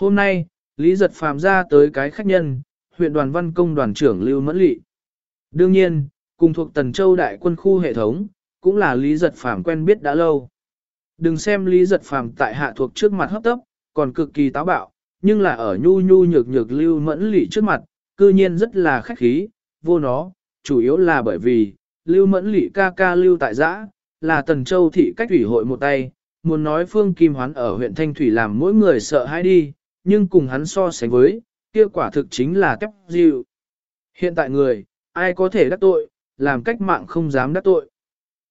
Hôm nay, Lý Giật Phàm ra tới cái khách nhân, huyện đoàn văn công đoàn trưởng Lưu Mẫn Lị. Đương nhiên, cùng thuộc Tần Châu đại quân khu hệ thống, cũng là Lý Giật Phàm quen biết đã lâu. Đừng xem Lý Giật Phàm tại hạ thuộc trước mặt hấp tấp, còn cực kỳ táo bạo, nhưng là ở nhu nhu nhược nhược Lưu Mẫn Lị trước mặt, cư nhiên rất là khách khí, vô nó, chủ yếu là bởi vì, Lưu Mẫn Lị ca ca Lưu tại giã, là Tần Châu thị cách ủy hội một tay, muốn nói Phương Kim Hoán ở huyện Thanh Thủy làm mỗi người sợ hãi đi, nhưng cùng hắn so sánh với, kia quả thực chính là tép dịu. Hiện tại người, ai có thể đắc tội, làm cách mạng không dám đắc tội.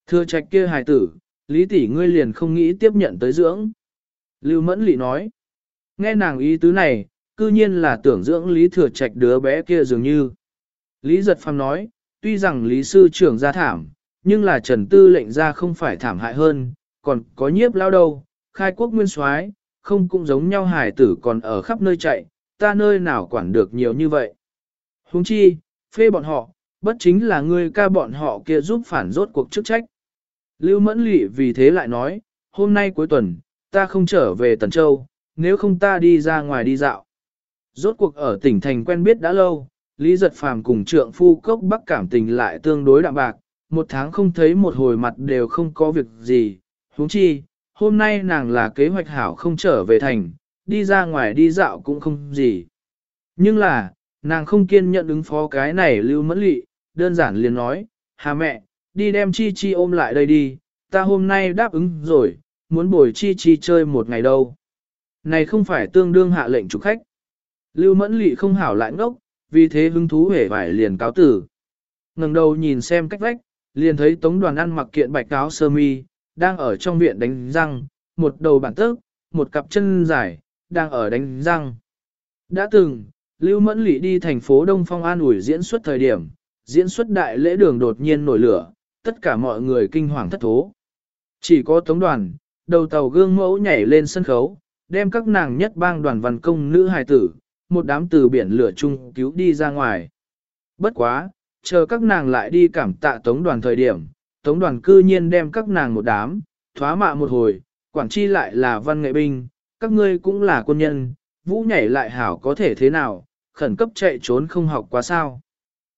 Thưa trạch kia hài tử, lý tỷ ngươi liền không nghĩ tiếp nhận tới dưỡng. Lưu Mẫn Lị nói, nghe nàng ý tứ này, cư nhiên là tưởng dưỡng lý thừa trạch đứa bé kia dường như. Lý giật phàm nói, tuy rằng lý sư trưởng ra thảm, nhưng là trần tư lệnh ra không phải thảm hại hơn, còn có nhiếp lao đâu, khai quốc nguyên soái không cũng giống nhau hải tử còn ở khắp nơi chạy, ta nơi nào quản được nhiều như vậy. Huống chi, phê bọn họ, bất chính là ngươi ca bọn họ kia giúp phản rốt cuộc chức trách. Lưu Mẫn Lị vì thế lại nói, hôm nay cuối tuần, ta không trở về Tần Châu, nếu không ta đi ra ngoài đi dạo. Rốt cuộc ở tỉnh thành quen biết đã lâu, Lý Giật Phàm cùng trượng phu cốc bắc cảm tình lại tương đối đạm bạc, một tháng không thấy một hồi mặt đều không có việc gì, huống chi, hôm nay nàng là kế hoạch hảo không trở về thành, đi ra ngoài đi dạo cũng không gì. Nhưng là, nàng không kiên nhận ứng phó cái này lưu mẫn lị, đơn giản liền nói, hà mẹ, đi đem chi chi ôm lại đây đi, ta hôm nay đáp ứng rồi, muốn bồi chi chi chơi một ngày đâu. Này không phải tương đương hạ lệnh chủ khách. Lưu mẫn lị không hảo lại ngốc, vì thế hứng thú hề vải liền cáo tử. ngẩng đầu nhìn xem cách vách, liền thấy tống đoàn ăn mặc kiện bạch áo sơ mi, đang ở trong viện đánh răng, một đầu bản tước, một cặp chân dài, đang ở đánh răng. Đã từng, Lưu Mẫn Lị đi thành phố Đông Phong an ủi diễn xuất thời điểm, diễn xuất đại lễ đường đột nhiên nổi lửa, tất cả mọi người kinh hoàng thất thố. Chỉ có tống đoàn, đầu tàu gương mẫu nhảy lên sân khấu, đem các nàng nhất bang đoàn văn công nữ hài tử, một đám từ biển lửa chung cứu đi ra ngoài. Bất quá, chờ các nàng lại đi cảm tạ tống đoàn thời điểm, tống đoàn cư nhiên đem các nàng một đám, thoá mạ một hồi, quản chi lại là văn nghệ binh, các ngươi cũng là quân nhân, vũ nhảy lại hảo có thể thế nào, khẩn cấp chạy trốn không học quá sao.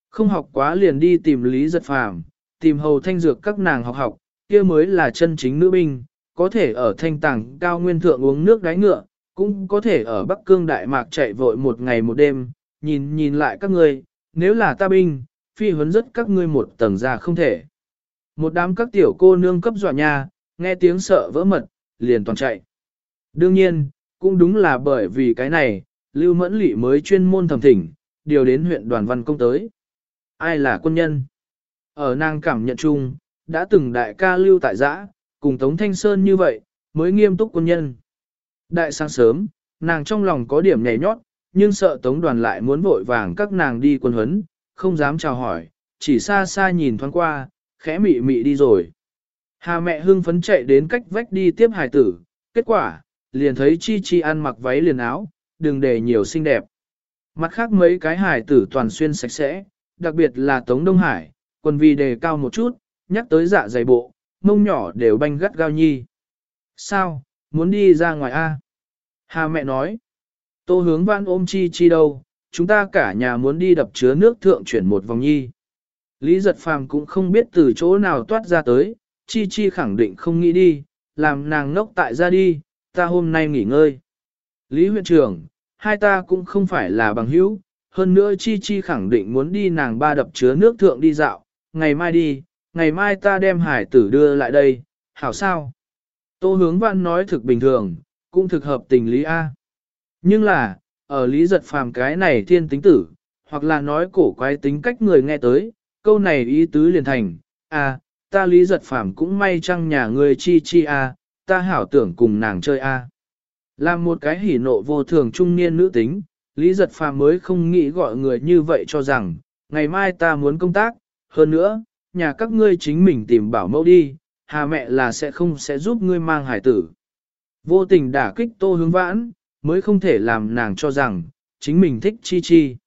Không học quá liền đi tìm Lý Giật Phàm, tìm hầu thanh dược các nàng học học, kia mới là chân chính nữ binh, có thể ở thanh tàng cao nguyên thượng uống nước đáy ngựa, cũng có thể ở Bắc Cương Đại Mạc chạy vội một ngày một đêm, nhìn nhìn lại các ngươi, nếu là ta binh, phi huấn rất các ngươi một tầng ra không thể. Một đám các tiểu cô nương cấp dọa nha, nghe tiếng sợ vỡ mật, liền toàn chạy. Đương nhiên, cũng đúng là bởi vì cái này, Lưu Mẫn Lị mới chuyên môn thẩm thỉnh, điều đến huyện đoàn văn công tới. Ai là quân nhân? Ở nàng cảm nhận chung, đã từng đại ca Lưu tại giã, cùng Tống Thanh Sơn như vậy, mới nghiêm túc quân nhân. Đại sáng sớm, nàng trong lòng có điểm nhảy nhót, nhưng sợ Tống đoàn lại muốn vội vàng các nàng đi quân huấn, không dám chào hỏi, chỉ xa xa nhìn thoáng qua, khẽ mị mị đi rồi. Hà mẹ hưng phấn chạy đến cách vách đi tiếp hài tử, kết quả, liền thấy Chi Chi ăn mặc váy liền áo, đừng để nhiều xinh đẹp. Mặt khác mấy cái hài tử toàn xuyên sạch sẽ, đặc biệt là Tống Đông Hải, quần vì đề cao một chút, nhắc tới dạ dày bộ, mông nhỏ đều banh gắt gao nhi. Sao, muốn đi ra ngoài a? Hà mẹ nói, tô hướng văn ôm Chi Chi đâu, chúng ta cả nhà muốn đi đập chứa nước thượng chuyển một vòng nhi. Lý giật phàm cũng không biết từ chỗ nào toát ra tới, Chi Chi khẳng định không nghĩ đi, làm nàng ngốc tại ra đi, ta hôm nay nghỉ ngơi. Lý huyện trưởng, hai ta cũng không phải là bằng hữu, hơn nữa Chi Chi khẳng định muốn đi nàng ba đập chứa nước thượng đi dạo, ngày mai đi, ngày mai ta đem hải tử đưa lại đây, hảo sao? Tô hướng văn nói thực bình thường, cũng thực hợp tình lý A. Nhưng là, ở lý giật phàm cái này thiên tính tử, hoặc là nói cổ quái tính cách người nghe tới, câu này ý tứ liền thành, a ta lý giật phàm cũng may chăng nhà ngươi chi chi a ta hảo tưởng cùng nàng chơi à. a Làm một cái hỉ nộ vô thường trung niên nữ tính, lý giật phàm mới không nghĩ gọi người như vậy cho rằng, ngày mai ta muốn công tác, hơn nữa, nhà các ngươi chính mình tìm bảo mẫu đi, hà mẹ là sẽ không sẽ giúp ngươi mang hải tử. Vô tình đả kích tô hướng vãn, mới không thể làm nàng cho rằng, chính mình thích chi chi.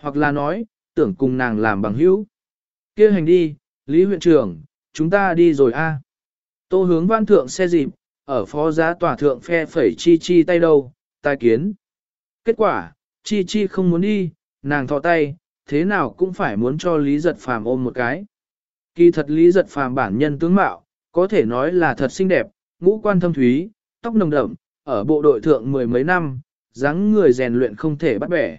Hoặc là nói, tưởng cùng nàng làm bằng hữu kia hành đi, Lý huyện trưởng, chúng ta đi rồi a. Tô hướng văn thượng xe dịp, ở phó giá tòa thượng phe phẩy chi chi tay đầu, tai kiến. Kết quả, Chi Chi không muốn đi, nàng thò tay, thế nào cũng phải muốn cho Lý Giật Phàm ôm một cái. Kỳ thật Lý Giật Phàm bản nhân tướng mạo, có thể nói là thật xinh đẹp, ngũ quan thâm thúy, tóc nồng đậm, ở bộ đội thượng mười mấy năm, dáng người rèn luyện không thể bắt bẻ.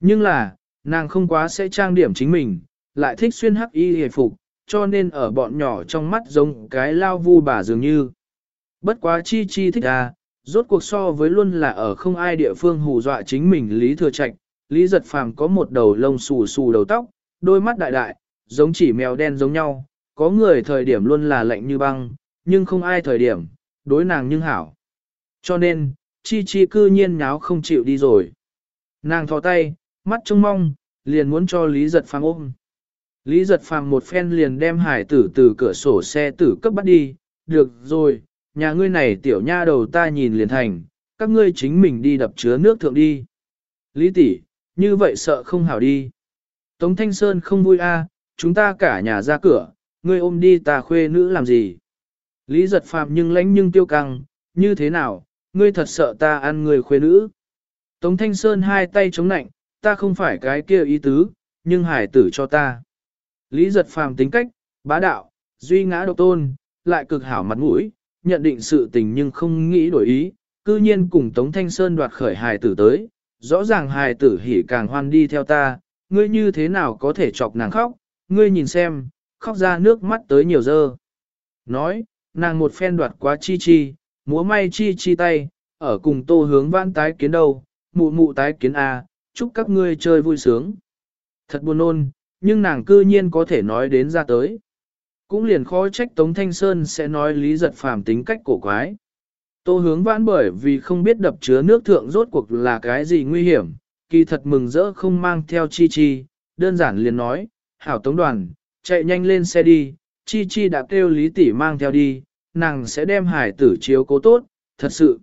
Nhưng là, nàng không quá sẽ trang điểm chính mình, lại thích xuyên hắc y hề phục, cho nên ở bọn nhỏ trong mắt giống cái lao vu bà dường như. Bất quá chi chi thích à, rốt cuộc so với luôn là ở không ai địa phương hù dọa chính mình Lý Thừa Trạch, Lý Giật Phàm có một đầu lông xù xù đầu tóc, đôi mắt đại đại, giống chỉ mèo đen giống nhau, có người thời điểm luôn là lạnh như băng, nhưng không ai thời điểm, đối nàng nhưng hảo. Cho nên, chi chi cư nhiên nháo không chịu đi rồi. Nàng thò tay, mắt trông mong, liền muốn cho Lý Giật Phàm ôm. Lý Giật Phàm một phen liền đem hải tử từ cửa sổ xe tử cấp bắt đi, được rồi, nhà ngươi này tiểu nha đầu ta nhìn liền thành, các ngươi chính mình đi đập chứa nước thượng đi. Lý tỷ, như vậy sợ không hảo đi. Tống Thanh Sơn không vui a, chúng ta cả nhà ra cửa, ngươi ôm đi ta khuê nữ làm gì. Lý giật phàm nhưng lãnh nhưng tiêu căng, như thế nào, ngươi thật sợ ta ăn người khuê nữ. Tống Thanh Sơn hai tay chống nạnh, ta không phải cái kia ý tứ, nhưng hải tử cho ta. Lý giật phàm tính cách, bá đạo, duy ngã độc tôn, lại cực hảo mặt mũi, nhận định sự tình nhưng không nghĩ đổi ý, cư nhiên cùng Tống Thanh Sơn đoạt khởi hài tử tới, rõ ràng hài tử hỉ càng hoan đi theo ta, ngươi như thế nào có thể chọc nàng khóc, ngươi nhìn xem, khóc ra nước mắt tới nhiều dơ. Nói, nàng một phen đoạt quá chi chi, múa may chi chi tay, ở cùng tô hướng vãn tái kiến đâu, mụ mụ tái kiến a, chúc các ngươi chơi vui sướng. Thật buồn ôn, nhưng nàng cư nhiên có thể nói đến ra tới. Cũng liền khó trách Tống Thanh Sơn sẽ nói lý giật phàm tính cách cổ quái. Tô hướng vãn bởi vì không biết đập chứa nước thượng rốt cuộc là cái gì nguy hiểm, kỳ thật mừng rỡ không mang theo chi chi, đơn giản liền nói, hảo tống đoàn, chạy nhanh lên xe đi, chi chi đã kêu lý tỷ mang theo đi, nàng sẽ đem hải tử chiếu cố tốt, thật sự.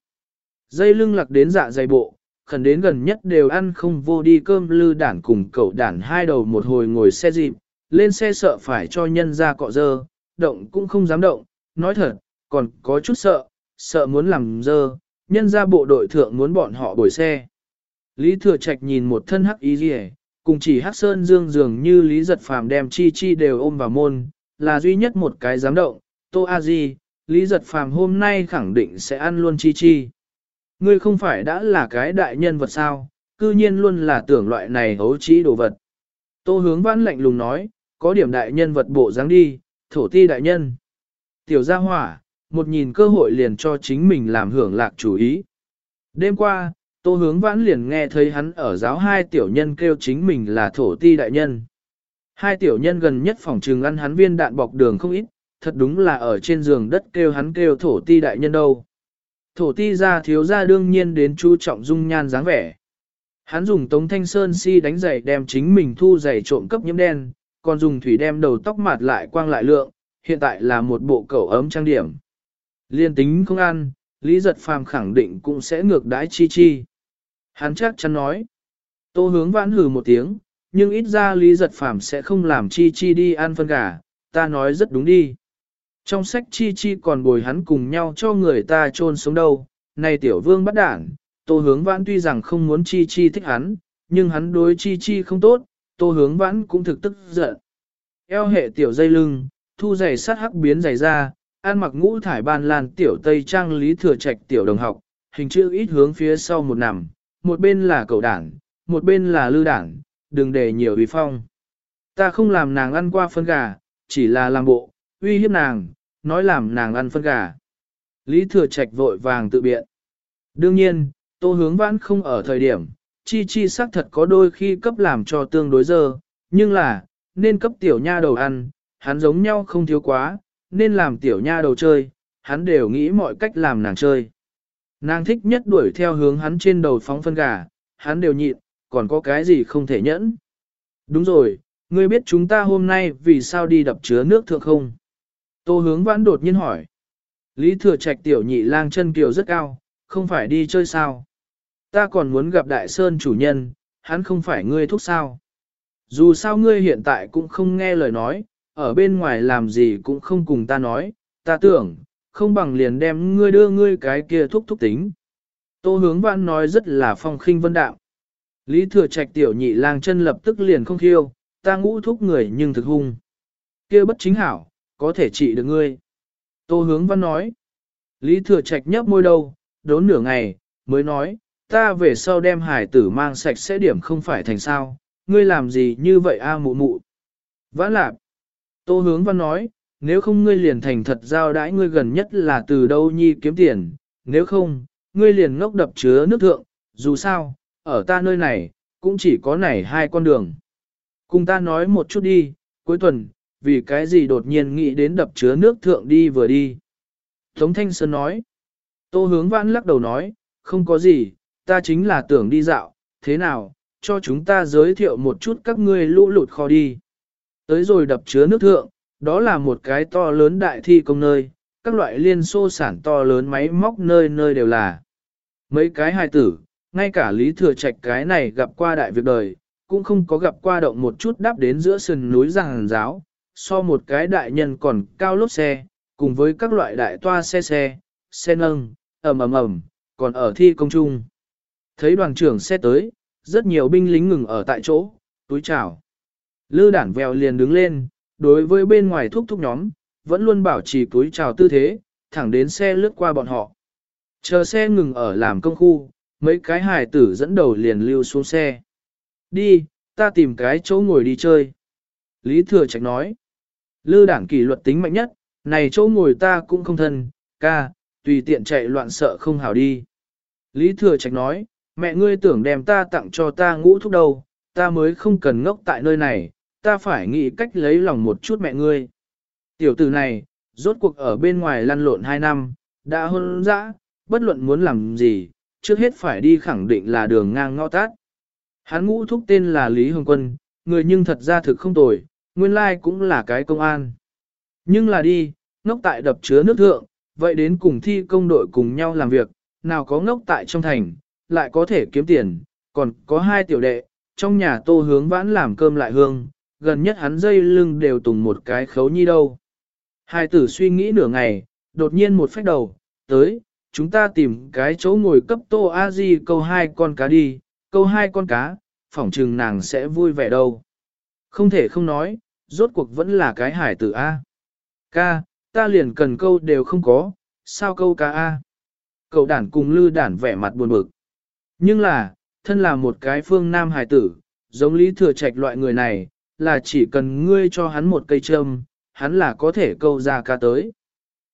Dây lưng lạc đến dạ dày bộ, khẩn đến gần nhất đều ăn không vô đi cơm lư đản cùng cậu đản hai đầu một hồi ngồi xe dịp, lên xe sợ phải cho nhân ra cọ dơ, động cũng không dám động, nói thật, còn có chút sợ, sợ muốn làm dơ, nhân ra bộ đội thượng muốn bọn họ bồi xe. Lý Thừa Trạch nhìn một thân hắc y rỉ, cùng chỉ hắc sơn dương dường như Lý Giật Phàm đem chi chi đều ôm vào môn, là duy nhất một cái dám động, Tô A Di, Lý Giật Phàm hôm nay khẳng định sẽ ăn luôn chi chi. Ngươi không phải đã là cái đại nhân vật sao, cư nhiên luôn là tưởng loại này hấu trí đồ vật. Tô hướng vãn lạnh lùng nói, có điểm đại nhân vật bộ dáng đi, thổ ti đại nhân. Tiểu gia hỏa, một nhìn cơ hội liền cho chính mình làm hưởng lạc chủ ý. Đêm qua, tô hướng vãn liền nghe thấy hắn ở giáo hai tiểu nhân kêu chính mình là thổ ti đại nhân. Hai tiểu nhân gần nhất phòng trường ăn hắn viên đạn bọc đường không ít, thật đúng là ở trên giường đất kêu hắn kêu thổ ti đại nhân đâu. Thổ ti ra thiếu ra đương nhiên đến chú trọng dung nhan dáng vẻ. Hắn dùng tống thanh sơn si đánh giày đem chính mình thu giày trộm cấp nhiễm đen, còn dùng thủy đem đầu tóc mạt lại quang lại lượng, hiện tại là một bộ cẩu ấm trang điểm. Liên tính không ăn, Lý Giật Phàm khẳng định cũng sẽ ngược đãi chi chi. Hắn chắc chắn nói. Tô hướng vãn hừ một tiếng, nhưng ít ra Lý Giật Phàm sẽ không làm chi chi đi ăn phân gà, ta nói rất đúng đi. Trong sách chi chi còn bồi hắn cùng nhau cho người ta chôn sống đâu, này tiểu vương bắt đảng, tô hướng vãn tuy rằng không muốn chi chi thích hắn, nhưng hắn đối chi chi không tốt, tô hướng vãn cũng thực tức giận. Eo hệ tiểu dây lưng, thu giày sắt hắc biến giày ra, an mặc ngũ thải ban lan tiểu tây trang lý thừa trạch tiểu đồng học, hình chữ ít hướng phía sau một nằm, một bên là cậu đảng, một bên là lư đảng, đừng để nhiều uy phong. Ta không làm nàng ăn qua phân gà, chỉ là làm bộ, uy hiếp nàng, nói làm nàng ăn phân gà. Lý thừa trạch vội vàng tự biện. Đương nhiên, tô hướng vãn không ở thời điểm, chi chi xác thật có đôi khi cấp làm cho tương đối dơ, nhưng là, nên cấp tiểu nha đầu ăn, hắn giống nhau không thiếu quá, nên làm tiểu nha đầu chơi, hắn đều nghĩ mọi cách làm nàng chơi. Nàng thích nhất đuổi theo hướng hắn trên đầu phóng phân gà, hắn đều nhịn, còn có cái gì không thể nhẫn. Đúng rồi, ngươi biết chúng ta hôm nay vì sao đi đập chứa nước thượng không? Tô hướng vãn đột nhiên hỏi. Lý thừa trạch tiểu nhị lang chân kiều rất cao, không phải đi chơi sao? Ta còn muốn gặp đại sơn chủ nhân, hắn không phải ngươi thúc sao? Dù sao ngươi hiện tại cũng không nghe lời nói, ở bên ngoài làm gì cũng không cùng ta nói, ta tưởng, không bằng liền đem ngươi đưa ngươi cái kia thúc thúc tính. Tô hướng Vãn nói rất là phong khinh vân đạo. Lý thừa trạch tiểu nhị lang chân lập tức liền không khiêu, ta ngũ thúc người nhưng thực hung. kia bất chính hảo, có thể trị được ngươi. Tô hướng văn nói. Lý thừa trạch nhấp môi đầu, đốn nửa ngày, mới nói, ta về sau đem hải tử mang sạch sẽ điểm không phải thành sao, ngươi làm gì như vậy a mụ mụ. Vãn lạp. Tô hướng văn nói, nếu không ngươi liền thành thật giao đãi ngươi gần nhất là từ đâu nhi kiếm tiền, nếu không, ngươi liền ngốc đập chứa nước thượng, dù sao, ở ta nơi này, cũng chỉ có này hai con đường. Cùng ta nói một chút đi, cuối tuần, vì cái gì đột nhiên nghĩ đến đập chứa nước thượng đi vừa đi. Tống Thanh Sơn nói, Tô hướng vãn lắc đầu nói, không có gì, ta chính là tưởng đi dạo, thế nào, cho chúng ta giới thiệu một chút các ngươi lũ lụt kho đi. Tới rồi đập chứa nước thượng, đó là một cái to lớn đại thi công nơi, các loại liên xô sản to lớn máy móc nơi nơi đều là. Mấy cái hài tử, ngay cả lý thừa trạch cái này gặp qua đại việc đời, cũng không có gặp qua động một chút đáp đến giữa sườn núi giảng giáo, so một cái đại nhân còn cao lốp xe, cùng với các loại đại toa xe xe, xe nâng, ầm ầm ầm, còn ở thi công trung. Thấy đoàn trưởng xe tới, rất nhiều binh lính ngừng ở tại chỗ, túi chào. Lư đản vèo liền đứng lên, đối với bên ngoài thúc thúc nhóm, vẫn luôn bảo trì túi chào tư thế, thẳng đến xe lướt qua bọn họ. Chờ xe ngừng ở làm công khu, mấy cái hài tử dẫn đầu liền lưu xuống xe. Đi, ta tìm cái chỗ ngồi đi chơi. Lý Thừa Trạch nói. Lư đảng kỷ luật tính mạnh nhất, này chỗ ngồi ta cũng không thân, ca, tùy tiện chạy loạn sợ không hảo đi. Lý Thừa Trạch nói, mẹ ngươi tưởng đem ta tặng cho ta ngũ thúc đâu, ta mới không cần ngốc tại nơi này, ta phải nghĩ cách lấy lòng một chút mẹ ngươi. Tiểu tử này, rốt cuộc ở bên ngoài lăn lộn hai năm, đã hôn dã, bất luận muốn làm gì, trước hết phải đi khẳng định là đường ngang ngõ tát. Hắn ngũ thúc tên là Lý Hồng Quân, người nhưng thật ra thực không tồi, nguyên lai cũng là cái công an. Nhưng là đi, ngốc tại đập chứa nước thượng, vậy đến cùng thi công đội cùng nhau làm việc, nào có ngốc tại trong thành, lại có thể kiếm tiền, còn có hai tiểu đệ, trong nhà tô hướng vãn làm cơm lại hương, gần nhất hắn dây lưng đều tùng một cái khấu nhi đâu. Hai tử suy nghĩ nửa ngày, đột nhiên một phách đầu, tới, chúng ta tìm cái chỗ ngồi cấp tô a di câu hai con cá đi, câu hai con cá, phỏng trừng nàng sẽ vui vẻ đâu. Không thể không nói, rốt cuộc vẫn là cái hải tử A. Ca, ta liền cần câu đều không có, sao câu ca A. Cậu đản cùng lư đản vẻ mặt buồn bực. Nhưng là, thân là một cái phương nam hải tử, giống lý thừa trạch loại người này, là chỉ cần ngươi cho hắn một cây châm, hắn là có thể câu ra ca tới.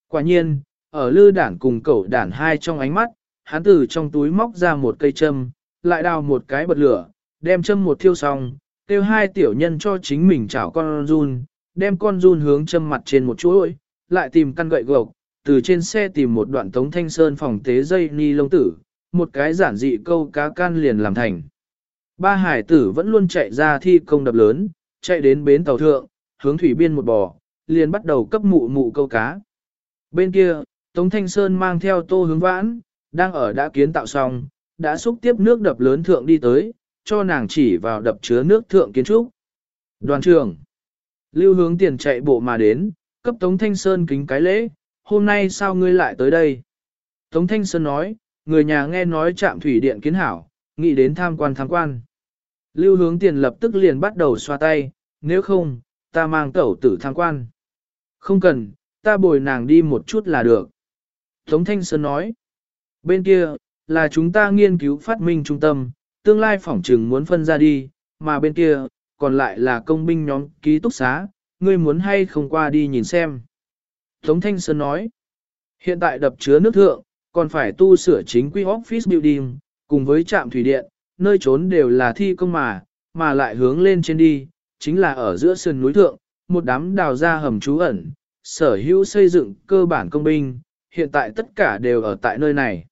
Quả nhiên, ở lư đản cùng cậu đản hai trong ánh mắt, hắn từ trong túi móc ra một cây châm, lại đào một cái bật lửa, đem châm một thiêu xong, kêu hai tiểu nhân cho chính mình chảo con run, đem con run hướng châm mặt trên một chuỗi, lại tìm căn gậy gộc, từ trên xe tìm một đoạn tống thanh sơn phòng tế dây ni lông tử, một cái giản dị câu cá can liền làm thành. Ba hải tử vẫn luôn chạy ra thi công đập lớn, chạy đến bến tàu thượng, hướng thủy biên một bò, liền bắt đầu cấp mụ mụ câu cá. Bên kia, Tống Thanh Sơn mang theo tô hướng vãn, đang ở đã kiến tạo xong, đã xúc tiếp nước đập lớn thượng đi tới, cho nàng chỉ vào đập chứa nước thượng kiến trúc. Đoàn trưởng, lưu hướng tiền chạy bộ mà đến, cấp Tống Thanh Sơn kính cái lễ, hôm nay sao ngươi lại tới đây? Tống Thanh Sơn nói, người nhà nghe nói trạm thủy điện kiến hảo, nghĩ đến tham quan tham quan. Lưu hướng tiền lập tức liền bắt đầu xoa tay, nếu không, ta mang tẩu tử tham quan. Không cần, ta bồi nàng đi một chút là được. Tống Thanh Sơn nói, bên kia, là chúng ta nghiên cứu phát minh trung tâm, tương lai phỏng trừng muốn phân ra đi, mà bên kia, còn lại là công binh nhóm ký túc xá, ngươi muốn hay không qua đi nhìn xem. Tống Thanh Sơn nói, hiện tại đập chứa nước thượng, còn phải tu sửa chính quy office building, cùng với trạm thủy điện, nơi trốn đều là thi công mà, mà lại hướng lên trên đi, chính là ở giữa sườn núi thượng, một đám đào ra hầm trú ẩn, sở hữu xây dựng cơ bản công binh, hiện tại tất cả đều ở tại nơi này.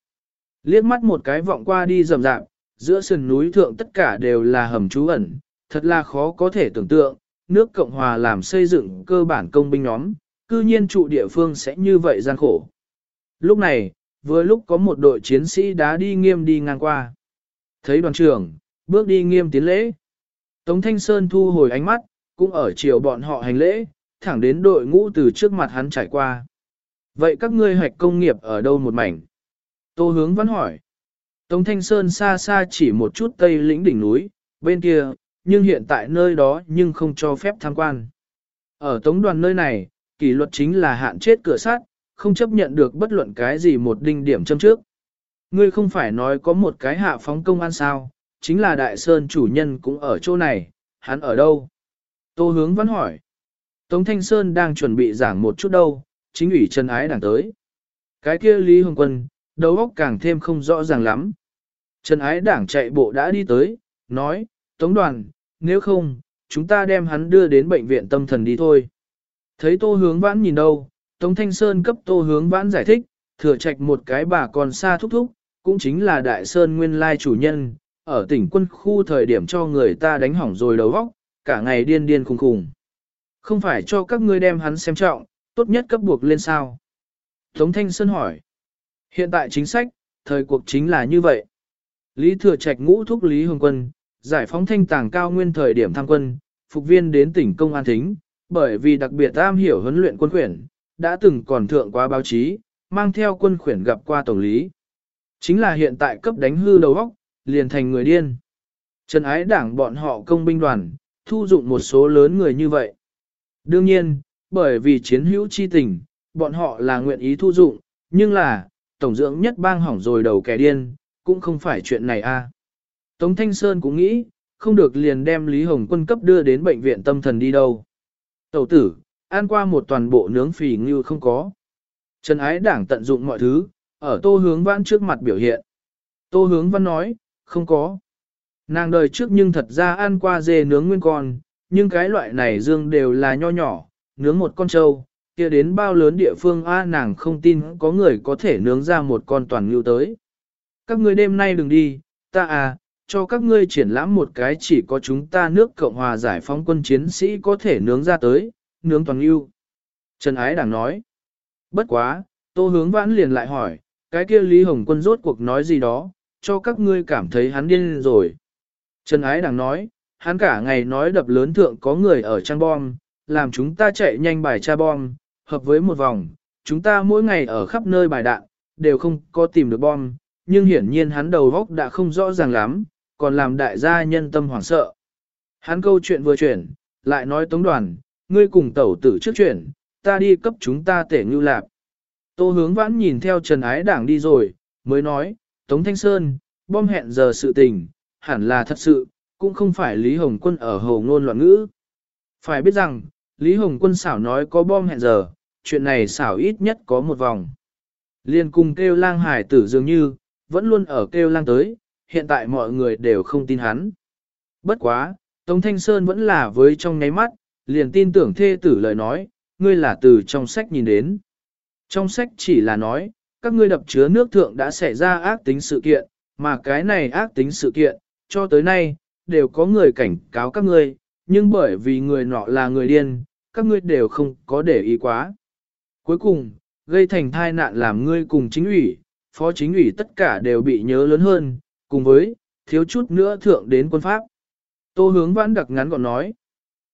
Liếc mắt một cái vọng qua đi rầm rạp, giữa sườn núi thượng tất cả đều là hầm trú ẩn, thật là khó có thể tưởng tượng, nước Cộng Hòa làm xây dựng cơ bản công binh nhóm, cư nhiên trụ địa phương sẽ như vậy gian khổ. Lúc này, vừa lúc có một đội chiến sĩ đá đi nghiêm đi ngang qua. Thấy đoàn trưởng, bước đi nghiêm tiến lễ. Tống Thanh Sơn thu hồi ánh mắt, cũng ở chiều bọn họ hành lễ, thẳng đến đội ngũ từ trước mặt hắn trải qua. Vậy các ngươi hoạch công nghiệp ở đâu một mảnh? Tô hướng vẫn hỏi. Tống Thanh Sơn xa xa chỉ một chút tây lĩnh đỉnh núi, bên kia, nhưng hiện tại nơi đó nhưng không cho phép tham quan. Ở tống đoàn nơi này, kỷ luật chính là hạn chết cửa sát, không chấp nhận được bất luận cái gì một đinh điểm châm trước. Ngươi không phải nói có một cái hạ phóng công an sao, chính là đại sơn chủ nhân cũng ở chỗ này, hắn ở đâu? Tô hướng vẫn hỏi. Tống Thanh Sơn đang chuẩn bị giảng một chút đâu, chính ủy Trần Ái đang tới. Cái kia Lý Hồng Quân, đầu óc càng thêm không rõ ràng lắm. Trần Ái đảng chạy bộ đã đi tới, nói, Tống đoàn, nếu không, chúng ta đem hắn đưa đến bệnh viện tâm thần đi thôi. Thấy Tô Hướng Vãn nhìn đâu, Tống Thanh Sơn cấp Tô Hướng Vãn giải thích, thừa trạch một cái bà còn xa thúc thúc, cũng chính là Đại Sơn nguyên lai chủ nhân, ở tỉnh quân khu thời điểm cho người ta đánh hỏng rồi đầu óc, cả ngày điên điên khùng khùng. Không phải cho các ngươi đem hắn xem trọng, tốt nhất cấp buộc lên sao? Tống Thanh Sơn hỏi. Hiện tại chính sách, thời cuộc chính là như vậy. Lý Thừa Trạch ngũ thúc Lý Hồng Quân, giải phóng thanh tàng cao nguyên thời điểm tham quân, phục viên đến tỉnh Công An Thính, bởi vì đặc biệt am hiểu huấn luyện quân khuyển, đã từng còn thượng qua báo chí, mang theo quân khuyển gặp qua tổng lý. Chính là hiện tại cấp đánh hư đầu óc, liền thành người điên. Trần ái đảng bọn họ công binh đoàn, thu dụng một số lớn người như vậy. Đương nhiên, bởi vì chiến hữu chi tình, bọn họ là nguyện ý thu dụng, nhưng là, tổng dưỡng nhất bang hỏng rồi đầu kẻ điên, cũng không phải chuyện này a. Tống Thanh Sơn cũng nghĩ, không được liền đem Lý Hồng Quân cấp đưa đến bệnh viện tâm thần đi đâu. Tẩu tử, ăn qua một toàn bộ nướng phì như không có. Trần ái đảng tận dụng mọi thứ, ở tô hướng văn trước mặt biểu hiện. Tô hướng văn nói, không có. Nàng đời trước nhưng thật ra ăn qua dê nướng nguyên con, nhưng cái loại này dương đều là nho nhỏ, nướng một con trâu, kia đến bao lớn địa phương a nàng không tin có người có thể nướng ra một con toàn ngưu tới. Các ngươi đêm nay đừng đi, ta à, cho các ngươi triển lãm một cái chỉ có chúng ta nước Cộng hòa giải phóng quân chiến sĩ có thể nướng ra tới, nướng toàn ưu. Trần Ái Đảng nói, bất quá, tô hướng vãn liền lại hỏi, cái kia Lý Hồng Quân rốt cuộc nói gì đó, cho các ngươi cảm thấy hắn điên rồi. Trần Ái Đảng nói, hắn cả ngày nói đập lớn thượng có người ở trang bom, làm chúng ta chạy nhanh bài tra bom, hợp với một vòng, chúng ta mỗi ngày ở khắp nơi bài đạn, đều không có tìm được bom, nhưng hiển nhiên hắn đầu góc đã không rõ ràng lắm, còn làm đại gia nhân tâm hoảng sợ. Hắn câu chuyện vừa chuyển, lại nói tống đoàn, ngươi cùng tẩu tử trước chuyển, ta đi cấp chúng ta tể ngưu lạp. Tô hướng vãn nhìn theo Trần Ái Đảng đi rồi, mới nói, Tống Thanh Sơn, bom hẹn giờ sự tình, hẳn là thật sự, cũng không phải Lý Hồng Quân ở hồ ngôn loạn ngữ. Phải biết rằng, Lý Hồng Quân xảo nói có bom hẹn giờ, chuyện này xảo ít nhất có một vòng. Liên cùng kêu lang hải tử dường như, vẫn luôn ở kêu lang tới, hiện tại mọi người đều không tin hắn. Bất quá, Tống Thanh Sơn vẫn là với trong ngáy mắt, liền tin tưởng thê tử lời nói, ngươi là từ trong sách nhìn đến. Trong sách chỉ là nói, các ngươi đập chứa nước thượng đã xảy ra ác tính sự kiện, mà cái này ác tính sự kiện, cho tới nay, đều có người cảnh cáo các ngươi, nhưng bởi vì người nọ là người điên, các ngươi đều không có để ý quá. Cuối cùng, gây thành thai nạn làm ngươi cùng chính ủy, phó chính ủy tất cả đều bị nhớ lớn hơn, cùng với, thiếu chút nữa thượng đến quân pháp. Tô hướng vãn đặc ngắn gọn nói,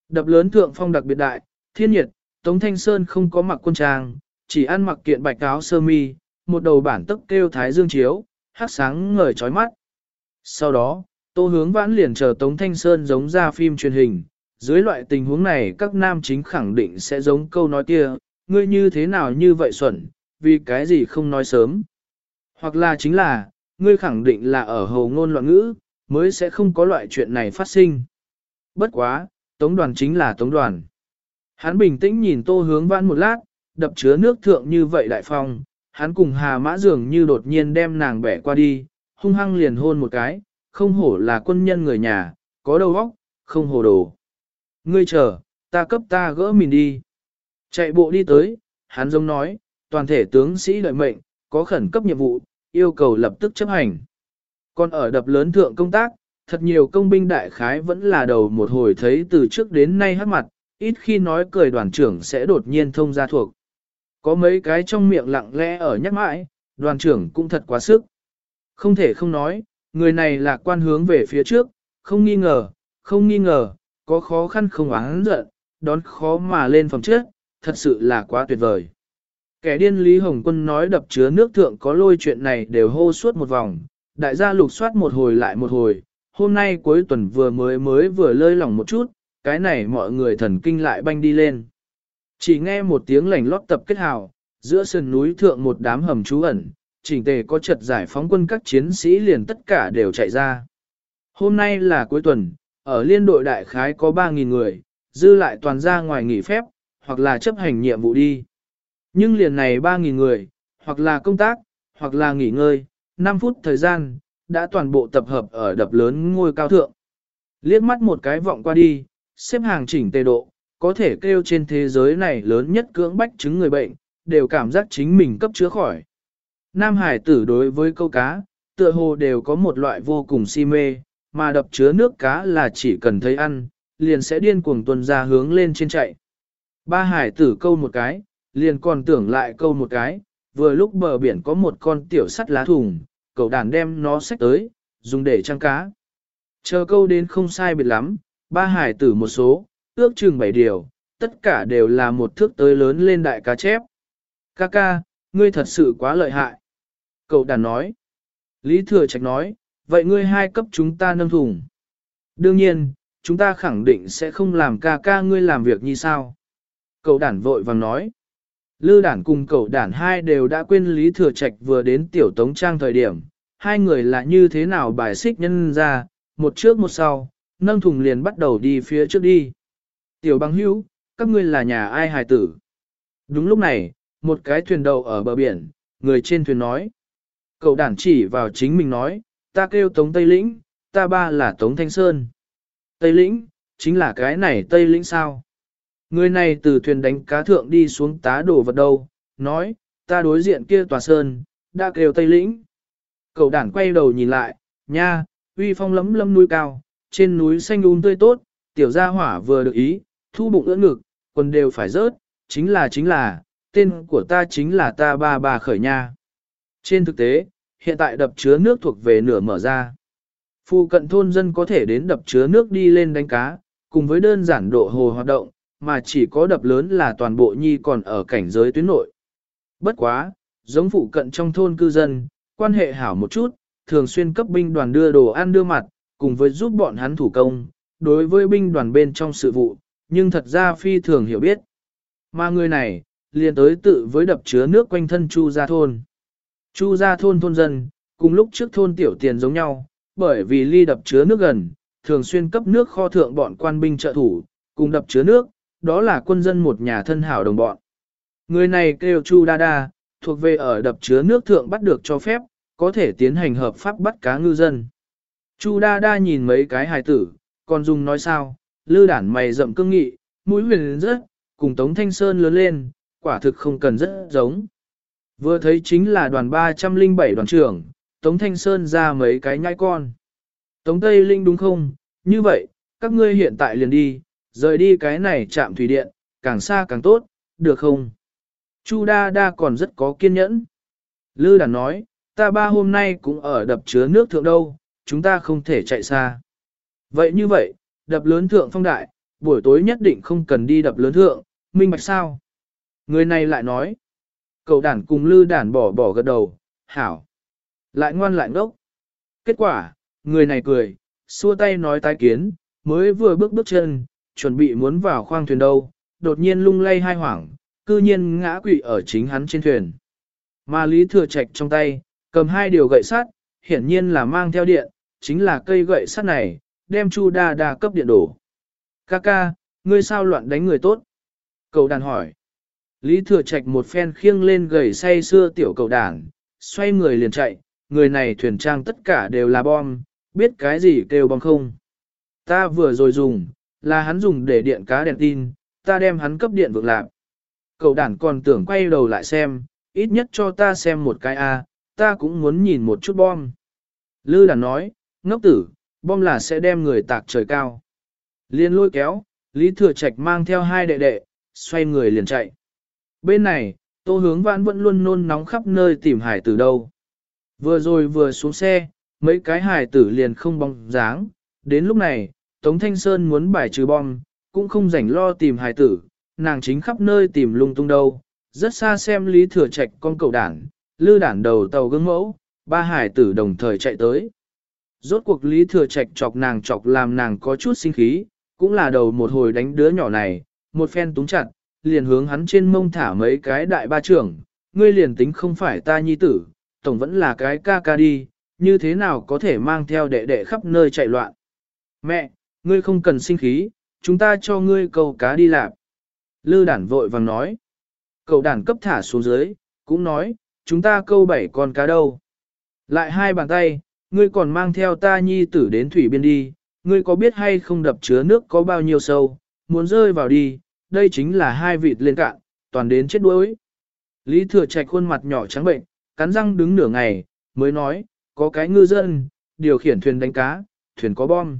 đập lớn thượng phong đặc biệt đại, thiên nhiệt, Tống Thanh Sơn không có mặc quân trang, chỉ ăn mặc kiện bạch áo sơ mi, một đầu bản tức kêu thái dương chiếu, hát sáng ngời chói mắt. Sau đó, Tô hướng vãn liền chờ Tống Thanh Sơn giống ra phim truyền hình, dưới loại tình huống này các nam chính khẳng định sẽ giống câu nói kia, ngươi như thế nào như vậy xuẩn, vì cái gì không nói sớm. Hoặc là chính là, ngươi khẳng định là ở hầu ngôn loạn ngữ, mới sẽ không có loại chuyện này phát sinh. Bất quá, tống đoàn chính là tống đoàn. Hắn bình tĩnh nhìn tô hướng vãn một lát, đập chứa nước thượng như vậy đại phong, hắn cùng hà mã dường như đột nhiên đem nàng bẻ qua đi, hung hăng liền hôn một cái, không hổ là quân nhân người nhà, có đầu óc, không hồ đồ. Ngươi chờ, ta cấp ta gỡ mình đi. Chạy bộ đi tới, hắn giống nói, toàn thể tướng sĩ đợi mệnh, có khẩn cấp nhiệm vụ, yêu cầu lập tức chấp hành. Còn ở đập lớn thượng công tác, thật nhiều công binh đại khái vẫn là đầu một hồi thấy từ trước đến nay hát mặt, ít khi nói cười đoàn trưởng sẽ đột nhiên thông ra thuộc. Có mấy cái trong miệng lặng lẽ ở nhắc mãi, đoàn trưởng cũng thật quá sức. Không thể không nói, người này là quan hướng về phía trước, không nghi ngờ, không nghi ngờ, có khó khăn không oán giận, đón khó mà lên phòng trước, thật sự là quá tuyệt vời. Kẻ điên Lý Hồng Quân nói đập chứa nước thượng có lôi chuyện này đều hô suốt một vòng, đại gia lục soát một hồi lại một hồi, hôm nay cuối tuần vừa mới mới vừa lơi lỏng một chút, cái này mọi người thần kinh lại banh đi lên. Chỉ nghe một tiếng lảnh lót tập kết hào, giữa sườn núi thượng một đám hầm trú ẩn, chỉnh tề có chật giải phóng quân các chiến sĩ liền tất cả đều chạy ra. Hôm nay là cuối tuần, ở liên đội đại khái có 3.000 người, dư lại toàn ra ngoài nghỉ phép, hoặc là chấp hành nhiệm vụ đi. Nhưng liền này 3.000 người, hoặc là công tác, hoặc là nghỉ ngơi, 5 phút thời gian, đã toàn bộ tập hợp ở đập lớn ngôi cao thượng. Liếc mắt một cái vọng qua đi, xếp hàng chỉnh tề độ, có thể kêu trên thế giới này lớn nhất cưỡng bách chứng người bệnh, đều cảm giác chính mình cấp chữa khỏi. Nam Hải tử đối với câu cá, tựa hồ đều có một loại vô cùng si mê, mà đập chứa nước cá là chỉ cần thấy ăn, liền sẽ điên cuồng tuần ra hướng lên trên chạy. Ba hải tử câu một cái, liền còn tưởng lại câu một cái, vừa lúc bờ biển có một con tiểu sắt lá thùng, cậu đàn đem nó xách tới, dùng để trang cá. Chờ câu đến không sai biệt lắm, ba hải tử một số, ước chừng bảy điều, tất cả đều là một thước tới lớn lên đại cá chép. Ca ca, ngươi thật sự quá lợi hại. Cậu đàn nói. Lý Thừa Trạch nói, vậy ngươi hai cấp chúng ta nâng thùng. Đương nhiên, chúng ta khẳng định sẽ không làm ca ca ngươi làm việc như sao. Cậu đản vội vàng nói. Lư đản cùng cậu đản hai đều đã quên Lý Thừa Trạch vừa đến tiểu tống trang thời điểm, hai người là như thế nào bài xích nhân ra, một trước một sau, nâng thùng liền bắt đầu đi phía trước đi. Tiểu băng hữu, các ngươi là nhà ai hài tử? Đúng lúc này, một cái thuyền đầu ở bờ biển, người trên thuyền nói. Cậu đản chỉ vào chính mình nói, ta kêu Tống Tây Lĩnh, ta ba là Tống Thanh Sơn. Tây Lĩnh, chính là cái này Tây Lĩnh sao? Người này từ thuyền đánh cá thượng đi xuống tá đổ vật đâu, nói, ta đối diện kia tòa sơn, đã kêu Tây Lĩnh. Cậu đản quay đầu nhìn lại, nha, uy phong lấm lâm núi cao, trên núi xanh un tươi tốt, tiểu gia hỏa vừa được ý, thu bụng ưỡn ngực, quần đều phải rớt, chính là chính là, tên của ta chính là ta ba bà khởi nha. Trên thực tế, hiện tại đập chứa nước thuộc về nửa mở ra. Phụ cận thôn dân có thể đến đập chứa nước đi lên đánh cá, cùng với đơn giản độ hồ hoạt động, mà chỉ có đập lớn là toàn bộ nhi còn ở cảnh giới tuyến nội. Bất quá, giống phụ cận trong thôn cư dân, quan hệ hảo một chút, thường xuyên cấp binh đoàn đưa đồ ăn đưa mặt, cùng với giúp bọn hắn thủ công, đối với binh đoàn bên trong sự vụ, nhưng thật ra phi thường hiểu biết. Mà người này, liền tới tự với đập chứa nước quanh thân Chu Gia Thôn. Chu Gia Thôn thôn dân, cùng lúc trước thôn tiểu tiền giống nhau, bởi vì ly đập chứa nước gần, thường xuyên cấp nước kho thượng bọn quan binh trợ thủ, cùng đập chứa nước, đó là quân dân một nhà thân hảo đồng bọn. Người này kêu Chu Đa Đa, thuộc về ở đập chứa nước thượng bắt được cho phép, có thể tiến hành hợp pháp bắt cá ngư dân. Chu Đa Đa nhìn mấy cái hài tử, còn dùng nói sao, lư đản mày rậm cương nghị, mũi huyền rất, cùng Tống Thanh Sơn lớn lên, quả thực không cần rất giống. Vừa thấy chính là đoàn 307 đoàn trưởng, Tống Thanh Sơn ra mấy cái nhai con. Tống Tây Linh đúng không? Như vậy, các ngươi hiện tại liền đi, rời đi cái này chạm thủy điện, càng xa càng tốt, được không? Chu Đa Đa còn rất có kiên nhẫn. Lư Đản nói, ta ba hôm nay cũng ở đập chứa nước thượng đâu, chúng ta không thể chạy xa. Vậy như vậy, đập lớn thượng phong đại, buổi tối nhất định không cần đi đập lớn thượng, minh bạch sao? Người này lại nói, cậu đản cùng lư đản bỏ bỏ gật đầu, hảo. Lại ngoan lại ngốc. Kết quả, người này cười, xua tay nói tái kiến, mới vừa bước bước chân, chuẩn bị muốn vào khoang thuyền đâu, đột nhiên lung lay hai hoảng, cư nhiên ngã quỵ ở chính hắn trên thuyền. Mà Lý Thừa Trạch trong tay, cầm hai điều gậy sắt, hiển nhiên là mang theo điện, chính là cây gậy sắt này, đem Chu Đa Đa cấp điện đổ. kaka ca, ngươi sao loạn đánh người tốt? Cầu đàn hỏi. Lý Thừa Trạch một phen khiêng lên gầy say xưa tiểu cầu đàn, xoay người liền chạy, người này thuyền trang tất cả đều là bom, biết cái gì kêu bom không? Ta vừa rồi dùng, là hắn dùng để điện cá đèn tin, ta đem hắn cấp điện vượng lạc. Cậu đàn còn tưởng quay đầu lại xem, ít nhất cho ta xem một cái A, ta cũng muốn nhìn một chút bom. Lư đản nói, ngốc tử, bom là sẽ đem người tạc trời cao. Liên lôi kéo, Lý Thừa Trạch mang theo hai đệ đệ, xoay người liền chạy. Bên này, tô hướng vãn vẫn luôn nôn nóng khắp nơi tìm hải tử đâu. Vừa rồi vừa xuống xe, mấy cái hải tử liền không bóng dáng. Đến lúc này, Tống Thanh Sơn muốn bài trừ bom, cũng không rảnh lo tìm hải tử, nàng chính khắp nơi tìm lung tung đâu. Rất xa xem Lý Thừa Trạch con cậu đảng, lư đảng đầu tàu gương mẫu, ba hải tử đồng thời chạy tới. Rốt cuộc Lý Thừa Trạch chọc nàng chọc làm nàng có chút sinh khí, cũng là đầu một hồi đánh đứa nhỏ này, một phen túng chặt, liền hướng hắn trên mông thả mấy cái đại ba trưởng, ngươi liền tính không phải ta nhi tử, tổng vẫn là cái ca ca đi, như thế nào có thể mang theo đệ đệ khắp nơi chạy loạn. Mẹ, ngươi không cần sinh khí, chúng ta cho ngươi câu cá đi làm. Lư đản vội vàng nói. Cậu đản cấp thả xuống dưới, cũng nói, chúng ta câu bảy con cá đâu. Lại hai bàn tay, ngươi còn mang theo ta nhi tử đến thủy biên đi, ngươi có biết hay không đập chứa nước có bao nhiêu sâu, muốn rơi vào đi, đây chính là hai vịt lên cạn, toàn đến chết đuối. Lý thừa trạch khuôn mặt nhỏ trắng bệnh, cắn răng đứng nửa ngày, mới nói, có cái ngư dân, điều khiển thuyền đánh cá, thuyền có bom.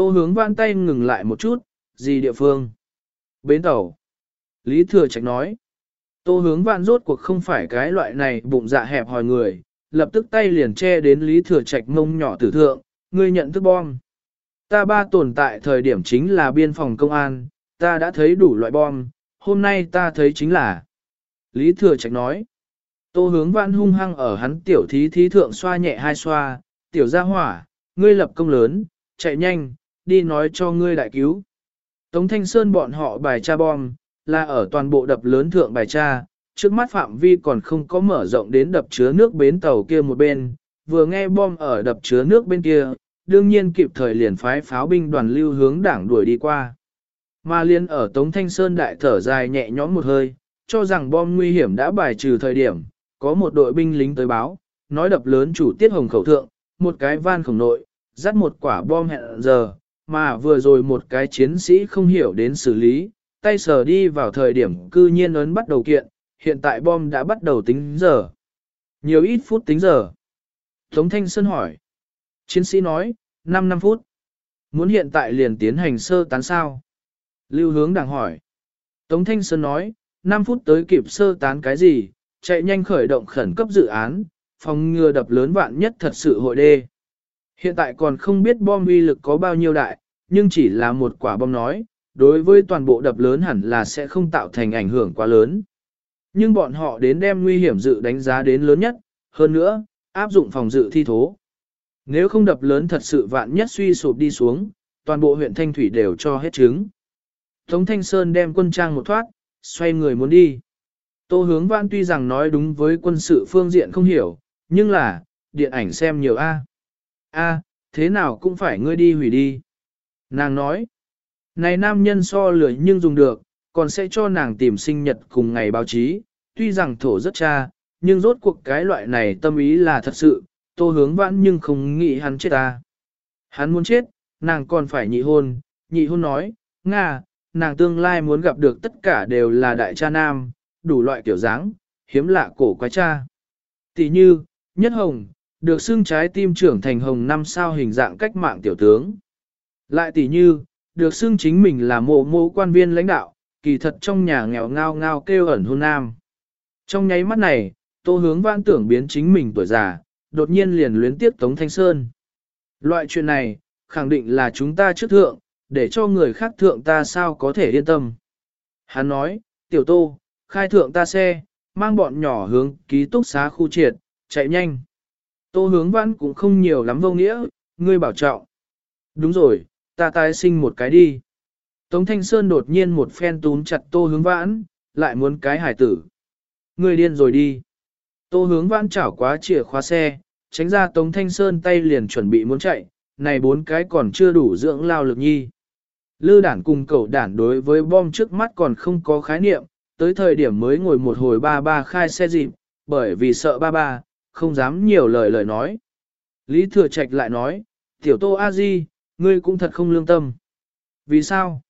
Tô hướng Vãn tay ngừng lại một chút, gì địa phương? Bến tàu. Lý thừa trạch nói, tô hướng vạn rốt cuộc không phải cái loại này bụng dạ hẹp hòi người, lập tức tay liền che đến Lý thừa trạch mông nhỏ tử thượng, ngươi nhận thức bom. Ta ba tồn tại thời điểm chính là biên phòng công an, ta đã thấy đủ loại bom, hôm nay ta thấy chính là. Lý Thừa Trạch nói, tô hướng vãn hung hăng ở hắn tiểu thí thí thượng xoa nhẹ hai xoa, tiểu gia hỏa, ngươi lập công lớn, chạy nhanh, đi nói cho ngươi đại cứu. Tống Thanh Sơn bọn họ bài tra bom, là ở toàn bộ đập lớn thượng bài tra, trước mắt phạm vi còn không có mở rộng đến đập chứa nước bến tàu kia một bên, vừa nghe bom ở đập chứa nước bên kia, đương nhiên kịp thời liền phái pháo binh đoàn lưu hướng đảng đuổi đi qua. Mà liên ở Tống Thanh Sơn đại thở dài nhẹ nhõm một hơi, cho rằng bom nguy hiểm đã bài trừ thời điểm, có một đội binh lính tới báo, nói đập lớn chủ tiết hồng khẩu thượng, một cái van khổng nội, dắt một quả bom hẹn giờ, mà vừa rồi một cái chiến sĩ không hiểu đến xử lý, tay sờ đi vào thời điểm cư nhiên ấn bắt đầu kiện, hiện tại bom đã bắt đầu tính giờ. Nhiều ít phút tính giờ. Tống Thanh Sơn hỏi. Chiến sĩ nói, 5 năm phút. Muốn hiện tại liền tiến hành sơ tán sao? Lưu hướng đảng hỏi. Tống Thanh Sơn nói, 5 phút tới kịp sơ tán cái gì, chạy nhanh khởi động khẩn cấp dự án, phòng ngừa đập lớn vạn nhất thật sự hội đê. Hiện tại còn không biết bom uy lực có bao nhiêu đại, nhưng chỉ là một quả bom nói, đối với toàn bộ đập lớn hẳn là sẽ không tạo thành ảnh hưởng quá lớn. Nhưng bọn họ đến đem nguy hiểm dự đánh giá đến lớn nhất, hơn nữa, áp dụng phòng dự thi thố. Nếu không đập lớn thật sự vạn nhất suy sụp đi xuống, toàn bộ huyện Thanh Thủy đều cho hết trứng. Tống Thanh Sơn đem quân trang một thoát, xoay người muốn đi. Tô hướng văn tuy rằng nói đúng với quân sự phương diện không hiểu, nhưng là, điện ảnh xem nhiều A. A, thế nào cũng phải ngươi đi hủy đi. Nàng nói, này nam nhân so lười nhưng dùng được, còn sẽ cho nàng tìm sinh nhật cùng ngày báo chí, tuy rằng thổ rất cha, nhưng rốt cuộc cái loại này tâm ý là thật sự, tô hướng vãn nhưng không nghĩ hắn chết ta. Hắn muốn chết, nàng còn phải nhị hôn, nhị hôn nói, Nga, nàng tương lai muốn gặp được tất cả đều là đại cha nam, đủ loại kiểu dáng, hiếm lạ cổ quái cha. Tỷ như, nhất hồng, được xưng trái tim trưởng thành hồng năm sao hình dạng cách mạng tiểu tướng. Lại tỷ như, được xưng chính mình là mộ mộ quan viên lãnh đạo, kỳ thật trong nhà nghèo ngao ngao kêu ẩn hôn nam. Trong nháy mắt này, tô hướng vãn tưởng biến chính mình tuổi già, đột nhiên liền luyến tiếp Tống Thanh Sơn. Loại chuyện này, khẳng định là chúng ta trước thượng, để cho người khác thượng ta sao có thể yên tâm. Hắn nói, tiểu tô, khai thượng ta xe, mang bọn nhỏ hướng ký túc xá khu triệt, chạy nhanh. Tô hướng vãn cũng không nhiều lắm vô nghĩa, ngươi bảo trọng. Đúng rồi, ta tái sinh một cái đi. Tống Thanh Sơn đột nhiên một phen túm chặt tô hướng vãn, lại muốn cái hải tử. người điên rồi đi. Tô hướng vãn chảo quá chìa khóa xe, tránh ra Tống Thanh Sơn tay liền chuẩn bị muốn chạy, này bốn cái còn chưa đủ dưỡng lao lực nhi. Lư đản cùng cậu đản đối với bom trước mắt còn không có khái niệm, tới thời điểm mới ngồi một hồi ba ba khai xe dịp, bởi vì sợ ba ba, không dám nhiều lời lời nói. Lý Thừa Trạch lại nói, tiểu tô a di, ngươi cũng thật không lương tâm. Vì sao?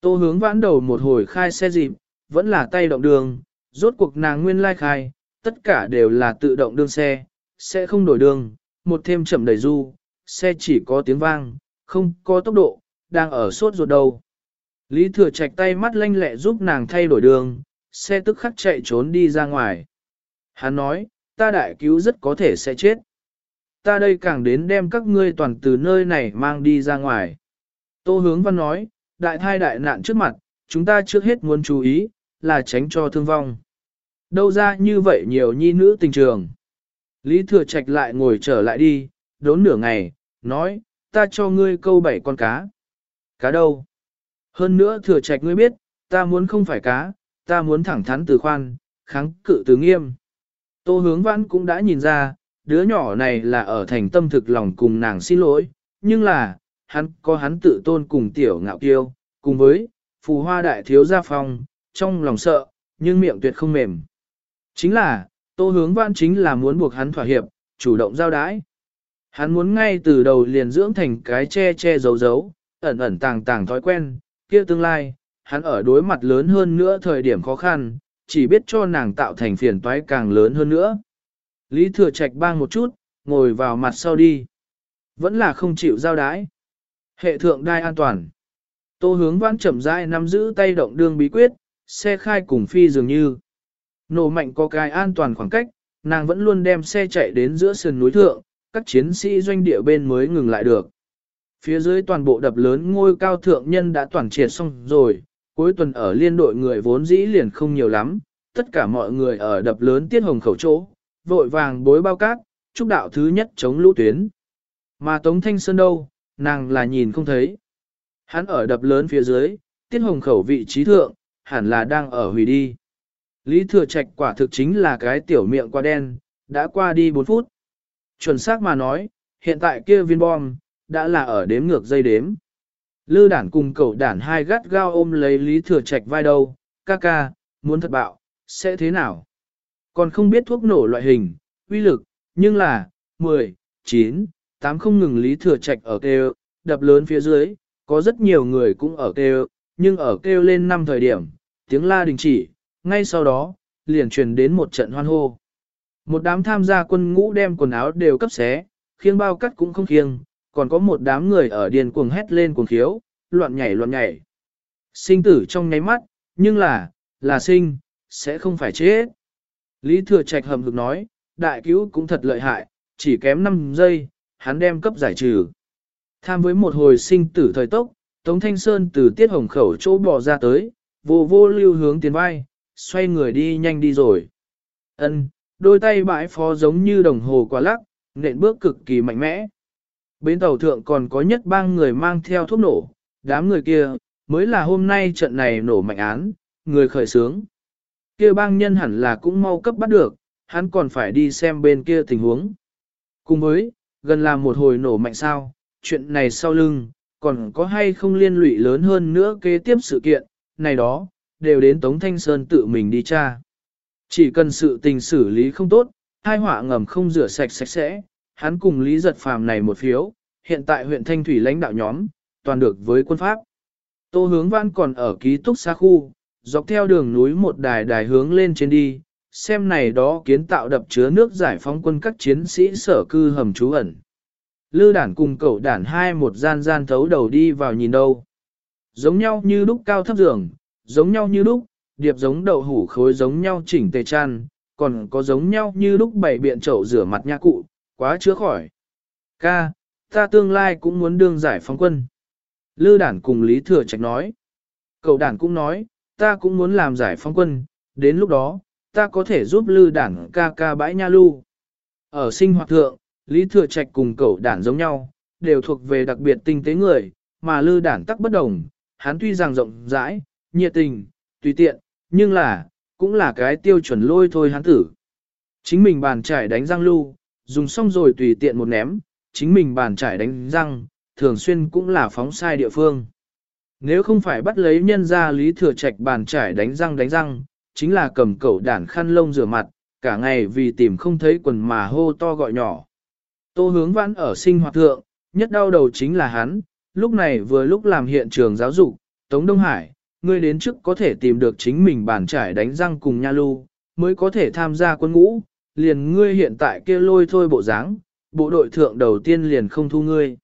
Tô hướng vãn đầu một hồi khai xe dịp, vẫn là tay động đường, rốt cuộc nàng nguyên lai khai, tất cả đều là tự động đường xe, sẽ không đổi đường, một thêm chậm đầy du, xe chỉ có tiếng vang, không có tốc độ, đang ở sốt ruột đầu. Lý thừa Trạch tay mắt lanh lẹ giúp nàng thay đổi đường, xe tức khắc chạy trốn đi ra ngoài. Hắn nói, ta đại cứu rất có thể sẽ chết. Ta đây càng đến đem các ngươi toàn từ nơi này mang đi ra ngoài. Tô hướng văn nói, đại thai đại nạn trước mặt, chúng ta trước hết muốn chú ý, là tránh cho thương vong. Đâu ra như vậy nhiều nhi nữ tình trường. Lý Thừa Trạch lại ngồi trở lại đi, đốn nửa ngày, nói, ta cho ngươi câu bảy con cá. Cá đâu? Hơn nữa Thừa Trạch ngươi biết, ta muốn không phải cá, ta muốn thẳng thắn từ khoan, kháng cự từ nghiêm. Tô hướng Văn cũng đã nhìn ra, đứa nhỏ này là ở thành tâm thực lòng cùng nàng xin lỗi, nhưng là, hắn có hắn tự tôn cùng tiểu ngạo kiêu, cùng với, phù hoa đại thiếu gia phong, trong lòng sợ, nhưng miệng tuyệt không mềm. Chính là, tô hướng vãn chính là muốn buộc hắn thỏa hiệp, chủ động giao đái. Hắn muốn ngay từ đầu liền dưỡng thành cái che che giấu giấu, ẩn ẩn tàng tàng thói quen, kia tương lai, hắn ở đối mặt lớn hơn nữa thời điểm khó khăn, chỉ biết cho nàng tạo thành phiền toái càng lớn hơn nữa. Lý thừa trạch bang một chút, ngồi vào mặt sau đi. Vẫn là không chịu giao đái. Hệ thượng đai an toàn. Tô hướng vãn chậm rãi nắm giữ tay động đương bí quyết, xe khai cùng phi dường như. Nổ mạnh có cái an toàn khoảng cách, nàng vẫn luôn đem xe chạy đến giữa sườn núi thượng, các chiến sĩ doanh địa bên mới ngừng lại được. Phía dưới toàn bộ đập lớn ngôi cao thượng nhân đã toàn triệt xong rồi, cuối tuần ở liên đội người vốn dĩ liền không nhiều lắm, tất cả mọi người ở đập lớn tiết hồng khẩu chỗ, vội vàng bối bao cát, chúc đạo thứ nhất chống lũ tuyến. Mà Tống Thanh Sơn đâu, nàng là nhìn không thấy. Hắn ở đập lớn phía dưới, tiết hồng khẩu vị trí thượng, hẳn là đang ở hủy đi. Lý thừa trạch quả thực chính là cái tiểu miệng qua đen, đã qua đi 4 phút. Chuẩn xác mà nói, hiện tại kia viên bom, đã là ở đếm ngược dây đếm. Lư đản cùng cậu đản hai gắt gao ôm lấy Lý Thừa Trạch vai đầu, ca ca, muốn thật bạo, sẽ thế nào? Còn không biết thuốc nổ loại hình, uy lực, nhưng là, 10, 9, 8 không ngừng Lý Thừa Trạch ở kêu, đập lớn phía dưới, có rất nhiều người cũng ở kêu, nhưng ở kêu lên năm thời điểm, tiếng la đình chỉ, ngay sau đó, liền truyền đến một trận hoan hô. Một đám tham gia quân ngũ đem quần áo đều cấp xé, khiêng bao cắt cũng không khiêng, còn có một đám người ở điền cuồng hét lên cuồng khiếu, loạn nhảy loạn nhảy. Sinh tử trong nháy mắt, nhưng là, là sinh, sẽ không phải chết. Lý Thừa Trạch hầm hực nói, đại cứu cũng thật lợi hại, chỉ kém 5 giây, hắn đem cấp giải trừ. Tham với một hồi sinh tử thời tốc, Tống Thanh Sơn từ tiết hồng khẩu chỗ bò ra tới, vô vô lưu hướng tiền vai, xoay người đi nhanh đi rồi. Ân, đôi tay bãi phó giống như đồng hồ quả lắc, nện bước cực kỳ mạnh mẽ. Bến tàu thượng còn có nhất bang người mang theo thuốc nổ, đám người kia, mới là hôm nay trận này nổ mạnh án, người khởi sướng. Kia bang nhân hẳn là cũng mau cấp bắt được, hắn còn phải đi xem bên kia tình huống. Cùng với, gần là một hồi nổ mạnh sao, chuyện này sau lưng, còn có hay không liên lụy lớn hơn nữa kế tiếp sự kiện, này đó, đều đến Tống Thanh Sơn tự mình đi tra. Chỉ cần sự tình xử lý không tốt, hai họa ngầm không rửa sạch sạch sẽ, hắn cùng Lý Giật Phàm này một phiếu, hiện tại huyện Thanh Thủy lãnh đạo nhóm, toàn được với quân pháp. Tô hướng văn còn ở ký túc xa khu, dọc theo đường núi một đài đài hướng lên trên đi, xem này đó kiến tạo đập chứa nước giải phóng quân các chiến sĩ sở cư hầm trú ẩn. Lư đản cùng cậu đản hai một gian gian thấu đầu đi vào nhìn đâu. Giống nhau như đúc cao thấp giường, giống nhau như đúc, điệp giống đậu hủ khối giống nhau chỉnh tề chăn, còn có giống nhau như đúc bảy biện chậu rửa mặt nha cụ, quá chứa khỏi. Ca, ta tương lai cũng muốn đương giải phóng quân. Lư đản cùng Lý Thừa Trạch nói. Cậu đản cũng nói, ta cũng muốn làm giải phóng quân, đến lúc đó, ta có thể giúp lư đản ca ca bãi nha lưu. Ở sinh hoạt thượng, Lý Thừa Trạch cùng cậu đản giống nhau, đều thuộc về đặc biệt tinh tế người, mà lư đản tắc bất đồng, hắn tuy rằng rộng rãi, nhiệt tình, tùy tiện, nhưng là, cũng là cái tiêu chuẩn lôi thôi hắn tử. Chính mình bàn trải đánh răng lưu, dùng xong rồi tùy tiện một ném, chính mình bàn trải đánh răng, thường xuyên cũng là phóng sai địa phương. Nếu không phải bắt lấy nhân ra lý thừa trạch bàn trải đánh răng đánh răng, chính là cầm cẩu đản khăn lông rửa mặt, cả ngày vì tìm không thấy quần mà hô to gọi nhỏ. Tô hướng vãn ở sinh hoạt thượng, nhất đau đầu chính là hắn, lúc này vừa lúc làm hiện trường giáo dục, Tống Đông Hải, ngươi đến trước có thể tìm được chính mình bàn trải đánh răng cùng nha lưu, mới có thể tham gia quân ngũ, liền ngươi hiện tại kia lôi thôi bộ dáng, bộ đội thượng đầu tiên liền không thu ngươi.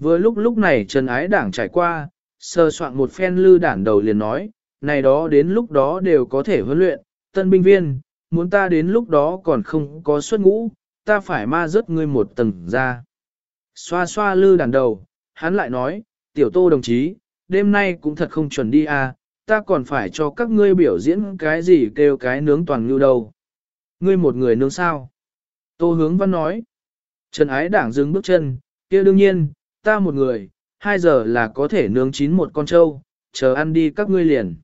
Vừa lúc lúc này Trần Ái Đảng trải qua, sơ soạn một phen lư đản đầu liền nói, này đó đến lúc đó đều có thể huấn luyện, tân binh viên, muốn ta đến lúc đó còn không có xuất ngũ, ta phải ma rớt ngươi một tầng ra. Xoa xoa lư đàn đầu, hắn lại nói, tiểu tô đồng chí, đêm nay cũng thật không chuẩn đi à, ta còn phải cho các ngươi biểu diễn cái gì kêu cái nướng toàn ngưu đâu. Ngươi một người nướng sao? Tô hướng văn nói. Trần ái đảng dừng bước chân, kia đương nhiên, ta một người, hai giờ là có thể nướng chín một con trâu, chờ ăn đi các ngươi liền.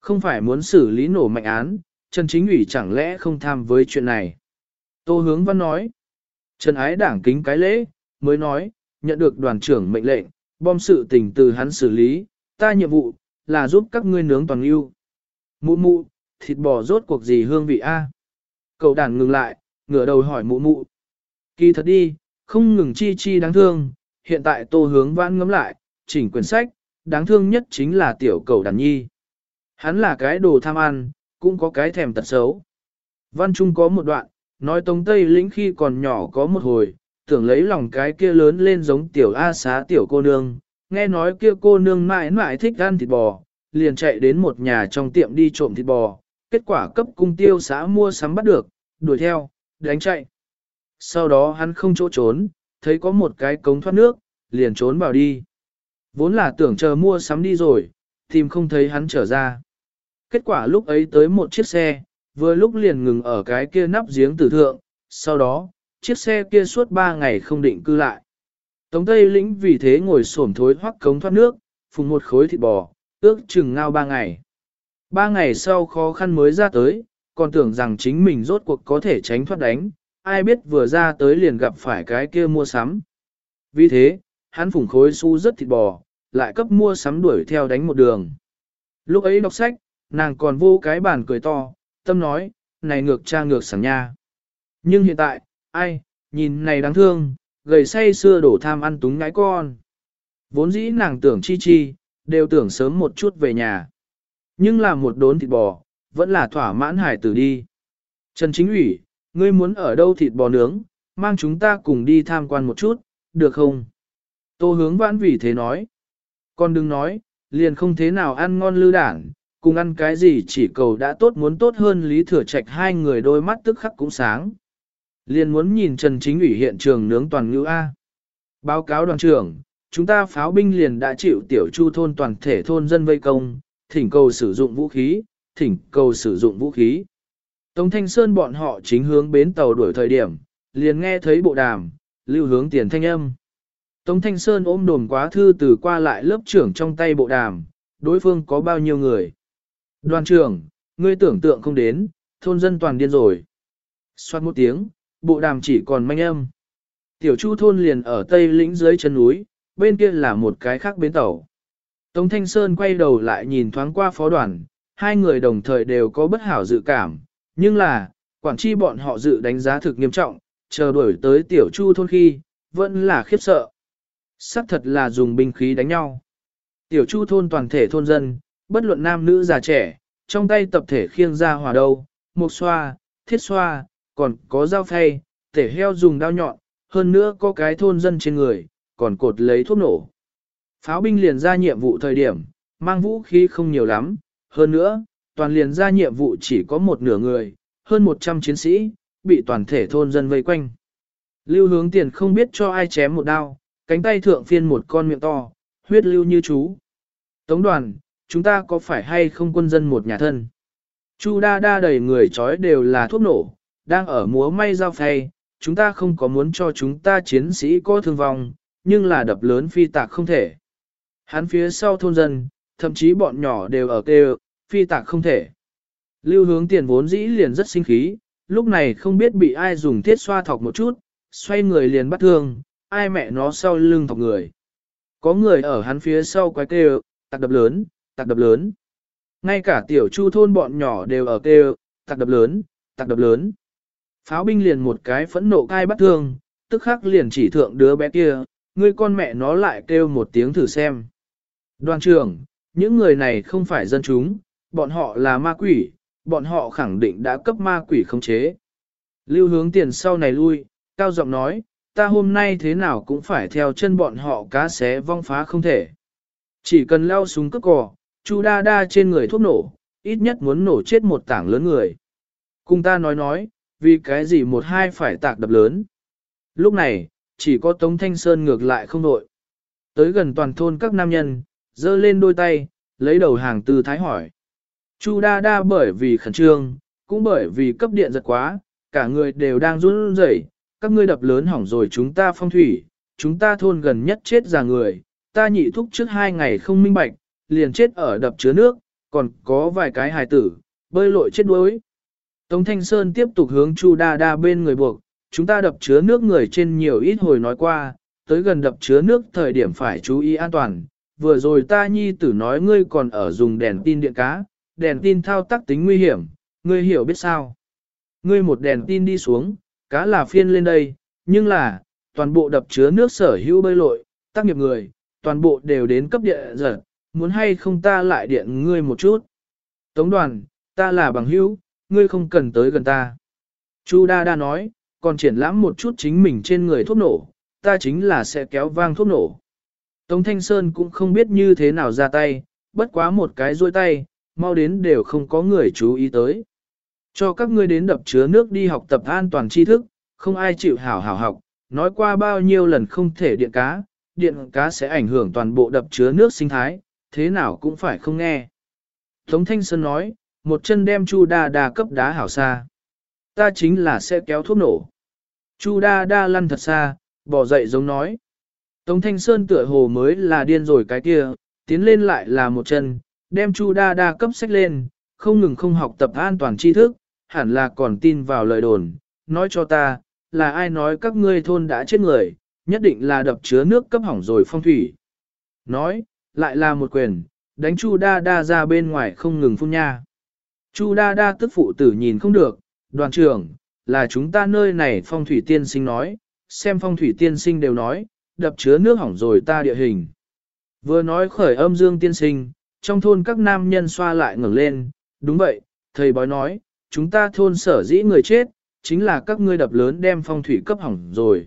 Không phải muốn xử lý nổ mạnh án, Trần Chính ủy chẳng lẽ không tham với chuyện này. Tô hướng văn nói. Trần ái đảng kính cái lễ, mới nói, nhận được đoàn trưởng mệnh lệnh, bom sự tình từ hắn xử lý, ta nhiệm vụ, là giúp các ngươi nướng toàn yêu. Mụ mụ, thịt bò rốt cuộc gì hương vị a? Cậu đàn ngừng lại, ngửa đầu hỏi mụ mụ. Kỳ thật đi, không ngừng chi chi đáng thương, hiện tại tô hướng vãn ngấm lại, chỉnh quyển sách, đáng thương nhất chính là tiểu cầu đàn nhi. Hắn là cái đồ tham ăn, cũng có cái thèm tật xấu. Văn Trung có một đoạn, nói Tống Tây lĩnh khi còn nhỏ có một hồi, tưởng lấy lòng cái kia lớn lên giống tiểu A xá tiểu cô nương, nghe nói kia cô nương mãi mãi thích ăn thịt bò, liền chạy đến một nhà trong tiệm đi trộm thịt bò, kết quả cấp cung tiêu xã mua sắm bắt được, đuổi theo, đánh chạy. Sau đó hắn không chỗ trốn, thấy có một cái cống thoát nước, liền trốn vào đi. Vốn là tưởng chờ mua sắm đi rồi, tìm không thấy hắn trở ra. Kết quả lúc ấy tới một chiếc xe, vừa lúc liền ngừng ở cái kia nắp giếng tử thượng, sau đó, chiếc xe kia suốt ba ngày không định cư lại. Tống Tây Lĩnh vì thế ngồi xổm thối hoắc cống thoát nước, phùng một khối thịt bò, ước chừng ngao ba ngày. Ba ngày sau khó khăn mới ra tới, còn tưởng rằng chính mình rốt cuộc có thể tránh thoát đánh, ai biết vừa ra tới liền gặp phải cái kia mua sắm. Vì thế, hắn phủng khối su rất thịt bò, lại cấp mua sắm đuổi theo đánh một đường. Lúc ấy đọc sách, nàng còn vô cái bàn cười to, tâm nói, này ngược cha ngược sẵn nha. Nhưng hiện tại, ai, nhìn này đáng thương, gầy say xưa đổ tham ăn túng ngái con. Vốn dĩ nàng tưởng chi chi, đều tưởng sớm một chút về nhà. Nhưng là một đốn thịt bò, vẫn là thỏa mãn hải tử đi. Trần Chính ủy, ngươi muốn ở đâu thịt bò nướng, mang chúng ta cùng đi tham quan một chút, được không? Tô hướng vãn vì thế nói. Con đừng nói, liền không thế nào ăn ngon lư đảng, cùng ăn cái gì chỉ cầu đã tốt muốn tốt hơn Lý Thừa Trạch hai người đôi mắt tức khắc cũng sáng. Liền muốn nhìn Trần Chính ủy hiện trường nướng toàn ngữ A. Báo cáo đoàn trưởng, chúng ta pháo binh liền đã chịu tiểu chu thôn toàn thể thôn dân vây công, thỉnh cầu sử dụng vũ khí, thỉnh cầu sử dụng vũ khí. Tống Thanh Sơn bọn họ chính hướng bến tàu đuổi thời điểm, liền nghe thấy bộ đàm, lưu hướng tiền thanh âm. Tống Thanh Sơn ôm đồn quá thư từ qua lại lớp trưởng trong tay bộ đàm, đối phương có bao nhiêu người. Đoàn trưởng, ngươi tưởng tượng không đến, thôn dân toàn điên rồi. Xoát một tiếng, bộ đàm chỉ còn manh âm. Tiểu Chu thôn liền ở tây lĩnh dưới chân núi, bên kia là một cái khác bến tàu. Tống Thanh Sơn quay đầu lại nhìn thoáng qua phó đoàn, hai người đồng thời đều có bất hảo dự cảm, nhưng là, quản chi bọn họ dự đánh giá thực nghiêm trọng, chờ đuổi tới tiểu chu thôn khi, vẫn là khiếp sợ. Sắc thật là dùng binh khí đánh nhau. Tiểu chu thôn toàn thể thôn dân, bất luận nam nữ già trẻ, trong tay tập thể khiêng ra hòa đầu mục xoa, thiết xoa, còn có dao phay, thể heo dùng đao nhọn, hơn nữa có cái thôn dân trên người, còn cột lấy thuốc nổ. Pháo binh liền ra nhiệm vụ thời điểm, mang vũ khí không nhiều lắm, hơn nữa, toàn liền ra nhiệm vụ chỉ có một nửa người, hơn 100 chiến sĩ, bị toàn thể thôn dân vây quanh. Lưu hướng tiền không biết cho ai chém một đao, cánh tay thượng phiên một con miệng to, huyết lưu như chú. Tống đoàn, chúng ta có phải hay không quân dân một nhà thân? Chu đa đa đầy người trói đều là thuốc nổ, đang ở múa may giao phay, chúng ta không có muốn cho chúng ta chiến sĩ có thương vong, nhưng là đập lớn phi tạc không thể. Hắn phía sau thôn dân, thậm chí bọn nhỏ đều ở kêu, phi tạc không thể. Lưu hướng tiền vốn dĩ liền rất sinh khí, lúc này không biết bị ai dùng thiết xoa thọc một chút, xoay người liền bắt thương, ai mẹ nó sau lưng thọc người. Có người ở hắn phía sau quái kêu, tạc đập lớn, tạc đập lớn. Ngay cả tiểu chu thôn bọn nhỏ đều ở kêu, tạc đập lớn, tạc đập lớn. Pháo binh liền một cái phẫn nộ cai bắt thương, tức khắc liền chỉ thượng đứa bé kia, ngươi con mẹ nó lại kêu một tiếng thử xem. Đoàn trưởng, những người này không phải dân chúng, bọn họ là ma quỷ, bọn họ khẳng định đã cấp ma quỷ khống chế. Lưu hướng tiền sau này lui, cao giọng nói, ta hôm nay thế nào cũng phải theo chân bọn họ cá xé vong phá không thể. Chỉ cần leo súng cướp cò, chu đa đa trên người thuốc nổ, ít nhất muốn nổ chết một tảng lớn người. Cùng ta nói nói, vì cái gì một hai phải tạc đập lớn. Lúc này, chỉ có Tống Thanh Sơn ngược lại không nội. Tới gần toàn thôn các nam nhân, giơ lên đôi tay, lấy đầu hàng tư thái hỏi. Chu đa đa bởi vì khẩn trương, cũng bởi vì cấp điện giật quá, cả người đều đang run rẩy, các ngươi đập lớn hỏng rồi chúng ta phong thủy, chúng ta thôn gần nhất chết già người, ta nhị thúc trước hai ngày không minh bạch, liền chết ở đập chứa nước, còn có vài cái hài tử, bơi lội chết đuối. Tống Thanh Sơn tiếp tục hướng Chu Đa Đa bên người buộc, chúng ta đập chứa nước người trên nhiều ít hồi nói qua, tới gần đập chứa nước thời điểm phải chú ý an toàn. Vừa rồi ta nhi tử nói ngươi còn ở dùng đèn tin điện cá, đèn tin thao tác tính nguy hiểm, ngươi hiểu biết sao. Ngươi một đèn tin đi xuống, cá là phiên lên đây, nhưng là, toàn bộ đập chứa nước sở hữu bơi lội, tác nghiệp người, toàn bộ đều đến cấp địa giật, muốn hay không ta lại điện ngươi một chút. Tống đoàn, ta là bằng hữu, ngươi không cần tới gần ta. Chu Đa Đa nói, còn triển lãm một chút chính mình trên người thuốc nổ, ta chính là sẽ kéo vang thuốc nổ. Tống Thanh Sơn cũng không biết như thế nào ra tay, bất quá một cái duỗi tay, mau đến đều không có người chú ý tới. Cho các ngươi đến đập chứa nước đi học tập an toàn tri thức, không ai chịu hảo hảo học, nói qua bao nhiêu lần không thể điện cá, điện cá sẽ ảnh hưởng toàn bộ đập chứa nước sinh thái, thế nào cũng phải không nghe. Tống Thanh Sơn nói, một chân đem Chu Đa Đa cấp đá hảo xa. Ta chính là sẽ kéo thuốc nổ. Chu Đa Đa lăn thật xa, bỏ dậy giống nói. Tống Thanh Sơn tựa hồ mới là điên rồi cái kia, tiến lên lại là một chân, đem Chu Đa Đa cấp sách lên, không ngừng không học tập an toàn tri thức, hẳn là còn tin vào lời đồn, nói cho ta, là ai nói các ngươi thôn đã chết người, nhất định là đập chứa nước cấp hỏng rồi phong thủy. Nói, lại là một quyền, đánh Chu Đa Đa ra bên ngoài không ngừng phun nha. Chu Đa Đa tức phụ tử nhìn không được, đoàn trưởng, là chúng ta nơi này phong thủy tiên sinh nói, xem phong thủy tiên sinh đều nói, đập chứa nước hỏng rồi ta địa hình. Vừa nói khởi âm dương tiên sinh, trong thôn các nam nhân xoa lại ngẩng lên, đúng vậy, thầy bói nói, chúng ta thôn sở dĩ người chết, chính là các ngươi đập lớn đem phong thủy cấp hỏng rồi.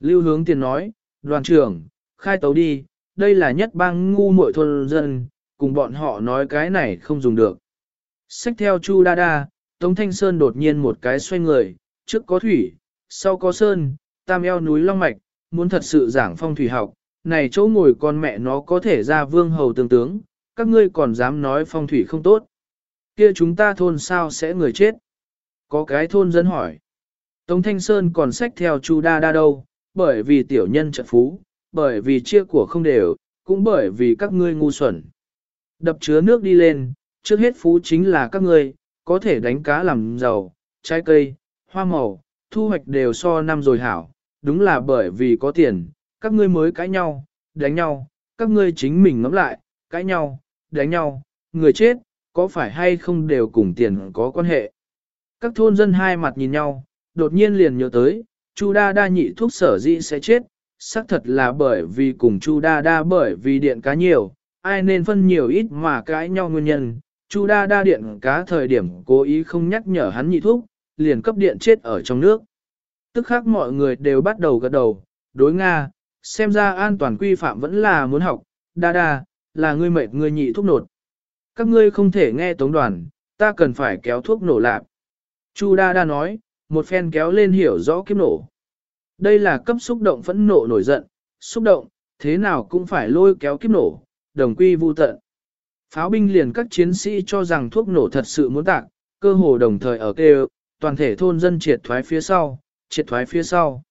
Lưu hướng tiền nói, đoàn trưởng, khai tấu đi, đây là nhất bang ngu muội thôn dân, cùng bọn họ nói cái này không dùng được. Xách theo Chu Đa Đa, Tống Thanh Sơn đột nhiên một cái xoay người, trước có thủy, sau có sơn, tam eo núi long mạch, muốn thật sự giảng phong thủy học, này chỗ ngồi con mẹ nó có thể ra vương hầu tương tướng, các ngươi còn dám nói phong thủy không tốt. Kia chúng ta thôn sao sẽ người chết? Có cái thôn dân hỏi. Tống Thanh Sơn còn sách theo Chu Đa Đa đâu, bởi vì tiểu nhân trận phú, bởi vì chia của không đều, cũng bởi vì các ngươi ngu xuẩn. Đập chứa nước đi lên, trước hết phú chính là các ngươi, có thể đánh cá làm giàu, trái cây, hoa màu, thu hoạch đều so năm rồi hảo, đúng là bởi vì có tiền, các ngươi mới cãi nhau, đánh nhau, các ngươi chính mình ngẫm lại, cãi nhau, đánh nhau, người chết, có phải hay không đều cùng tiền có quan hệ. Các thôn dân hai mặt nhìn nhau, đột nhiên liền nhớ tới, Chu Đa Đa nhị thuốc sở dĩ sẽ chết, xác thật là bởi vì cùng Chu Đa Đa bởi vì điện cá nhiều, ai nên phân nhiều ít mà cãi nhau nguyên nhân. Chu Đa Đa điện cá thời điểm cố ý không nhắc nhở hắn nhị thuốc, liền cấp điện chết ở trong nước. Tức khác mọi người đều bắt đầu gật đầu, đối Nga, xem ra an toàn quy phạm vẫn là muốn học, Đa Đa, là ngươi mệt ngươi nhị thuốc nột. Các ngươi không thể nghe tống đoàn, ta cần phải kéo thuốc nổ lạp. Chu Đa Đa nói, một phen kéo lên hiểu rõ kiếp nổ. Đây là cấp xúc động phẫn nộ nổi giận, xúc động, thế nào cũng phải lôi kéo kiếp nổ, đồng quy vu tận. Pháo binh liền các chiến sĩ cho rằng thuốc nổ thật sự muốn tạc, cơ hồ đồng thời ở kêu, toàn thể thôn dân triệt thoái phía sau, triệt thoái phía sau.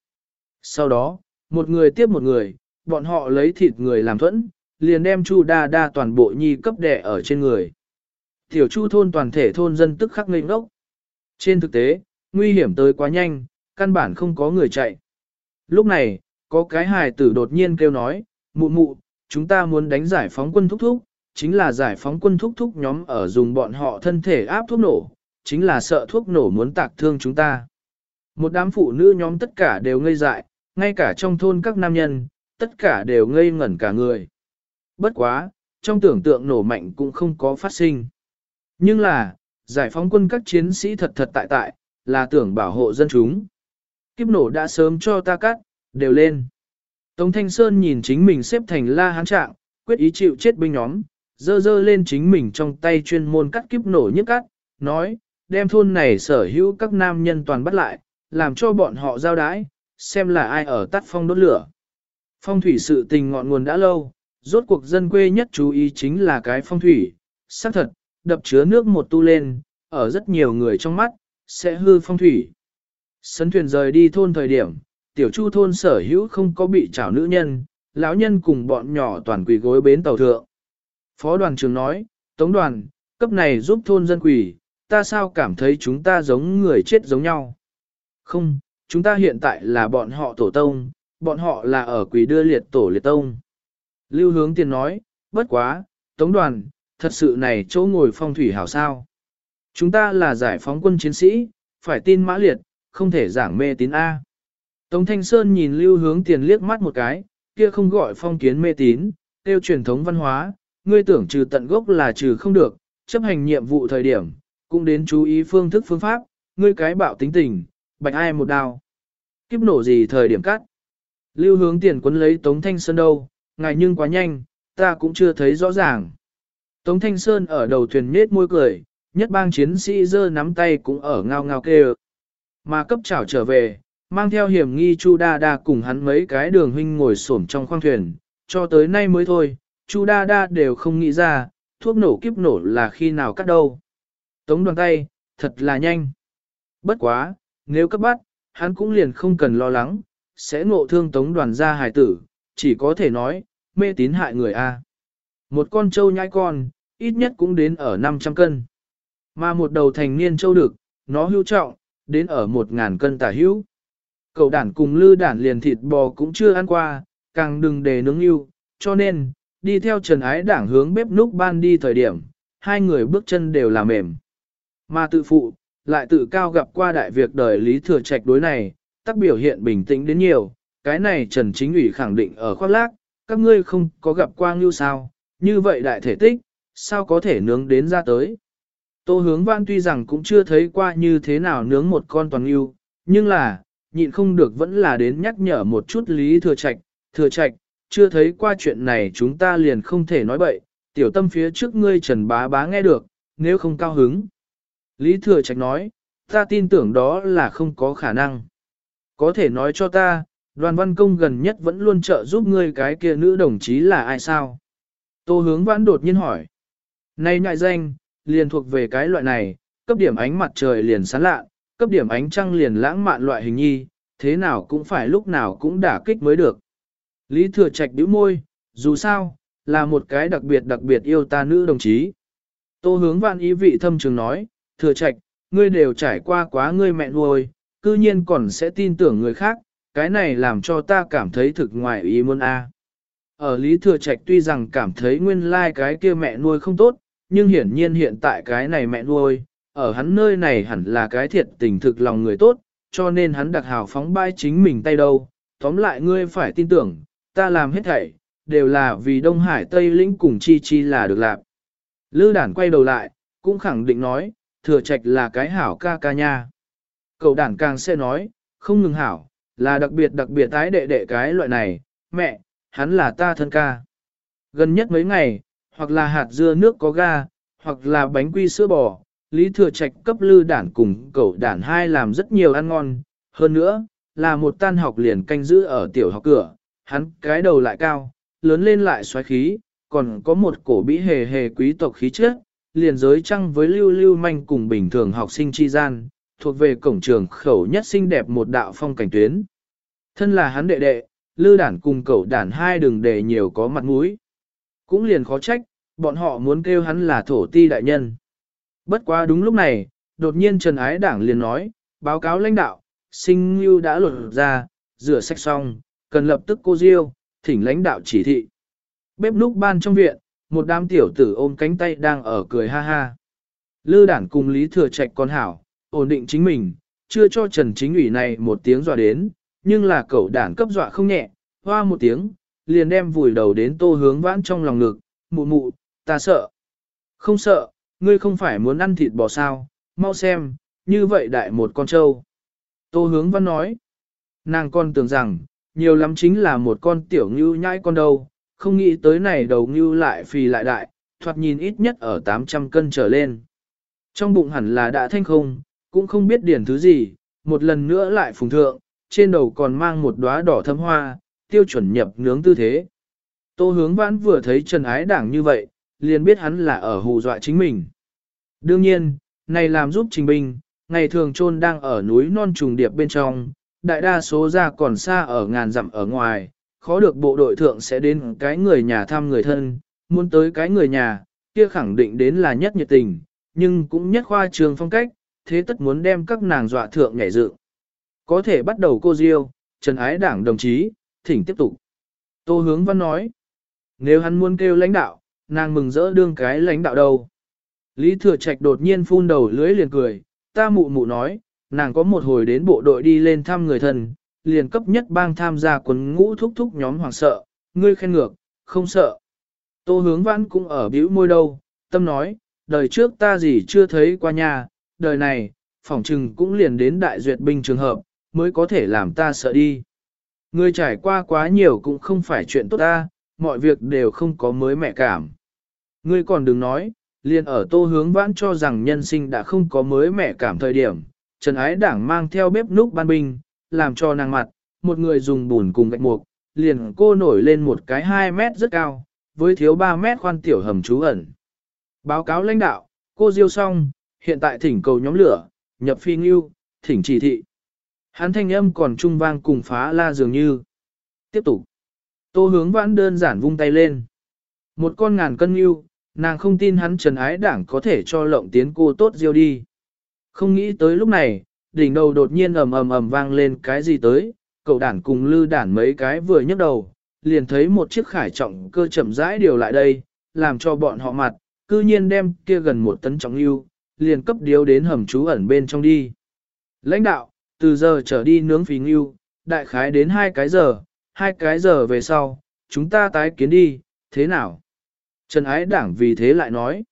Sau đó, một người tiếp một người, bọn họ lấy thịt người làm thuẫn, liền đem Chu Đa Đa toàn bộ nhi cấp đẻ ở trên người. Tiểu Chu thôn toàn thể thôn dân tức khắc ngây ngốc. Trên thực tế, nguy hiểm tới quá nhanh, căn bản không có người chạy. Lúc này, có cái hài tử đột nhiên kêu nói, mụ mụ, chúng ta muốn đánh giải phóng quân thúc thúc, chính là giải phóng quân thúc thúc nhóm ở dùng bọn họ thân thể áp thuốc nổ, chính là sợ thuốc nổ muốn tạc thương chúng ta. Một đám phụ nữ nhóm tất cả đều ngây dại, ngay cả trong thôn các nam nhân, tất cả đều ngây ngẩn cả người. Bất quá, trong tưởng tượng nổ mạnh cũng không có phát sinh. Nhưng là, giải phóng quân các chiến sĩ thật thật tại tại, là tưởng bảo hộ dân chúng. Kiếp nổ đã sớm cho ta cắt, đều lên. Tống Thanh Sơn nhìn chính mình xếp thành la hán trạng, quyết ý chịu chết binh nhóm, dơ dơ lên chính mình trong tay chuyên môn cắt kiếp nổ nhất cắt, nói, đem thôn này sở hữu các nam nhân toàn bắt lại, làm cho bọn họ giao đái, xem là ai ở tắt phong đốt lửa. Phong thủy sự tình ngọn nguồn đã lâu, rốt cuộc dân quê nhất chú ý chính là cái phong thủy, xác thật, đập chứa nước một tu lên, ở rất nhiều người trong mắt, sẽ hư phong thủy. Sấn thuyền rời đi thôn thời điểm, tiểu chu thôn sở hữu không có bị trảo nữ nhân, lão nhân cùng bọn nhỏ toàn quỳ gối bến tàu thượng. Phó đoàn trưởng nói, tống đoàn, cấp này giúp thôn dân quỳ, ta sao cảm thấy chúng ta giống người chết giống nhau. Không, chúng ta hiện tại là bọn họ tổ tông, bọn họ là ở quỳ đưa liệt tổ liệt tông. Lưu hướng tiền nói, bất quá, tống đoàn, thật sự này chỗ ngồi phong thủy hảo sao. Chúng ta là giải phóng quân chiến sĩ, phải tin mã liệt, không thể giảng mê tín A. Tống Thanh Sơn nhìn lưu hướng tiền liếc mắt một cái, kia không gọi phong kiến mê tín, tiêu truyền thống văn hóa, ngươi tưởng trừ tận gốc là trừ không được, chấp hành nhiệm vụ thời điểm, cũng đến chú ý phương thức phương pháp, ngươi cái bạo tính tình, bạch ai một đao. Kiếp nổ gì thời điểm cắt. Lưu hướng tiền quấn lấy Tống Thanh Sơn đâu, ngài nhưng quá nhanh, ta cũng chưa thấy rõ ràng. Tống Thanh Sơn ở đầu thuyền nết môi cười, nhất bang chiến sĩ giơ nắm tay cũng ở ngao ngao kêu. Mà cấp chảo trở về, mang theo hiểm nghi Chu Đa Đa cùng hắn mấy cái đường huynh ngồi xổm trong khoang thuyền, cho tới nay mới thôi, Chu Đa Đa đều không nghĩ ra, thuốc nổ kiếp nổ là khi nào cắt đâu. Tống đoàn tay, thật là nhanh. Bất quá, nếu cấp bắt, hắn cũng liền không cần lo lắng, sẽ ngộ thương tống đoàn gia hài tử, chỉ có thể nói, mê tín hại người A. Một con trâu nhai con, ít nhất cũng đến ở 500 cân. Mà một đầu thành niên trâu đực, nó hưu trọng, đến ở 1.000 cân tả hữu. Cậu đản cùng lư đản liền thịt bò cũng chưa ăn qua, càng đừng để nướng yêu, cho nên, đi theo Trần Ái đảng hướng bếp núc ban đi thời điểm, hai người bước chân đều là mềm. Mà tự phụ, lại tự cao gặp qua đại việc đời Lý Thừa Trạch đối này, tác biểu hiện bình tĩnh đến nhiều, cái này Trần Chính ủy khẳng định ở khoác lác, các ngươi không có gặp qua ngưu sao, như vậy đại thể tích, sao có thể nướng đến ra tới. Tô hướng văn tuy rằng cũng chưa thấy qua như thế nào nướng một con toàn ngưu, nhưng là, nhịn không được vẫn là đến nhắc nhở một chút Lý Thừa Trạch, Thừa Trạch, chưa thấy qua chuyện này chúng ta liền không thể nói bậy, tiểu tâm phía trước ngươi Trần Bá Bá nghe được, nếu không cao hứng. Lý Thừa Trạch nói, ta tin tưởng đó là không có khả năng. Có thể nói cho ta, đoàn văn công gần nhất vẫn luôn trợ giúp ngươi cái kia nữ đồng chí là ai sao? Tô hướng vãn đột nhiên hỏi. Này nhại danh, liền thuộc về cái loại này, cấp điểm ánh mặt trời liền sáng lạ, cấp điểm ánh trăng liền lãng mạn loại hình nhi, thế nào cũng phải lúc nào cũng đả kích mới được. Lý Thừa Trạch bĩu môi, dù sao, là một cái đặc biệt đặc biệt yêu ta nữ đồng chí. Tô hướng vạn ý vị thâm trường nói, Thừa Trạch, ngươi đều trải qua quá ngươi mẹ nuôi, cư nhiên còn sẽ tin tưởng người khác, cái này làm cho ta cảm thấy thực ngoài ý muốn a. Ở Lý Thừa Trạch tuy rằng cảm thấy nguyên lai like cái kia mẹ nuôi không tốt, nhưng hiển nhiên hiện tại cái này mẹ nuôi, ở hắn nơi này hẳn là cái thiệt tình thực lòng người tốt, cho nên hắn đặc hào phóng bai chính mình tay đâu. Tóm lại ngươi phải tin tưởng, ta làm hết thảy, đều là vì Đông Hải Tây Lĩnh cùng Chi Chi là được làm. Lư đản quay đầu lại, cũng khẳng định nói, thừa trạch là cái hảo ca ca nha. Cậu đản càng sẽ nói, không ngừng hảo, là đặc biệt đặc biệt tái đệ đệ cái loại này, mẹ, hắn là ta thân ca. Gần nhất mấy ngày, hoặc là hạt dưa nước có ga, hoặc là bánh quy sữa bò, Lý Thừa Trạch cấp lư đản cùng cậu đản hai làm rất nhiều ăn ngon, hơn nữa, là một tan học liền canh giữ ở tiểu học cửa, hắn cái đầu lại cao, lớn lên lại xoáy khí, còn có một cổ bĩ hề hề quý tộc khí chất, liền giới trăng với lưu lưu manh cùng bình thường học sinh chi gian, thuộc về cổng trường khẩu nhất xinh đẹp một đạo phong cảnh tuyến. Thân là hắn đệ đệ, lư đản cùng cậu đản hai đường để nhiều có mặt mũi. Cũng liền khó trách, bọn họ muốn kêu hắn là thổ ti đại nhân. Bất quá đúng lúc này, đột nhiên Trần Ái Đảng liền nói, báo cáo lãnh đạo, sinh lưu đã lột ra, rửa sạch xong, cần lập tức cô Diêu, thỉnh lãnh đạo chỉ thị. Bếp núc ban trong viện, một đám tiểu tử ôm cánh tay đang ở cười ha ha. Lư đản cùng Lý Thừa Trạch con hảo, ổn định chính mình, chưa cho Trần Chính ủy này một tiếng dọa đến, nhưng là cậu đản cấp dọa không nhẹ, hoa một tiếng, liền đem vùi đầu đến tô hướng vãn trong lòng ngực, mụ mụ, ta sợ. Không sợ, ngươi không phải muốn ăn thịt bò sao, mau xem, như vậy đại một con trâu. Tô hướng văn nói, nàng con tưởng rằng, nhiều lắm chính là một con tiểu ngưu nhãi con đâu, không nghĩ tới này đầu ngưu lại phì lại đại, thoạt nhìn ít nhất ở 800 cân trở lên. Trong bụng hẳn là đã thanh không, cũng không biết điển thứ gì, một lần nữa lại phùng thượng, trên đầu còn mang một đóa đỏ thâm hoa, tiêu chuẩn nhập nướng tư thế. Tô hướng vãn vừa thấy Trần Ái Đảng như vậy, liền biết hắn là ở hù dọa chính mình. Đương nhiên, này làm giúp trình Bình, ngày thường trôn đang ở núi non trùng điệp bên trong, đại đa số ra còn xa ở ngàn dặm ở ngoài, khó được bộ đội thượng sẽ đến cái người nhà thăm người thân, muốn tới cái người nhà, kia khẳng định đến là nhất nhiệt tình, nhưng cũng nhất khoa trường phong cách, thế tất muốn đem các nàng dọa thượng nhảy dự, Có thể bắt đầu cô Diêu, Trần Ái Đảng đồng chí, thỉnh tiếp tục. Tô Hướng Văn nói, nếu hắn muốn kêu lãnh đạo, nàng mừng rỡ đương cái lãnh đạo đâu. Lý Thừa Trạch đột nhiên phun đầu lưới liền cười, ta mụ mụ nói, nàng có một hồi đến bộ đội đi lên thăm người thân, liền cấp nhất bang tham gia quần ngũ thúc thúc nhóm hoàng sợ, ngươi khen ngược, không sợ. Tô hướng Văn cũng ở bĩu môi đâu, tâm nói, đời trước ta gì chưa thấy qua nhà, đời này, phỏng trừng cũng liền đến đại duyệt binh trường hợp, mới có thể làm ta sợ đi. Ngươi trải qua quá nhiều cũng không phải chuyện tốt ta, mọi việc đều không có mới mẹ cảm. Ngươi còn đừng nói, liền ở tô hướng vãn cho rằng nhân sinh đã không có mới mẹ cảm thời điểm, Trần Ái Đảng mang theo bếp núc ban binh, làm cho nàng mặt, một người dùng bùn cùng gạch mục, liền cô nổi lên một cái 2 mét rất cao, với thiếu 3 mét khoan tiểu hầm trú ẩn. Báo cáo lãnh đạo, cô diêu xong, hiện tại thỉnh cầu nhóm lửa, nhập phi ngưu, thỉnh chỉ thị. Hắn thanh âm còn trung vang cùng phá la dường như. Tiếp tục. Tô hướng vãn đơn giản vung tay lên. Một con ngàn cân ngưu, nàng không tin hắn trần ái đảng có thể cho lộng tiến cô tốt diêu đi. Không nghĩ tới lúc này, đỉnh đầu đột nhiên ầm ầm ầm vang lên cái gì tới, cậu đản cùng lư đản mấy cái vừa nhấc đầu, liền thấy một chiếc khải trọng cơ chậm rãi điều lại đây, làm cho bọn họ mặt, cư nhiên đem kia gần một tấn trọng lưu, liền cấp điếu đến hầm trú ẩn bên trong đi. Lãnh đạo, từ giờ trở đi nướng phí ngưu, đại khái đến hai cái giờ, hai cái giờ về sau, chúng ta tái kiến đi, thế nào? Trần Ái Đảng vì thế lại nói,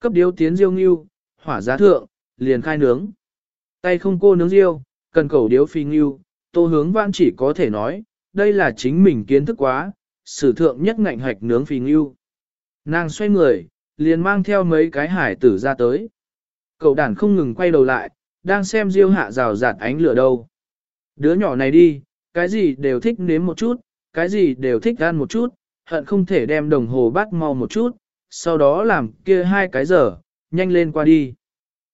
cấp điếu tiến diêu ngưu, hỏa giá thượng, liền khai nướng. Tay không cô nướng riêu, cần cầu điếu phi ngưu, tô hướng vãn chỉ có thể nói, đây là chính mình kiến thức quá, sử thượng nhất ngạnh hạch nướng phi ngưu. Nàng xoay người, liền mang theo mấy cái hải tử ra tới. Cậu đàn không ngừng quay đầu lại, đang xem Diêu hạ rào rạt ánh lửa đâu. Đứa nhỏ này đi, cái gì đều thích nếm một chút, cái gì đều thích ăn một chút, hận không thể đem đồng hồ bắt mau một chút, sau đó làm kia hai cái giờ, nhanh lên qua đi.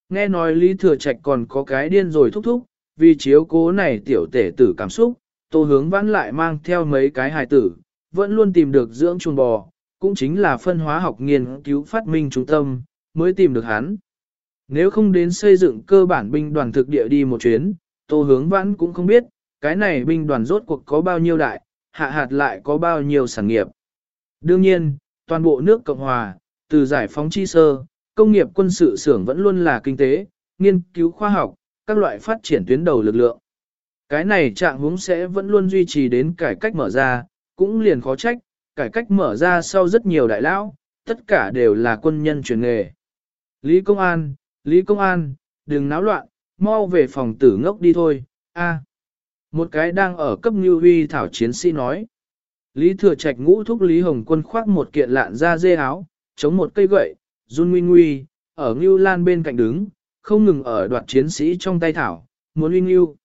Nghe nói Lý Thừa Trạch còn có cái điên rồi thúc thúc, vì chiếu cố này tiểu tể tử cảm xúc, tô hướng vãn lại mang theo mấy cái hài tử, vẫn luôn tìm được dưỡng chuồng bò, cũng chính là phân hóa học nghiên cứu phát minh trung tâm, mới tìm được hắn. Nếu không đến xây dựng cơ bản binh đoàn thực địa đi một chuyến, tô hướng vãn cũng không biết, cái này binh đoàn rốt cuộc có bao nhiêu đại, hạ hạt lại có bao nhiêu sản nghiệp. Đương nhiên, toàn bộ nước Cộng Hòa, từ giải phóng chi sơ, công nghiệp quân sự xưởng vẫn luôn là kinh tế, nghiên cứu khoa học, các loại phát triển tuyến đầu lực lượng. Cái này trạng hướng sẽ vẫn luôn duy trì đến cải cách mở ra, cũng liền khó trách, cải cách mở ra sau rất nhiều đại lão, tất cả đều là quân nhân truyền nghề. Lý Công An, Lý Công An, đừng náo loạn, mau về phòng tử ngốc đi thôi, a. Một cái đang ở cấp như huy thảo chiến sĩ nói. Lý Thừa Trạch ngũ thúc Lý Hồng Quân khoác một kiện lạn da dê áo, chống một cây gậy, run nguy nguy, ở Ngưu Lan bên cạnh đứng, không ngừng ở đoạt chiến sĩ trong tay thảo, muốn uy ngưu.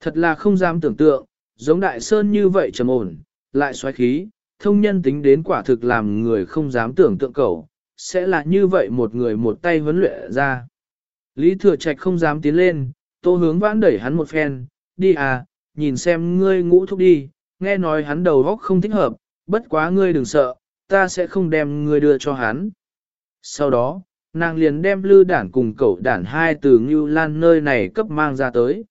Thật là không dám tưởng tượng, giống đại sơn như vậy trầm ổn, lại xoáy khí, thông nhân tính đến quả thực làm người không dám tưởng tượng cầu, sẽ là như vậy một người một tay huấn luyện ra. Lý Thừa Trạch không dám tiến lên, tô hướng vãn đẩy hắn một phen, đi à, nhìn xem ngươi ngũ thúc đi, nghe nói hắn đầu góc không thích hợp, bất quá ngươi đừng sợ, ta sẽ không đem ngươi đưa cho hắn. Sau đó, nàng liền đem lư đản cùng cậu đản hai từ Ngưu Lan nơi này cấp mang ra tới.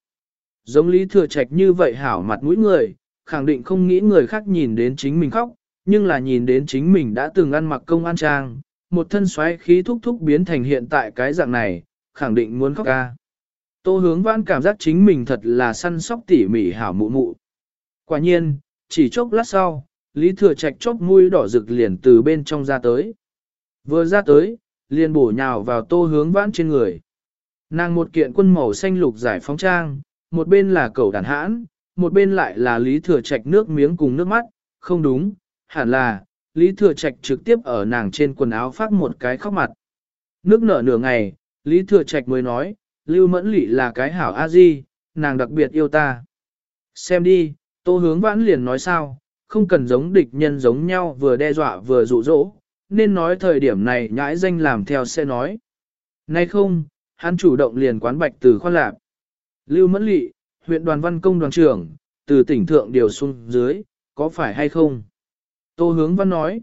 Giống Lý Thừa Trạch như vậy hảo mặt mũi người, khẳng định không nghĩ người khác nhìn đến chính mình khóc, nhưng là nhìn đến chính mình đã từng ăn mặc công an trang, một thân xoáy khí thúc thúc biến thành hiện tại cái dạng này, khẳng định muốn khóc ca. Tô hướng vãn cảm giác chính mình thật là săn sóc tỉ mỉ hảo mụ mụ. Quả nhiên, chỉ chốc lát sau, Lý Thừa Trạch chốc mũi đỏ rực liền từ bên trong ra tới. Vừa ra tới, liền bổ nhào vào tô hướng vãn trên người. Nàng một kiện quân màu xanh lục giải phóng trang, một bên là cầu đàn hãn, một bên lại là Lý Thừa Trạch nước miếng cùng nước mắt, không đúng, hẳn là, Lý Thừa Trạch trực tiếp ở nàng trên quần áo phát một cái khóc mặt. Nước nở nửa ngày, Lý Thừa Trạch mới nói, Lưu Mẫn Lị là cái hảo a di, nàng đặc biệt yêu ta. Xem đi, tô hướng vãn liền nói sao, không cần giống địch nhân giống nhau vừa đe dọa vừa dụ dỗ, nên nói thời điểm này nhãi danh làm theo sẽ nói. Nay không, hắn chủ động liền quán bạch từ khoan lạp. Lưu Mẫn Lị, huyện đoàn văn công đoàn trưởng, từ tỉnh thượng điều xuống dưới, có phải hay không? Tô hướng văn nói.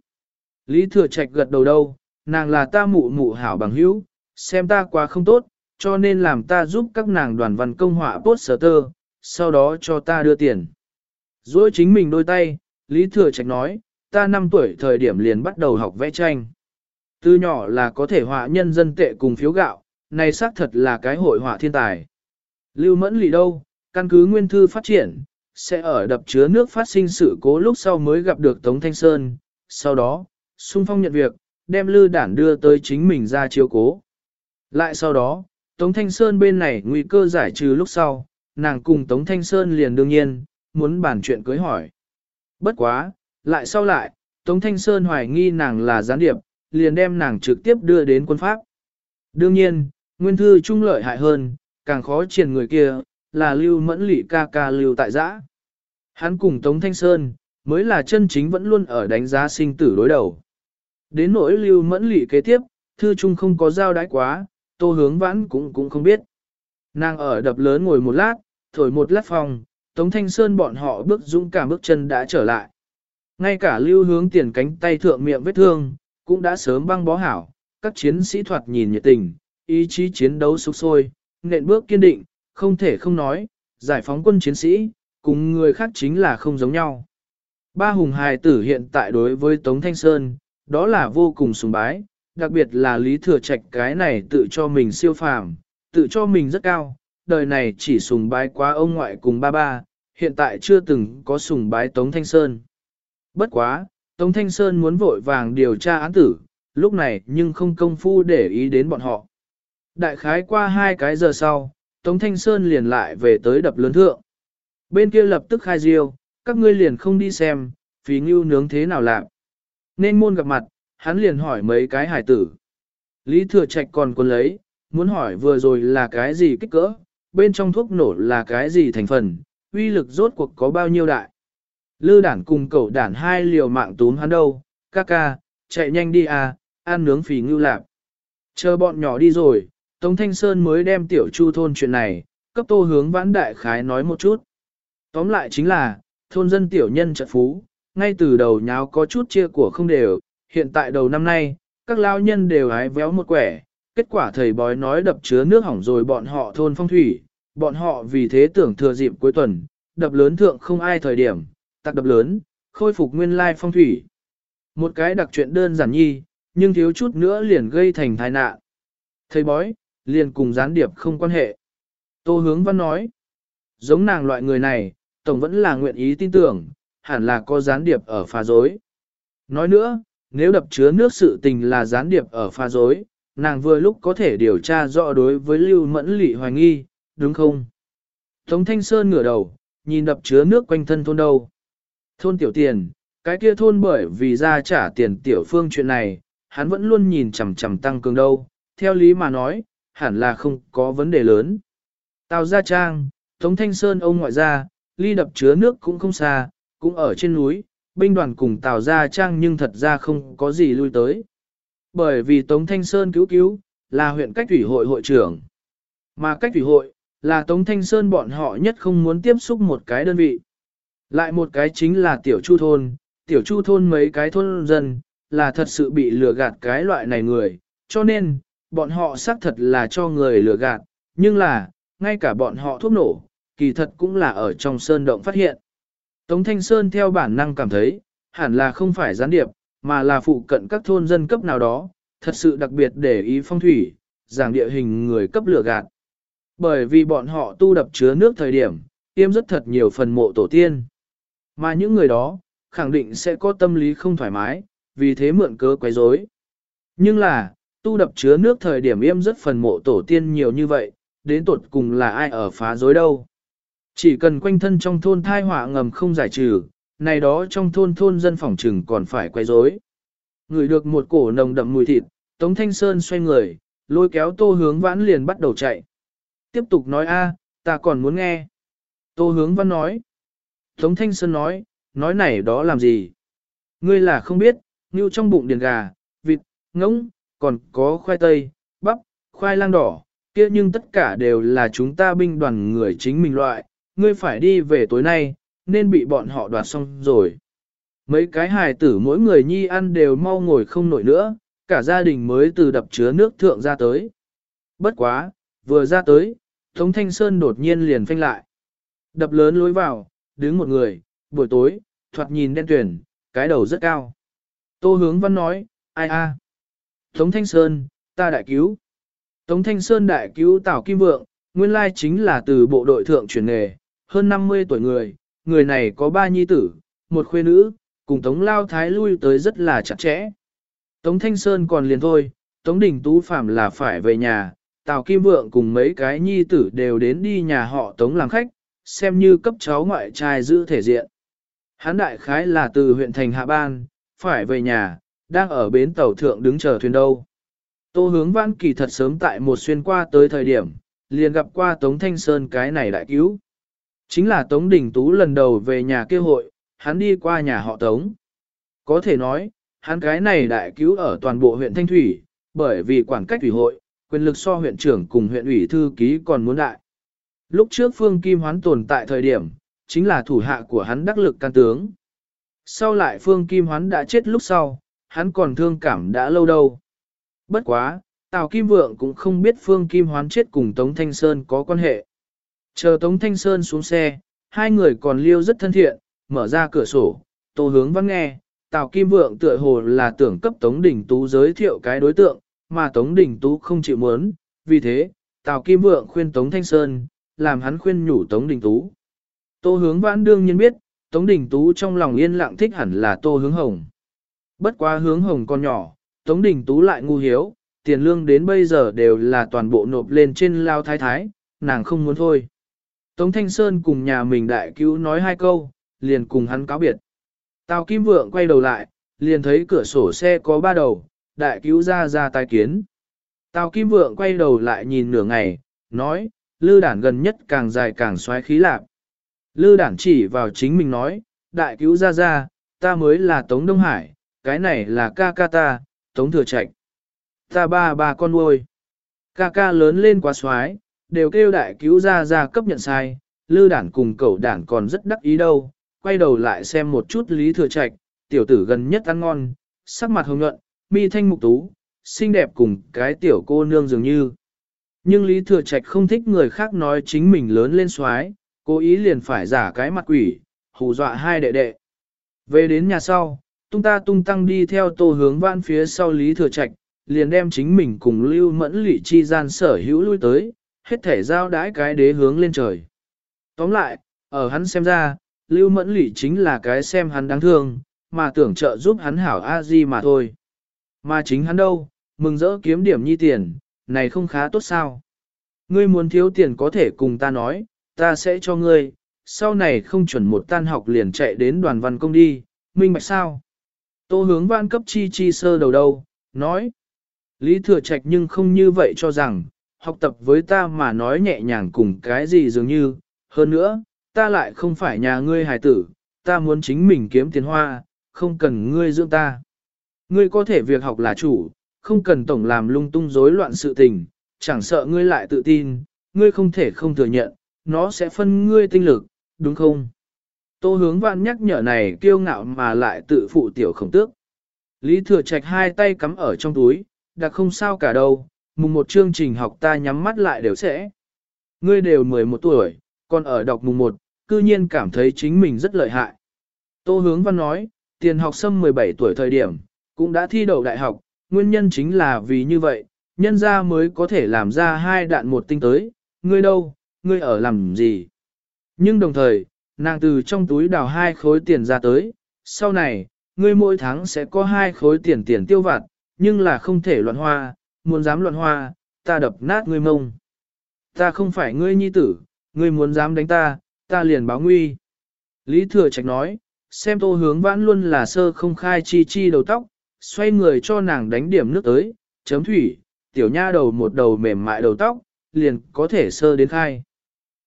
Lý thừa trạch gật đầu đâu, nàng là ta mụ mụ hảo bằng hữu, xem ta quá không tốt, cho nên làm ta giúp các nàng đoàn văn công họa poster, sau đó cho ta đưa tiền. Rồi chính mình đôi tay, Lý Thừa Trạch nói, ta 5 tuổi thời điểm liền bắt đầu học vẽ tranh. Từ nhỏ là có thể họa nhân dân tệ cùng phiếu gạo, này xác thật là cái hội họa thiên tài. Lưu Mẫn lì đâu, căn cứ nguyên thư phát triển, sẽ ở đập chứa nước phát sinh sự cố lúc sau mới gặp được Tống Thanh Sơn, sau đó, xung phong nhận việc, đem lư đản đưa tới chính mình ra chiếu cố. Lại sau đó, Tống Thanh Sơn bên này nguy cơ giải trừ lúc sau, nàng cùng Tống Thanh Sơn liền đương nhiên, muốn bàn chuyện cưới hỏi. Bất quá, lại sau lại, Tống Thanh Sơn hoài nghi nàng là gián điệp, liền đem nàng trực tiếp đưa đến quân pháp. Đương nhiên, nguyên thư trung lợi hại hơn, càng khó triển người kia, là lưu mẫn lị ca ca lưu tại giã. Hắn cùng Tống Thanh Sơn, mới là chân chính vẫn luôn ở đánh giá sinh tử đối đầu. Đến nỗi lưu mẫn lị kế tiếp, thư trung không có giao đái quá, tô hướng vãn cũng cũng không biết. Nàng ở đập lớn ngồi một lát, thổi một lát phòng, Tống Thanh Sơn bọn họ bước dũng cả bước chân đã trở lại. Ngay cả lưu hướng tiền cánh tay thượng miệng vết thương, cũng đã sớm băng bó hảo, các chiến sĩ thoạt nhìn nhiệt tình, ý chí chiến đấu sục sôi, nện bước kiên định, không thể không nói, giải phóng quân chiến sĩ, cùng người khác chính là không giống nhau. Ba hùng hài tử hiện tại đối với Tống Thanh Sơn, đó là vô cùng sùng bái, đặc biệt là Lý Thừa Trạch cái này tự cho mình siêu phàm, tự cho mình rất cao, đời này chỉ sùng bái quá ông ngoại cùng ba ba, hiện tại chưa từng có sùng bái Tống Thanh Sơn. Bất quá, Tống Thanh Sơn muốn vội vàng điều tra án tử, lúc này nhưng không công phu để ý đến bọn họ. Đại khái qua hai cái giờ sau, Tống Thanh Sơn liền lại về tới đập lớn thượng. Bên kia lập tức khai riêu, các ngươi liền không đi xem, phí ngưu nướng thế nào làm. Nên môn gặp mặt, hắn liền hỏi mấy cái hải tử. Lý Thừa Trạch còn quân lấy, muốn hỏi vừa rồi là cái gì kích cỡ, bên trong thuốc nổ là cái gì thành phần, uy lực rốt cuộc có bao nhiêu đại. Lư đản cùng cậu đản hai liều mạng túm hắn đâu, ca ca, chạy nhanh đi à, ăn nướng phì ngưu lạp. Chờ bọn nhỏ đi rồi, Tống Thanh Sơn mới đem tiểu chu thôn chuyện này, cấp tô hướng vãn đại khái nói một chút. Tóm lại chính là, thôn dân tiểu nhân trận phú, ngay từ đầu nháo có chút chia của không đều, hiện tại đầu năm nay, các lao nhân đều hái véo một quẻ, kết quả thầy bói nói đập chứa nước hỏng rồi bọn họ thôn phong thủy, bọn họ vì thế tưởng thừa dịp cuối tuần, đập lớn thượng không ai thời điểm, tạc đập lớn, khôi phục nguyên lai phong thủy. Một cái đặc chuyện đơn giản nhi, nhưng thiếu chút nữa liền gây thành tai nạn. Thầy bói, liền cùng gián điệp không quan hệ. Tô hướng văn nói, giống nàng loại người này, tổng vẫn là nguyện ý tin tưởng, hẳn là có gián điệp ở pha dối. Nói nữa, nếu đập chứa nước sự tình là gián điệp ở pha dối, nàng vừa lúc có thể điều tra rõ đối với Lưu Mẫn Lị hoài nghi, đúng không? Tống Thanh Sơn ngửa đầu, nhìn đập chứa nước quanh thân thôn đâu. Thôn tiểu tiền, cái kia thôn bởi vì ra trả tiền tiểu phương chuyện này, hắn vẫn luôn nhìn chằm chằm tăng cường đâu, theo lý mà nói, hẳn là không có vấn đề lớn. Tào Gia Trang, Tống Thanh Sơn ông ngoại gia, ly đập chứa nước cũng không xa, cũng ở trên núi, binh đoàn cùng Tào Gia Trang nhưng thật ra không có gì lui tới. Bởi vì Tống Thanh Sơn cứu cứu, là huyện cách thủy hội hội trưởng. Mà cách thủy hội, là Tống Thanh Sơn bọn họ nhất không muốn tiếp xúc một cái đơn vị. Lại một cái chính là tiểu chu thôn, tiểu chu thôn mấy cái thôn dân, là thật sự bị lừa gạt cái loại này người, cho nên, bọn họ xác thật là cho người lừa gạt, nhưng là, ngay cả bọn họ thuốc nổ, kỳ thật cũng là ở trong sơn động phát hiện. Tống Thanh Sơn theo bản năng cảm thấy, hẳn là không phải gián điệp, mà là phụ cận các thôn dân cấp nào đó, thật sự đặc biệt để ý phong thủy, giảng địa hình người cấp lửa gạt. Bởi vì bọn họ tu đập chứa nước thời điểm, tiêm rất thật nhiều phần mộ tổ tiên. Mà những người đó, khẳng định sẽ có tâm lý không thoải mái, vì thế mượn cớ quấy rối. Nhưng là, tu đập chứa nước thời điểm yêm rất phần mộ tổ tiên nhiều như vậy, đến tột cùng là ai ở phá rối đâu. Chỉ cần quanh thân trong thôn thai họa ngầm không giải trừ, này đó trong thôn thôn dân phòng trừng còn phải quay rối. Người được một cổ nồng đậm mùi thịt, Tống Thanh Sơn xoay người, lôi kéo tô hướng vãn liền bắt đầu chạy. Tiếp tục nói a, ta còn muốn nghe. Tô hướng vãn nói. Tống Thanh Sơn nói, nói này đó làm gì? Ngươi là không biết, như trong bụng điền gà, vịt, ngỗng, còn có khoai tây, bắp, khoai lang đỏ, kia nhưng tất cả đều là chúng ta binh đoàn người chính mình loại, ngươi phải đi về tối nay, nên bị bọn họ đoạt xong rồi. Mấy cái hài tử mỗi người nhi ăn đều mau ngồi không nổi nữa, cả gia đình mới từ đập chứa nước thượng ra tới. Bất quá, vừa ra tới, Tống Thanh Sơn đột nhiên liền phanh lại. Đập lớn lối vào, đứng một người, buổi tối, thoạt nhìn đen tuyển, cái đầu rất cao. Tô hướng văn nói, ai a? Tống Thanh Sơn, ta đại cứu. Tống Thanh Sơn đại cứu Tào Kim Vượng, nguyên lai chính là từ bộ đội thượng chuyển nghề, hơn 50 tuổi người, người này có ba nhi tử, một khuê nữ, cùng Tống Lao Thái lui tới rất là chặt chẽ. Tống Thanh Sơn còn liền thôi, Tống Đình Tú Phạm là phải về nhà, Tào Kim Vượng cùng mấy cái nhi tử đều đến đi nhà họ Tống làm khách, xem như cấp cháu ngoại trai giữ thể diện. Hán đại khái là từ huyện thành Hạ Ban, phải về nhà, đang ở bến tàu thượng đứng chờ thuyền đâu. Tô hướng văn kỳ thật sớm tại một xuyên qua tới thời điểm, liền gặp qua Tống Thanh Sơn cái này đại cứu. Chính là Tống Đình Tú lần đầu về nhà kêu hội, hắn đi qua nhà họ Tống. Có thể nói, hắn cái này đại cứu ở toàn bộ huyện Thanh Thủy, bởi vì quản cách thủy hội, quyền lực so huyện trưởng cùng huyện ủy thư ký còn muốn đại. Lúc trước Phương Kim Hoán tồn tại thời điểm, chính là thủ hạ của hắn đắc lực can tướng. Sau lại Phương Kim Hoán đã chết lúc sau, hắn còn thương cảm đã lâu đâu. Bất quá, Tào Kim Vượng cũng không biết Phương Kim Hoán chết cùng Tống Thanh Sơn có quan hệ. Chờ Tống Thanh Sơn xuống xe, hai người còn liêu rất thân thiện, mở ra cửa sổ, tô hướng văn nghe, Tào Kim Vượng tựa hồ là tưởng cấp Tống Đình Tú giới thiệu cái đối tượng, mà Tống Đình Tú không chịu muốn, vì thế, Tào Kim Vượng khuyên Tống Thanh Sơn, làm hắn khuyên nhủ Tống Đình Tú. Tô hướng vãn đương nhiên biết, Tống Đình Tú trong lòng yên lặng thích hẳn là Tô hướng hồng. Bất quá hướng hồng con nhỏ, Tống Đình Tú lại ngu hiếu, tiền lương đến bây giờ đều là toàn bộ nộp lên trên lao thái thái, nàng không muốn thôi. Tống Thanh Sơn cùng nhà mình đại cứu nói hai câu, liền cùng hắn cáo biệt. Tào Kim Vượng quay đầu lại, liền thấy cửa sổ xe có ba đầu, đại cứu ra ra tai kiến. Tào Kim Vượng quay đầu lại nhìn nửa ngày, nói, lư đản gần nhất càng dài càng xoáy khí lạc. Lư đản chỉ vào chính mình nói, đại cứu ra ra, ta mới là Tống Đông Hải, cái này là ca ca ta, Tống Thừa Trạch. Ta ba ba con nuôi. Ca ca lớn lên quá xoái, đều kêu đại cứu ra ra cấp nhận sai, lư đản cùng cậu đản còn rất đắc ý đâu, quay đầu lại xem một chút Lý Thừa Trạch, tiểu tử gần nhất ăn ngon, sắc mặt hồng nhuận, mi thanh mục tú, xinh đẹp cùng cái tiểu cô nương dường như. Nhưng Lý Thừa Trạch không thích người khác nói chính mình lớn lên xoái, cố ý liền phải giả cái mặt quỷ, hù dọa hai đệ đệ. Về đến nhà sau, tung ta tung tăng đi theo tô hướng vãn phía sau Lý Thừa Trạch, liền đem chính mình cùng Lưu Mẫn Lị chi gian sở hữu lui tới, hết thể giao đãi cái đế hướng lên trời. Tóm lại, ở hắn xem ra, Lưu Mẫn Lị chính là cái xem hắn đáng thương, mà tưởng trợ giúp hắn hảo a di mà thôi. Mà chính hắn đâu, mừng rỡ kiếm điểm nhi tiền, này không khá tốt sao. Ngươi muốn thiếu tiền có thể cùng ta nói, ta sẽ cho ngươi, sau này không chuẩn một tan học liền chạy đến đoàn văn công đi, minh bạch sao. Tô hướng văn cấp chi chi sơ đầu đâu, nói. Lý thừa trạch nhưng không như vậy cho rằng, học tập với ta mà nói nhẹ nhàng cùng cái gì dường như, hơn nữa, ta lại không phải nhà ngươi hài tử, ta muốn chính mình kiếm tiền hoa, không cần ngươi dưỡng ta. Ngươi có thể việc học là chủ, không cần tổng làm lung tung rối loạn sự tình, chẳng sợ ngươi lại tự tin, ngươi không thể không thừa nhận, nó sẽ phân ngươi tinh lực, đúng không? Tô hướng vạn nhắc nhở này kiêu ngạo mà lại tự phụ tiểu khổng tước. Lý thừa trạch hai tay cắm ở trong túi, đặc không sao cả đâu, mùng một chương trình học ta nhắm mắt lại đều sẽ. Ngươi đều 11 tuổi, còn ở đọc mùng một, cư nhiên cảm thấy chính mình rất lợi hại. Tô hướng văn nói, tiền học sâm 17 tuổi thời điểm, cũng đã thi đậu đại học, nguyên nhân chính là vì như vậy, nhân ra mới có thể làm ra hai đạn một tinh tới, ngươi đâu, ngươi ở làm gì. Nhưng đồng thời, nàng từ trong túi đào hai khối tiền ra tới, sau này, ngươi mỗi tháng sẽ có hai khối tiền tiền tiêu vặt, nhưng là không thể loạn hoa, muốn dám loạn hoa, ta đập nát ngươi mông. Ta không phải ngươi nhi tử, ngươi muốn dám đánh ta, ta liền báo nguy. Lý Thừa Trạch nói, xem tô hướng vãn luôn là sơ không khai chi chi đầu tóc, xoay người cho nàng đánh điểm nước tới, chấm thủy, tiểu nha đầu một đầu mềm mại đầu tóc, liền có thể sơ đến khai.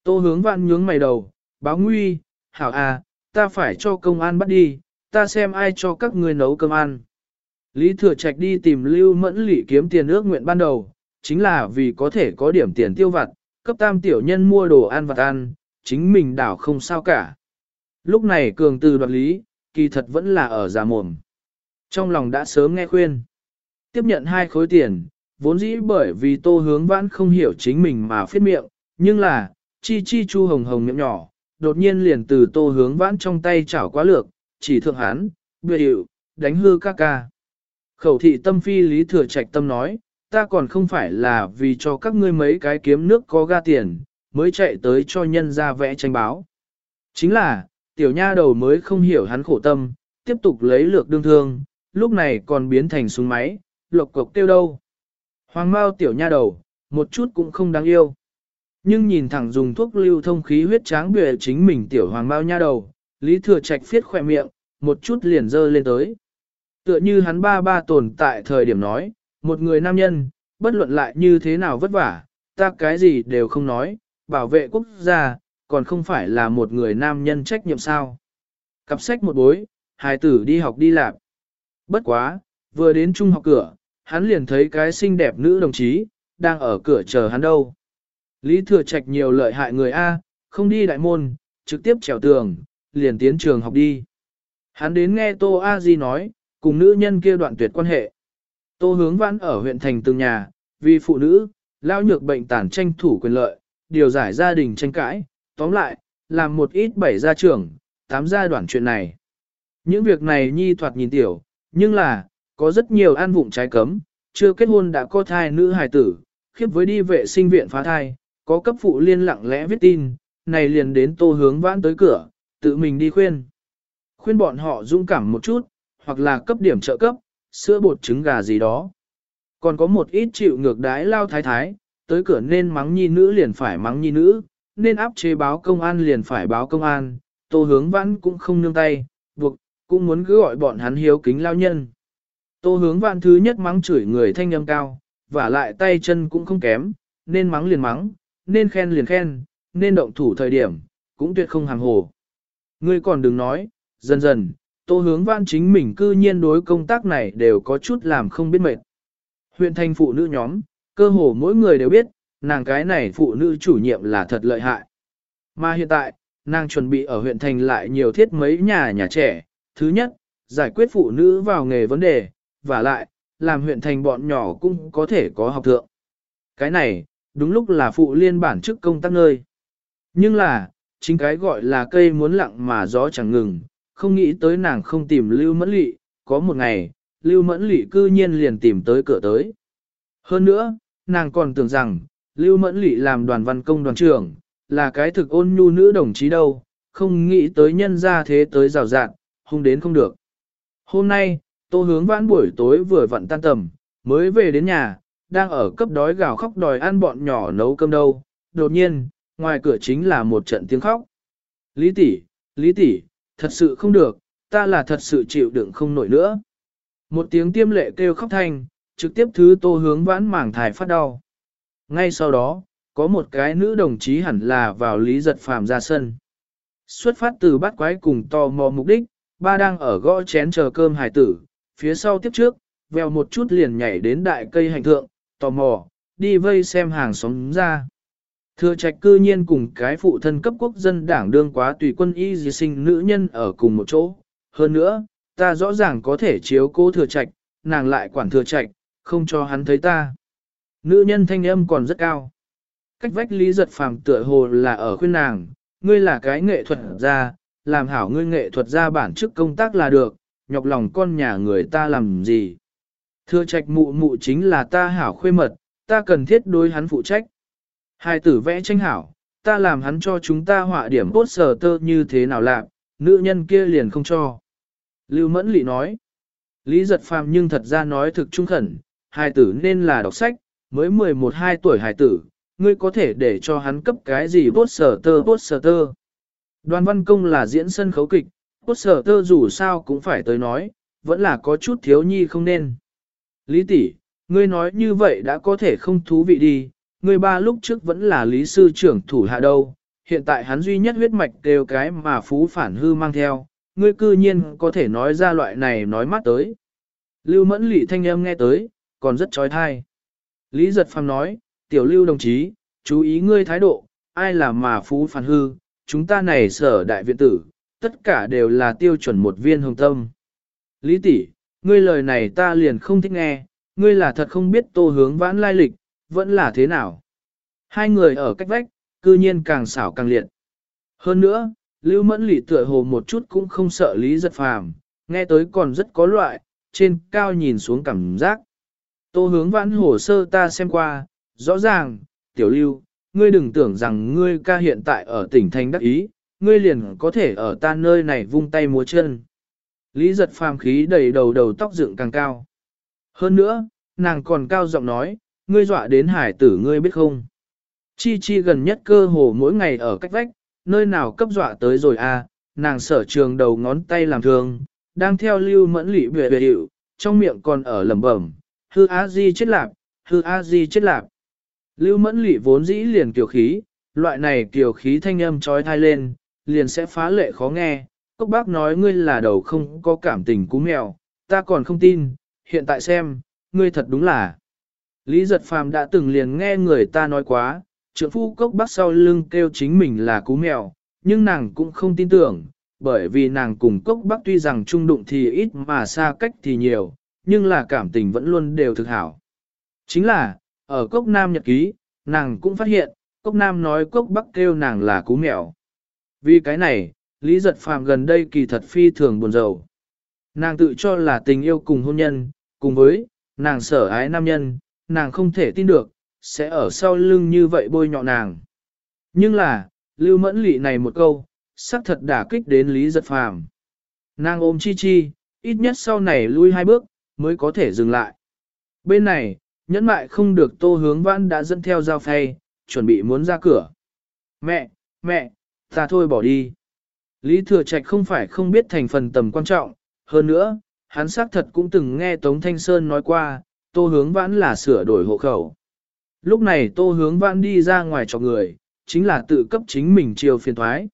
Tô hướng vãn nhướng mày đầu, báo nguy, hảo à, ta phải cho công an bắt đi, ta xem ai cho các ngươi nấu cơm ăn. Lý Thừa Trạch đi tìm Lưu Mẫn Lị kiếm tiền ước nguyện ban đầu, chính là vì có thể có điểm tiền tiêu vặt, cấp tam tiểu nhân mua đồ ăn vặt ăn, chính mình đảo không sao cả. Lúc này cường từ đoạt lý, kỳ thật vẫn là ở giả mồm. Trong lòng đã sớm nghe khuyên. Tiếp nhận hai khối tiền, vốn dĩ bởi vì tô hướng vãn không hiểu chính mình mà phết miệng, nhưng là, chi chi chu hồng hồng miệng nhỏ, đột nhiên liền từ tô hướng vãn trong tay chảo quá lược, chỉ thượng hán, bừa hiệu, đánh hư ca ca. Khẩu thị tâm phi lý thừa trạch tâm nói, ta còn không phải là vì cho các ngươi mấy cái kiếm nước có ga tiền, mới chạy tới cho nhân ra vẽ tranh báo. Chính là, tiểu nha đầu mới không hiểu hắn khổ tâm, tiếp tục lấy lược đương thương, lúc này còn biến thành súng máy, lộc cộc tiêu đâu. Hoàng Mao tiểu nha đầu, một chút cũng không đáng yêu. Nhưng nhìn thẳng dùng thuốc lưu thông khí huyết tráng bệ chính mình tiểu hoàng bao nha đầu, Lý Thừa Trạch phiết khỏe miệng, một chút liền dơ lên tới. Tựa như hắn ba ba tồn tại thời điểm nói, một người nam nhân, bất luận lại như thế nào vất vả, ta cái gì đều không nói, bảo vệ quốc gia, còn không phải là một người nam nhân trách nhiệm sao. Cặp sách một bối, hài tử đi học đi làm. Bất quá, vừa đến trung học cửa, hắn liền thấy cái xinh đẹp nữ đồng chí, đang ở cửa chờ hắn đâu. Lý Thừa Trạch nhiều lợi hại người A, không đi đại môn, trực tiếp trèo tường, liền tiến trường học đi. Hắn đến nghe Tô A Di nói, cùng nữ nhân kia đoạn tuyệt quan hệ. Tô hướng vãn ở huyện thành từng nhà, vì phụ nữ, lao nhược bệnh tàn tranh thủ quyền lợi, điều giải gia đình tranh cãi, tóm lại, làm một ít bảy gia trưởng, tám gia đoạn chuyện này. Những việc này nhi thoạt nhìn tiểu, nhưng là, có rất nhiều an vụng trái cấm, chưa kết hôn đã có thai nữ hài tử, khiếp với đi vệ sinh viện phá thai, có cấp phụ liên lặng lẽ viết tin, này liền đến tô hướng vãn tới cửa, tự mình đi khuyên. Khuyên bọn họ dũng cảm một chút, hoặc là cấp điểm trợ cấp, sữa bột trứng gà gì đó. Còn có một ít chịu ngược đái lao thái thái, tới cửa nên mắng nhi nữ liền phải mắng nhi nữ, nên áp chế báo công an liền phải báo công an, tô hướng vãn cũng không nương tay, buộc, cũng muốn cứ gọi bọn hắn hiếu kính lao nhân. Tô hướng vãn thứ nhất mắng chửi người thanh âm cao, và lại tay chân cũng không kém, nên mắng liền mắng, nên khen liền khen, nên động thủ thời điểm, cũng tuyệt không hàng hồ. Ngươi còn đừng nói, dần dần, tô hướng văn chính mình cư nhiên đối công tác này đều có chút làm không biết mệt. Huyện thành phụ nữ nhóm, cơ hồ mỗi người đều biết, nàng cái này phụ nữ chủ nhiệm là thật lợi hại. Mà hiện tại, nàng chuẩn bị ở huyện thành lại nhiều thiết mấy nhà nhà trẻ. Thứ nhất, giải quyết phụ nữ vào nghề vấn đề, và lại, làm huyện thành bọn nhỏ cũng có thể có học thượng. Cái này, đúng lúc là phụ liên bản chức công tác nơi. Nhưng là, chính cái gọi là cây muốn lặng mà gió chẳng ngừng, không nghĩ tới nàng không tìm Lưu Mẫn Lị, có một ngày, Lưu Mẫn Lị cư nhiên liền tìm tới cửa tới. Hơn nữa, nàng còn tưởng rằng, Lưu Mẫn Lị làm đoàn văn công đoàn trưởng, là cái thực ôn nhu nữ đồng chí đâu, không nghĩ tới nhân ra thế tới rào rạn, hung đến không được. Hôm nay, tô hướng vãn buổi tối vừa vặn tan tầm, mới về đến nhà, đang ở cấp đói gào khóc đòi ăn bọn nhỏ nấu cơm đâu, đột nhiên, ngoài cửa chính là một trận tiếng khóc. Lý tỷ, Lý tỷ, thật sự không được, ta là thật sự chịu đựng không nổi nữa. Một tiếng tiêm lệ kêu khóc thanh, trực tiếp thứ tô hướng vãn mảng thải phát đau. Ngay sau đó, có một cái nữ đồng chí hẳn là vào lý giật phàm ra sân. Xuất phát từ bắt quái cùng tò mò mục đích, ba đang ở gõ chén chờ cơm hải tử, phía sau tiếp trước, vèo một chút liền nhảy đến đại cây hành thượng, tò mò, đi vây xem hàng xóm ra. Thừa trạch cư nhiên cùng cái phụ thân cấp quốc dân đảng đương quá tùy quân y di sinh nữ nhân ở cùng một chỗ. Hơn nữa, ta rõ ràng có thể chiếu cố thừa trạch, nàng lại quản thừa trạch, không cho hắn thấy ta. Nữ nhân thanh âm còn rất cao. Cách vách lý giật phàm tựa hồ là ở khuyên nàng, ngươi là cái nghệ thuật gia, làm hảo ngươi nghệ thuật gia bản chức công tác là được, nhọc lòng con nhà người ta làm gì. Thừa trạch mụ mụ chính là ta hảo khuê mật, ta cần thiết đối hắn phụ trách. Hai tử vẽ tranh hảo, ta làm hắn cho chúng ta họa điểm bốt sờ tơ như thế nào làm, nữ nhân kia liền không cho. Lưu Mẫn Lị nói, Lý giật phàm nhưng thật ra nói thực trung khẩn, hai tử nên là đọc sách, mới 11-12 tuổi hài tử, ngươi có thể để cho hắn cấp cái gì poster poster. Đoàn văn công là diễn sân khấu kịch, poster dù sao cũng phải tới nói, vẫn là có chút thiếu nhi không nên. Lý tỷ, ngươi nói như vậy đã có thể không thú vị đi, ngươi ba lúc trước vẫn là lý sư trưởng thủ hạ đâu, hiện tại hắn duy nhất huyết mạch đều cái mà phú phản hư mang theo, ngươi cư nhiên có thể nói ra loại này nói mắt tới. Lưu mẫn lị thanh âm nghe tới, còn rất trói thai. Lý giật phàm nói, tiểu lưu đồng chí, chú ý ngươi thái độ, ai là mà phú phản hư, chúng ta này sở đại viện tử, tất cả đều là tiêu chuẩn một viên hồng tâm. Lý tỷ, ngươi lời này ta liền không thích nghe, ngươi là thật không biết tô hướng vãn lai lịch, vẫn là thế nào. Hai người ở cách vách, cư nhiên càng xảo càng liệt. Hơn nữa, Lưu Mẫn Lị tựa hồ một chút cũng không sợ Lý Giật Phàm, nghe tới còn rất có loại, trên cao nhìn xuống cảm giác. Tô hướng vãn hồ sơ ta xem qua, rõ ràng, tiểu lưu, ngươi đừng tưởng rằng ngươi ca hiện tại ở tỉnh thành đắc ý, ngươi liền có thể ở ta nơi này vung tay múa chân. Lý giật phàm khí đầy đầu đầu tóc dựng càng cao. Hơn nữa, nàng còn cao giọng nói, ngươi dọa đến hải tử ngươi biết không. Chi chi gần nhất cơ hồ mỗi ngày ở cách vách, nơi nào cấp dọa tới rồi à, nàng sở trường đầu ngón tay làm thương, đang theo lưu mẫn lị bệ bệ hiệu, trong miệng còn ở lẩm bẩm, hư a di chết lạp, hư a di chết lạp. Lưu mẫn lị vốn dĩ liền kiều khí, loại này kiều khí thanh âm trói thai lên, liền sẽ phá lệ khó nghe. Cốc bác nói ngươi là đầu không có cảm tình cú mèo, ta còn không tin, hiện tại xem, ngươi thật đúng là. Lý giật phàm đã từng liền nghe người ta nói quá, trưởng phu cốc bác sau lưng kêu chính mình là cú mèo, nhưng nàng cũng không tin tưởng, bởi vì nàng cùng cốc bác tuy rằng trung đụng thì ít mà xa cách thì nhiều, nhưng là cảm tình vẫn luôn đều thực hảo. Chính là, ở cốc nam nhật ký, nàng cũng phát hiện, cốc nam nói cốc bắc kêu nàng là cú mèo. Vì cái này, Lý Giật Phàm gần đây kỳ thật phi thường buồn rầu. Nàng tự cho là tình yêu cùng hôn nhân, cùng với, nàng sở ái nam nhân, nàng không thể tin được, sẽ ở sau lưng như vậy bôi nhọ nàng. Nhưng là, lưu mẫn lị này một câu, xác thật đả kích đến Lý Giật Phàm. Nàng ôm chi chi, ít nhất sau này lui hai bước, mới có thể dừng lại. Bên này, nhẫn mại không được tô hướng vãn đã dẫn theo dao phay, chuẩn bị muốn ra cửa. Mẹ, mẹ, ta thôi bỏ đi. Lý Thừa Trạch không phải không biết thành phần tầm quan trọng, hơn nữa, hắn xác thật cũng từng nghe Tống Thanh Sơn nói qua, tô hướng vãn là sửa đổi hộ khẩu. Lúc này tô hướng vãn đi ra ngoài cho người, chính là tự cấp chính mình chiều phiền thoái.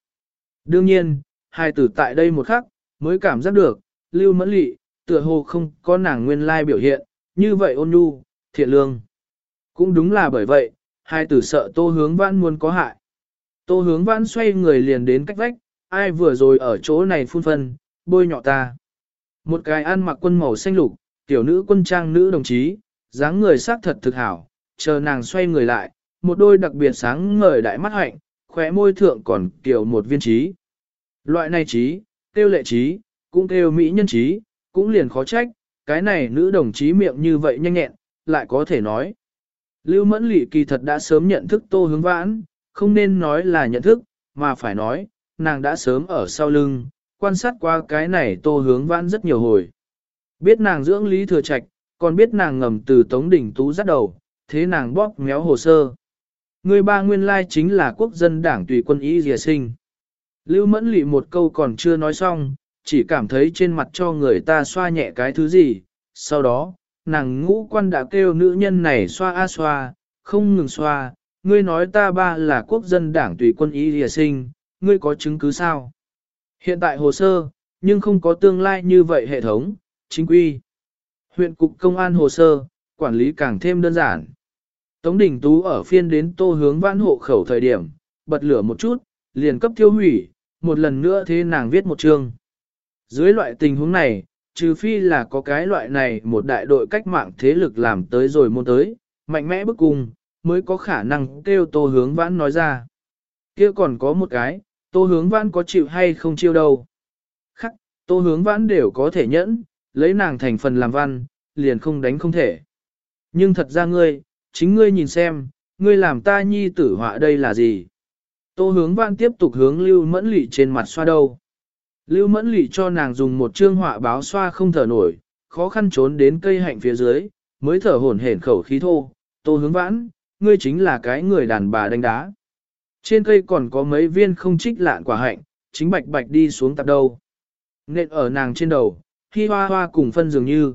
Đương nhiên, hai tử tại đây một khắc, mới cảm giác được, lưu mẫn lị, tựa hồ không có nàng nguyên lai biểu hiện, như vậy ôn nhu, thiện lương. Cũng đúng là bởi vậy, hai tử sợ tô hướng vãn muốn có hại. Tô hướng vãn xoay người liền đến cách vách, ai vừa rồi ở chỗ này phun phân, bôi nhọ ta. Một cái ăn mặc quân màu xanh lục, tiểu nữ quân trang nữ đồng chí, dáng người sắc thật thực hảo, chờ nàng xoay người lại, một đôi đặc biệt sáng ngời đại mắt hạnh, khóe môi thượng còn kiểu một viên trí. Loại này trí, tiêu lệ trí, cũng tiêu mỹ nhân trí, cũng liền khó trách, cái này nữ đồng chí miệng như vậy nhanh nhẹn, lại có thể nói. Lưu Mẫn Lị kỳ thật đã sớm nhận thức Tô Hướng Vãn, không nên nói là nhận thức, mà phải nói, nàng đã sớm ở sau lưng, quan sát qua cái này Tô Hướng Vãn rất nhiều hồi. Biết nàng dưỡng Lý Thừa Trạch, còn biết nàng ngầm từ Tống Đỉnh Tú dắt đầu, thế nàng bóp méo hồ sơ. Người ba nguyên lai chính là quốc dân đảng tùy quân ý dìa sinh. Lưu Mẫn Lị một câu còn chưa nói xong, chỉ cảm thấy trên mặt cho người ta xoa nhẹ cái thứ gì, sau đó, nàng ngũ quan đã kêu nữ nhân này xoa a xoa, không ngừng xoa, ngươi nói ta ba là quốc dân đảng tùy quân ý dìa sinh, ngươi có chứng cứ sao? Hiện tại hồ sơ, nhưng không có tương lai như vậy hệ thống, chính quy. Huyện cục công an hồ sơ, quản lý càng thêm đơn giản. Tống Đình Tú ở phiên đến tô hướng vãn hộ khẩu thời điểm, bật lửa một chút, liền cấp tiêu hủy, một lần nữa thế nàng viết một chương. Dưới loại tình huống này, trừ phi là có cái loại này một đại đội cách mạng thế lực làm tới rồi môn tới, mạnh mẽ bức cùng mới có khả năng kêu tô hướng vãn nói ra. kia còn có một cái, tô hướng vãn có chịu hay không chiêu đâu. Khắc, tô hướng vãn đều có thể nhẫn, lấy nàng thành phần làm văn, liền không đánh không thể. Nhưng thật ra ngươi, chính ngươi nhìn xem, ngươi làm ta nhi tử họa đây là gì? Tô hướng vãn tiếp tục hướng lưu mẫn lị trên mặt xoa đâu. Lưu mẫn lị cho nàng dùng một chương họa báo xoa không thở nổi, khó khăn trốn đến cây hạnh phía dưới, mới thở hổn hển khẩu khí thô, tô hướng vãn, ngươi chính là cái người đàn bà đánh đá. Trên cây còn có mấy viên không trích lạn quả hạnh, chính bạch bạch đi xuống tập đâu. Nện ở nàng trên đầu, khi hoa hoa cùng phân dường như.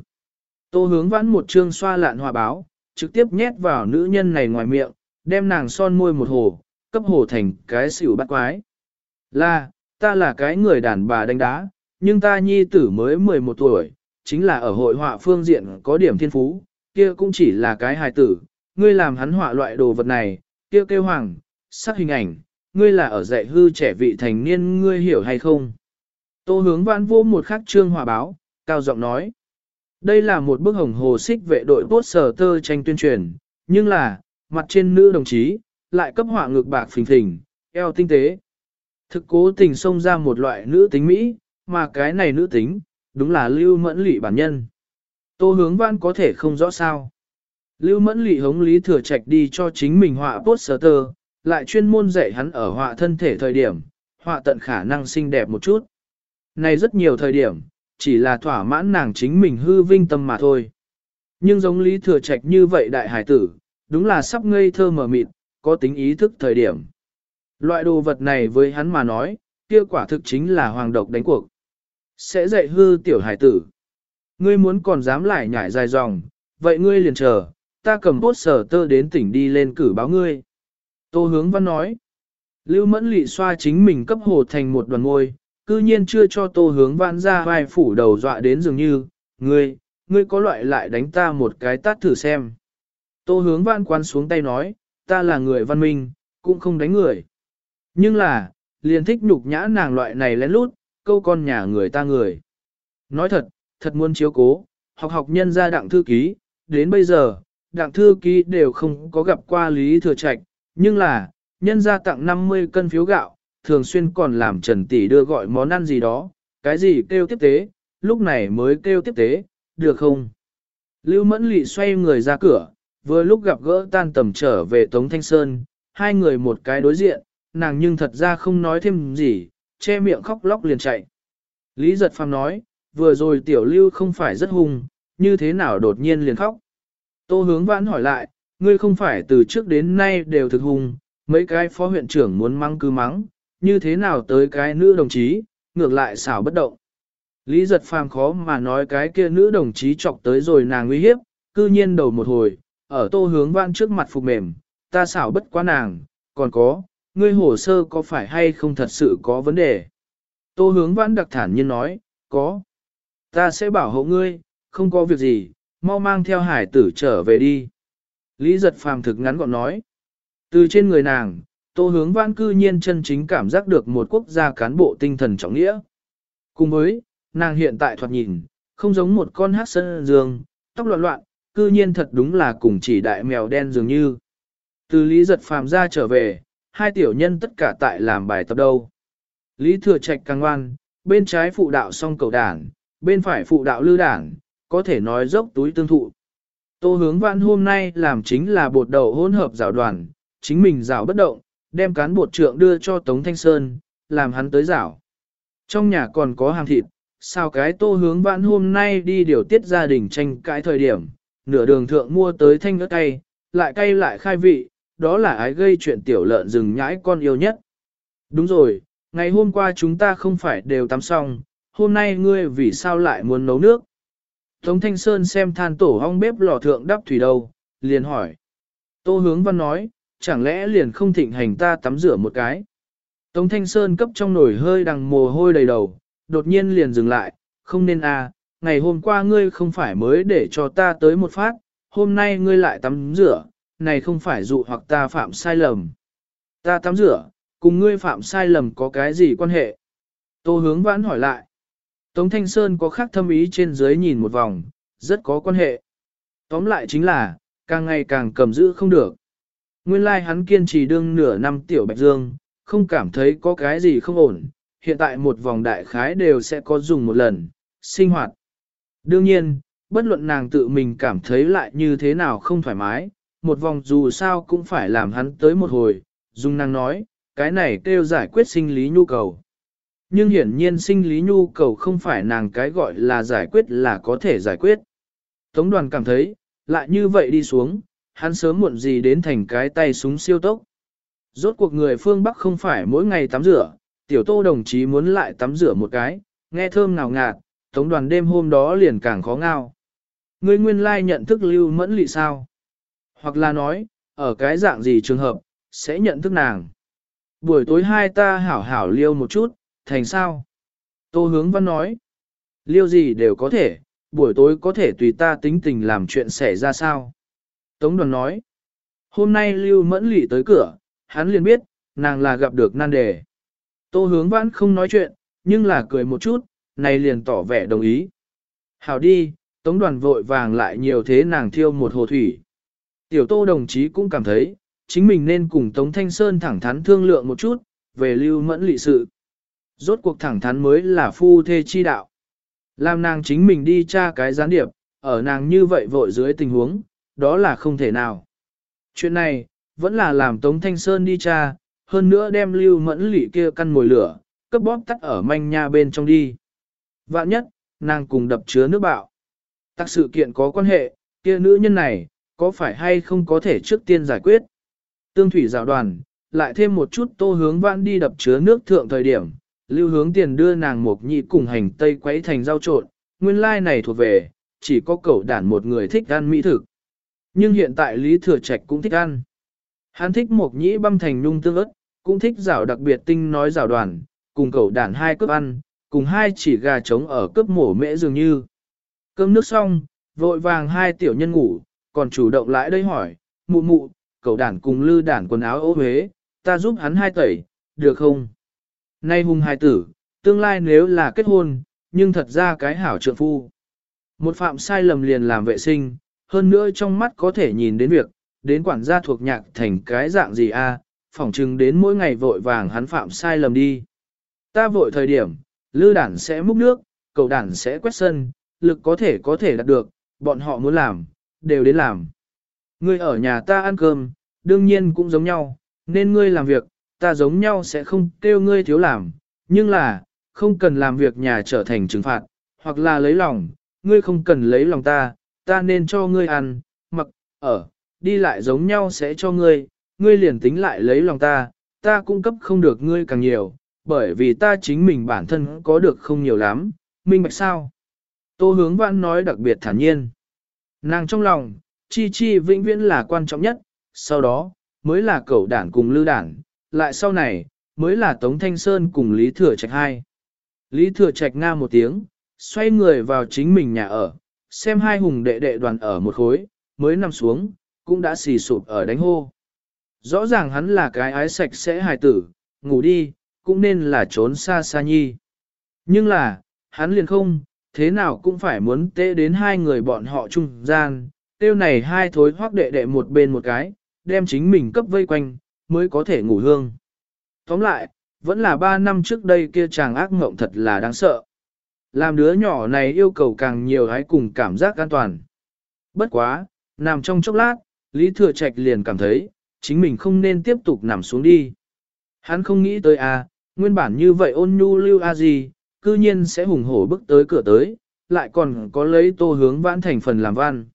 Tô hướng vãn một chương xoa lạn hòa báo, trực tiếp nhét vào nữ nhân này ngoài miệng, đem nàng son môi một hồ, cấp hồ thành cái xỉu bắt quái. Là, ta là cái người đàn bà đánh đá, nhưng ta nhi tử mới 11 tuổi, chính là ở hội họa phương diện có điểm thiên phú, kia cũng chỉ là cái hài tử, ngươi làm hắn họa loại đồ vật này, kêu kêu hoàng, sắc hình ảnh, ngươi là ở dạy hư trẻ vị thành niên ngươi hiểu hay không? Tô hướng vãn vô một khắc trương hòa báo, cao giọng nói. Đây là một bức hồng hồ xích vệ đội tốt sở tơ tranh tuyên truyền, nhưng là, mặt trên nữ đồng chí, lại cấp họa ngược bạc phình phình, eo tinh tế. Thực cố tình xông ra một loại nữ tính Mỹ, mà cái này nữ tính, đúng là lưu mẫn lị bản nhân. Tô hướng văn có thể không rõ sao. Lưu mẫn lị hống lý thừa trạch đi cho chính mình họa poster, lại chuyên môn dạy hắn ở họa thân thể thời điểm, họa tận khả năng xinh đẹp một chút. Này rất nhiều thời điểm, chỉ là thỏa mãn nàng chính mình hư vinh tâm mà thôi. Nhưng giống lý thừa trạch như vậy đại hải tử, đúng là sắp ngây thơ mở mịt, có tính ý thức thời điểm. Loại đồ vật này với hắn mà nói, kia quả thực chính là hoàng độc đánh cuộc. Sẽ dạy hư tiểu hải tử. Ngươi muốn còn dám lại nhảy dài dòng, vậy ngươi liền chờ, ta cầm bốt sở tơ đến tỉnh đi lên cử báo ngươi. Tô hướng văn nói. Lưu mẫn lị xoa chính mình cấp hồ thành một đoàn môi, cư nhiên chưa cho tô hướng văn ra vai phủ đầu dọa đến dường như, ngươi, ngươi có loại lại đánh ta một cái tát thử xem. Tô hướng văn quan xuống tay nói, ta là người văn minh, cũng không đánh người. Nhưng là, liền thích nhục nhã nàng loại này lén lút, câu con nhà người ta người. Nói thật, thật muốn chiếu cố, học học nhân gia đặng thư ký, đến bây giờ, đặng thư ký đều không có gặp qua Lý Thừa Trạch, nhưng là, nhân gia tặng 50 cân phiếu gạo, thường xuyên còn làm Trần Tỷ đưa gọi món ăn gì đó, cái gì kêu tiếp tế, lúc này mới kêu tiếp tế, được không? Lưu Mẫn Lị xoay người ra cửa, vừa lúc gặp gỡ tan tầm trở về Tống Thanh Sơn, hai người một cái đối diện, nàng nhưng thật ra không nói thêm gì, che miệng khóc lóc liền chạy. Lý giật phàm nói, vừa rồi tiểu lưu không phải rất hung, như thế nào đột nhiên liền khóc. Tô hướng vãn hỏi lại, ngươi không phải từ trước đến nay đều thực hùng, mấy cái phó huyện trưởng muốn mắng cứ mắng, như thế nào tới cái nữ đồng chí, ngược lại xảo bất động. Lý giật phàm khó mà nói cái kia nữ đồng chí chọc tới rồi nàng nguy hiếp, cư nhiên đầu một hồi, ở tô hướng vãn trước mặt phục mềm, ta xảo bất quá nàng, còn có, ngươi hồ sơ có phải hay không thật sự có vấn đề? Tô hướng vãn đặc thản nhiên nói, có. Ta sẽ bảo hộ ngươi, không có việc gì, mau mang theo hải tử trở về đi. Lý giật phàm thực ngắn gọn nói. Từ trên người nàng, tô hướng vãn cư nhiên chân chính cảm giác được một quốc gia cán bộ tinh thần trọng nghĩa. Cùng với, nàng hiện tại thoạt nhìn, không giống một con hát sơn dương, tóc loạn loạn, cư nhiên thật đúng là cùng chỉ đại mèo đen dường như. Từ lý giật phàm ra trở về, hai tiểu nhân tất cả tại làm bài tập đâu. Lý thừa trạch càng ngoan, bên trái phụ đạo song cầu đảng, bên phải phụ đạo lư đảng, có thể nói dốc túi tương thụ. Tô hướng vãn hôm nay làm chính là bột đầu hỗn hợp rào đoàn, chính mình rào bất động, đem cán bột trượng đưa cho Tống Thanh Sơn, làm hắn tới rào. Trong nhà còn có hàng thịt, sao cái tô hướng vãn hôm nay đi điều tiết gia đình tranh cãi thời điểm, nửa đường thượng mua tới thanh ớt cay, lại cay lại khai vị, đó là ái gây chuyện tiểu lợn rừng nhãi con yêu nhất. Đúng rồi, ngày hôm qua chúng ta không phải đều tắm xong, hôm nay ngươi vì sao lại muốn nấu nước? Tống Thanh Sơn xem than tổ hong bếp lò thượng đắp thủy đầu, liền hỏi. Tô hướng văn nói, chẳng lẽ liền không thịnh hành ta tắm rửa một cái. Tống Thanh Sơn cấp trong nồi hơi đằng mồ hôi đầy đầu, đột nhiên liền dừng lại, không nên à, ngày hôm qua ngươi không phải mới để cho ta tới một phát, hôm nay ngươi lại tắm rửa, này không phải dụ hoặc ta phạm sai lầm. Ta tắm rửa, cùng ngươi phạm sai lầm có cái gì quan hệ? Tô hướng vãn hỏi lại. Tống Thanh Sơn có khác thâm ý trên dưới nhìn một vòng, rất có quan hệ. Tóm lại chính là, càng ngày càng cầm giữ không được. Nguyên lai like hắn kiên trì đương nửa năm tiểu bạch dương, không cảm thấy có cái gì không ổn, hiện tại một vòng đại khái đều sẽ có dùng một lần, sinh hoạt. Đương nhiên, bất luận nàng tự mình cảm thấy lại như thế nào không thoải mái, một vòng dù sao cũng phải làm hắn tới một hồi, dùng nàng nói, cái này kêu giải quyết sinh lý nhu cầu. Nhưng hiển nhiên sinh lý nhu cầu không phải nàng cái gọi là giải quyết là có thể giải quyết. Tống đoàn cảm thấy, lại như vậy đi xuống, hắn sớm muộn gì đến thành cái tay súng siêu tốc. Rốt cuộc người phương Bắc không phải mỗi ngày tắm rửa, tiểu tô đồng chí muốn lại tắm rửa một cái, nghe thơm nào ngạt, tống đoàn đêm hôm đó liền càng khó ngao. Người nguyên lai nhận thức lưu mẫn lị sao? Hoặc là nói, ở cái dạng gì trường hợp, sẽ nhận thức nàng. Buổi tối hai ta hảo hảo liêu một chút, thành sao? Tô hướng văn nói, liêu gì đều có thể, buổi tối có thể tùy ta tính tình làm chuyện xảy ra sao? Tống đoàn nói, Hôm nay Lưu Mẫn Lị tới cửa, hắn liền biết, nàng là gặp được nan đề. Tô hướng văn không nói chuyện, nhưng là cười một chút, này liền tỏ vẻ đồng ý. Hảo đi, tống đoàn vội vàng lại nhiều thế nàng thiêu một hồ thủy. Tiểu tô đồng chí cũng cảm thấy, chính mình nên cùng Tống Thanh Sơn thẳng thắn thương lượng một chút, về lưu mẫn lị sự. Rốt cuộc thẳng thắn mới là phu thê chi đạo. Làm nàng chính mình đi tra cái gián điệp, ở nàng như vậy vội dưới tình huống, đó là không thể nào. Chuyện này, vẫn là làm Tống Thanh Sơn đi tra, hơn nữa đem lưu mẫn lị kia căn mồi lửa, cấp bóp tắt ở manh nha bên trong đi. Vạn nhất, nàng cùng đập chứa nước bạo. Tắc sự kiện có quan hệ, kia nữ nhân này, có phải hay không có thể trước tiên giải quyết. Tương thủy rào đoàn, lại thêm một chút tô hướng vãn đi đập chứa nước thượng thời điểm, lưu hướng tiền đưa nàng một nhị cùng hành tây quấy thành rau trộn, nguyên lai này thuộc về, chỉ có cậu đản một người thích ăn mỹ thực. Nhưng hiện tại Lý Thừa Trạch cũng thích ăn. Hắn thích một nhĩ băm thành nhung tương ớt, cũng thích rảo đặc biệt tinh nói rảo đoàn, cùng cậu đản hai cướp ăn, cùng hai chỉ gà trống ở cướp mổ mễ dường như. Cơm nước xong, vội vàng hai tiểu nhân ngủ, còn chủ động lại đây hỏi, mụ mụ, cậu đản cùng lư đản quần áo ô huế, ta giúp hắn hai tẩy, được không? Nay hùng hài tử, tương lai nếu là kết hôn, nhưng thật ra cái hảo trượng phu. Một phạm sai lầm liền làm vệ sinh, hơn nữa trong mắt có thể nhìn đến việc, đến quản gia thuộc nhạc thành cái dạng gì a, phỏng chừng đến mỗi ngày vội vàng hắn phạm sai lầm đi. Ta vội thời điểm, lư đản sẽ múc nước, cầu đản sẽ quét sân, lực có thể có thể đạt được, bọn họ muốn làm, đều đến làm. Ngươi ở nhà ta ăn cơm, đương nhiên cũng giống nhau, nên ngươi làm việc, ta giống nhau sẽ không kêu ngươi thiếu làm, nhưng là, không cần làm việc nhà trở thành trừng phạt, hoặc là lấy lòng, ngươi không cần lấy lòng ta, ta nên cho ngươi ăn, mặc, ở, đi lại giống nhau sẽ cho ngươi, ngươi liền tính lại lấy lòng ta, ta cung cấp không được ngươi càng nhiều, bởi vì ta chính mình bản thân có được không nhiều lắm, minh bạch sao? Tô hướng vãn nói đặc biệt thản nhiên. Nàng trong lòng, chi chi vĩnh viễn là quan trọng nhất, sau đó, mới là cẩu đản cùng lưu đản, lại sau này, mới là Tống Thanh Sơn cùng Lý Thừa Trạch hai. Lý Thừa Trạch nga một tiếng, xoay người vào chính mình nhà ở, xem hai hùng đệ đệ đoàn ở một khối, mới nằm xuống, cũng đã xì sụp ở đánh hô. Rõ ràng hắn là cái ái sạch sẽ hài tử, ngủ đi, cũng nên là trốn xa xa nhi. Nhưng là, hắn liền không, thế nào cũng phải muốn tê đến hai người bọn họ trung gian, tiêu này hai thối hoác đệ đệ một bên một cái, đem chính mình cấp vây quanh, mới có thể ngủ hương. Tóm lại, vẫn là ba năm trước đây kia chàng ác mộng thật là đáng sợ. Làm đứa nhỏ này yêu cầu càng nhiều hãy cùng cảm giác an toàn. Bất quá, nằm trong chốc lát, Lý Thừa Trạch liền cảm thấy, chính mình không nên tiếp tục nằm xuống đi. Hắn không nghĩ tới à, nguyên bản như vậy ôn nhu lưu a gì, cư nhiên sẽ hùng hổ bước tới cửa tới, lại còn có lấy tô hướng vãn thành phần làm văn.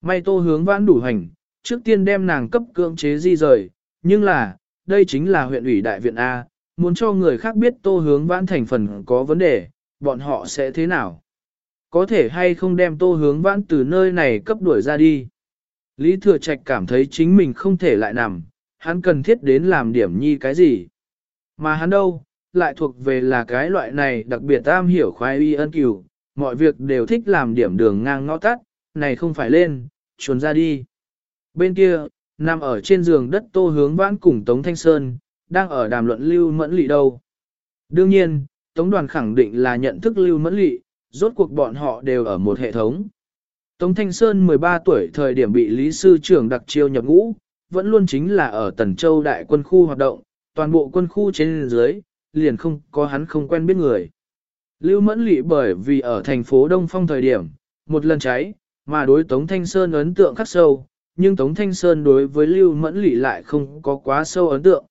May tô hướng vãn đủ hành, trước tiên đem nàng cấp cưỡng chế di rời, nhưng là, đây chính là huyện ủy đại viện A, muốn cho người khác biết tô hướng vãn thành phần có vấn đề, bọn họ sẽ thế nào? Có thể hay không đem tô hướng vãn từ nơi này cấp đuổi ra đi? Lý Thừa Trạch cảm thấy chính mình không thể lại nằm, hắn cần thiết đến làm điểm nhi cái gì? Mà hắn đâu, lại thuộc về là cái loại này đặc biệt tam hiểu khoái y ân cửu, mọi việc đều thích làm điểm đường ngang ngõ tắt, này không phải lên, chuồn ra đi. Bên kia, nằm ở trên giường đất tô hướng vãn cùng Tống Thanh Sơn, đang ở đàm luận lưu mẫn lị đâu. Đương nhiên, Tống đoàn khẳng định là nhận thức lưu mẫn lị, rốt cuộc bọn họ đều ở một hệ thống. Tống Thanh Sơn 13 tuổi thời điểm bị Lý Sư trưởng đặc chiêu nhập ngũ, vẫn luôn chính là ở Tần Châu Đại quân khu hoạt động, toàn bộ quân khu trên dưới, liền không có hắn không quen biết người. Lưu Mẫn Lị bởi vì ở thành phố Đông Phong thời điểm, một lần cháy, mà đối Tống Thanh Sơn ấn tượng khắc sâu, nhưng Tống Thanh Sơn đối với Lưu Mẫn Lị lại không có quá sâu ấn tượng.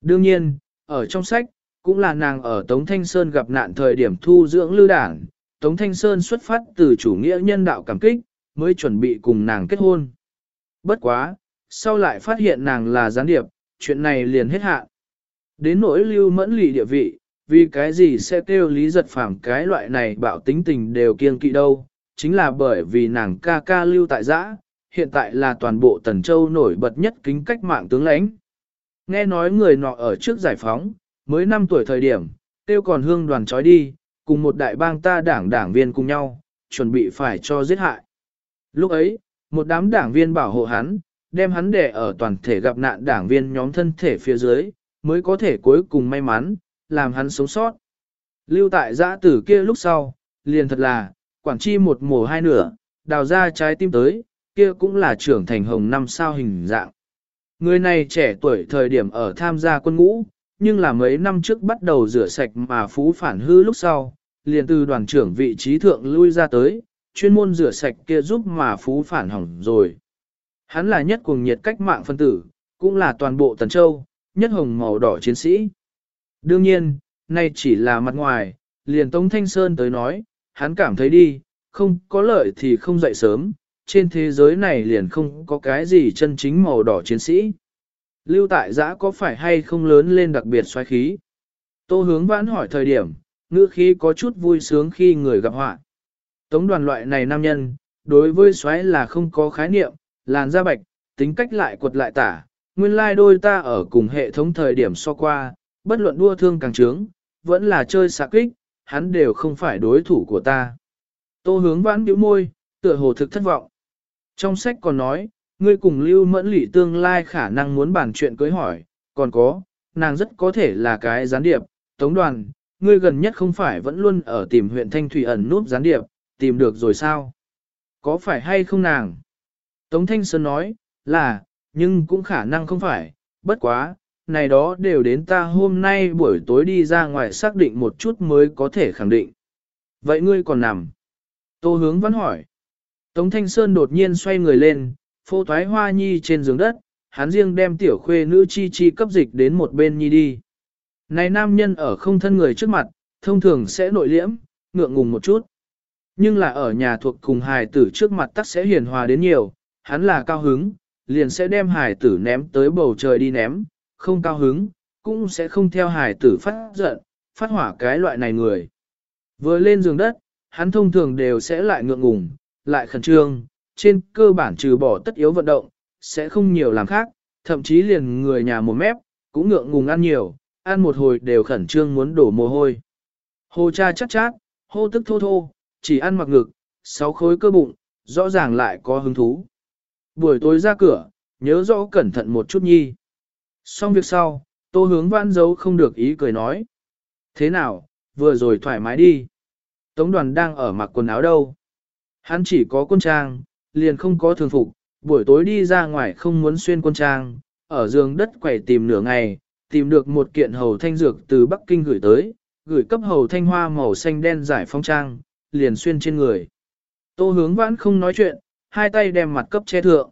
Đương nhiên, ở trong sách, cũng là nàng ở Tống Thanh Sơn gặp nạn thời điểm thu dưỡng lưu đảng, Tống Thanh Sơn xuất phát từ chủ nghĩa nhân đạo cảm kích, mới chuẩn bị cùng nàng kết hôn. Bất quá, sau lại phát hiện nàng là gián điệp, chuyện này liền hết hạn. Đến nỗi lưu mẫn lì địa vị, vì cái gì sẽ kêu lý giật phàm cái loại này bạo tính tình đều kiêng kỵ đâu, chính là bởi vì nàng ca ca lưu tại giã, hiện tại là toàn bộ Tần Châu nổi bật nhất kính cách mạng tướng lãnh. Nghe nói người nọ ở trước giải phóng, mới 5 tuổi thời điểm, tiêu còn hương đoàn trói đi, cùng một đại bang ta đảng đảng viên cùng nhau, chuẩn bị phải cho giết hại. Lúc ấy, một đám đảng viên bảo hộ hắn, đem hắn để ở toàn thể gặp nạn đảng viên nhóm thân thể phía dưới, mới có thể cuối cùng may mắn, làm hắn sống sót. Lưu tại giã tử kia lúc sau, liền thật là, quảng chi một mùa hai nửa, đào ra trái tim tới, kia cũng là trưởng thành hồng năm sao hình dạng. Người này trẻ tuổi thời điểm ở tham gia quân ngũ, nhưng là mấy năm trước bắt đầu rửa sạch mà phú phản hư lúc sau, liền từ đoàn trưởng vị trí thượng lui ra tới, chuyên môn rửa sạch kia giúp mà phú phản hỏng rồi. Hắn là nhất cuồng nhiệt cách mạng phân tử, cũng là toàn bộ Tần Châu, nhất hồng màu đỏ chiến sĩ. Đương nhiên, nay chỉ là mặt ngoài, liền Tống Thanh Sơn tới nói, hắn cảm thấy đi, không có lợi thì không dậy sớm, trên thế giới này liền không có cái gì chân chính màu đỏ chiến sĩ. Lưu tại giã có phải hay không lớn lên đặc biệt xoáy khí? Tô hướng vãn hỏi thời điểm, ngữ khí có chút vui sướng khi người gặp họa. Tống đoàn loại này nam nhân, đối với xoáy là không có khái niệm, làn da bạch, tính cách lại quật lại tả, nguyên lai like đôi ta ở cùng hệ thống thời điểm so qua, bất luận đua thương càng trướng, vẫn là chơi xạ kích, hắn đều không phải đối thủ của ta. Tô hướng vãn biểu môi, tựa hồ thực thất vọng. Trong sách còn nói, ngươi cùng lưu mẫn lị tương lai khả năng muốn bàn chuyện cưới hỏi, còn có, nàng rất có thể là cái gián điệp, tống đoàn, ngươi gần nhất không phải vẫn luôn ở tìm huyện Thanh Thủy ẩn núp gián điệp, tìm được rồi sao? Có phải hay không nàng? Tống Thanh Sơn nói, là, nhưng cũng khả năng không phải, bất quá, này đó đều đến ta hôm nay buổi tối đi ra ngoài xác định một chút mới có thể khẳng định. Vậy ngươi còn nằm? Tô hướng vẫn hỏi. Tống Thanh Sơn đột nhiên xoay người lên, phô thoái hoa nhi trên giường đất, hắn riêng đem tiểu khuê nữ chi chi cấp dịch đến một bên nhi đi. Này nam nhân ở không thân người trước mặt, thông thường sẽ nội liễm, ngượng ngùng một chút. Nhưng là ở nhà thuộc cùng hài tử trước mặt tắc sẽ hiền hòa đến nhiều, hắn là cao hứng, liền sẽ đem hài tử ném tới bầu trời đi ném, không cao hứng, cũng sẽ không theo hài tử phát giận, phát hỏa cái loại này người. Vừa lên giường đất, hắn thông thường đều sẽ lại ngượng ngùng, lại khẩn trương, trên cơ bản trừ bỏ tất yếu vận động, sẽ không nhiều làm khác, thậm chí liền người nhà một mép, cũng ngượng ngùng ăn nhiều, ăn một hồi đều khẩn trương muốn đổ mồ hôi. Hồ cha chắc chát, hô tức thô thô, chỉ ăn mặc ngực, sáu khối cơ bụng, rõ ràng lại có hứng thú. Buổi tối ra cửa, nhớ rõ cẩn thận một chút nhi. Xong việc sau, tô hướng vãn giấu không được ý cười nói. Thế nào, vừa rồi thoải mái đi. Tống đoàn đang ở mặc quần áo đâu. Hắn chỉ có quân trang, liền không có thường phục, buổi tối đi ra ngoài không muốn xuyên quân trang, ở giường đất quẩy tìm nửa ngày, tìm được một kiện hầu thanh dược từ Bắc Kinh gửi tới, gửi cấp hầu thanh hoa màu xanh đen giải phong trang, liền xuyên trên người. Tô hướng vãn không nói chuyện, hai tay đem mặt cấp che thượng.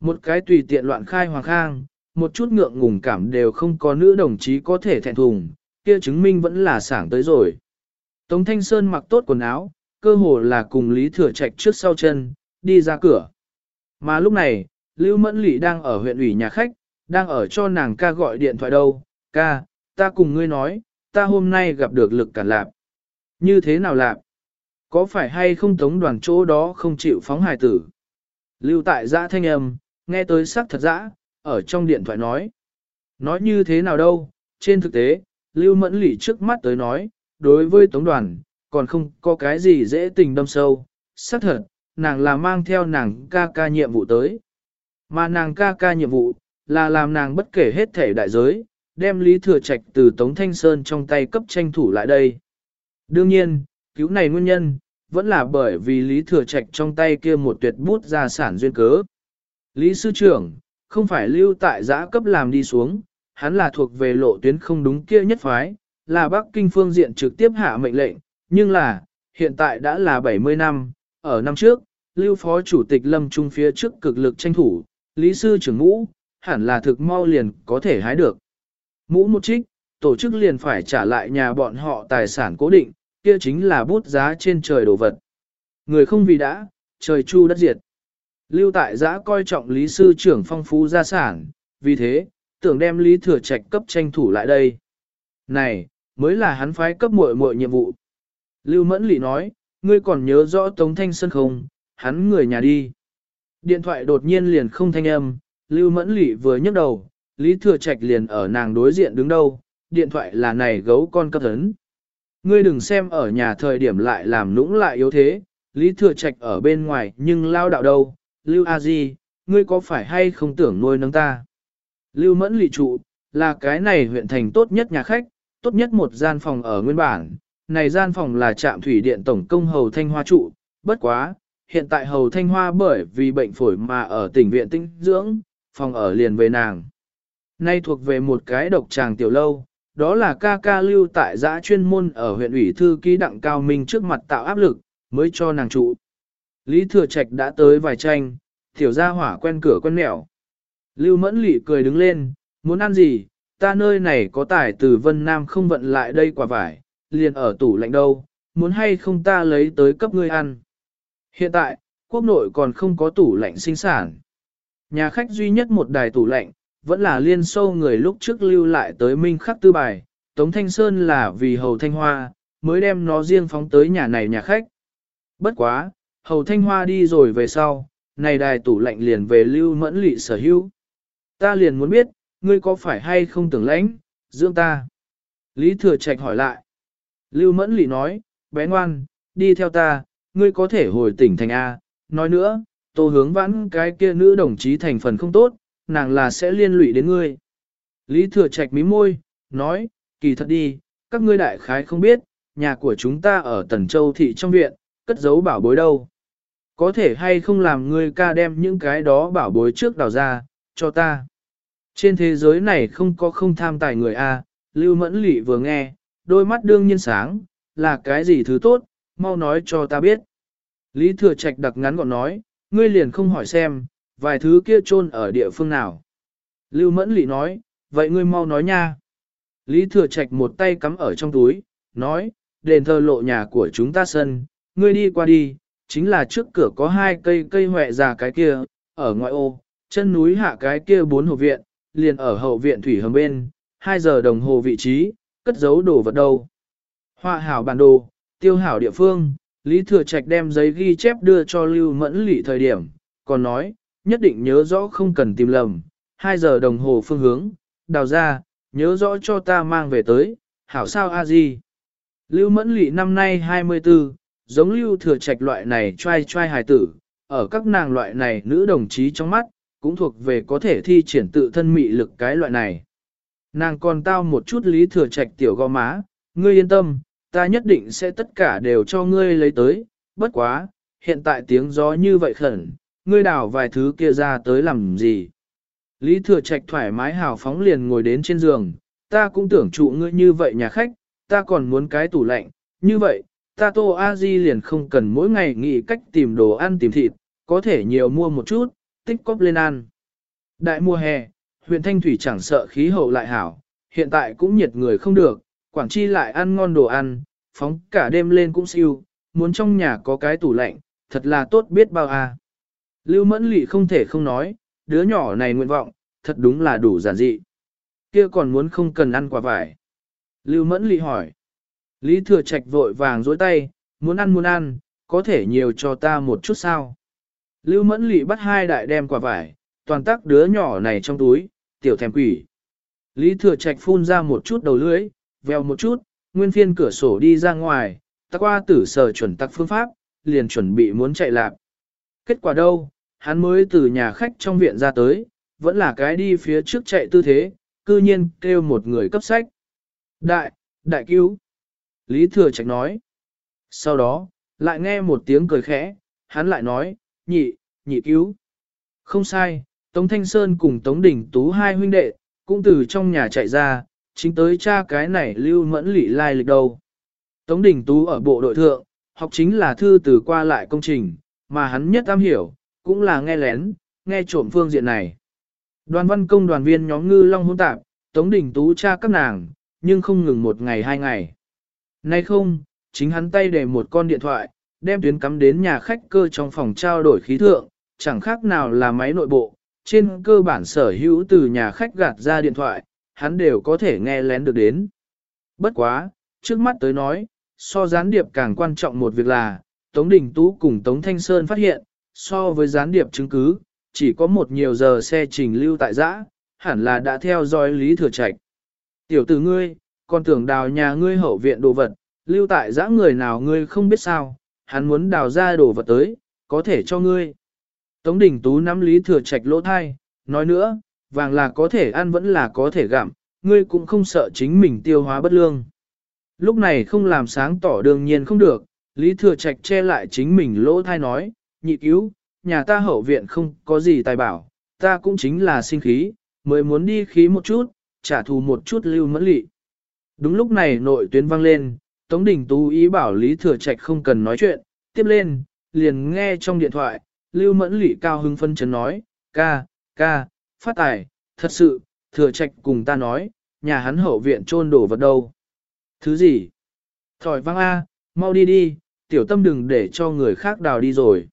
Một cái tùy tiện loạn khai hoàng khang, một chút ngượng ngùng cảm đều không có nữ đồng chí có thể thẹn thùng, kia chứng minh vẫn là sảng tới rồi. Tống Thanh Sơn mặc tốt quần áo, cơ hồ là cùng Lý Thừa Trạch trước sau chân, đi ra cửa. Mà lúc này, Lưu Mẫn Lị đang ở huyện ủy nhà khách, đang ở cho nàng ca gọi điện thoại đâu, ca, ta cùng ngươi nói, ta hôm nay gặp được lực cản lạp. Như thế nào lạp? Có phải hay không tống đoàn chỗ đó không chịu phóng hài tử? Lưu tại giã thanh âm, nghe tới sắc thật dã, ở trong điện thoại nói. Nói như thế nào đâu, trên thực tế, Lưu Mẫn Lị trước mắt tới nói, đối với tống đoàn, còn không có cái gì dễ tình đâm sâu, xác thật, nàng là mang theo nàng ca ca nhiệm vụ tới. Mà nàng ca ca nhiệm vụ, là làm nàng bất kể hết thể đại giới, đem Lý Thừa Trạch từ Tống Thanh Sơn trong tay cấp tranh thủ lại đây. Đương nhiên, cứu này nguyên nhân, vẫn là bởi vì Lý Thừa Trạch trong tay kia một tuyệt bút gia sản duyên cớ. Lý Sư trưởng, không phải lưu tại giã cấp làm đi xuống, hắn là thuộc về lộ tuyến không đúng kia nhất phái, là Bắc Kinh phương diện trực tiếp hạ mệnh lệnh, nhưng là, hiện tại đã là 70 năm, ở năm trước, lưu phó chủ tịch lâm trung phía trước cực lực tranh thủ, Lý Sư trưởng ngũ, hẳn là thực mau liền có thể hái được. Mũ một trích, tổ chức liền phải trả lại nhà bọn họ tài sản cố định, kia chính là bút giá trên trời đồ vật. Người không vì đã, trời chu đất diệt. Lưu tại giã coi trọng lý sư trưởng phong phú gia sản, vì thế, tưởng đem lý thừa trạch cấp tranh thủ lại đây. Này, mới là hắn phái cấp muội muội nhiệm vụ. Lưu Mẫn Lị nói, ngươi còn nhớ rõ Tống Thanh Sơn không, hắn người nhà đi. Điện thoại đột nhiên liền không thanh âm, Lưu Mẫn Lị vừa nhấc đầu, Lý Thừa Trạch liền ở nàng đối diện đứng đâu, điện thoại là này gấu con cấp ấn. Ngươi đừng xem ở nhà thời điểm lại làm nũng lại yếu thế, Lý Thừa Trạch ở bên ngoài nhưng lao đạo đâu, Lưu A Di, ngươi có phải hay không tưởng nuôi nấng ta? Lưu Mẫn lị trụ, là cái này huyện thành tốt nhất nhà khách, tốt nhất một gian phòng ở nguyên bản. Này gian phòng là trạm thủy điện tổng công hầu thanh hoa trụ, bất quá, hiện tại hầu thanh hoa bởi vì bệnh phổi mà ở tỉnh viện tinh dưỡng, phòng ở liền về nàng. Nay thuộc về một cái độc tràng tiểu lâu, đó là ca ca lưu tại giã chuyên môn ở huyện ủy thư ký đặng cao minh trước mặt tạo áp lực, mới cho nàng trụ. Lý Thừa Trạch đã tới vài tranh, tiểu gia hỏa quen cửa quen mẹo. Lưu Mẫn Lị cười đứng lên, muốn ăn gì, ta nơi này có tải từ Vân Nam không vận lại đây quả vải, liền ở tủ lạnh đâu, muốn hay không ta lấy tới cấp ngươi ăn. Hiện tại, quốc nội còn không có tủ lạnh sinh sản. Nhà khách duy nhất một đài tủ lạnh, vẫn là liên sâu người lúc trước lưu lại tới Minh Khắc Tư Bài, Tống Thanh Sơn là vì Hầu Thanh Hoa, mới đem nó riêng phóng tới nhà này nhà khách. Bất quá, Hầu Thanh Hoa đi rồi về sau, này đài tủ lạnh liền về lưu mẫn lị sở hữu. Ta liền muốn biết, ngươi có phải hay không tưởng lãnh, dưỡng ta. Lý Thừa Trạch hỏi lại. Lưu mẫn lị nói, bé ngoan, đi theo ta, ngươi có thể hồi tỉnh thành A. Nói nữa, tô hướng vãn cái kia nữ đồng chí thành phần không tốt, nàng là sẽ liên lụy đến ngươi. Lý Thừa Trạch mím môi, nói, kỳ thật đi, các ngươi đại khái không biết, nhà của chúng ta ở Tần Châu thị trong viện, cất giấu bảo bối đâu. Có thể hay không làm ngươi ca đem những cái đó bảo bối trước đào ra, cho ta. Trên thế giới này không có không tham tài người A, Lưu Mẫn Lị vừa nghe, đôi mắt đương nhiên sáng, là cái gì thứ tốt, mau nói cho ta biết. Lý Thừa Trạch đặc ngắn gọn nói, ngươi liền không hỏi xem, vài thứ kia chôn ở địa phương nào. Lưu Mẫn Lị nói, vậy ngươi mau nói nha. Lý Thừa Trạch một tay cắm ở trong túi, nói, đền thờ lộ nhà của chúng ta sân, ngươi đi qua đi, chính là trước cửa có hai cây cây hoẹ già cái kia, ở ngoại ô, chân núi hạ cái kia bốn hồ viện, liền ở hậu viện thủy hầm bên, hai giờ đồng hồ vị trí, cất giấu đồ vật đâu. Họa hảo bản đồ, tiêu hảo địa phương, Lý Thừa Trạch đem giấy ghi chép đưa cho Lưu Mẫn Lị thời điểm, còn nói, nhất định nhớ rõ không cần tìm lầm, 2 giờ đồng hồ phương hướng, đào ra, nhớ rõ cho ta mang về tới, hảo sao a di. Lưu Mẫn Lị năm nay 24, giống Lưu Thừa Trạch loại này trai trai hài tử, ở các nàng loại này nữ đồng chí trong mắt, cũng thuộc về có thể thi triển tự thân mị lực cái loại này. Nàng còn tao một chút Lý Thừa Trạch tiểu gò má, ngươi yên tâm, ta nhất định sẽ tất cả đều cho ngươi lấy tới, bất quá, hiện tại tiếng gió như vậy khẩn, ngươi đào vài thứ kia ra tới làm gì. Lý Thừa Trạch thoải mái hào phóng liền ngồi đến trên giường, ta cũng tưởng trụ ngươi như vậy nhà khách, ta còn muốn cái tủ lạnh, như vậy, ta Tô A Di liền không cần mỗi ngày nghĩ cách tìm đồ ăn tìm thịt, có thể nhiều mua một chút, tích cóp lên ăn. Đại mùa hè, huyện Thanh Thủy chẳng sợ khí hậu lại hảo, hiện tại cũng nhiệt người không được, Quảng Chi lại ăn ngon đồ ăn, phóng cả đêm lên cũng siêu, muốn trong nhà có cái tủ lạnh, thật là tốt biết bao à. Lưu Mẫn Lị không thể không nói, đứa nhỏ này nguyện vọng, thật đúng là đủ giản dị. Kia còn muốn không cần ăn quả vải. Lưu Mẫn Lị hỏi. Lý Thừa Trạch vội vàng dối tay, muốn ăn muốn ăn, có thể nhiều cho ta một chút sao. Lưu Mẫn Lị bắt hai đại đem quả vải, toàn tắc đứa nhỏ này trong túi, tiểu thèm quỷ. Lý Thừa Trạch phun ra một chút đầu lưỡi, veo một chút, nguyên phiên cửa sổ đi ra ngoài, tắc qua tử sở chuẩn tắc phương pháp, liền chuẩn bị muốn chạy lạc. Kết quả đâu, hắn mới từ nhà khách trong viện ra tới, vẫn là cái đi phía trước chạy tư thế, cư nhiên kêu một người cấp sách. Đại, đại cứu. Lý Thừa Trạch nói. Sau đó, lại nghe một tiếng cười khẽ, hắn lại nói, nhị, nhị cứu. Không sai, Tống Thanh Sơn cùng Tống Đình Tú hai huynh đệ, cũng từ trong nhà chạy ra, chính tới cha cái này lưu mẫn lị lai lịch đâu. Tống Đình Tú ở bộ đội thượng, học chính là thư từ qua lại công trình, mà hắn nhất am hiểu, cũng là nghe lén, nghe trộm phương diện này. Đoàn văn công đoàn viên nhóm ngư long hôn tạp, Tống Đình Tú cha các nàng, nhưng không ngừng một ngày hai ngày. Nay không, chính hắn tay để một con điện thoại, đem tuyến cắm đến nhà khách cơ trong phòng trao đổi khí thượng, chẳng khác nào là máy nội bộ, trên cơ bản sở hữu từ nhà khách gạt ra điện thoại, hắn đều có thể nghe lén được đến. Bất quá, trước mắt tới nói, so gián điệp càng quan trọng một việc là, Tống Đình Tú cùng Tống Thanh Sơn phát hiện, so với gián điệp chứng cứ, chỉ có một nhiều giờ xe trình lưu tại giã, hẳn là đã theo dõi Lý Thừa Trạch. Tiểu tử ngươi, còn tưởng đào nhà ngươi hậu viện đồ vật, lưu tại giã người nào ngươi không biết sao, hắn muốn đào ra đồ vật tới, có thể cho ngươi. Tống Đình Tú nắm Lý Thừa Trạch lỗ thai, nói nữa, vàng là có thể ăn vẫn là có thể gặm, ngươi cũng không sợ chính mình tiêu hóa bất lương. Lúc này không làm sáng tỏ đương nhiên không được, Lý Thừa Trạch che lại chính mình lỗ thai nói, nhị cứu, nhà ta hậu viện không có gì tài bảo, ta cũng chính là sinh khí, mới muốn đi khí một chút, trả thù một chút lưu mẫn lị. Đúng lúc này nội tuyến vang lên, Tống Đình Tú ý bảo Lý Thừa Trạch không cần nói chuyện, tiếp lên, liền nghe trong điện thoại, Lưu Mẫn Lị cao hứng phân chấn nói, ca, ca, phát tài, thật sự, Thừa Trạch cùng ta nói, nhà hắn hậu viện trôn đổ vật đâu. Thứ gì? Thỏi vang A, mau đi đi, tiểu tâm đừng để cho người khác đào đi rồi.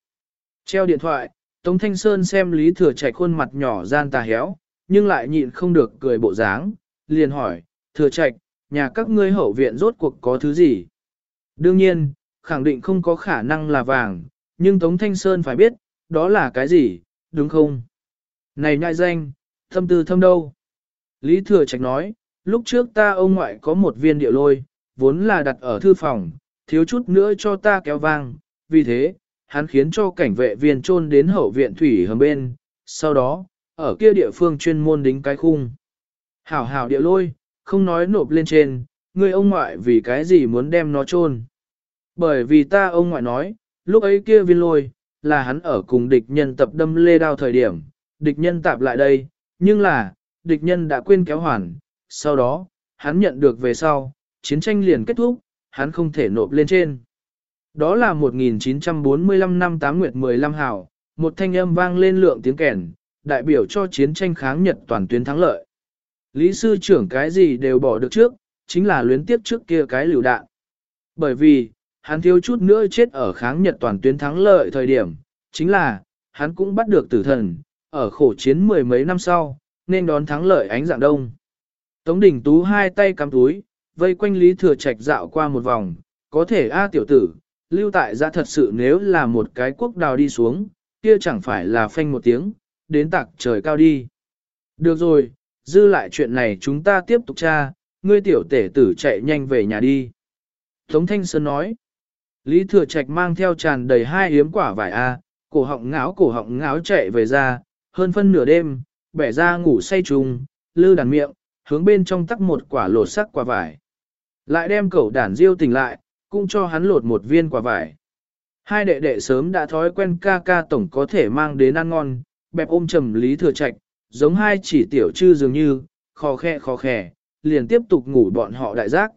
Treo điện thoại, Tống Thanh Sơn xem Lý Thừa Trạch khuôn mặt nhỏ gian tà héo, nhưng lại nhịn không được cười bộ dáng, liền hỏi, Thừa Trạch, nhà các ngươi hậu viện rốt cuộc có thứ gì? Đương nhiên, khẳng định không có khả năng là vàng, nhưng Tống Thanh Sơn phải biết, đó là cái gì, đúng không? Này nhại danh, thâm tư thâm đâu? Lý Thừa Trạch nói, lúc trước ta ông ngoại có một viên địa lôi, vốn là đặt ở thư phòng, thiếu chút nữa cho ta kéo vang, vì thế, hắn khiến cho cảnh vệ viên trôn đến hậu viện thủy hầm bên, sau đó, ở kia địa phương chuyên môn đính cái khung. Hảo hảo địa lôi, không nói nộp lên trên, người ông ngoại vì cái gì muốn đem nó trôn. Bởi vì ta ông ngoại nói, lúc ấy kia viên lôi, là hắn ở cùng địch nhân tập đâm lê đao thời điểm, địch nhân tạp lại đây, nhưng là, địch nhân đã quên kéo hoàn, sau đó, hắn nhận được về sau, chiến tranh liền kết thúc, hắn không thể nộp lên trên. Đó là 1945 năm 8 nguyệt 15 hào, một thanh âm vang lên lượng tiếng kèn, đại biểu cho chiến tranh kháng Nhật toàn tuyến thắng lợi. Lý sư trưởng cái gì đều bỏ được trước, chính là luyến tiếp trước kia cái liều đạn. Bởi vì, hắn thiếu chút nữa chết ở kháng Nhật toàn tuyến thắng lợi thời điểm, chính là, hắn cũng bắt được tử thần, ở khổ chiến mười mấy năm sau, nên đón thắng lợi ánh dạng đông. Tống đỉnh tú hai tay cắm túi, vây quanh Lý Thừa Trạch dạo qua một vòng, có thể A tiểu tử, lưu tại ra thật sự nếu là một cái quốc đào đi xuống, kia chẳng phải là phanh một tiếng, đến tạc trời cao đi. Được rồi, dư lại chuyện này chúng ta tiếp tục tra, ngươi tiểu tể tử chạy nhanh về nhà đi. Tống Thanh Sơn nói, Lý Thừa Trạch mang theo tràn đầy hai hiếm quả vải A, cổ họng ngáo cổ họng ngáo chạy về ra, hơn phân nửa đêm, bẻ ra ngủ say trùng, lư đàn miệng, hướng bên trong tắc một quả lột sắc quả vải. Lại đem cẩu đàn diêu tỉnh lại, cũng cho hắn lột một viên quả vải. Hai đệ đệ sớm đã thói quen ca ca tổng có thể mang đến ăn ngon, bẹp ôm trầm lý thừa trạch, giống hai chỉ tiểu chư dường như, khó khe khó khè, liền tiếp tục ngủ bọn họ đại giác.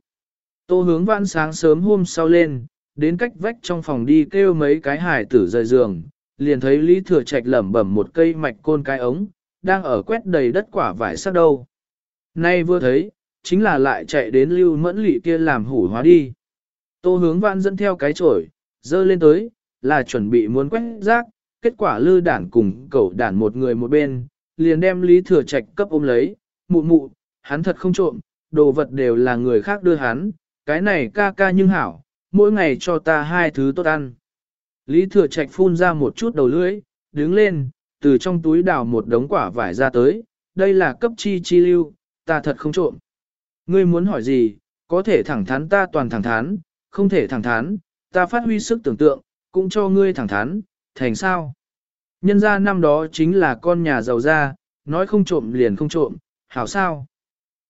Tô hướng vãn sáng sớm hôm sau lên, đến cách vách trong phòng đi kêu mấy cái hải tử rời giường, liền thấy Lý Thừa Trạch lẩm bẩm một cây mạch côn cái ống, đang ở quét đầy đất quả vải sắc đâu. Nay vừa thấy, chính là lại chạy đến lưu mẫn lị kia làm hủ hóa đi. Tô hướng vãn dẫn theo cái chổi, dơ lên tới, là chuẩn bị muốn quét rác, kết quả lư đản cùng cậu đản một người một bên, liền đem Lý Thừa Trạch cấp ôm lấy, mụ mụ, hắn thật không trộm, đồ vật đều là người khác đưa hắn, cái này ca ca nhưng hảo, mỗi ngày cho ta hai thứ tốt ăn. Lý Thừa Trạch phun ra một chút đầu lưỡi, đứng lên, từ trong túi đào một đống quả vải ra tới, đây là cấp chi chi lưu, ta thật không trộm. Ngươi muốn hỏi gì, có thể thẳng thắn ta toàn thẳng thắn, không thể thẳng thắn, ta phát huy sức tưởng tượng, cũng cho ngươi thẳng thắn, thành sao? Nhân ra năm đó chính là con nhà giàu ra, nói không trộm liền không trộm, hảo sao?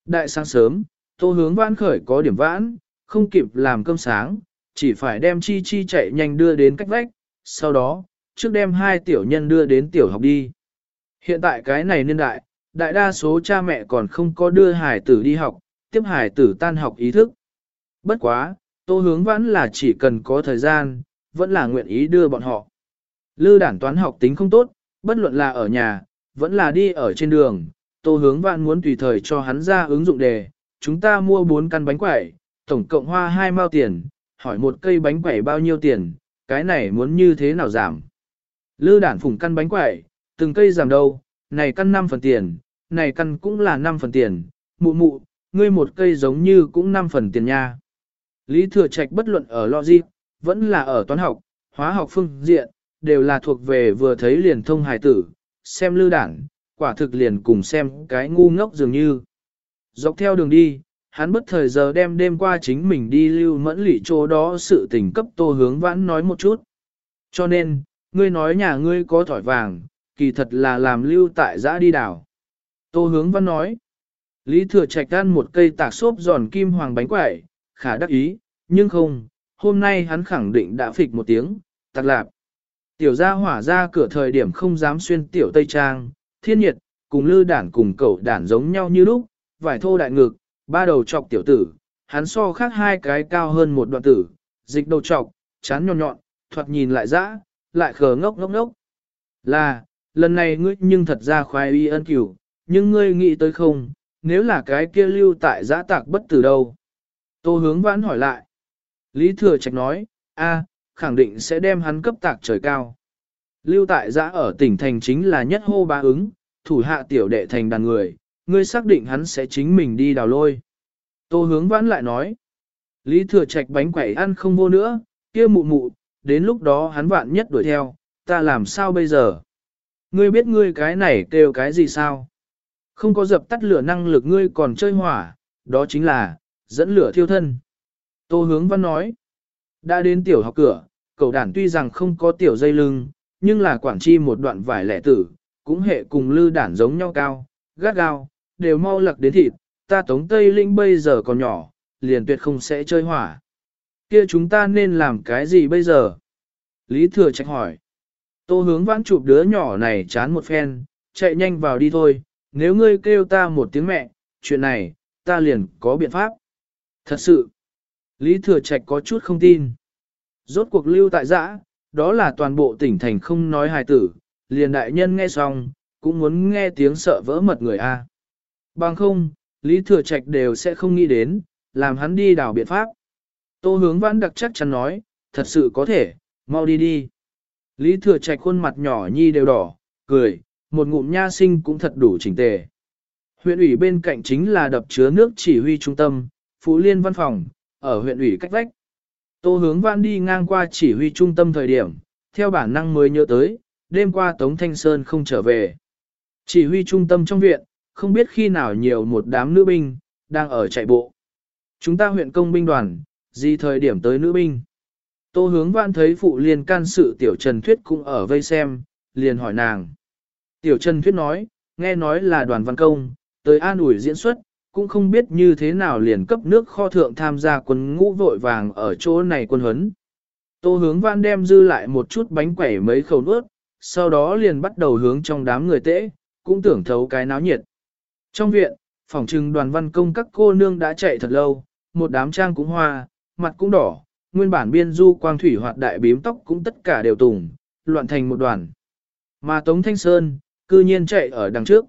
Đại sáng sớm, tô hướng vãn khởi có điểm vãn, không kịp làm cơm sáng, chỉ phải đem chi chi chạy nhanh đưa đến cách vách, sau đó, trước đem hai tiểu nhân đưa đến tiểu học đi. Hiện tại cái này niên đại, đại đa số cha mẹ còn không có đưa hải tử đi học, tiếp hải tử tan học ý thức. Bất quá, tô hướng vẫn là chỉ cần có thời gian, vẫn là nguyện ý đưa bọn họ. Lư đản toán học tính không tốt, bất luận là ở nhà, vẫn là đi ở trên đường, tô hướng vạn muốn tùy thời cho hắn ra ứng dụng đề, chúng ta mua 4 căn bánh quẩy, tổng cộng hoa 2 mao tiền, hỏi một cây bánh quẩy bao nhiêu tiền, cái này muốn như thế nào giảm. Lư đản phủng căn bánh quẩy, từng cây giảm đâu, này căn 5 phần tiền, này căn cũng là 5 phần tiền, mụ mụ, ngươi một cây giống như cũng 5 phần tiền nha. Lý Thừa Trạch bất luận ở logic, vẫn là ở toán học, hóa học phương diện, đều là thuộc về vừa thấy liền thông hài tử, xem lư đảng, quả thực liền cùng xem cái ngu ngốc dường như. Dọc theo đường đi, hắn bất thời giờ đem đêm qua chính mình đi lưu mẫn lỷ chỗ đó sự tình cấp tô hướng vãn nói một chút. Cho nên, ngươi nói nhà ngươi có thỏi vàng, kỳ thật là làm lưu tại giã đi đảo. Tô hướng văn nói, Lý thừa trạch ăn một cây tạc xốp giòn kim hoàng bánh quẩy, khả đắc ý, nhưng không, hôm nay hắn khẳng định đã phịch một tiếng, tạc lạp. Tiểu gia hỏa ra cửa thời điểm không dám xuyên tiểu tây trang, thiên nhiệt, cùng lư đản cùng cậu đản giống nhau như lúc, vải thô đại ngực, ba đầu trọc tiểu tử, hắn so khác hai cái cao hơn một đoạn tử, dịch đầu trọc, chán nhọn nhọn, thoạt nhìn lại dã, lại khờ ngốc ngốc ngốc. Là, lần này ngươi nhưng thật ra khoái y ân cửu, nhưng ngươi nghĩ tới không, nếu là cái kia lưu tại giã tạc bất tử đâu. Tô hướng vãn hỏi lại. Lý Thừa Trạch nói, a, khẳng định sẽ đem hắn cấp tạc trời cao. Lưu tại giã ở tỉnh thành chính là nhất hô ba ứng, thủ hạ tiểu đệ thành đàn người, ngươi xác định hắn sẽ chính mình đi đào lôi. Tô hướng vãn lại nói, Lý Thừa Trạch bánh quẩy ăn không vô nữa, kia mụ mụ, đến lúc đó hắn vạn nhất đuổi theo, ta làm sao bây giờ? Ngươi biết ngươi cái này kêu cái gì sao? Không có dập tắt lửa năng lực ngươi còn chơi hỏa, đó chính là, dẫn lửa thiêu thân. Tô hướng văn nói, đã đến tiểu học cửa, cậu đàn tuy rằng không có tiểu dây lưng, nhưng là quản chi một đoạn vải lẻ tử, cũng hệ cùng lư đản giống nhau cao, gắt gao, đều mau lặc đến thịt, ta tống Tây Linh bây giờ còn nhỏ, liền tuyệt không sẽ chơi hỏa. Kia chúng ta nên làm cái gì bây giờ? Lý Thừa Trạch hỏi. Tô hướng vãn chụp đứa nhỏ này chán một phen, chạy nhanh vào đi thôi, nếu ngươi kêu ta một tiếng mẹ, chuyện này, ta liền có biện pháp. Thật sự, Lý Thừa Trạch có chút không tin. Rốt cuộc lưu tại giã, đó là toàn bộ tỉnh thành không nói hài tử, liền đại nhân nghe xong, cũng muốn nghe tiếng sợ vỡ mật người A. Bằng không, Lý Thừa Trạch đều sẽ không nghĩ đến, làm hắn đi đảo biện pháp. Tô hướng vãn đặc chắc chắn nói, thật sự có thể, mau đi đi. Lý Thừa Trạch khuôn mặt nhỏ nhi đều đỏ, cười, một ngụm nha sinh cũng thật đủ chỉnh tề. Huyện ủy bên cạnh chính là đập chứa nước chỉ huy trung tâm, Phú Liên văn phòng, ở huyện ủy cách vách. Tô hướng vãn đi ngang qua chỉ huy trung tâm thời điểm, theo bản năng mới nhớ tới, đêm qua Tống Thanh Sơn không trở về. Chỉ huy trung tâm trong viện, không biết khi nào nhiều một đám nữ binh, đang ở chạy bộ. Chúng ta huyện công binh đoàn, gì thời điểm tới nữ binh. Tô hướng vãn thấy phụ liên can sự tiểu Trần Thuyết cũng ở vây xem, liền hỏi nàng. Tiểu Trần Thuyết nói, nghe nói là đoàn văn công, tới an ủi diễn xuất, cũng không biết như thế nào liền cấp nước kho thượng tham gia quân ngũ vội vàng ở chỗ này quân huấn. Tô hướng văn đem dư lại một chút bánh quẩy mấy khẩu nuốt, sau đó liền bắt đầu hướng trong đám người tễ, cũng tưởng thấu cái náo nhiệt. Trong viện, phòng trừng đoàn văn công các cô nương đã chạy thật lâu, một đám trang cũng hoa, mặt cũng đỏ, nguyên bản biên du quang thủy hoạt đại bím tóc cũng tất cả đều tùng, loạn thành một đoàn. Mà Tống Thanh Sơn, cư nhiên chạy ở đằng trước.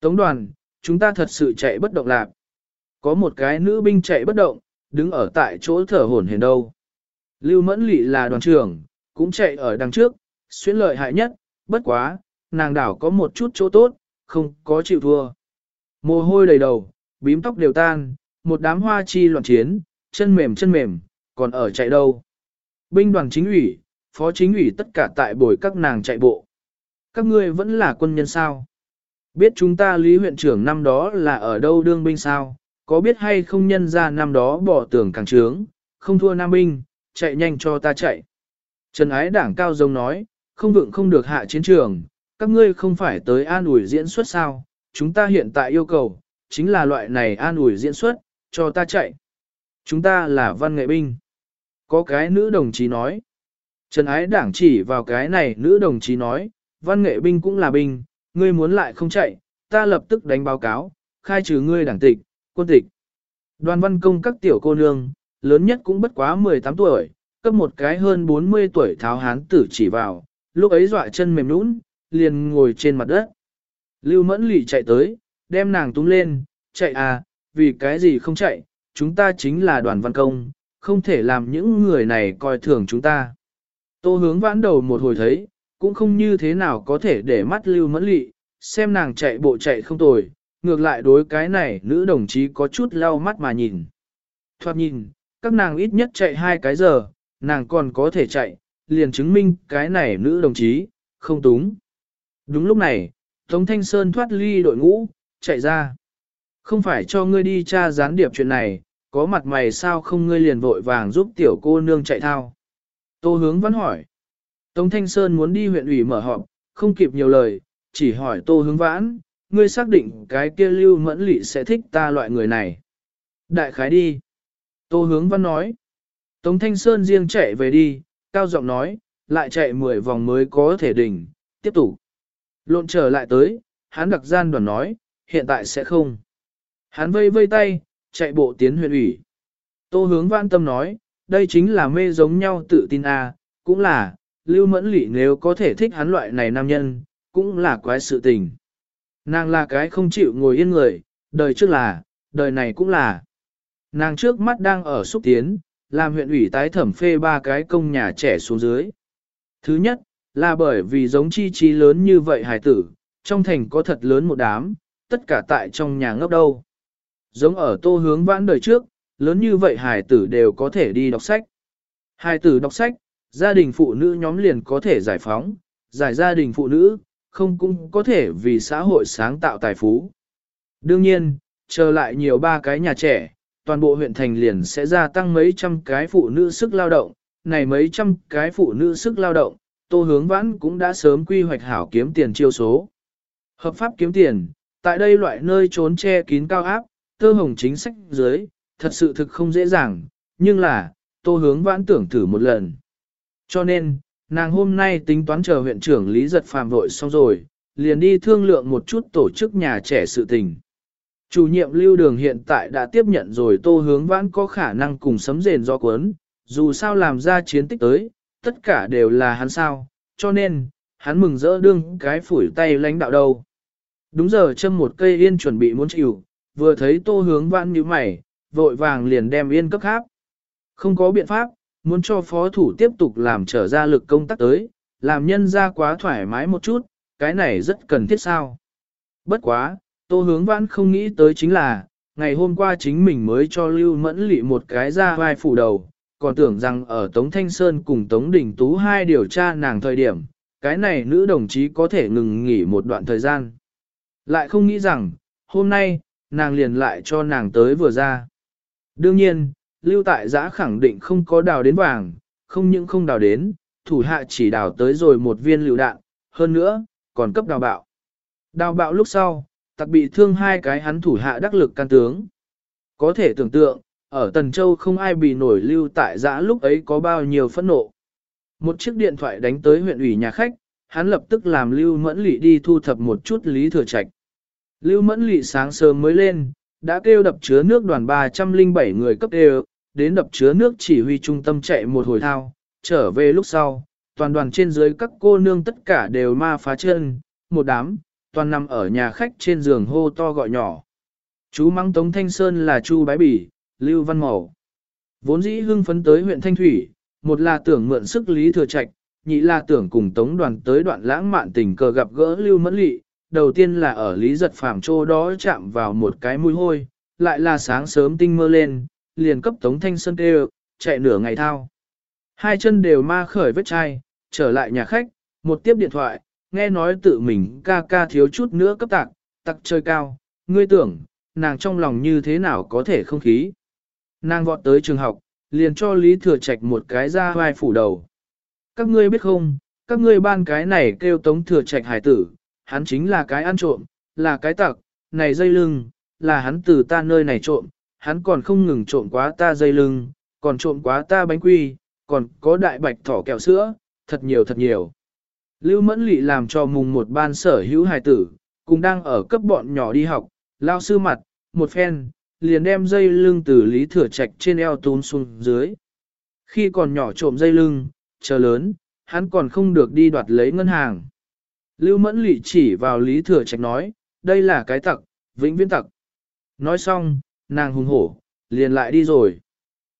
Tống đoàn, chúng ta thật sự chạy bất động lạc. Có một cái nữ binh chạy bất động, đứng ở tại chỗ thở hổn hển đâu. Lưu Mẫn Lị là đoàn trưởng, cũng chạy ở đằng trước, xuyên lợi hại nhất, bất quá, nàng đảo có một chút chỗ tốt, không có chịu thua. Mồ hôi đầy đầu, bím tóc đều tan, một đám hoa chi loạn chiến, chân mềm chân mềm, còn ở chạy đâu. Binh đoàn chính ủy, phó chính ủy tất cả tại buổi các nàng chạy bộ. Các ngươi vẫn là quân nhân sao? Biết chúng ta Lý huyện trưởng năm đó là ở đâu đương binh sao? Có biết hay không nhân ra năm đó bỏ tường càng trướng, không thua nam binh, chạy nhanh cho ta chạy. Trần ái đảng cao giống nói, không vượng không được hạ chiến trường, các ngươi không phải tới an ủi diễn xuất sao? Chúng ta hiện tại yêu cầu, chính là loại này an ủi diễn xuất, cho ta chạy. Chúng ta là văn nghệ binh. Có cái nữ đồng chí nói. Trần ái đảng chỉ vào cái này nữ đồng chí nói, văn nghệ binh cũng là binh, ngươi muốn lại không chạy, ta lập tức đánh báo cáo, khai trừ ngươi đảng tịch, quân tịch. Đoàn văn công các tiểu cô nương, lớn nhất cũng bất quá 18 tuổi, cấp một cái hơn 40 tuổi tháo hán tử chỉ vào, lúc ấy dọa chân mềm nũng, liền ngồi trên mặt đất. Lưu mẫn lì chạy tới, đem nàng túm lên, chạy à, vì cái gì không chạy, chúng ta chính là đoàn văn công, không thể làm những người này coi thường chúng ta. Tô hướng vãn đầu một hồi thấy, cũng không như thế nào có thể để mắt lưu mẫn lị, xem nàng chạy bộ chạy không tồi, ngược lại đối cái này nữ đồng chí có chút lau mắt mà nhìn. Thoát nhìn, các nàng ít nhất chạy hai cái giờ, nàng còn có thể chạy, liền chứng minh cái này nữ đồng chí, không túng. Đúng lúc này, Tống Thanh Sơn thoát ly đội ngũ, chạy ra. Không phải cho ngươi đi tra gián điệp chuyện này, có mặt mày sao không ngươi liền vội vàng giúp tiểu cô nương chạy thao. Tô hướng vẫn hỏi. Tống Thanh Sơn muốn đi huyện ủy mở họp, không kịp nhiều lời, chỉ hỏi Tô Hướng Vãn, ngươi xác định cái kia lưu mẫn lị sẽ thích ta loại người này. Đại khái đi. Tô Hướng Văn nói. Tống Thanh Sơn riêng chạy về đi, cao giọng nói, lại chạy 10 vòng mới có thể đỉnh, tiếp tục. Lộn trở lại tới, hắn đặc gian đoàn nói, hiện tại sẽ không. Hắn vây vây tay, chạy bộ tiến huyện ủy. Tô hướng văn tâm nói, đây chính là mê giống nhau tự tin à, cũng là, lưu mẫn lị nếu có thể thích hắn loại này nam nhân, cũng là quái sự tình. Nàng là cái không chịu ngồi yên người, đời trước là, đời này cũng là. Nàng trước mắt đang ở xúc tiến, làm huyện ủy tái thẩm phê ba cái công nhà trẻ xuống dưới. Thứ nhất, là bởi vì giống chi chi lớn như vậy hài tử, trong thành có thật lớn một đám, tất cả tại trong nhà ngốc đâu. Giống ở tô hướng vãn đời trước, lớn như vậy hài tử đều có thể đi đọc sách. Hài tử đọc sách, gia đình phụ nữ nhóm liền có thể giải phóng, giải gia đình phụ nữ, không cũng có thể vì xã hội sáng tạo tài phú. Đương nhiên, trở lại nhiều ba cái nhà trẻ, toàn bộ huyện thành liền sẽ gia tăng mấy trăm cái phụ nữ sức lao động, này mấy trăm cái phụ nữ sức lao động, tô hướng vãn cũng đã sớm quy hoạch hảo kiếm tiền chiêu số. Hợp pháp kiếm tiền, tại đây loại nơi trốn che kín cao áp, tơ hồng chính sách dưới, thật sự thực không dễ dàng, nhưng là, tô hướng vãn tưởng thử một lần. Cho nên, nàng hôm nay tính toán chờ huyện trưởng Lý Giật Phạm vội xong rồi, liền đi thương lượng một chút tổ chức nhà trẻ sự tình. Chủ nhiệm lưu đường hiện tại đã tiếp nhận rồi tô hướng vãn có khả năng cùng sấm rền do cuốn, dù sao làm ra chiến tích tới, tất cả đều là hắn sao, cho nên, hắn mừng rỡ đương cái phủi tay lãnh đạo đâu. Đúng giờ châm một cây yên chuẩn bị muốn chịu, vừa thấy tô hướng vãn như mày, vội vàng liền đem yên cấp khác. Không có biện pháp, muốn cho phó thủ tiếp tục làm trở ra lực công tác tới, làm nhân ra quá thoải mái một chút, cái này rất cần thiết sao. Bất quá, tô hướng vãn không nghĩ tới chính là, ngày hôm qua chính mình mới cho Lưu Mẫn Lị một cái ra vai phủ đầu, còn tưởng rằng ở Tống Thanh Sơn cùng Tống Đình Tú hai điều tra nàng thời điểm, cái này nữ đồng chí có thể ngừng nghỉ một đoạn thời gian. Lại không nghĩ rằng, hôm nay, nàng liền lại cho nàng tới vừa ra. Đương nhiên, lưu tại giã khẳng định không có đào đến vàng, không những không đào đến, thủ hạ chỉ đào tới rồi một viên lựu đạn, hơn nữa, còn cấp đào bạo. Đào bạo lúc sau, tặc bị thương hai cái hắn thủ hạ đắc lực can tướng. Có thể tưởng tượng, ở Tần Châu không ai bị nổi lưu tại giã lúc ấy có bao nhiêu phẫn nộ. Một chiếc điện thoại đánh tới huyện ủy nhà khách, hắn lập tức làm Lưu Mẫn Lị đi thu thập một chút lý thừa trạch. Lưu Mẫn Lị sáng sớm mới lên, đã kêu đập chứa nước đoàn 307 người cấp đều, đến đập chứa nước chỉ huy trung tâm chạy một hồi thao, trở về lúc sau, toàn đoàn trên dưới các cô nương tất cả đều ma phá chân, một đám, toàn nằm ở nhà khách trên giường hô to gọi nhỏ. Chú mắng Tống Thanh Sơn là Chu Bái Bỉ, Lưu Văn Màu. Vốn dĩ hưng phấn tới huyện Thanh Thủy, một là tưởng mượn sức Lý Thừa Trạch, nhị là tưởng cùng Tống đoàn tới đoạn lãng mạn tình cờ gặp gỡ Lưu Mẫn Lị, đầu tiên là ở Lý Giật Phàm chỗ đó chạm vào một cái mũi hôi, lại là sáng sớm tinh mơ lên, liền cấp Tống Thanh Sơn kêu, chạy nửa ngày thao. Hai chân đều ma khởi vết chai, trở lại nhà khách, một tiếp điện thoại, nghe nói tự mình ca ca thiếu chút nữa cấp tạc, tặc chơi cao, ngươi tưởng, nàng trong lòng như thế nào có thể không khí. Nàng vọt tới trường học, liền cho Lý Thừa Trạch một cái ra vai phủ đầu. Các ngươi biết không, các ngươi ban cái này kêu Tống Thừa Trạch hải tử, hắn chính là cái ăn trộm, là cái tặc, này dây lưng, là hắn từ ta nơi này trộm, hắn còn không ngừng trộm quá ta dây lưng, còn trộm quá ta bánh quy, còn có đại bạch thỏ kẹo sữa, thật nhiều thật nhiều. Lưu Mẫn Lị làm cho mùng một ban sở hữu hài tử, cũng đang ở cấp bọn nhỏ đi học, lao sư mặt, một phen, liền đem dây lưng từ Lý Thừa Trạch trên eo tún xuống dưới. Khi còn nhỏ trộm dây lưng, chờ lớn, hắn còn không được đi đoạt lấy ngân hàng. Lưu Mẫn Lị chỉ vào Lý Thừa Trạch nói, đây là cái tặc, vĩnh viễn tặc. Nói xong, nàng hùng hổ, liền lại đi rồi.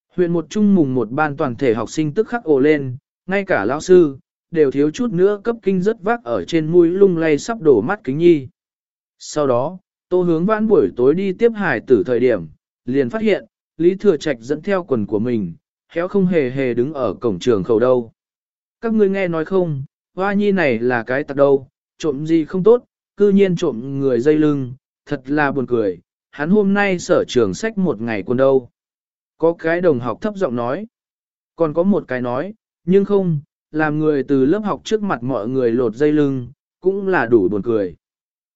Huyện một trung mùng một ban toàn thể học sinh tức khắc ồ lên, ngay cả lão sư, đều thiếu chút nữa cấp kinh rất vác ở trên mũi lung lay sắp đổ mắt kính nhi. Sau đó, tô hướng vãn buổi tối đi tiếp hải tử thời điểm, liền phát hiện, Lý Thừa Trạch dẫn theo quần của mình, khéo không hề hề đứng ở cổng trường khẩu đâu. Các ngươi nghe nói không, hoa nhi này là cái tặc đâu, trộm gì không tốt, cư nhiên trộm người dây lưng, thật là buồn cười, hắn hôm nay sở trường sách một ngày quần đâu. Có cái đồng học thấp giọng nói, còn có một cái nói, nhưng không, làm người từ lớp học trước mặt mọi người lột dây lưng, cũng là đủ buồn cười.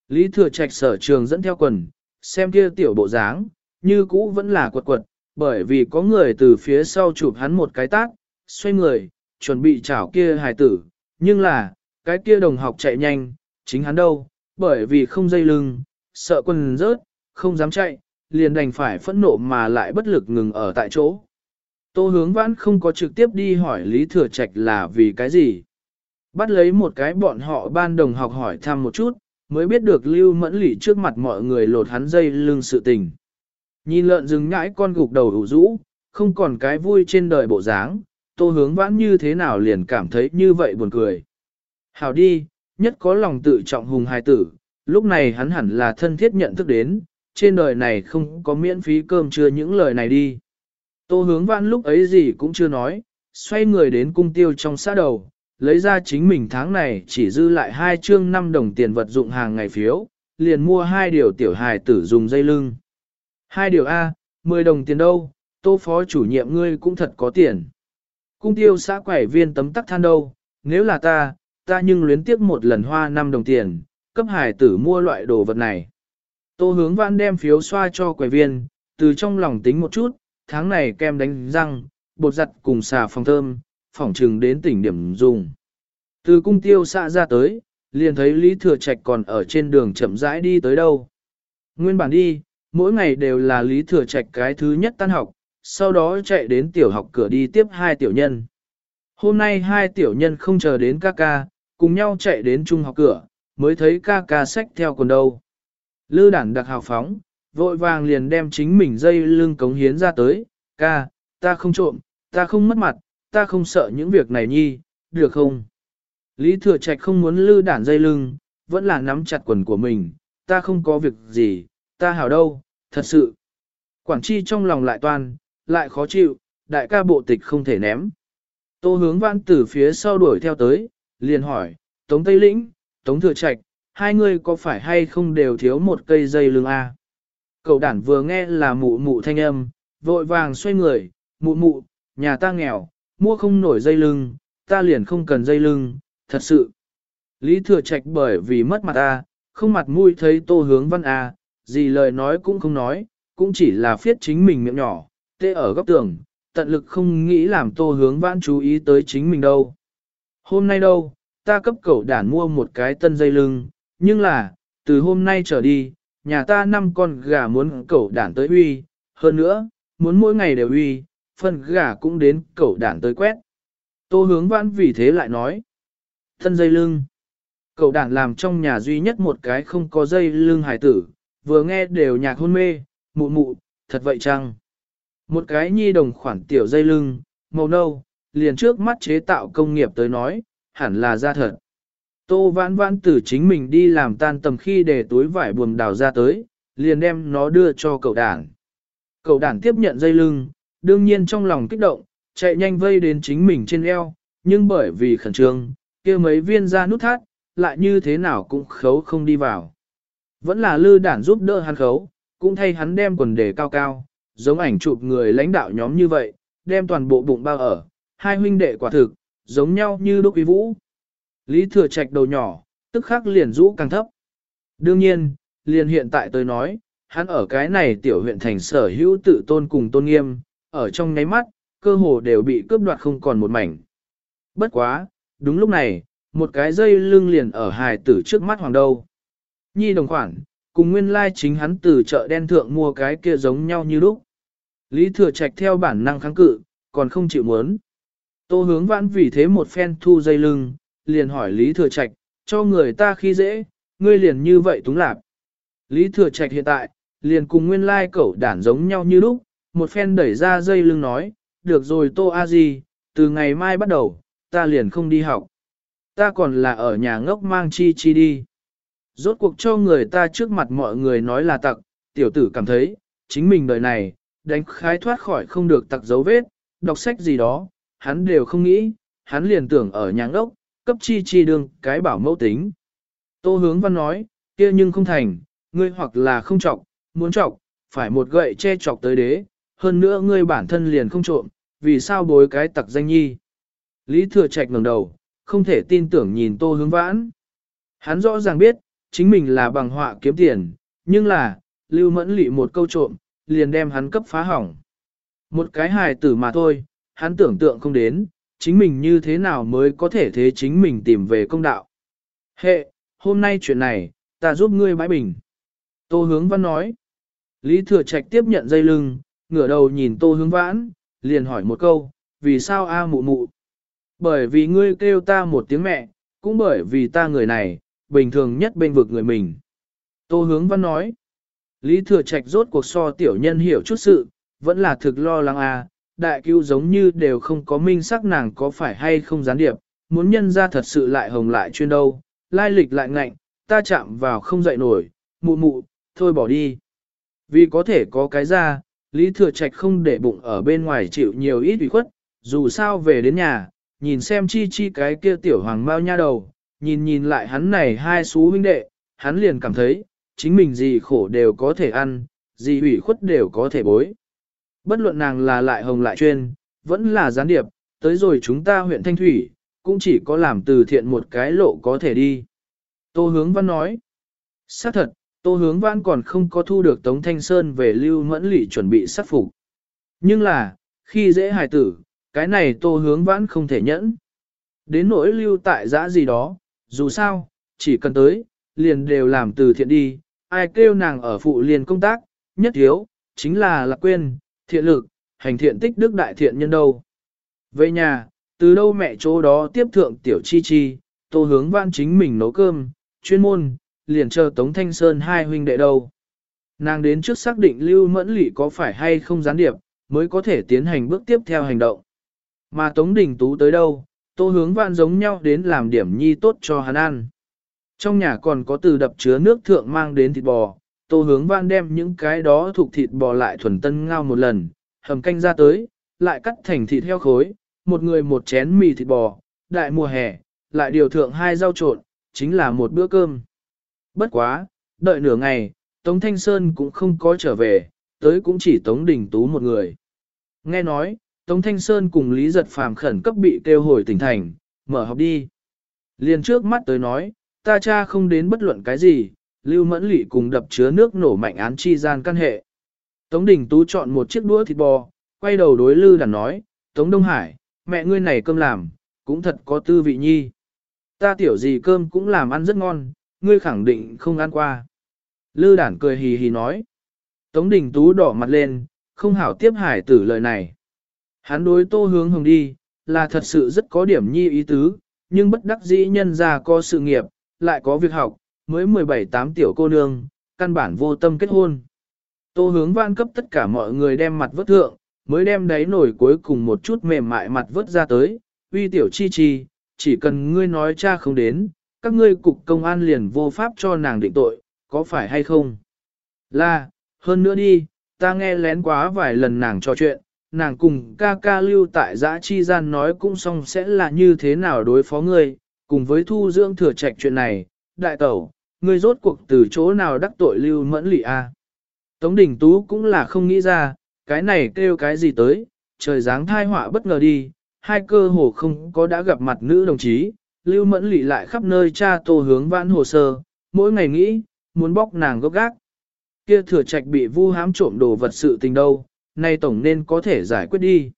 Lý thừa trạch sở trường dẫn theo quần, xem kia tiểu bộ dáng, như cũ vẫn là quật quật, bởi vì có người từ phía sau chụp hắn một cái tát, xoay người, chuẩn bị chảo kia hài tử, nhưng là, cái kia đồng học chạy nhanh, chính hắn đâu, bởi vì không dây lưng, sợ quần rớt, không dám chạy, liền đành phải phẫn nộ mà lại bất lực ngừng ở tại chỗ. Tô hướng vãn không có trực tiếp đi hỏi Lý Thừa Trạch là vì cái gì. Bắt lấy một cái bọn họ ban đồng học hỏi thăm một chút, mới biết được Lưu Mẫn Lỷ trước mặt mọi người lột hắn dây lưng sự tình. Nhìn lợn rừng nhãi con gục đầu ủ rũ, không còn cái vui trên đời bộ dáng, tô hướng vãn như thế nào liền cảm thấy như vậy buồn cười. Hảo đi, nhất có lòng tự trọng hùng hài tử, lúc này hắn hẳn là thân thiết nhận thức đến, trên đời này không có miễn phí cơm chưa những lời này đi. Tô hướng vãn lúc ấy gì cũng chưa nói, xoay người đến cung tiêu trong xã đầu, lấy ra chính mình tháng này chỉ dư lại hai chương 5 đồng tiền vật dụng hàng ngày phiếu, liền mua hai điều tiểu hài tử dùng dây lưng. Hai điều A, 10 đồng tiền đâu, tô phó chủ nhiệm ngươi cũng thật có tiền. Cung tiêu xã quẻ viên tấm tắc than đâu, nếu là ta, ta nhưng luyến tiếp một lần hoa 5 đồng tiền, cấp hài tử mua loại đồ vật này. Tô hướng vãn đem phiếu xoa cho quẻ viên, từ trong lòng tính một chút, tháng này kem đánh răng, bột giặt cùng xà phòng thơm, phỏng trừng đến tỉnh điểm dùng. Từ cung tiêu xạ ra tới, liền thấy Lý Thừa Trạch còn ở trên đường chậm rãi đi tới đâu. Nguyên bản đi, mỗi ngày đều là Lý Thừa Trạch cái thứ nhất tan học, sau đó chạy đến tiểu học cửa đi tiếp hai tiểu nhân. Hôm nay hai tiểu nhân không chờ đến ca ca, cùng nhau chạy đến trung học cửa, mới thấy ca ca sách theo quần đâu. Lư đản đặc hào phóng, vội vàng liền đem chính mình dây lưng cống hiến ra tới, ca, ta không trộm, ta không mất mặt, ta không sợ những việc này nhi, được không? Lý thừa trạch không muốn lư đản dây lưng, vẫn là nắm chặt quần của mình, ta không có việc gì, ta hảo đâu, thật sự. Quảng chi trong lòng lại toan, lại khó chịu, đại ca bộ tịch không thể ném. Tô hướng văn từ phía sau đuổi theo tới, liền hỏi, Tống Tây Lĩnh, Tống Thừa Trạch, hai người có phải hay không đều thiếu một cây dây lưng A? Cậu đản vừa nghe là mụ mụ thanh âm, vội vàng xoay người, mụ mụ, nhà ta nghèo, mua không nổi dây lưng, ta liền không cần dây lưng, thật sự. Lý Thừa Trạch bởi vì mất mặt ta, không mặt mũi thấy tô hướng văn A, gì lời nói cũng không nói, cũng chỉ là phiết chính mình miệng nhỏ, tê ở góc tường, tận lực không nghĩ làm tô hướng văn chú ý tới chính mình đâu. Hôm nay đâu, ta cấp cậu đản mua một cái tân dây lưng, nhưng là, từ hôm nay trở đi, nhà ta năm con gà muốn cậu đản tới uy, hơn nữa, muốn mỗi ngày đều uy, phần gà cũng đến cậu đản tới quét. Tô hướng vãn vì thế lại nói, thân dây lưng. Cậu đản làm trong nhà duy nhất một cái không có dây lưng hài tử, vừa nghe đều nhạc hôn mê, mụ mụ, thật vậy chăng? Một cái nhi đồng khoản tiểu dây lưng, màu nâu, liền trước mắt chế tạo công nghiệp tới nói, hẳn là ra thật. Tô vãn vãn từ chính mình đi làm tan tầm khi để túi vải buồm đào ra tới, liền đem nó đưa cho cậu đảng. Cậu đảng tiếp nhận dây lưng, đương nhiên trong lòng kích động, chạy nhanh vây đến chính mình trên eo, nhưng bởi vì khẩn trương, kia mấy viên ra nút thắt, lại như thế nào cũng khấu không đi vào. Vẫn là lư đản giúp đỡ hắn khấu, cũng thay hắn đem quần đề cao cao, giống ảnh chụp người lãnh đạo nhóm như vậy, đem toàn bộ bụng bao ở, hai huynh đệ quả thực, giống nhau như đúc quý vũ. Lý thừa trạch đầu nhỏ, tức khắc liền rũ càng thấp. Đương nhiên, liền hiện tại tôi nói, hắn ở cái này tiểu huyện thành sở hữu tự tôn cùng tôn nghiêm, ở trong nháy mắt, cơ hồ đều bị cướp đoạt không còn một mảnh. Bất quá, đúng lúc này, một cái dây lưng liền ở hài tử trước mắt hoàng đâu. Nhi đồng khoản, cùng nguyên lai chính hắn từ chợ đen thượng mua cái kia giống nhau như lúc. Lý thừa trạch theo bản năng kháng cự, còn không chịu muốn. Tô hướng vãn vì thế một phen thu dây lưng, liền hỏi Lý Thừa Trạch, cho người ta khi dễ, ngươi liền như vậy túng lạp. Lý Thừa Trạch hiện tại, liền cùng nguyên lai cẩu đản giống nhau như lúc, một phen đẩy ra dây lưng nói, được rồi Tô A Di, từ ngày mai bắt đầu, ta liền không đi học. Ta còn là ở nhà ngốc mang chi chi đi. Rốt cuộc cho người ta trước mặt mọi người nói là tặc, tiểu tử cảm thấy, chính mình đời này, đánh khái thoát khỏi không được tặc dấu vết, đọc sách gì đó, hắn đều không nghĩ, hắn liền tưởng ở nhà ngốc, cấp chi chi đương cái bảo mẫu tính. Tô hướng văn nói, kia nhưng không thành, ngươi hoặc là không trọng, muốn trọng, phải một gậy che trọc tới đế, hơn nữa ngươi bản thân liền không trộm, vì sao bối cái tặc danh nhi. Lý Thừa Trạch ngẩng đầu, không thể tin tưởng nhìn Tô Hướng Vãn. Hắn rõ ràng biết, chính mình là bằng họa kiếm tiền, nhưng là, lưu mẫn lị một câu trộm, liền đem hắn cấp phá hỏng. Một cái hài tử mà thôi, hắn tưởng tượng không đến, chính mình như thế nào mới có thể thế chính mình tìm về công đạo. Hệ, hôm nay chuyện này, ta giúp ngươi bãi bình. Tô hướng văn nói. Lý thừa trạch tiếp nhận dây lưng, ngửa đầu nhìn tô hướng vãn, liền hỏi một câu, vì sao a mụ mụ? Bởi vì ngươi kêu ta một tiếng mẹ, cũng bởi vì ta người này, bình thường nhất bên vực người mình. Tô hướng văn nói. Lý thừa trạch rốt cuộc so tiểu nhân hiểu chút sự, vẫn là thực lo lắng a đại cứu giống như đều không có minh sắc nàng có phải hay không gián điệp, muốn nhân ra thật sự lại hồng lại chuyên đâu, lai lịch lại ngạnh, ta chạm vào không dậy nổi, mụ mụ, thôi bỏ đi. Vì có thể có cái ra, Lý Thừa Trạch không để bụng ở bên ngoài chịu nhiều ít ủy khuất, dù sao về đến nhà, nhìn xem chi chi cái kia tiểu hoàng mao nha đầu, nhìn nhìn lại hắn này hai xú huynh đệ, hắn liền cảm thấy, chính mình gì khổ đều có thể ăn, gì ủy khuất đều có thể bối. Bất luận nàng là lại hồng lại chuyên, vẫn là gián điệp, tới rồi chúng ta huyện Thanh Thủy, cũng chỉ có làm từ thiện một cái lộ có thể đi. Tô Hướng Văn nói, xác thật, Tô Hướng Văn còn không có thu được Tống Thanh Sơn về lưu mẫn lỷ chuẩn bị sát phục. Nhưng là, khi dễ hài tử, cái này Tô Hướng Văn không thể nhẫn. Đến nỗi lưu tại giã gì đó, dù sao, chỉ cần tới, liền đều làm từ thiện đi, ai kêu nàng ở phụ liền công tác, nhất thiếu, chính là lạc quên, thiện lực, hành thiện tích đức đại thiện nhân đâu. Về nhà, từ đâu mẹ chỗ đó tiếp thượng tiểu chi chi, tô hướng văn chính mình nấu cơm, chuyên môn, liền chờ Tống Thanh Sơn hai huynh đệ đâu. Nàng đến trước xác định Lưu Mẫn Lị có phải hay không gián điệp, mới có thể tiến hành bước tiếp theo hành động. Mà Tống Đình Tú tới đâu, tô hướng vạn giống nhau đến làm điểm nhi tốt cho hắn ăn. Trong nhà còn có từ đập chứa nước thượng mang đến thịt bò, tô hướng vạn đem những cái đó thuộc thịt bò lại thuần tân ngao một lần, hầm canh ra tới, lại cắt thành thịt heo khối, một người một chén mì thịt bò, đại mùa hè, lại điều thượng hai rau trộn, chính là một bữa cơm. Bất quá, đợi nửa ngày, Tống Thanh Sơn cũng không có trở về, tới cũng chỉ Tống Đình Tú một người. Nghe nói, Tống Thanh Sơn cùng Lý Giật Phàm khẩn cấp bị kêu hồi tỉnh thành, mở học đi. Liền trước mắt tới nói, ta cha không đến bất luận cái gì, Lưu Mẫn Lị cùng đập chứa nước nổ mạnh án chi gian căn hệ. Tống Đình Tú chọn một chiếc đũa thịt bò, quay đầu đối Lư Đàn nói, Tống Đông Hải, mẹ ngươi này cơm làm, cũng thật có tư vị nhi. Ta tiểu gì cơm cũng làm ăn rất ngon, ngươi khẳng định không ăn qua. Lư Đản cười hì hì nói. Tống Đình Tú đỏ mặt lên, không hảo tiếp hải tử lời này. Hắn đối tô hướng hồng đi, là thật sự rất có điểm nhi ý tứ, nhưng bất đắc dĩ nhân ra có sự nghiệp, lại có việc học, mới 17-8 tiểu cô nương, căn bản vô tâm kết hôn. Tô hướng van cấp tất cả mọi người đem mặt vớt thượng, mới đem đáy nổi cuối cùng một chút mềm mại mặt vớt ra tới, uy tiểu chi chi, chỉ cần ngươi nói cha không đến, các ngươi cục công an liền vô pháp cho nàng định tội, có phải hay không? Là, hơn nữa đi, ta nghe lén quá vài lần nàng trò chuyện, nàng cùng ca ca lưu tại giã chi gian nói cũng xong sẽ là như thế nào đối phó ngươi, cùng với thu dưỡng thừa trạch chuyện này, đại tẩu, ngươi rốt cuộc từ chỗ nào đắc tội lưu mẫn lị a? Tống Đình Tú cũng là không nghĩ ra, cái này kêu cái gì tới, trời dáng thai họa bất ngờ đi, hai cơ hồ không có đã gặp mặt nữ đồng chí, lưu mẫn lị lại khắp nơi cha tô hướng vãn hồ sơ, mỗi ngày nghĩ, muốn bóc nàng gốc gác. Kia thừa trạch bị vu hám trộm đồ vật sự tình đâu, nay tổng nên có thể giải quyết đi.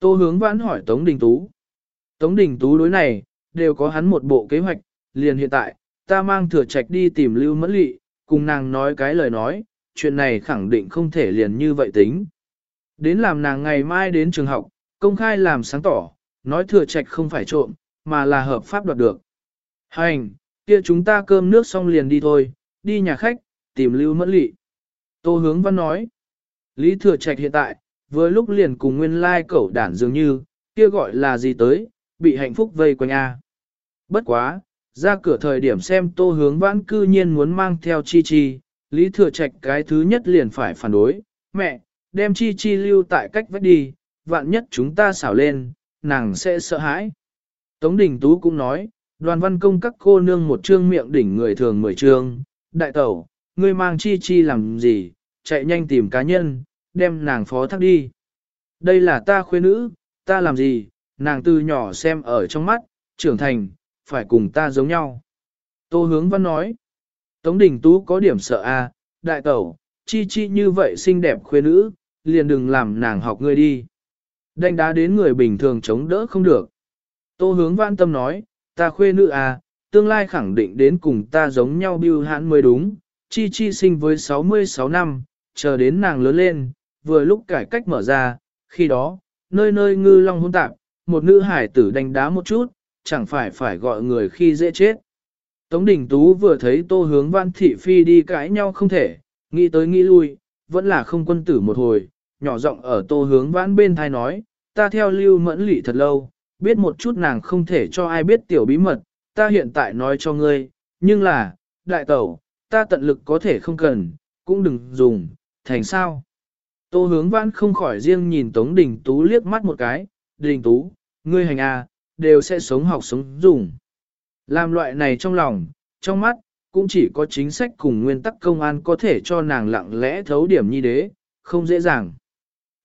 Tô hướng vãn hỏi Tống Đình Tú. Tống Đình Tú đối này, đều có hắn một bộ kế hoạch, liền hiện tại, ta mang thừa trạch đi tìm Lưu Mẫn Lị, cùng nàng nói cái lời nói, chuyện này khẳng định không thể liền như vậy tính. Đến làm nàng ngày mai đến trường học, công khai làm sáng tỏ, nói thừa trạch không phải trộm, mà là hợp pháp đoạt được. Hành, kia chúng ta cơm nước xong liền đi thôi, đi nhà khách, tìm Lưu Mẫn Lị. Tô Hướng Văn nói, Lý Thừa Trạch hiện tại, vừa lúc liền cùng nguyên lai cẩu đản dường như, kia gọi là gì tới, bị hạnh phúc vây quanh A. Bất quá, ra cửa thời điểm xem Tô Hướng Văn cư nhiên muốn mang theo Chi Chi, Lý Thừa Trạch cái thứ nhất liền phải phản đối, mẹ, đem Chi Chi lưu tại cách vết đi, vạn nhất chúng ta xảo lên, nàng sẽ sợ hãi. Tống Đình Tú cũng nói, đoàn văn công các cô nương một trương miệng đỉnh người thường mười trương, đại tẩu, ngươi mang chi chi làm gì, chạy nhanh tìm cá nhân, đem nàng phó thác đi. Đây là ta khuê nữ, ta làm gì, nàng từ nhỏ xem ở trong mắt, trưởng thành, phải cùng ta giống nhau. Tô hướng văn nói, Tống Đình Tú có điểm sợ a, đại tẩu, chi chi như vậy xinh đẹp khuê nữ, liền đừng làm nàng học ngươi đi. Đánh đá đến người bình thường chống đỡ không được. Tô hướng văn tâm nói, ta khuê nữ à? tương lai khẳng định đến cùng ta giống nhau biêu hãn mới đúng, chi chi sinh với 66 năm, chờ đến nàng lớn lên, vừa lúc cải cách mở ra, khi đó, nơi nơi ngư long hôn tạp, một nữ hải tử đánh đá một chút, chẳng phải phải gọi người khi dễ chết. Tống Đình Tú vừa thấy tô hướng văn thị phi đi cãi nhau không thể, nghĩ tới nghĩ lui, vẫn là không quân tử một hồi, nhỏ giọng ở tô hướng vãn bên thai nói, ta theo lưu mẫn lị thật lâu, biết một chút nàng không thể cho ai biết tiểu bí mật, ta hiện tại nói cho ngươi, nhưng là, đại tẩu, ta tận lực có thể không cần, cũng đừng dùng, thành sao. Tô hướng vãn không khỏi riêng nhìn Tống Đình Tú liếc mắt một cái, Đình Tú, ngươi hành à, đều sẽ sống học sống dùng. Làm loại này trong lòng, trong mắt, cũng chỉ có chính sách cùng nguyên tắc công an có thể cho nàng lặng lẽ thấu điểm như đế, không dễ dàng.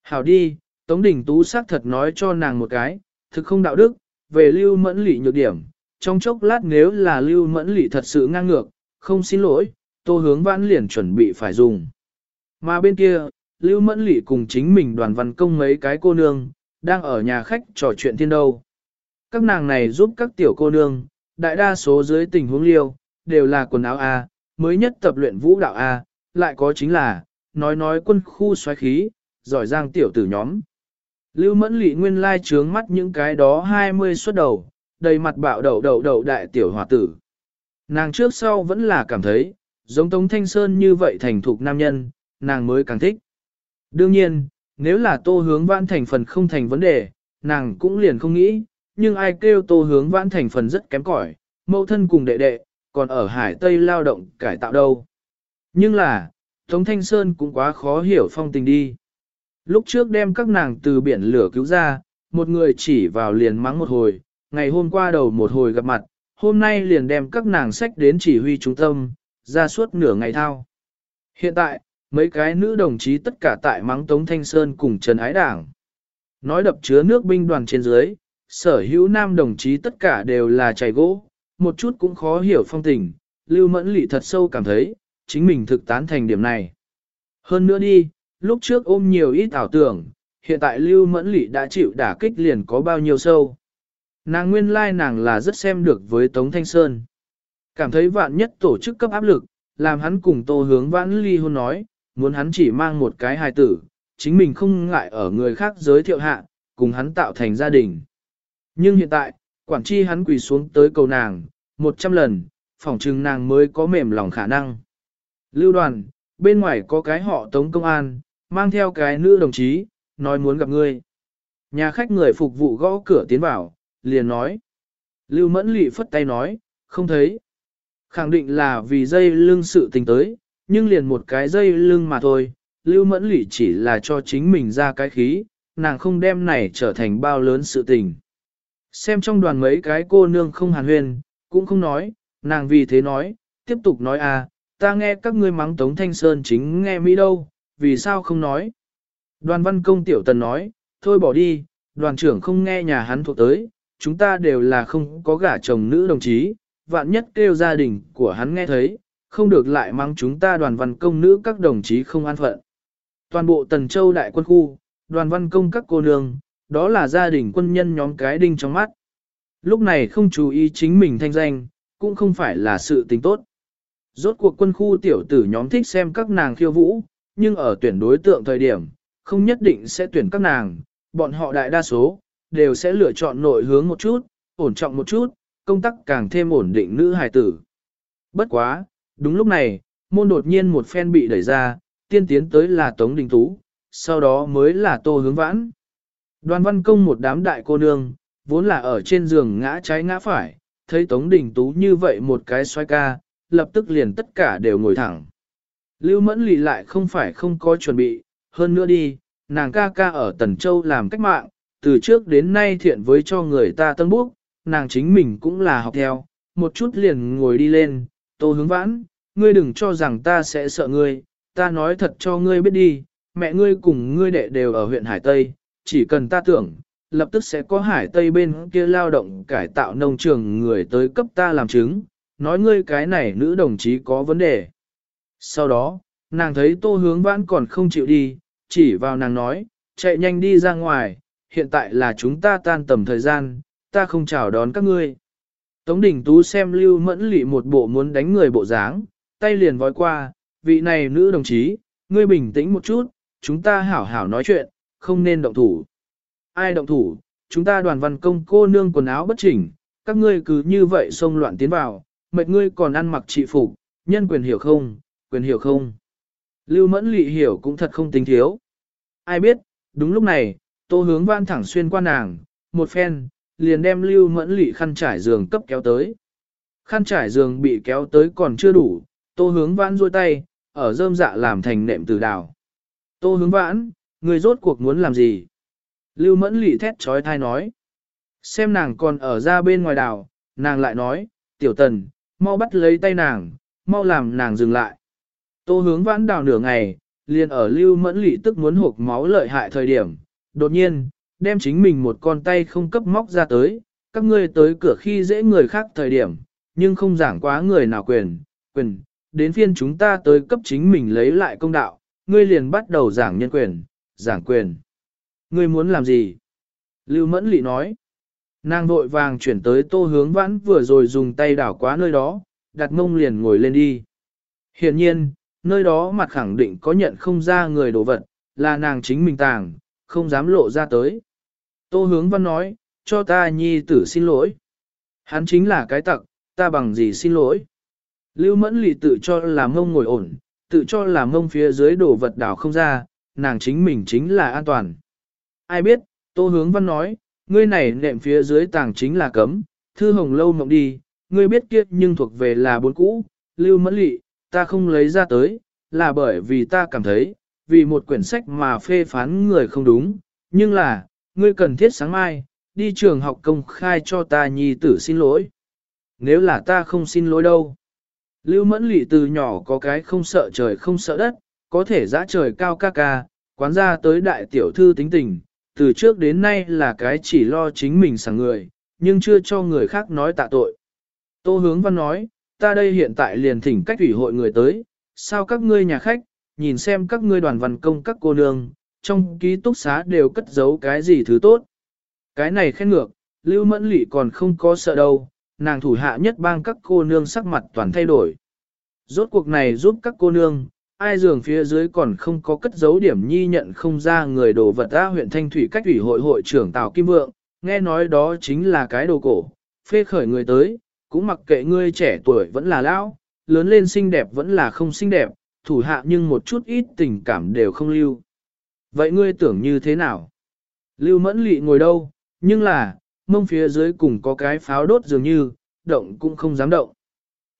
Hảo đi, Tống Đình Tú xác thật nói cho nàng một cái, thực không đạo đức, về lưu mẫn lị nhược điểm. Trong chốc lát nếu là lưu mẫn lị thật sự ngang ngược, không xin lỗi, tô hướng vãn liền chuẩn bị phải dùng. Mà bên kia, lưu mẫn lị cùng chính mình đoàn văn công mấy cái cô nương, đang ở nhà khách trò chuyện thiên đâu. Các nàng này giúp các tiểu cô nương, đại đa số dưới tình huống liêu, đều là quần áo A, mới nhất tập luyện vũ đạo A, lại có chính là, nói nói quân khu xoáy khí, giỏi giang tiểu tử nhóm. Lưu mẫn lị nguyên lai trướng mắt những cái đó 20 xuất đầu, đầy mặt bạo đầu đầu đầu đại tiểu hòa tử. Nàng trước sau vẫn là cảm thấy, giống Tống Thanh Sơn như vậy thành thục nam nhân, nàng mới càng thích. Đương nhiên, nếu là tô hướng vãn thành phần không thành vấn đề, nàng cũng liền không nghĩ, nhưng ai kêu tô hướng vãn thành phần rất kém cỏi, mẫu thân cùng đệ đệ, còn ở Hải Tây lao động cải tạo đâu. Nhưng là, Tống Thanh Sơn cũng quá khó hiểu phong tình đi. Lúc trước đem các nàng từ biển lửa cứu ra, một người chỉ vào liền mắng một hồi, ngày hôm qua đầu một hồi gặp mặt, hôm nay liền đem các nàng sách đến chỉ huy trung tâm, ra suốt nửa ngày thao. Hiện tại, mấy cái nữ đồng chí tất cả tại mắng Tống Thanh Sơn cùng Trần Ái Đảng. Nói đập chứa nước binh đoàn trên dưới, sở hữu nam đồng chí tất cả đều là chảy gỗ, một chút cũng khó hiểu phong tình, Lưu Mẫn Lị thật sâu cảm thấy, chính mình thực tán thành điểm này. Hơn nữa đi, lúc trước ôm nhiều ít ảo tưởng, hiện tại Lưu Mẫn Lị đã chịu đả kích liền có bao nhiêu sâu. Nàng nguyên lai nàng là rất xem được với Tống Thanh Sơn. Cảm thấy vạn nhất tổ chức cấp áp lực, làm hắn cùng tô hướng vãn ly hôn nói, muốn hắn chỉ mang một cái hài tử, chính mình không ngại ở người khác giới thiệu hạ, cùng hắn tạo thành gia đình. Nhưng hiện tại, quản chi hắn quỳ xuống tới cầu nàng, một trăm lần, phỏng trừng nàng mới có mềm lòng khả năng. Lưu đoàn, bên ngoài có cái họ tống công an, mang theo cái nữ đồng chí, nói muốn gặp ngươi. Nhà khách người phục vụ gõ cửa tiến vào, liền nói. Lưu mẫn lị phất tay nói, không thấy. Khẳng định là vì dây lưng sự tình tới, nhưng liền một cái dây lưng mà thôi. Lưu mẫn lị chỉ là cho chính mình ra cái khí, nàng không đem này trở thành bao lớn sự tình. Xem trong đoàn mấy cái cô nương không hàn huyên, cũng không nói, nàng vì thế nói, tiếp tục nói à, ta nghe các ngươi mắng Tống Thanh Sơn chính nghe Mỹ đâu, vì sao không nói. Đoàn văn công tiểu tần nói, thôi bỏ đi, đoàn trưởng không nghe nhà hắn thuộc tới, chúng ta đều là không có gả chồng nữ đồng chí, vạn nhất kêu gia đình của hắn nghe thấy, không được lại mang chúng ta đoàn văn công nữ các đồng chí không an phận. Toàn bộ Tần Châu đại quân khu, đoàn văn công các cô nương, đó là gia đình quân nhân nhóm cái đinh trong mắt. Lúc này không chú ý chính mình thanh danh, cũng không phải là sự tình tốt. Rốt cuộc quân khu tiểu tử nhóm thích xem các nàng khiêu vũ, nhưng ở tuyển đối tượng thời điểm, không nhất định sẽ tuyển các nàng, bọn họ đại đa số, đều sẽ lựa chọn nội hướng một chút, ổn trọng một chút, công tác càng thêm ổn định nữ hài tử. Bất quá, đúng lúc này, môn đột nhiên một phen bị đẩy ra, tiên tiến tới là Tống Đình Tú, sau đó mới là Tô Hướng Vãn. Đoàn văn công một đám đại cô nương, vốn là ở trên giường ngã trái ngã phải, thấy Tống Đình Tú như vậy một cái xoay ca, lập tức liền tất cả đều ngồi thẳng. Lưu Mẫn Lị lại không phải không có chuẩn bị, hơn nữa đi, nàng ca ca ở Tần Châu làm cách mạng, từ trước đến nay thiện với cho người ta tân bước, nàng chính mình cũng là học theo, một chút liền ngồi đi lên, tô hướng vãn, ngươi đừng cho rằng ta sẽ sợ ngươi, ta nói thật cho ngươi biết đi, mẹ ngươi cùng ngươi đệ đều ở huyện Hải Tây, chỉ cần ta tưởng, lập tức sẽ có hải tây bên kia lao động cải tạo nông trường người tới cấp ta làm chứng, nói ngươi cái này nữ đồng chí có vấn đề. Sau đó, nàng thấy tô hướng vãn còn không chịu đi, chỉ vào nàng nói, chạy nhanh đi ra ngoài, hiện tại là chúng ta tan tầm thời gian, ta không chào đón các ngươi. Tống Đình Tú xem Lưu Mẫn Lị một bộ muốn đánh người bộ dáng, tay liền vói qua, vị này nữ đồng chí, ngươi bình tĩnh một chút, chúng ta hảo hảo nói chuyện, không nên động thủ. Ai động thủ, chúng ta đoàn văn công cô nương quần áo bất chỉnh, các ngươi cứ như vậy xông loạn tiến vào, mệt ngươi còn ăn mặc trị phục, nhân quyền hiểu không, quyền hiểu không. Lưu Mẫn Lị hiểu cũng thật không tính thiếu. Ai biết, đúng lúc này, tô hướng văn thẳng xuyên qua nàng, một phen, liền đem lưu mẫn lị khăn trải giường cấp kéo tới. Khăn trải giường bị kéo tới còn chưa đủ, tô hướng vãn ruôi tay, ở rơm dạ làm thành nệm từ đào. Tô hướng vãn, người rốt cuộc muốn làm gì? Lưu mẫn lị thét trói thai nói. Xem nàng còn ở ra bên ngoài đào, nàng lại nói, tiểu tần, mau bắt lấy tay nàng, mau làm nàng dừng lại. Tô hướng vãn đào nửa ngày, liền ở lưu mẫn lị tức muốn hộp máu lợi hại thời điểm. Đột nhiên, đem chính mình một con tay không cấp móc ra tới, các ngươi tới cửa khi dễ người khác thời điểm, nhưng không giảng quá người nào quyền, quyền, đến phiên chúng ta tới cấp chính mình lấy lại công đạo, ngươi liền bắt đầu giảng nhân quyền, giảng quyền. Ngươi muốn làm gì? Lưu Mẫn Lị nói. Nàng vội vàng chuyển tới tô hướng vãn vừa rồi dùng tay đảo quá nơi đó, đặt mông liền ngồi lên đi. Hiện nhiên, nơi đó mặt khẳng định có nhận không ra người đồ vật, là nàng chính mình tàng, không dám lộ ra tới. Tô hướng văn nói, cho ta nhi tử xin lỗi. Hắn chính là cái tặc, ta bằng gì xin lỗi. Lưu mẫn lì tự cho là mông ngồi ổn, tự cho là mông phía dưới đổ vật đảo không ra, nàng chính mình chính là an toàn. Ai biết, tô hướng văn nói, ngươi này nệm phía dưới tàng chính là cấm, thư hồng lâu mộng đi, ngươi biết kiếp nhưng thuộc về là bốn cũ, lưu mẫn lị, ta không lấy ra tới, là bởi vì ta cảm thấy, vì một quyển sách mà phê phán người không đúng, nhưng là, ngươi cần thiết sáng mai, đi trường học công khai cho ta nhi tử xin lỗi. Nếu là ta không xin lỗi đâu. Lưu mẫn lị từ nhỏ có cái không sợ trời không sợ đất, có thể giã trời cao ca ca, quán ra tới đại tiểu thư tính tình, từ trước đến nay là cái chỉ lo chính mình sẵn người, nhưng chưa cho người khác nói tạ tội. Tô hướng văn nói, ta đây hiện tại liền thỉnh cách ủy hội người tới, sao các ngươi nhà khách, nhìn xem các ngươi đoàn văn công các cô nương, trong ký túc xá đều cất giấu cái gì thứ tốt. Cái này khen ngược, Lưu Mẫn Lị còn không có sợ đâu, nàng thủ hạ nhất bang các cô nương sắc mặt toàn thay đổi. Rốt cuộc này giúp các cô nương, ai giường phía dưới còn không có cất giấu điểm nhi nhận không ra người đồ vật ra huyện Thanh Thủy cách ủy hội hội trưởng Tào Kim Vượng, nghe nói đó chính là cái đồ cổ, phê khởi người tới, cũng mặc kệ ngươi trẻ tuổi vẫn là lão, lớn lên xinh đẹp vẫn là không xinh đẹp, thủ hạ nhưng một chút ít tình cảm đều không lưu. Vậy ngươi tưởng như thế nào? Lưu mẫn lị ngồi đâu, nhưng là, mông phía dưới cùng có cái pháo đốt dường như, động cũng không dám động.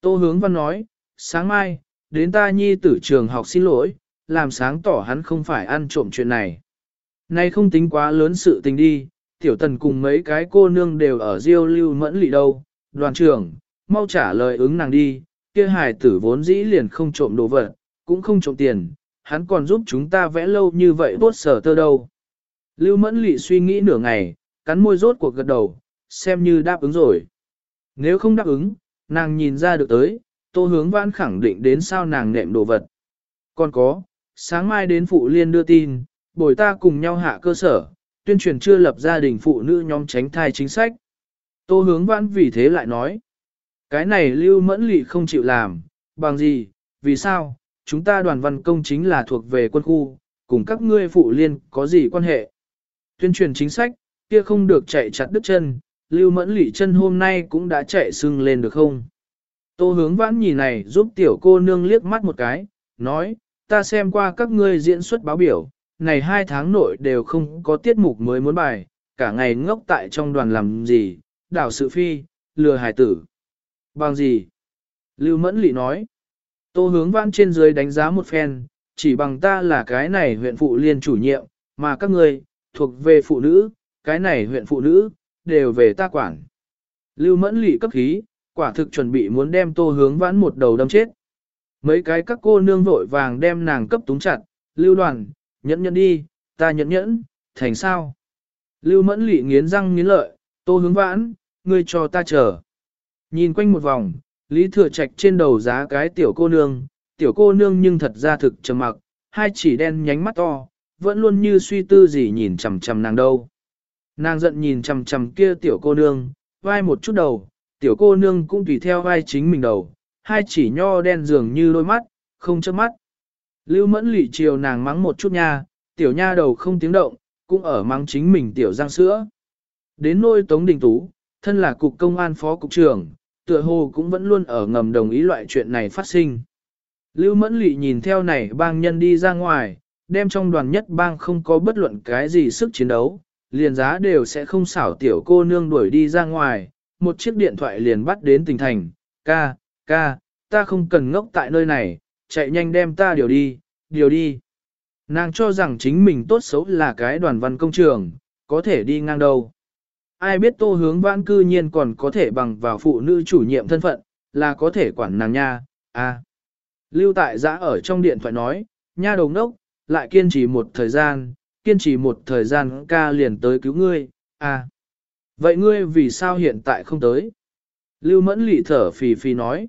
Tô hướng văn nói, sáng mai, đến ta nhi tử trường học xin lỗi, làm sáng tỏ hắn không phải ăn trộm chuyện này. Nay không tính quá lớn sự tình đi, tiểu tần cùng mấy cái cô nương đều ở riêu lưu mẫn lị đâu, đoàn trưởng, mau trả lời ứng nàng đi, kia hài tử vốn dĩ liền không trộm đồ vật, cũng không trộm tiền, hắn còn giúp chúng ta vẽ lâu như vậy bốt sở tơ đâu. Lưu Mẫn Lị suy nghĩ nửa ngày, cắn môi rốt cuộc gật đầu, xem như đáp ứng rồi. Nếu không đáp ứng, nàng nhìn ra được tới, tô hướng vãn khẳng định đến sao nàng nệm đồ vật. Còn có, sáng mai đến phụ liên đưa tin, bồi ta cùng nhau hạ cơ sở, tuyên truyền chưa lập gia đình phụ nữ nhóm tránh thai chính sách. Tô hướng vãn vì thế lại nói, cái này lưu mẫn lị không chịu làm, bằng gì, vì sao, chúng ta đoàn văn công chính là thuộc về quân khu, cùng các ngươi phụ liên có gì quan hệ. Tuyên truyền chính sách, kia không được chạy chặt đứt chân, lưu mẫn lị chân hôm nay cũng đã chạy sưng lên được không. Tô hướng vãn nhìn này giúp tiểu cô nương liếc mắt một cái, nói, ta xem qua các ngươi diễn xuất báo biểu, này hai tháng nội đều không có tiết mục mới muốn bài, cả ngày ngốc tại trong đoàn làm gì, đảo sự phi, lừa hải tử. Bằng gì? Lưu Mẫn Lị nói. Tô hướng vãn trên dưới đánh giá một phen, chỉ bằng ta là cái này huyện phụ liên chủ nhiệm, mà các người, thuộc về phụ nữ, cái này huyện phụ nữ, đều về ta quản. Lưu mẫn lị cấp khí, quả thực chuẩn bị muốn đem tô hướng vãn một đầu đâm chết. Mấy cái các cô nương vội vàng đem nàng cấp túng chặt, lưu đoàn, nhẫn nhẫn đi, ta nhẫn nhẫn, thành sao? Lưu mẫn lị nghiến răng nghiến lợi, tô hướng vãn, ngươi cho ta chờ. Nhìn quanh một vòng, Lý Thừa Trạch trên đầu giá cái tiểu cô nương, tiểu cô nương nhưng thật ra thực trầm mặc, hai chỉ đen nhánh mắt to, vẫn luôn như suy tư gì nhìn chằm chằm nàng đâu. Nàng giận nhìn chằm chằm kia tiểu cô nương, vai một chút đầu, tiểu cô nương cũng tùy theo vai chính mình đầu, hai chỉ nho đen dường như đôi mắt, không chớp mắt. Lưu mẫn lị chiều nàng mắng một chút nha, tiểu nha đầu không tiếng động, cũng ở mắng chính mình tiểu giang sữa. Đến nôi Tống Đình Tú, thân là cục công an phó cục trưởng, tựa hồ cũng vẫn luôn ở ngầm đồng ý loại chuyện này phát sinh. Lưu Mẫn Lị nhìn theo này bang nhân đi ra ngoài, đem trong đoàn nhất bang không có bất luận cái gì sức chiến đấu, liền giá đều sẽ không xảo tiểu cô nương đuổi đi ra ngoài, một chiếc điện thoại liền bắt đến tỉnh thành, ca, ca, ta không cần ngốc tại nơi này, chạy nhanh đem ta điều đi, điều đi. Nàng cho rằng chính mình tốt xấu là cái đoàn văn công trường, có thể đi ngang đâu. Ai biết tô hướng vãn cư nhiên còn có thể bằng vào phụ nữ chủ nhiệm thân phận, là có thể quản nàng nha, à. Lưu tại giã ở trong điện thoại nói, nha đồng đốc, lại kiên trì một thời gian, kiên trì một thời gian ca liền tới cứu ngươi, à. Vậy ngươi vì sao hiện tại không tới? Lưu mẫn lị thở phì phì nói.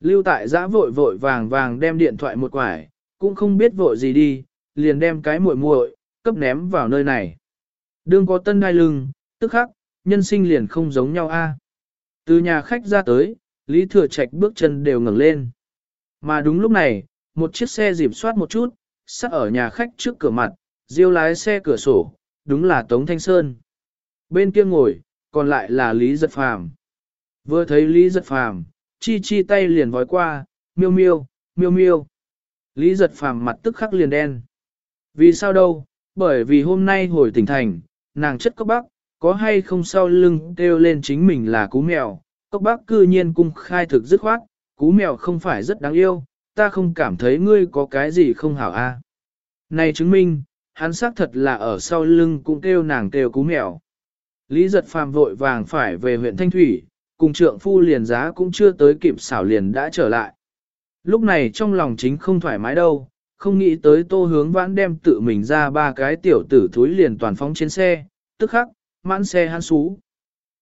Lưu tại giã vội vội vàng vàng đem điện thoại một quải, cũng không biết vội gì đi, liền đem cái muội muội cấp ném vào nơi này. Đương có tân đai lưng, tức khắc, nhân sinh liền không giống nhau a. Từ nhà khách ra tới, Lý Thừa Trạch bước chân đều ngẩng lên. Mà đúng lúc này, một chiếc xe dịp soát một chút, sắt ở nhà khách trước cửa mặt, diêu lái xe cửa sổ, đúng là Tống Thanh Sơn. Bên kia ngồi, còn lại là Lý Giật Phàm. Vừa thấy Lý Giật Phàm, chi chi tay liền vói qua, miêu miêu, miêu miêu. Lý Giật Phàm mặt tức khắc liền đen. Vì sao đâu? Bởi vì hôm nay hồi tỉnh thành, nàng chất cốc bắc, có hay không sau lưng kêu lên chính mình là cú mèo. Cốc bác cư nhiên cung khai thực dứt khoát, cú mèo không phải rất đáng yêu, ta không cảm thấy ngươi có cái gì không hảo a. Này chứng minh, hắn xác thật là ở sau lưng cũng kêu nàng kêu cú mèo. Lý giật phàm vội vàng phải về huyện Thanh Thủy, cùng trượng phu liền giá cũng chưa tới kịp xảo liền đã trở lại. Lúc này trong lòng chính không thoải mái đâu, không nghĩ tới tô hướng vãn đem tự mình ra ba cái tiểu tử thúi liền toàn phóng trên xe, tức khắc, mãn xe hắn xú.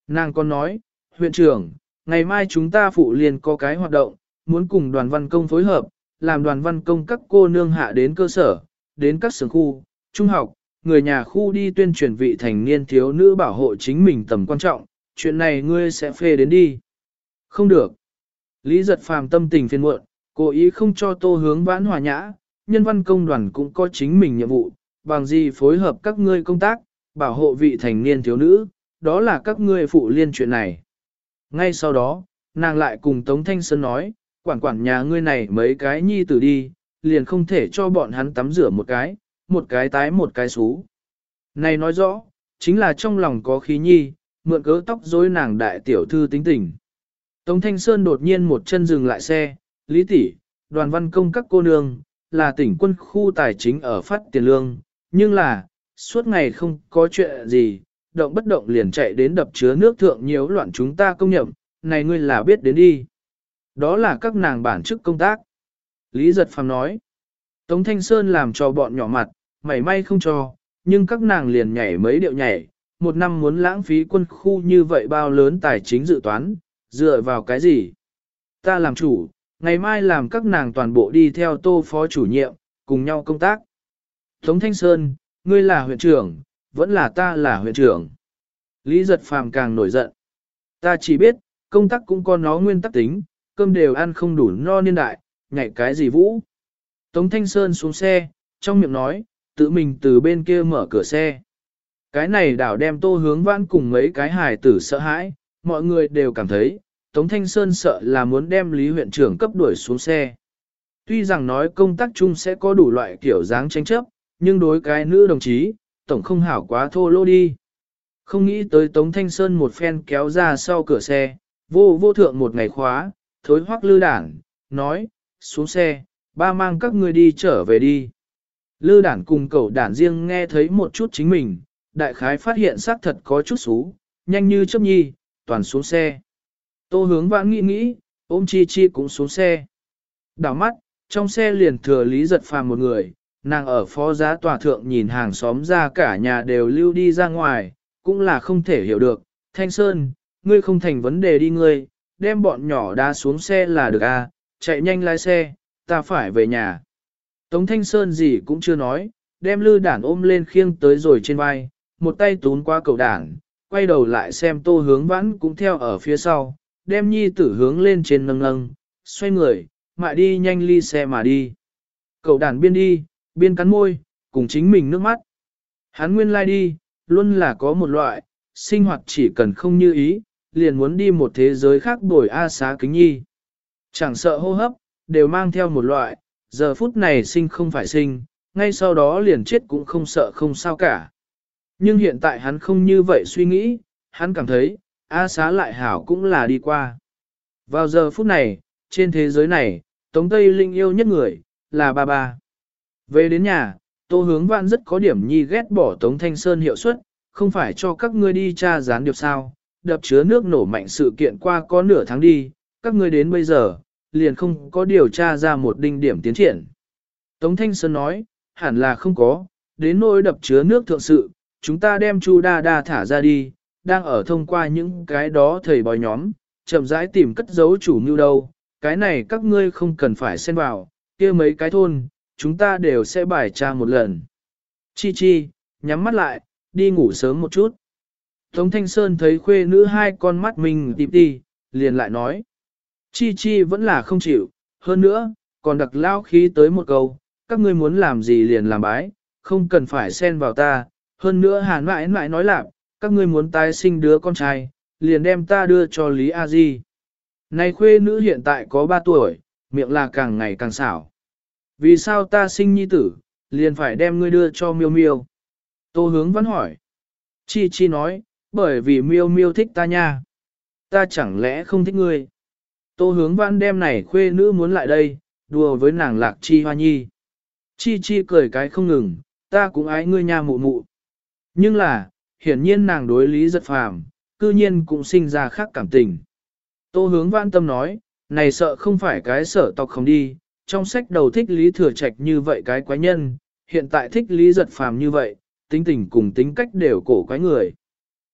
Nàng còn nói, huyện trưởng, ngày mai chúng ta phụ liền có cái hoạt động, muốn cùng đoàn văn công phối hợp, làm đoàn văn công các cô nương hạ đến cơ sở, đến các xưởng khu, trung học, người nhà khu đi tuyên truyền vị thành niên thiếu nữ bảo hộ chính mình tầm quan trọng, chuyện này ngươi sẽ phê đến đi. Không được. Lý giật phàm tâm tình phiền muộn, cố ý không cho tô hướng vãn hòa nhã, nhân văn công đoàn cũng có chính mình nhiệm vụ, bằng gì phối hợp các ngươi công tác, bảo hộ vị thành niên thiếu nữ, đó là các ngươi phụ liên chuyện này. Ngay sau đó, nàng lại cùng Tống Thanh Sơn nói, quản quản nhà ngươi này mấy cái nhi tử đi, liền không thể cho bọn hắn tắm rửa một cái, một cái tái một cái xú. Này nói rõ, chính là trong lòng có khí nhi, mượn cớ tóc rối nàng đại tiểu thư tính tình. Tống Thanh Sơn đột nhiên một chân dừng lại xe, lý tỷ, đoàn văn công các cô nương, là tỉnh quân khu tài chính ở phát tiền lương, nhưng là, suốt ngày không có chuyện gì, động bất động liền chạy đến đập chứa nước thượng nhiễu loạn chúng ta công nhậm, này ngươi là biết đến đi. Đó là các nàng bản chức công tác. Lý giật phàm nói, Tống Thanh Sơn làm cho bọn nhỏ mặt, mảy may không cho, nhưng các nàng liền nhảy mấy điệu nhảy, một năm muốn lãng phí quân khu như vậy bao lớn tài chính dự toán, dựa vào cái gì? Ta làm chủ, ngày mai làm các nàng toàn bộ đi theo tô phó chủ nhiệm, cùng nhau công tác. Tống Thanh Sơn, ngươi là huyện trưởng, vẫn là ta là huyện trưởng. Lý giật phàm càng nổi giận. Ta chỉ biết, công tác cũng có nó nguyên tắc tính, cơm đều ăn không đủ no niên đại, nhảy cái gì vũ. Tống Thanh Sơn xuống xe, trong miệng nói, tự mình từ bên kia mở cửa xe. Cái này đảo đem tô hướng vãn cùng mấy cái hài tử sợ hãi, mọi người đều cảm thấy, Tống Thanh Sơn sợ là muốn đem Lý huyện trưởng cấp đuổi xuống xe. Tuy rằng nói công tác chung sẽ có đủ loại kiểu dáng tranh chấp, nhưng đối cái nữ đồng chí, tổng không hảo quá thô lô đi. Không nghĩ tới Tống Thanh Sơn một phen kéo ra sau cửa xe, vô vô thượng một ngày khóa, thối hoắc lư đảng, nói, xuống xe, ba mang các ngươi đi trở về đi. Lư đản cùng cậu đản riêng nghe thấy một chút chính mình, đại khái phát hiện xác thật có chút xú, nhanh như chấp nhi, toàn xuống xe. Tô hướng vãn nghĩ nghĩ, ôm chi chi cũng xuống xe. Đảo mắt, trong xe liền thừa lý giật phàm một người, nàng ở phó giá tòa thượng nhìn hàng xóm ra cả nhà đều lưu đi ra ngoài, cũng là không thể hiểu được. Thanh Sơn, ngươi không thành vấn đề đi ngươi, đem bọn nhỏ đá xuống xe là được à, chạy nhanh lái xe, ta phải về nhà. Tống Thanh Sơn gì cũng chưa nói, đem lư đản ôm lên khiêng tới rồi trên vai, một tay tún qua cầu đản, quay đầu lại xem tô hướng vãn cũng theo ở phía sau, đem nhi tử hướng lên trên nâng nâng, xoay người, mại đi nhanh ly xe mà đi. Cậu đàn biên đi, biên cắn môi, cùng chính mình nước mắt. Hắn nguyên lai like đi, luôn là có một loại, sinh hoạt chỉ cần không như ý, liền muốn đi một thế giới khác bồi A xá kính nhi. Chẳng sợ hô hấp, đều mang theo một loại, giờ phút này sinh không phải sinh, ngay sau đó liền chết cũng không sợ không sao cả. Nhưng hiện tại hắn không như vậy suy nghĩ, hắn cảm thấy, A xá lại hảo cũng là đi qua. Vào giờ phút này, trên thế giới này, Tống Tây Linh yêu nhất người, là ba ba. Về đến nhà, Tô Hướng Vãn rất có điểm nhi ghét bỏ Tống Thanh Sơn hiệu suất, không phải cho các ngươi đi tra gián điệp sao, đập chứa nước nổ mạnh sự kiện qua có nửa tháng đi, các ngươi đến bây giờ, liền không có điều tra ra một đinh điểm tiến triển. Tống Thanh Sơn nói, hẳn là không có, đến nỗi đập chứa nước thượng sự, chúng ta đem Chu Đa Đa thả ra đi, đang ở thông qua những cái đó thầy bói nhóm, chậm rãi tìm cất giấu chủ mưu đâu, cái này các ngươi không cần phải xen vào, kia mấy cái thôn, chúng ta đều sẽ bài tra một lần. Chi chi, nhắm mắt lại, đi ngủ sớm một chút. Tống Thanh Sơn thấy khuê nữ hai con mắt mình tìm đi, liền lại nói. Chi chi vẫn là không chịu, hơn nữa, còn đặc lao khí tới một câu, các ngươi muốn làm gì liền làm bái, không cần phải xen vào ta, hơn nữa hàn mãi mãi nói lạc, các ngươi muốn tái sinh đứa con trai, liền đem ta đưa cho Lý A Di. Này khuê nữ hiện tại có 3 tuổi, miệng là càng ngày càng xảo. Vì sao ta sinh nhi tử, liền phải đem ngươi đưa cho miêu miêu? Tô hướng vẫn hỏi. Chi chi nói, bởi vì miêu miêu thích ta nha. Ta chẳng lẽ không thích ngươi? Tô hướng văn đem này khuê nữ muốn lại đây, đùa với nàng lạc chi hoa nhi. Chi chi cười cái không ngừng, ta cũng ái ngươi nha mụ mụ. Nhưng là, hiển nhiên nàng đối lý rất phàm, cư nhiên cũng sinh ra khác cảm tình. Tô hướng văn tâm nói, này sợ không phải cái sở tộc không đi, trong sách đầu thích lý thừa trạch như vậy cái quái nhân, hiện tại thích lý giật phàm như vậy, tính tình cùng tính cách đều cổ quái người.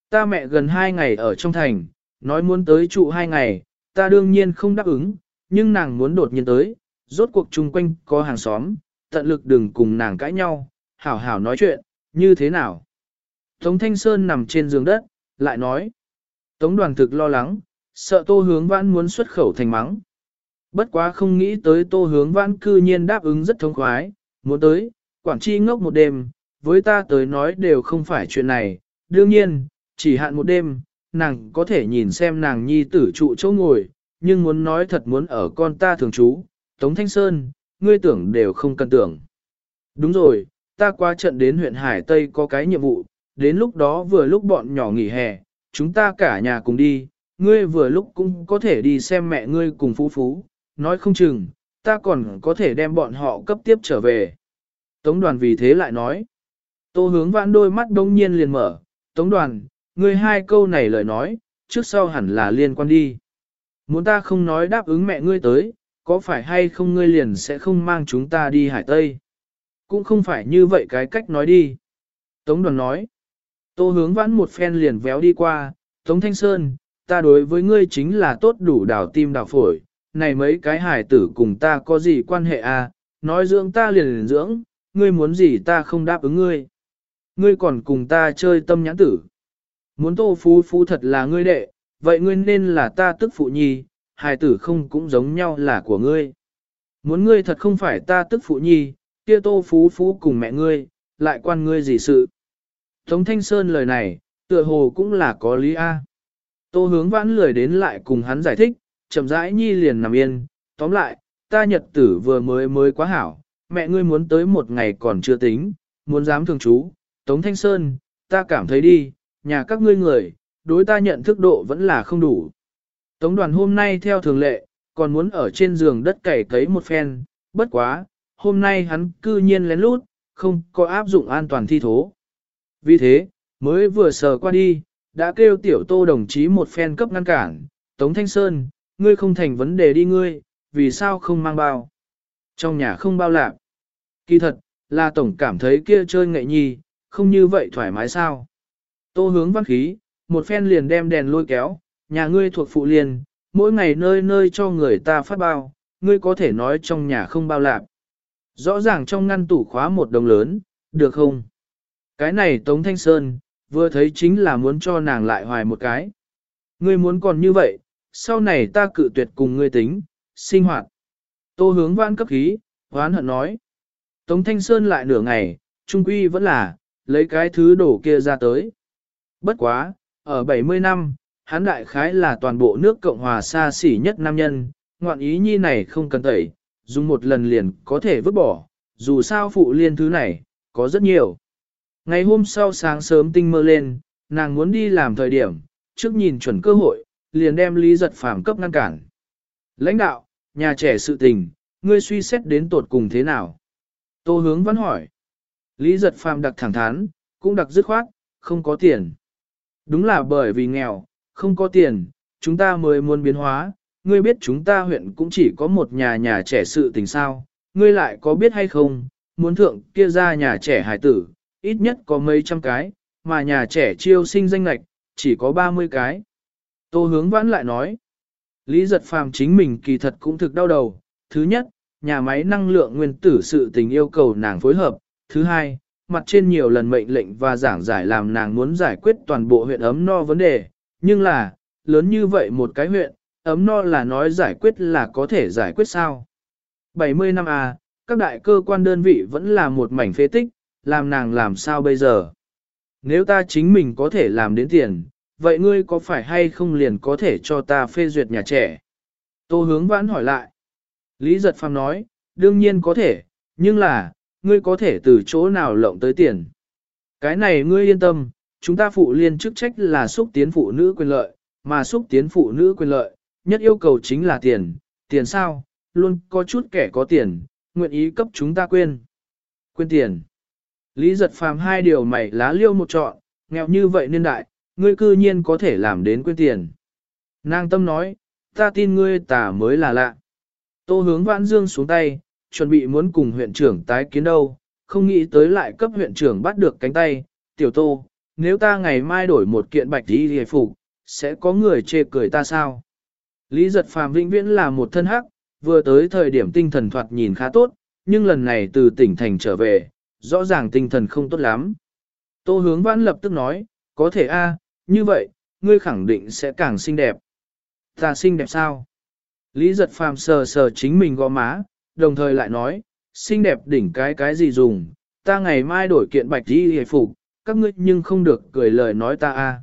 Ta mẹ gần hai ngày ở trong thành, nói muốn tới trụ hai ngày, ta đương nhiên không đáp ứng, nhưng nàng muốn đột nhiên tới, rốt cuộc chung quanh có hàng xóm, tận lực đừng cùng nàng cãi nhau, hảo hảo nói chuyện, như thế nào. Tống Thanh Sơn nằm trên giường đất, lại nói. Tống đoàn thực lo lắng, sợ tô hướng vãn muốn xuất khẩu thành mắng. Bất quá không nghĩ tới tô hướng vãn cư nhiên đáp ứng rất thông khoái, muốn tới, quản chi ngốc một đêm, với ta tới nói đều không phải chuyện này, đương nhiên, chỉ hạn một đêm, nàng có thể nhìn xem nàng nhi tử trụ chỗ ngồi, nhưng muốn nói thật muốn ở con ta thường trú, Tống Thanh Sơn, ngươi tưởng đều không cần tưởng. Đúng rồi, ta qua trận đến huyện Hải Tây có cái nhiệm vụ, đến lúc đó vừa lúc bọn nhỏ nghỉ hè, chúng ta cả nhà cùng đi, ngươi vừa lúc cũng có thể đi xem mẹ ngươi cùng phú phú, nói không chừng, ta còn có thể đem bọn họ cấp tiếp trở về. Tống đoàn vì thế lại nói, tô hướng vãn đôi mắt đông nhiên liền mở, tống đoàn, ngươi hai câu này lời nói, trước sau hẳn là liên quan đi. Muốn ta không nói đáp ứng mẹ ngươi tới, có phải hay không ngươi liền sẽ không mang chúng ta đi Hải Tây? Cũng không phải như vậy cái cách nói đi. Tống đoàn nói, tô hướng vãn một phen liền véo đi qua, Tống Thanh Sơn, ta đối với ngươi chính là tốt đủ đảo tim đảo phổi, này mấy cái hải tử cùng ta có gì quan hệ à, nói dưỡng ta liền liền dưỡng, ngươi muốn gì ta không đáp ứng ngươi. Ngươi còn cùng ta chơi tâm nhãn tử. Muốn tô phú phú thật là ngươi đệ, vậy ngươi nên là ta tức phụ nhi, hài tử không cũng giống nhau là của ngươi. Muốn ngươi thật không phải ta tức phụ nhi, kia tô phú phú cùng mẹ ngươi, lại quan ngươi gì sự. Tống Thanh Sơn lời này, tựa hồ cũng là có lý A. Tô hướng vãn lười đến lại cùng hắn giải thích, chậm rãi nhi liền nằm yên, tóm lại, ta nhật tử vừa mới mới quá hảo, mẹ ngươi muốn tới một ngày còn chưa tính, muốn dám thường chú. Tống Thanh Sơn, ta cảm thấy đi, nhà các ngươi người, đối ta nhận thức độ vẫn là không đủ. Tống đoàn hôm nay theo thường lệ, còn muốn ở trên giường đất cày cấy một phen, bất quá, hôm nay hắn cư nhiên lén lút, không có áp dụng an toàn thi thố. Vì thế, mới vừa sờ qua đi, đã kêu tiểu tô đồng chí một phen cấp ngăn cản, Tống Thanh Sơn, ngươi không thành vấn đề đi ngươi, vì sao không mang bao. Trong nhà không bao lạc. Kỳ thật, là tổng cảm thấy kia chơi nghệ nhi, không như vậy thoải mái sao. Tô hướng văn khí, một phen liền đem đèn lôi kéo, nhà ngươi thuộc phụ liền, mỗi ngày nơi nơi cho người ta phát bao, ngươi có thể nói trong nhà không bao lạc. Rõ ràng trong ngăn tủ khóa một đồng lớn, được không? Cái này Tống Thanh Sơn, vừa thấy chính là muốn cho nàng lại hoài một cái. Ngươi muốn còn như vậy, sau này ta cự tuyệt cùng ngươi tính, sinh hoạt. Tô hướng vãn cấp khí, hoán hận nói. Tống Thanh Sơn lại nửa ngày, trung quy vẫn là, lấy cái thứ đổ kia ra tới. Bất quá, ở 70 năm, hắn đại khái là toàn bộ nước Cộng Hòa xa xỉ nhất nam nhân, ngoạn ý nhi này không cần tẩy, dùng một lần liền có thể vứt bỏ, dù sao phụ liên thứ này, có rất nhiều. Ngày hôm sau sáng sớm tinh mơ lên, nàng muốn đi làm thời điểm, trước nhìn chuẩn cơ hội, liền đem Lý Giật Phàm cấp ngăn cản. Lãnh đạo, nhà trẻ sự tình, ngươi suy xét đến tột cùng thế nào? Tô hướng vẫn hỏi. Lý Giật Phàm đặc thẳng thắn, cũng đặc dứt khoát, không có tiền. Đúng là bởi vì nghèo, không có tiền, chúng ta mới muốn biến hóa, ngươi biết chúng ta huyện cũng chỉ có một nhà nhà trẻ sự tình sao, ngươi lại có biết hay không, muốn thượng kia ra nhà trẻ hải tử, ít nhất có mấy trăm cái, mà nhà trẻ chiêu sinh danh lạch, chỉ có 30 cái. Tô hướng vãn lại nói, Lý giật phàm chính mình kỳ thật cũng thực đau đầu, thứ nhất, nhà máy năng lượng nguyên tử sự tình yêu cầu nàng phối hợp, thứ hai, mặt trên nhiều lần mệnh lệnh và giảng giải làm nàng muốn giải quyết toàn bộ huyện ấm no vấn đề, nhưng là, lớn như vậy một cái huyện, ấm no là nói giải quyết là có thể giải quyết sao. 70 năm à, các đại cơ quan đơn vị vẫn là một mảnh phế tích, làm nàng làm sao bây giờ? Nếu ta chính mình có thể làm đến tiền, vậy ngươi có phải hay không liền có thể cho ta phê duyệt nhà trẻ? Tô hướng vãn hỏi lại. Lý giật phàm nói, đương nhiên có thể, nhưng là, ngươi có thể từ chỗ nào lộng tới tiền. Cái này ngươi yên tâm, chúng ta phụ liên chức trách là xúc tiến phụ nữ quyền lợi, mà xúc tiến phụ nữ quyền lợi, nhất yêu cầu chính là tiền, tiền sao, luôn có chút kẻ có tiền, nguyện ý cấp chúng ta quên. Quên tiền. Lý giật phàm hai điều mày lá liêu một trọn, nghèo như vậy niên đại, ngươi cư nhiên có thể làm đến quên tiền. Nàng tâm nói, ta tin ngươi tà mới là lạ. Tô hướng vãn dương xuống tay, chuẩn bị muốn cùng huyện trưởng tái kiến đâu, không nghĩ tới lại cấp huyện trưởng bắt được cánh tay, tiểu tô, nếu ta ngày mai đổi một kiện bạch đi hề phục, sẽ có người chê cười ta sao? Lý giật phàm vĩnh viễn là một thân hắc, vừa tới thời điểm tinh thần thoạt nhìn khá tốt, nhưng lần này từ tỉnh thành trở về, rõ ràng tinh thần không tốt lắm. Tô hướng vãn lập tức nói, có thể a, như vậy, ngươi khẳng định sẽ càng xinh đẹp. Ta xinh đẹp sao? Lý giật phàm sờ sờ chính mình gò má, đồng thời lại nói, xinh đẹp đỉnh cái cái gì dùng, ta ngày mai đổi kiện bạch đi hề phục, các ngươi nhưng không được cười lời nói ta a.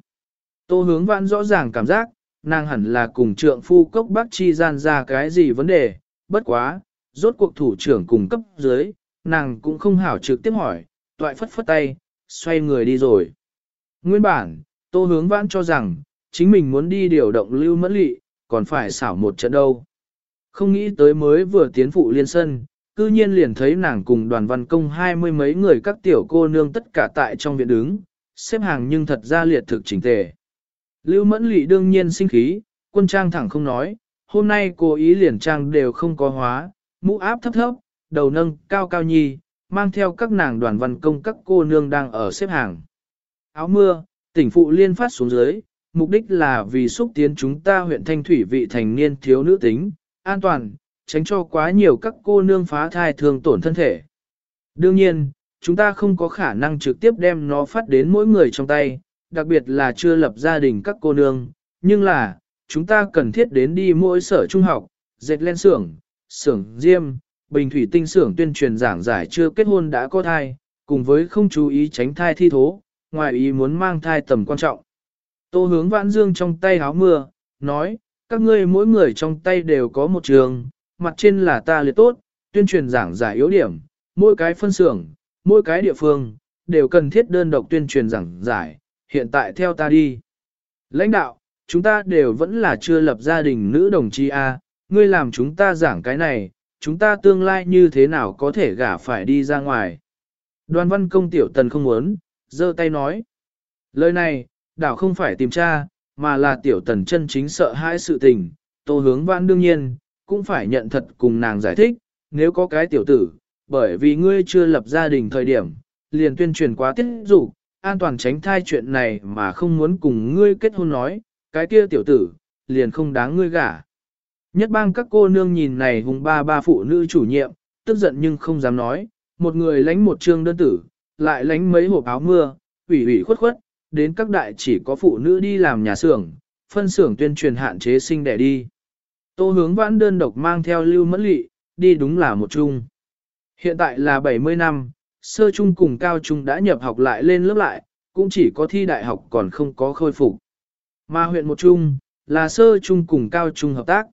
Tô hướng vãn rõ ràng cảm giác, nàng hẳn là cùng trượng phu cốc bác chi gian ra cái gì vấn đề, bất quá, rốt cuộc thủ trưởng cùng cấp dưới, nàng cũng không hảo trực tiếp hỏi, toại phất phất tay, xoay người đi rồi. Nguyên bản, tô hướng vãn cho rằng, chính mình muốn đi điều động lưu mẫn lị, còn phải xảo một trận đâu. Không nghĩ tới mới vừa tiến phụ liên sân, cư nhiên liền thấy nàng cùng đoàn văn công hai mươi mấy người các tiểu cô nương tất cả tại trong viện đứng, xếp hàng nhưng thật ra liệt thực chỉnh tề. Lưu mẫn lị đương nhiên sinh khí, quân trang thẳng không nói, hôm nay cô ý liền trang đều không có hóa, mũ áp thấp thấp, đầu nâng cao cao nhi, mang theo các nàng đoàn văn công các cô nương đang ở xếp hàng. Áo mưa, tỉnh phụ liên phát xuống dưới, mục đích là vì xúc tiến chúng ta huyện thanh thủy vị thành niên thiếu nữ tính, an toàn, tránh cho quá nhiều các cô nương phá thai thường tổn thân thể. Đương nhiên, chúng ta không có khả năng trực tiếp đem nó phát đến mỗi người trong tay, đặc biệt là chưa lập gia đình các cô nương, nhưng là, chúng ta cần thiết đến đi mỗi sở trung học, dệt len xưởng, xưởng diêm, bình thủy tinh xưởng tuyên truyền giảng giải chưa kết hôn đã có thai, cùng với không chú ý tránh thai thi thố, ngoài ý muốn mang thai tầm quan trọng. Tô hướng vãn dương trong tay áo mưa, nói, các ngươi mỗi người trong tay đều có một trường, mặt trên là ta liệt tốt, tuyên truyền giảng giải yếu điểm, mỗi cái phân xưởng, mỗi cái địa phương, đều cần thiết đơn độc tuyên truyền giảng giải, hiện tại theo ta đi. Lãnh đạo, chúng ta đều vẫn là chưa lập gia đình nữ đồng chí A, ngươi làm chúng ta giảng cái này, chúng ta tương lai như thế nào có thể gả phải đi ra ngoài. Đoàn văn công tiểu tần không muốn, giơ tay nói. Lời này, đảo không phải tìm tra, mà là tiểu tần chân chính sợ hãi sự tình, tô hướng vãn đương nhiên, cũng phải nhận thật cùng nàng giải thích, nếu có cái tiểu tử, bởi vì ngươi chưa lập gia đình thời điểm, liền tuyên truyền quá tiết dục an toàn tránh thai chuyện này mà không muốn cùng ngươi kết hôn nói, cái kia tiểu tử, liền không đáng ngươi gả. Nhất bang các cô nương nhìn này hùng ba ba phụ nữ chủ nhiệm, tức giận nhưng không dám nói, một người lánh một trương đơn tử, lại lánh mấy hộp áo mưa, ủy ủy khuất khuất, đến các đại chỉ có phụ nữ đi làm nhà xưởng, phân xưởng tuyên truyền hạn chế sinh đẻ đi. Tô hướng vãn đơn độc mang theo lưu mẫn lị, đi đúng là một chung. Hiện tại là 70 năm, sơ trung cùng cao trung đã nhập học lại lên lớp lại, cũng chỉ có thi đại học còn không có khôi phục. Mà huyện một trung, là sơ trung cùng cao trung hợp tác.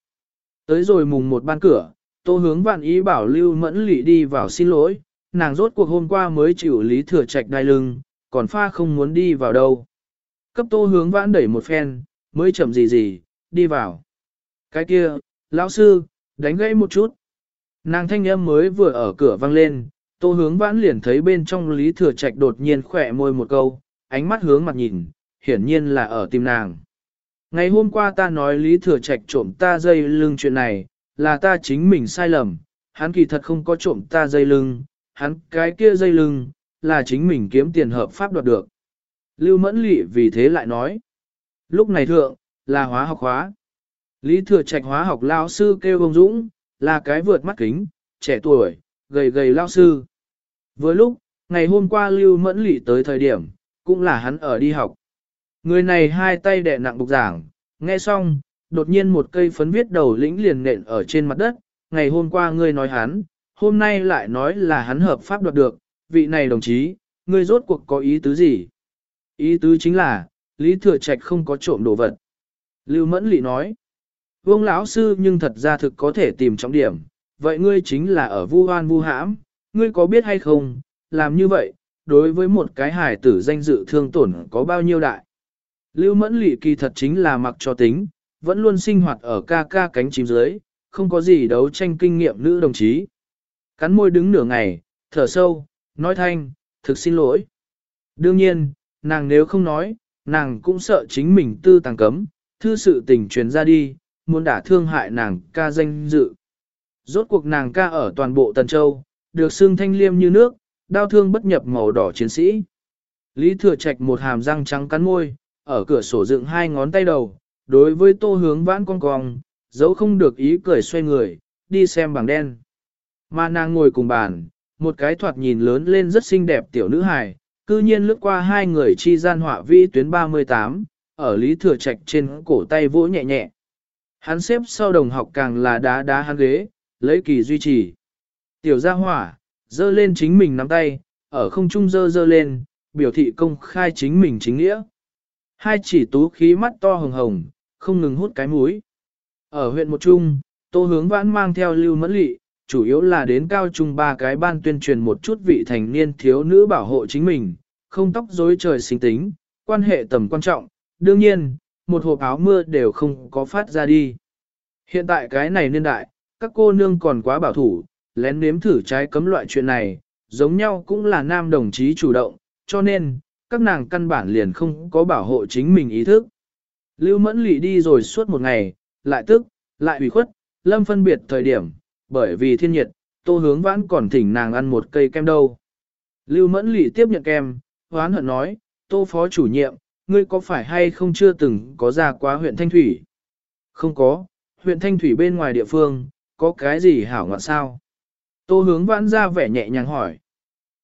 Tới rồi mùng một ban cửa, tô hướng vạn ý bảo lưu mẫn lị đi vào xin lỗi, nàng rốt cuộc hôm qua mới chịu lý thừa trạch đai lưng, còn pha không muốn đi vào đâu. Cấp tô hướng vãn đẩy một phen, mới chậm gì gì, đi vào. Cái kia, lão sư, đánh gãy một chút. Nàng thanh âm mới vừa ở cửa vang lên, tô hướng vãn liền thấy bên trong lý thừa trạch đột nhiên khỏe môi một câu, ánh mắt hướng mặt nhìn, hiển nhiên là ở tim nàng. Ngày hôm qua ta nói lý thừa trạch trộm ta dây lưng chuyện này, là ta chính mình sai lầm, hắn kỳ thật không có trộm ta dây lưng, hắn cái kia dây lưng, là chính mình kiếm tiền hợp pháp đoạt được. Lưu Mẫn Lị vì thế lại nói, lúc này thượng, là hóa học hóa. Lý thừa trạch hóa học lao sư kêu ông Dũng, là cái vượt mắt kính, trẻ tuổi, gầy gầy lao sư. Với lúc, ngày hôm qua Lưu Mẫn Lị tới thời điểm, cũng là hắn ở đi học. Người này hai tay đè nặng bục giảng, nghe xong, đột nhiên một cây phấn viết đầu lĩnh liền nện ở trên mặt đất, ngày hôm qua ngươi nói hắn, hôm nay lại nói là hắn hợp pháp đoạt được, vị này đồng chí, ngươi rốt cuộc có ý tứ gì? Ý tứ chính là, Lý Thừa Trạch không có trộm đồ vật. Lưu Mẫn Lị nói, Vương lão sư nhưng thật ra thực có thể tìm trọng điểm, vậy ngươi chính là ở vu hoan vu hãm, ngươi có biết hay không, làm như vậy, đối với một cái hài tử danh dự thương tổn có bao nhiêu đại. Lưu Mẫn Lị kỳ thật chính là mặc cho tính, vẫn luôn sinh hoạt ở ca ca cánh chim dưới, không có gì đấu tranh kinh nghiệm nữ đồng chí. Cắn môi đứng nửa ngày, thở sâu, nói thanh, thực xin lỗi. Đương nhiên, nàng nếu không nói, nàng cũng sợ chính mình tư tàng cấm, thư sự tình truyền ra đi, muốn đả thương hại nàng ca danh dự. Rốt cuộc nàng ca ở toàn bộ Tần Châu, được xương thanh liêm như nước, đau thương bất nhập màu đỏ chiến sĩ. Lý Thừa Trạch một hàm răng trắng cắn môi, ở cửa sổ dựng hai ngón tay đầu, đối với tô hướng vãn con cong, dấu không được ý cười xoay người, đi xem bảng đen. Mà nàng ngồi cùng bàn, một cái thoạt nhìn lớn lên rất xinh đẹp tiểu nữ hài, cư nhiên lướt qua hai người chi gian họa vĩ tuyến 38, ở Lý Thừa Trạch trên cổ tay vỗ nhẹ nhẹ. Hắn xếp sau đồng học càng là đá đá hắn ghế, lấy kỳ duy trì. Tiểu gia hỏa, dơ lên chính mình nắm tay, ở không trung dơ dơ lên, biểu thị công khai chính mình chính nghĩa. Hai chỉ tú khí mắt to hồng hồng, không ngừng hút cái mũi. Ở huyện một trung, tô hướng vãn mang theo lưu mẫn lị, chủ yếu là đến cao trung ba cái ban tuyên truyền một chút vị thành niên thiếu nữ bảo hộ chính mình, không tóc rối trời sinh tính, quan hệ tầm quan trọng, đương nhiên, một hộp áo mưa đều không có phát ra đi. Hiện tại cái này niên đại, các cô nương còn quá bảo thủ, lén nếm thử trái cấm loại chuyện này, giống nhau cũng là nam đồng chí chủ động, cho nên, các nàng căn bản liền không có bảo hộ chính mình ý thức. Lưu mẫn lị đi rồi suốt một ngày, lại tức, lại ủy khuất, lâm phân biệt thời điểm, bởi vì thiên nhiệt, tô hướng vãn còn thỉnh nàng ăn một cây kem đâu. Lưu mẫn lị tiếp nhận kem, hoán hận nói, tô phó chủ nhiệm, ngươi có phải hay không chưa từng có ra quá huyện Thanh Thủy? Không có, huyện Thanh Thủy bên ngoài địa phương, có cái gì hảo ngọn sao? Tô hướng vãn ra vẻ nhẹ nhàng hỏi.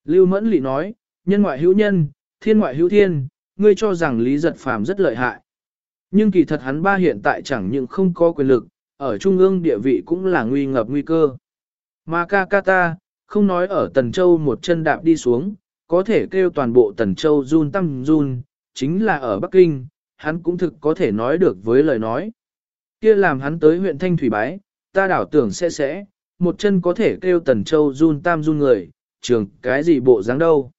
Lưu mẫn lị nói, nhân ngoại hữu nhân, thiên ngoại hữu thiên, ngươi cho rằng Lý Giật Phàm rất lợi hại. Nhưng kỳ thật hắn ba hiện tại chẳng những không có quyền lực, ở trung ương địa vị cũng là nguy ngập nguy cơ. Mà ca ca ta, không nói ở Tần Châu một chân đạp đi xuống, có thể kêu toàn bộ Tần Châu run tâm run, chính là ở Bắc Kinh, hắn cũng thực có thể nói được với lời nói. Kia làm hắn tới huyện Thanh Thủy Bái, ta đảo tưởng sẽ sẽ, một chân có thể kêu Tần Châu run tam run người, trường cái gì bộ dáng đâu.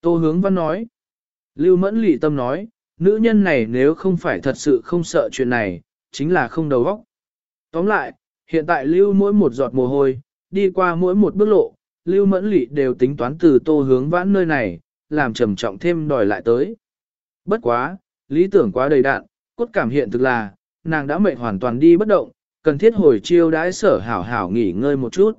Tô hướng văn nói. Lưu mẫn lị tâm nói, nữ nhân này nếu không phải thật sự không sợ chuyện này, chính là không đầu óc. Tóm lại, hiện tại lưu mỗi một giọt mồ hôi, đi qua mỗi một bước lộ, lưu mẫn lị đều tính toán từ tô hướng vãn nơi này, làm trầm trọng thêm đòi lại tới. Bất quá, lý tưởng quá đầy đạn, cốt cảm hiện thực là, nàng đã mệt hoàn toàn đi bất động, cần thiết hồi chiêu đãi sở hảo hảo nghỉ ngơi một chút.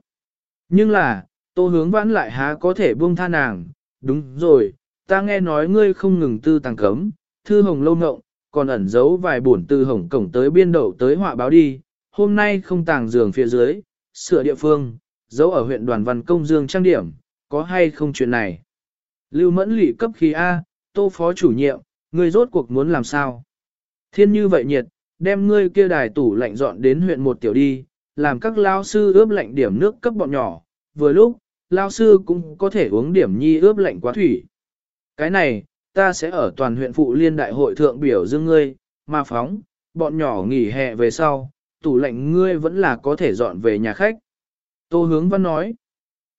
Nhưng là, Tô hướng vãn lại há có thể buông tha nàng, đúng rồi, ta nghe nói ngươi không ngừng tư tàng cấm, thư hồng lâu ngộng, còn ẩn giấu vài bổn từ hồng cổng tới biên đậu tới họa báo đi, hôm nay không tàng giường phía dưới, sửa địa phương, giấu ở huyện đoàn văn công dương trang điểm, có hay không chuyện này. Lưu mẫn lị cấp khí A, tô phó chủ nhiệm, ngươi rốt cuộc muốn làm sao? Thiên như vậy nhiệt, đem ngươi kia đài tủ lạnh dọn đến huyện một tiểu đi, làm các lao sư ướp lạnh điểm nước cấp bọn nhỏ, vừa lúc, lao sư cũng có thể uống điểm nhi ướp lạnh quá thủy. Cái này, ta sẽ ở toàn huyện phụ liên đại hội thượng biểu dương ngươi, mà phóng, bọn nhỏ nghỉ hè về sau, tủ lạnh ngươi vẫn là có thể dọn về nhà khách. Tô hướng văn nói,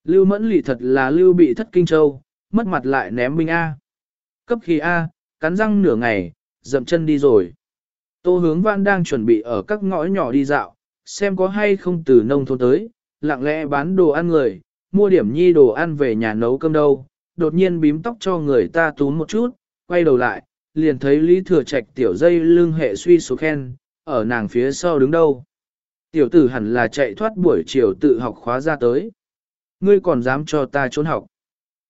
lưu mẫn lị thật là lưu bị thất kinh châu, mất mặt lại ném binh A. Cấp khi A, cắn răng nửa ngày, dậm chân đi rồi. Tô hướng văn đang chuẩn bị ở các ngõ nhỏ đi dạo, xem có hay không từ nông thôn tới, lặng lẽ bán đồ ăn người, mua điểm nhi đồ ăn về nhà nấu cơm đâu, đột nhiên bím tóc cho người ta tún một chút, quay đầu lại, liền thấy Lý Thừa Trạch tiểu dây lưng hệ suy số khen, ở nàng phía sau đứng đâu. Tiểu tử hẳn là chạy thoát buổi chiều tự học khóa ra tới. Ngươi còn dám cho ta trốn học.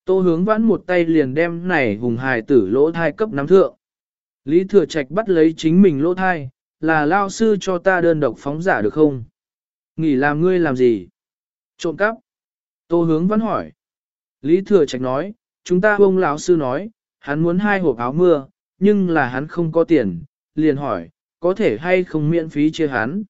Tô hướng vãn một tay liền đem này hùng hài tử lỗ thai cấp nắm thượng. Lý Thừa Trạch bắt lấy chính mình lỗ thai, là lao sư cho ta đơn độc phóng giả được không? Nghỉ làm ngươi làm gì? Trộm cắp. Tô hướng vãn hỏi. Lý Thừa Trạch nói, chúng ta ông lão sư nói, hắn muốn hai hộp áo mưa, nhưng là hắn không có tiền, liền hỏi, có thể hay không miễn phí chia hắn.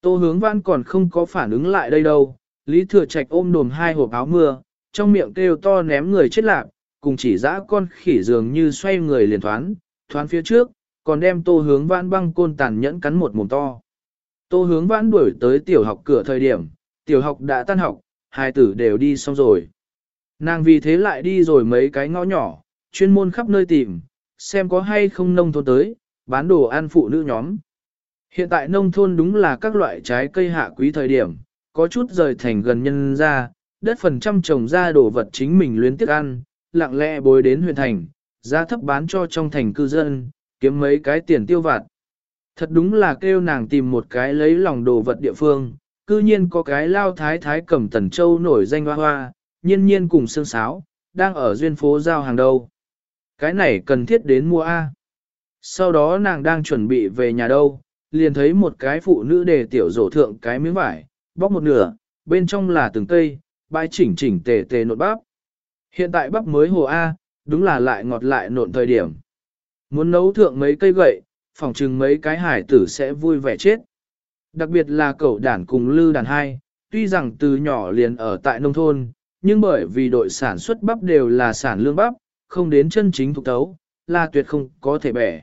Tô hướng văn còn không có phản ứng lại đây đâu, Lý Thừa Trạch ôm đồm hai hộp áo mưa, trong miệng kêu to ném người chết lạc, cùng chỉ dã con khỉ dường như xoay người liền thoán, thoán phía trước, còn đem tô hướng vãn băng côn tàn nhẫn cắn một mồm to. Tô hướng vãn đuổi tới tiểu học cửa thời điểm, tiểu học đã tan học, hai tử đều đi xong rồi. Nàng vì thế lại đi rồi mấy cái ngõ nhỏ, chuyên môn khắp nơi tìm, xem có hay không nông thôn tới, bán đồ ăn phụ nữ nhóm. Hiện tại nông thôn đúng là các loại trái cây hạ quý thời điểm, có chút rời thành gần nhân ra, đất phần trăm trồng ra đồ vật chính mình luyến tiếc ăn, lặng lẽ bối đến huyện thành, giá thấp bán cho trong thành cư dân, kiếm mấy cái tiền tiêu vặt. Thật đúng là kêu nàng tìm một cái lấy lòng đồ vật địa phương, cư nhiên có cái lao thái thái cầm tần châu nổi danh hoa hoa, nhiên nhiên cùng sương sáo, đang ở duyên phố giao hàng đầu Cái này cần thiết đến mua A. Sau đó nàng đang chuẩn bị về nhà đâu, liền thấy một cái phụ nữ đề tiểu rổ thượng cái miếng vải, bóc một nửa, bên trong là từng cây, bãi chỉnh chỉnh tề tề nộn bắp. Hiện tại bắp mới hồ A, đúng là lại ngọt lại nộn thời điểm. Muốn nấu thượng mấy cây gậy, phòng chừng mấy cái hải tử sẽ vui vẻ chết. Đặc biệt là cậu đàn cùng lư đàn hai, tuy rằng từ nhỏ liền ở tại nông thôn, nhưng bởi vì đội sản xuất bắp đều là sản lương bắp, không đến chân chính thuộc tấu, là tuyệt không có thể bẻ.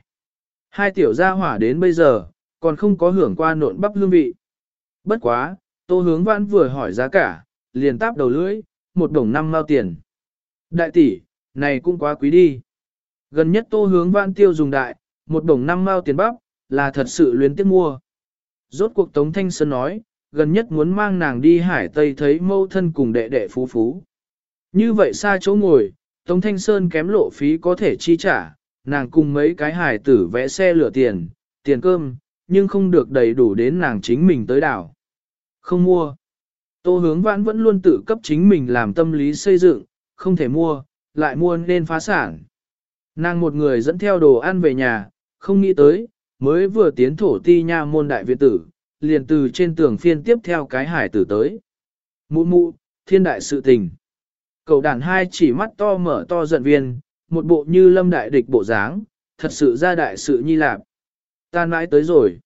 Hai tiểu gia hỏa đến bây giờ, còn không có hưởng qua nộn bắp hương vị. Bất quá, tô hướng vãn vừa hỏi giá cả, liền táp đầu lưỡi, một đồng năm mao tiền. Đại tỷ, này cũng quá quý đi. Gần nhất tô hướng vãn tiêu dùng đại, một đồng năm mao tiền bắp, là thật sự luyến tiếc mua. Rốt cuộc Tống Thanh Sơn nói, gần nhất muốn mang nàng đi hải Tây thấy mâu thân cùng đệ đệ phú phú. Như vậy xa chỗ ngồi, Tống Thanh Sơn kém lộ phí có thể chi trả, nàng cùng mấy cái hải tử vẽ xe lửa tiền, tiền cơm, nhưng không được đầy đủ đến nàng chính mình tới đảo. Không mua. Tô hướng vãn vẫn luôn tự cấp chính mình làm tâm lý xây dựng, không thể mua, lại mua nên phá sản. Nàng một người dẫn theo đồ ăn về nhà, không nghĩ tới, mới vừa tiến thổ ti nha môn đại viện tử, liền từ trên tường phiên tiếp theo cái hải tử tới. Mụ mụ, thiên đại sự tình. Cậu đàn hai chỉ mắt to mở to giận viên, một bộ như lâm đại địch bộ dáng, thật sự ra đại sự nhi lạp. Ta mãi tới rồi.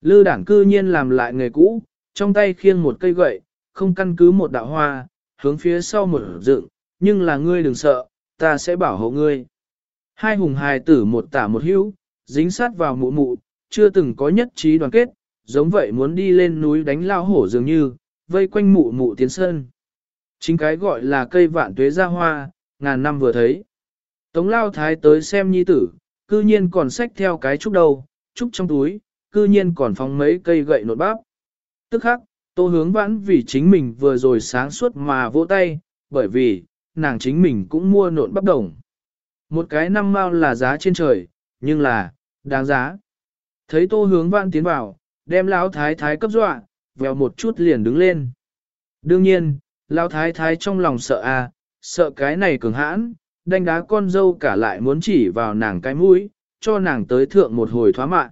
Lư đảng cư nhiên làm lại nghề cũ, trong tay khiêng một cây gậy, không căn cứ một đạo hoa, hướng phía sau một dựng, nhưng là ngươi đừng sợ, ta sẽ bảo hộ ngươi. Hai hùng hài tử một tả một hữu, dính sát vào mụ mụ, chưa từng có nhất trí đoàn kết, giống vậy muốn đi lên núi đánh lao hổ dường như, vây quanh mụ mụ tiến sơn. Chính cái gọi là cây vạn tuế ra hoa, ngàn năm vừa thấy. Tống lao thái tới xem nhi tử, cư nhiên còn xách theo cái trúc đầu, trúc trong túi, cư nhiên còn phóng mấy cây gậy nột bắp. Tức khắc, tô hướng vãn vì chính mình vừa rồi sáng suốt mà vỗ tay, bởi vì, nàng chính mình cũng mua nộn bắp đồng. Một cái năm mao là giá trên trời, nhưng là, đáng giá. Thấy tô hướng vãn tiến vào, đem lão thái thái cấp dọa, vèo một chút liền đứng lên. Đương nhiên, Lão thái thái trong lòng sợ à, sợ cái này cường hãn, đánh đá con dâu cả lại muốn chỉ vào nàng cái mũi, cho nàng tới thượng một hồi thoá mạn.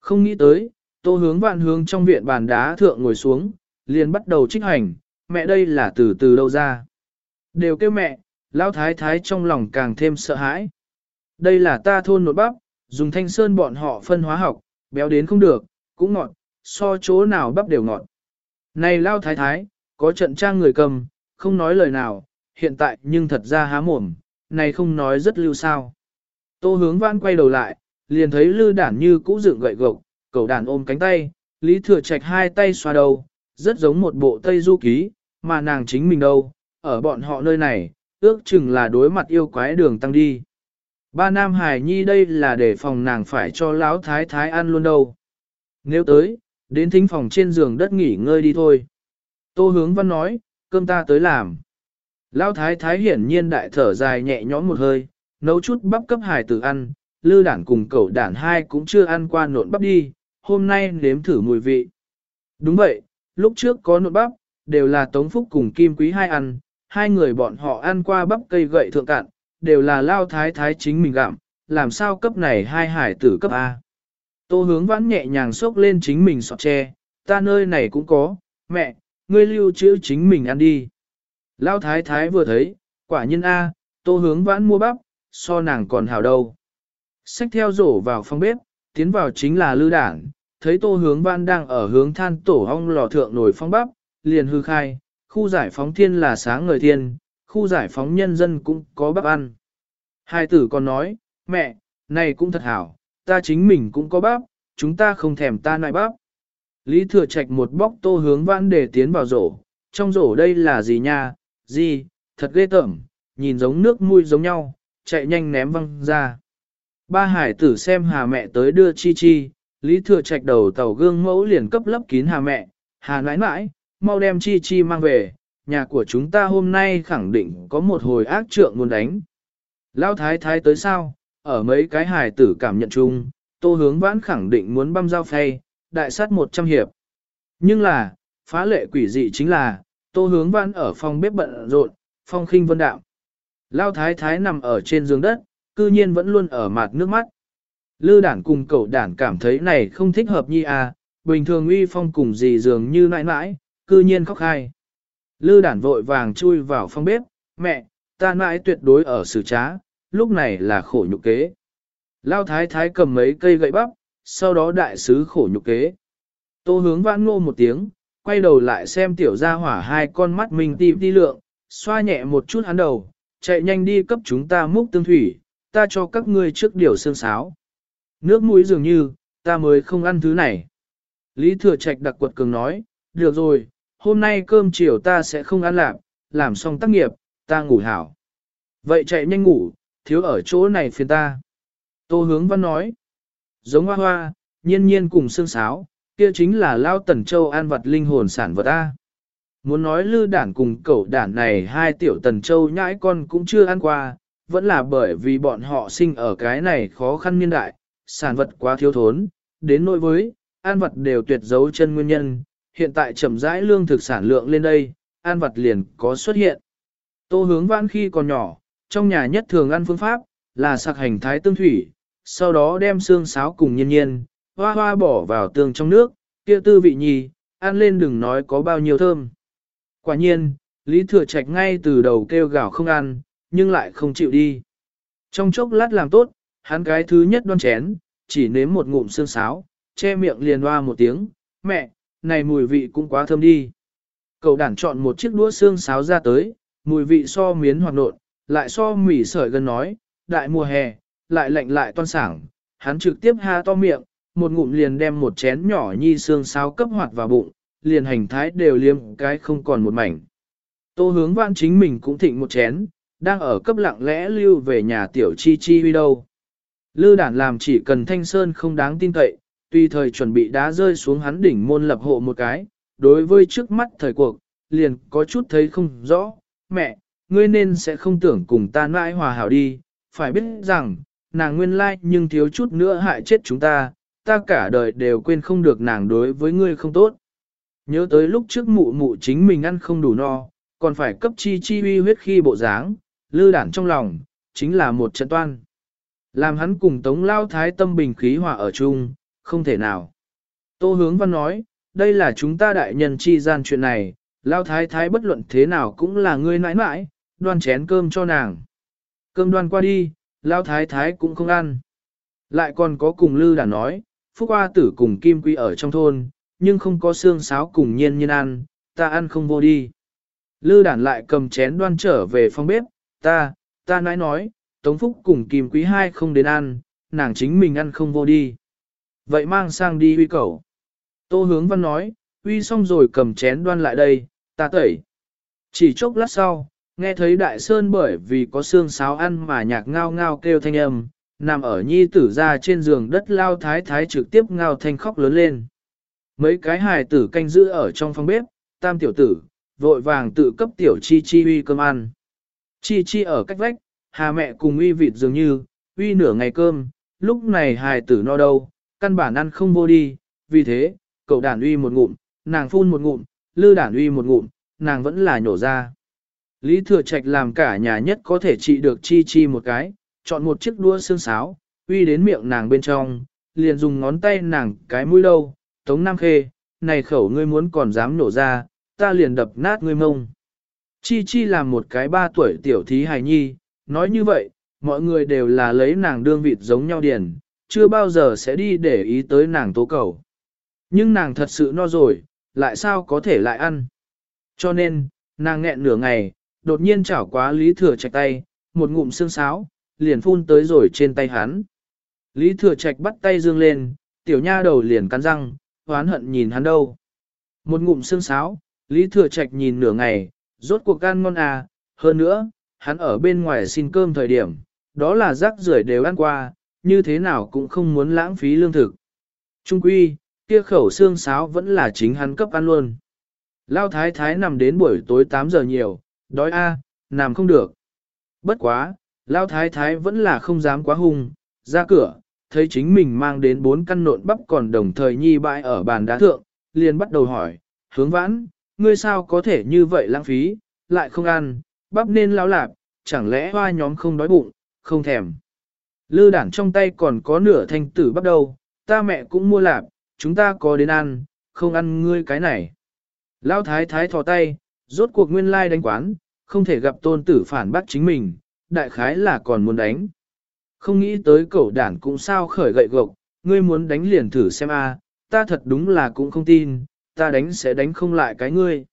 Không nghĩ tới, tô hướng vạn hướng trong viện bàn đá thượng ngồi xuống, liền bắt đầu trích hành, mẹ đây là từ từ đâu ra. Đều kêu mẹ, lão thái thái trong lòng càng thêm sợ hãi. Đây là ta thôn nột bắp, dùng thanh sơn bọn họ phân hóa học, béo đến không được, cũng ngọt, so chỗ nào bắp đều ngọt. Này lao thái thái, có trận trang người cầm, không nói lời nào, hiện tại nhưng thật ra há mồm, này không nói rất lưu sao. Tô hướng Văn quay đầu lại, liền thấy lư đản như cũ dựng gậy gộc, cầu đàn ôm cánh tay, lý thừa trạch hai tay xoa đầu, rất giống một bộ tây du ký, mà nàng chính mình đâu, ở bọn họ nơi này, ước chừng là đối mặt yêu quái đường tăng đi. Ba nam hải nhi đây là để phòng nàng phải cho lão thái thái ăn luôn đâu. Nếu tới, đến thính phòng trên giường đất nghỉ ngơi đi thôi. Tô hướng văn nói, cơm ta tới làm. Lão thái thái hiển nhiên đại thở dài nhẹ nhõm một hơi, nấu chút bắp cấp hải tử ăn, lư đản cùng cậu đản hai cũng chưa ăn qua nộn bắp đi, hôm nay nếm thử mùi vị. Đúng vậy, lúc trước có nộn bắp, đều là Tống Phúc cùng Kim Quý hai ăn, hai người bọn họ ăn qua bắp cây gậy thượng cạn, đều là lao thái thái chính mình gặm, làm sao cấp này hai hải tử cấp A. Tô hướng vãn nhẹ nhàng xốc lên chính mình sọt tre, ta nơi này cũng có, mẹ, ngươi lưu trữ chính mình ăn đi. Lao thái thái vừa thấy, quả nhiên A, tô hướng vãn mua bắp, so nàng còn hào đâu. Xách theo rổ vào phòng bếp, tiến vào chính là lư đảng, thấy tô hướng vãn đang ở hướng than tổ hong lò thượng nổi phong bắp, liền hư khai, khu giải phóng thiên là sáng người thiên, khu giải phóng nhân dân cũng có bắp ăn. Hai tử còn nói, mẹ, này cũng thật hảo, ta chính mình cũng có bắp, chúng ta không thèm ta nại bắp. Lý thừa trạch một bóc tô hướng vãn để tiến vào rổ, trong rổ đây là gì nha, gì, thật ghê tởm, nhìn giống nước mũi giống nhau, chạy nhanh ném văng ra. Ba hải tử xem hà mẹ tới đưa chi chi, Lý thừa trạch đầu tàu gương mẫu liền cấp lấp kín hà mẹ, hà nãi nãi, mau đem chi chi mang về, nhà của chúng ta hôm nay khẳng định có một hồi ác trượng muốn đánh. Lão thái thái tới sao, ở mấy cái hải tử cảm nhận chung, tô hướng vãn khẳng định muốn băm dao phay, đại sát 100 hiệp. Nhưng là, phá lệ quỷ dị chính là, tô hướng vãn ở phòng bếp bận rộn, phong khinh vân đạo. Lão thái thái nằm ở trên giường đất, cư nhiên vẫn luôn ở mặt nước mắt. Lư đản cùng cậu đản cảm thấy này không thích hợp nhi à, bình thường uy phong cùng gì dường như nãi nãi, cư nhiên khóc hai. Lư đản vội vàng chui vào phòng bếp, mẹ, ta nãi tuyệt đối ở xử trá, lúc này là khổ nhục kế. Lao thái thái cầm mấy cây gậy bắp, sau đó đại sứ khổ nhục kế. Tô hướng vãn ngô một tiếng, quay đầu lại xem tiểu gia hỏa hai con mắt mình tìm đi lượng, xoa nhẹ một chút hắn đầu, chạy nhanh đi cấp chúng ta múc tương thủy, ta cho các ngươi trước điều xương sáo. Nước mũi dường như, ta mới không ăn thứ này. Lý thừa trạch đặc quật cường nói, được rồi, hôm nay cơm chiều ta sẽ không ăn lạc, làm xong tác nghiệp, ta ngủ hảo. Vậy chạy nhanh ngủ, thiếu ở chỗ này phiền ta. Tô hướng văn nói, giống hoa hoa, nhiên nhiên cùng xương sáo, kia chính là lao tần châu an vật linh hồn sản vật ta. Muốn nói lư đản cùng cẩu đản này hai tiểu tần châu nhãi con cũng chưa ăn qua, vẫn là bởi vì bọn họ sinh ở cái này khó khăn niên đại, sản vật quá thiếu thốn, đến nỗi với, an vật đều tuyệt giấu chân nguyên nhân, hiện tại chậm rãi lương thực sản lượng lên đây, an vật liền có xuất hiện. Tô hướng vãn khi còn nhỏ, trong nhà nhất thường ăn phương pháp, là sạc hành thái tương thủy, sau đó đem xương sáo cùng nhiên nhiên, hoa hoa bỏ vào tương trong nước, kia tư vị nhì, ăn lên đừng nói có bao nhiêu thơm. Quả nhiên, Lý Thừa Trạch ngay từ đầu kêu gào không ăn, nhưng lại không chịu đi. Trong chốc lát làm tốt, hắn cái thứ nhất đoan chén, chỉ nếm một ngụm xương sáo, che miệng liền hoa một tiếng, mẹ, này mùi vị cũng quá thơm đi. Cậu đản chọn một chiếc đũa xương sáo ra tới, mùi vị so miến hoặc nộn, lại so mỉ sợi gần nói, đại mùa hè, lại lạnh lại toan sảng, hắn trực tiếp ha to miệng, một ngụm liền đem một chén nhỏ nhi xương sáo cấp hoạt vào bụng, liền hành thái đều liêm cái không còn một mảnh. Tô hướng vãn chính mình cũng thịnh một chén, đang ở cấp lặng lẽ lưu về nhà tiểu chi chi huy đâu. Lư đản làm chỉ cần thanh sơn không đáng tin cậy, tùy thời chuẩn bị đá rơi xuống hắn đỉnh môn lập hộ một cái, đối với trước mắt thời cuộc, liền có chút thấy không rõ, mẹ, ngươi nên sẽ không tưởng cùng ta mãi hòa hảo đi, phải biết rằng, nàng nguyên lai nhưng thiếu chút nữa hại chết chúng ta, ta cả đời đều quên không được nàng đối với ngươi không tốt. Nhớ tới lúc trước mụ mụ chính mình ăn không đủ no, còn phải cấp chi chi uy huyết khi bộ dáng, lư đản trong lòng, chính là một trận toan. Làm hắn cùng tống lao thái tâm bình khí hòa ở chung, không thể nào. Tô hướng văn nói, đây là chúng ta đại nhân chi gian chuyện này, lao thái thái bất luận thế nào cũng là ngươi nãi nãi, đoan chén cơm cho nàng. Cơm đoan qua đi, lao thái thái cũng không ăn. Lại còn có cùng lư đản nói, phúc hoa tử cùng kim quy ở trong thôn, nhưng không có xương sáo cùng nhiên nhiên ăn, ta ăn không vô đi. Lư đản lại cầm chén đoan trở về phòng bếp, ta, ta nãi nói, Tống Phúc cùng Kim Quý hai không đến ăn, nàng chính mình ăn không vô đi. Vậy mang sang đi huy cầu. Tô hướng văn nói, uy xong rồi cầm chén đoan lại đây, ta tẩy. Chỉ chốc lát sau, nghe thấy đại sơn bởi vì có xương sáo ăn mà nhạc ngao ngao kêu thanh âm, nằm ở nhi tử ra trên giường đất lao thái thái trực tiếp ngao thanh khóc lớn lên. Mấy cái hài tử canh giữ ở trong phòng bếp, tam tiểu tử, vội vàng tự cấp tiểu chi chi uy cơm ăn. Chi chi ở cách vách, hà mẹ cùng uy vịt dường như, uy nửa ngày cơm, lúc này hài tử no đâu, căn bản ăn không vô đi, vì thế, cậu đàn uy một ngụm, nàng phun một ngụm, lư đàn uy một ngụm, nàng vẫn là nhổ ra. Lý thừa trạch làm cả nhà nhất có thể trị được chi chi một cái, chọn một chiếc đua xương sáo, uy đến miệng nàng bên trong, liền dùng ngón tay nàng cái mũi đâu, tống nam khê, này khẩu ngươi muốn còn dám nổ ra, ta liền đập nát ngươi mông. Chi chi làm một cái ba tuổi tiểu thí hài nhi, nói như vậy, mọi người đều là lấy nàng đương vịt giống nhau điền, chưa bao giờ sẽ đi để ý tới nàng tố cầu. Nhưng nàng thật sự no rồi, lại sao có thể lại ăn. Cho nên, nàng nghẹn nửa ngày, đột nhiên chảo quá Lý Thừa chạy tay, một ngụm xương sáo, liền phun tới rồi trên tay hắn. Lý Thừa Trạch bắt tay dương lên, tiểu nha đầu liền cắn răng, hoán hận nhìn hắn đâu. Một ngụm xương sáo, Lý Thừa Trạch nhìn nửa ngày, rốt cuộc ăn ngon à, hơn nữa, hắn ở bên ngoài xin cơm thời điểm, đó là rác rưởi đều ăn qua, như thế nào cũng không muốn lãng phí lương thực. Trung quy, kia khẩu xương sáo vẫn là chính hắn cấp ăn luôn. Lao thái thái nằm đến buổi tối 8 giờ nhiều, đói a, nằm không được. Bất quá, Lao thái thái vẫn là không dám quá hung, ra cửa, thấy chính mình mang đến bốn căn nộn bắp còn đồng thời nhi bãi ở bàn đá thượng, liền bắt đầu hỏi, hướng vãn, ngươi sao có thể như vậy lãng phí, lại không ăn, bắp nên lao lạp, chẳng lẽ hoa nhóm không đói bụng, không thèm. Lư đản trong tay còn có nửa thanh tử bắp đâu, ta mẹ cũng mua lạp, chúng ta có đến ăn, không ăn ngươi cái này. Lao thái thái thò tay, rốt cuộc nguyên lai đánh quán, không thể gặp tôn tử phản bác chính mình, đại khái là còn muốn đánh. Không nghĩ tới cậu đản cũng sao khởi gậy gộc, ngươi muốn đánh liền thử xem a, ta thật đúng là cũng không tin, ta đánh sẽ đánh không lại cái ngươi.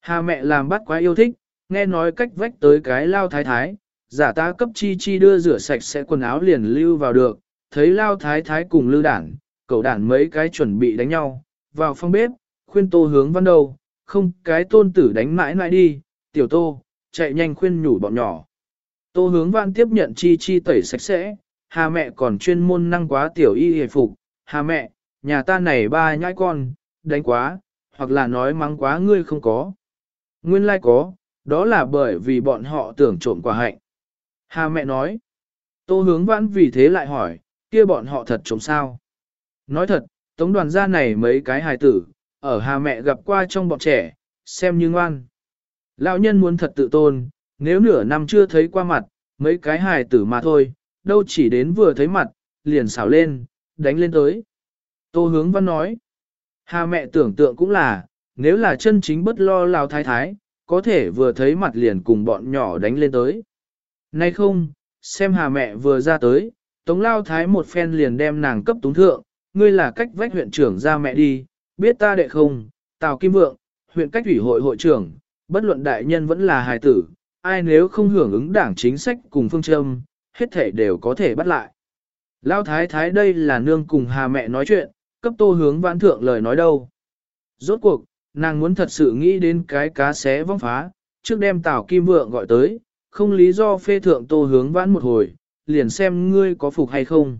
Hà mẹ làm bắt quá yêu thích, nghe nói cách vách tới cái lao thái thái, giả ta cấp chi chi đưa rửa sạch sẽ quần áo liền lưu vào được, thấy lao thái thái cùng lưu đảng, cậu đảng mấy cái chuẩn bị đánh nhau, vào phòng bếp, khuyên tô hướng văn đầu, không cái tôn tử đánh mãi mãi đi, tiểu tô, chạy nhanh khuyên nhủ bọn nhỏ. Tô hướng văn tiếp nhận chi chi tẩy sạch sẽ, hà mẹ còn chuyên môn năng quá tiểu y hề phục, hà mẹ, nhà ta này ba nhãi con, đánh quá, hoặc là nói mắng quá ngươi không có. Nguyên lai like có, đó là bởi vì bọn họ tưởng trộm quả hạnh. Hà mẹ nói, tô hướng vãn vì thế lại hỏi, kia bọn họ thật trộm sao? Nói thật, tống đoàn gia này mấy cái hài tử, ở hà mẹ gặp qua trong bọn trẻ, xem như ngoan. Lão nhân muốn thật tự tôn, nếu nửa năm chưa thấy qua mặt, mấy cái hài tử mà thôi, đâu chỉ đến vừa thấy mặt, liền xảo lên, đánh lên tới. Tô hướng văn nói, hà mẹ tưởng tượng cũng là, nếu là chân chính bất lo lao thái thái, có thể vừa thấy mặt liền cùng bọn nhỏ đánh lên tới. Nay không, xem hà mẹ vừa ra tới, tống lao thái một phen liền đem nàng cấp túng thượng, ngươi là cách vách huyện trưởng ra mẹ đi, biết ta đệ không, Tào Kim Vượng, huyện cách ủy hội hội trưởng, bất luận đại nhân vẫn là hài tử, ai nếu không hưởng ứng đảng chính sách cùng phương châm, hết thể đều có thể bắt lại. Lao thái thái đây là nương cùng hà mẹ nói chuyện, cấp tô hướng vãn thượng lời nói đâu. Rốt cuộc, nàng muốn thật sự nghĩ đến cái cá xé vong phá, trước đem Tào Kim Vượng gọi tới, không lý do phê thượng tô hướng vãn một hồi, liền xem ngươi có phục hay không.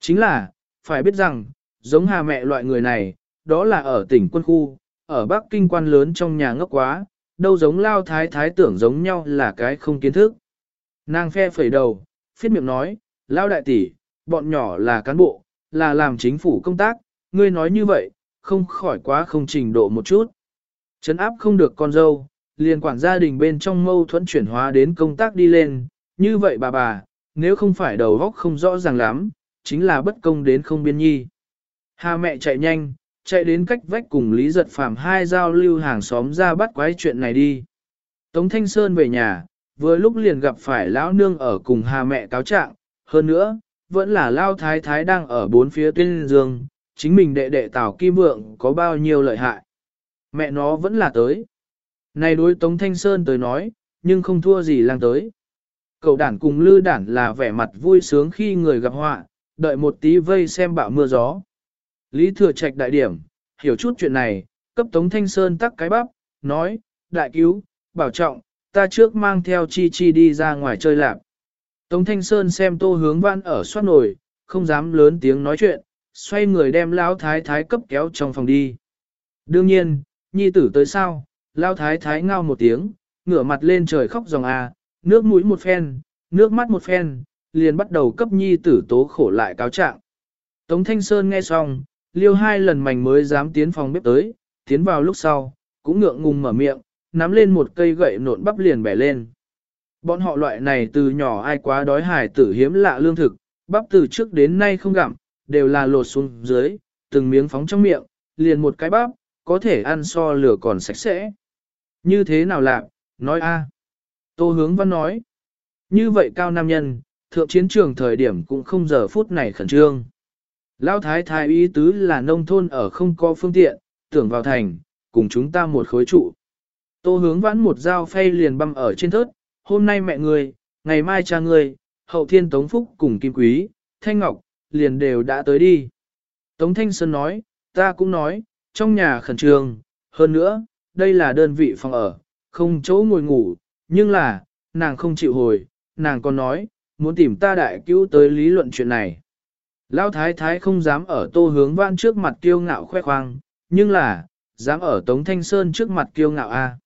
Chính là, phải biết rằng, giống hà mẹ loại người này, đó là ở tỉnh quân khu, ở Bắc Kinh quan lớn trong nhà ngốc quá, đâu giống lao thái thái tưởng giống nhau là cái không kiến thức. Nàng phe phẩy đầu, phiết miệng nói, lao đại tỷ, bọn nhỏ là cán bộ, là làm chính phủ công tác, ngươi nói như vậy, không khỏi quá không trình độ một chút. Chấn áp không được con dâu, liền quản gia đình bên trong mâu thuẫn chuyển hóa đến công tác đi lên, như vậy bà bà, nếu không phải đầu góc không rõ ràng lắm, chính là bất công đến không biên nhi. Hà mẹ chạy nhanh, chạy đến cách vách cùng Lý Giật Phàm hai giao lưu hàng xóm ra bắt quái chuyện này đi. Tống Thanh Sơn về nhà, vừa lúc liền gặp phải lão nương ở cùng hà mẹ cáo trạng, hơn nữa, vẫn là lao thái thái đang ở bốn phía tuyên dương, chính mình đệ đệ Tào Kim Vượng có bao nhiêu lợi hại. Mẹ nó vẫn là tới. Này đối Tống Thanh Sơn tới nói, nhưng không thua gì lang tới. Cậu đản cùng lư đản là vẻ mặt vui sướng khi người gặp họa, đợi một tí vây xem bão mưa gió. Lý thừa trạch đại điểm, hiểu chút chuyện này, cấp Tống Thanh Sơn tắc cái bắp, nói, đại cứu, bảo trọng, ta trước mang theo chi chi đi ra ngoài chơi lạp. Tống Thanh Sơn xem tô hướng văn ở soát nổi, không dám lớn tiếng nói chuyện, xoay người đem lão thái thái cấp kéo trong phòng đi. Đương nhiên, nhi tử tới sao, lão thái thái ngao một tiếng, ngửa mặt lên trời khóc dòng à, nước mũi một phen, nước mắt một phen, liền bắt đầu cấp nhi tử tố khổ lại cáo trạng. Tống Thanh Sơn nghe xong, liêu hai lần mảnh mới dám tiến phòng bếp tới, tiến vào lúc sau, cũng ngượng ngùng mở miệng, nắm lên một cây gậy nộn bắp liền bẻ lên. Bọn họ loại này từ nhỏ ai quá đói hải tử hiếm lạ lương thực, bắp từ trước đến nay không gặm, đều là lột xuống dưới, từng miếng phóng trong miệng, liền một cái bắp, có thể ăn so lửa còn sạch sẽ. Như thế nào lạc, nói a Tô hướng văn nói. Như vậy cao nam nhân, thượng chiến trường thời điểm cũng không giờ phút này khẩn trương. Lão thái thái ý tứ là nông thôn ở không có phương tiện, tưởng vào thành, cùng chúng ta một khối trụ. Tô hướng vãn một dao phay liền băm ở trên thớt, hôm nay mẹ người, ngày mai cha người, hậu thiên tống phúc cùng kim quý, thanh ngọc, liền đều đã tới đi. Tống Thanh Sơn nói, ta cũng nói, trong nhà khẩn trương, hơn nữa, đây là đơn vị phòng ở, không chỗ ngồi ngủ, nhưng là, nàng không chịu hồi, nàng còn nói, muốn tìm ta đại cứu tới lý luận chuyện này. Lão thái thái không dám ở tô hướng vãn trước mặt kiêu ngạo khoe khoang, nhưng là, dám ở Tống Thanh Sơn trước mặt kiêu ngạo a.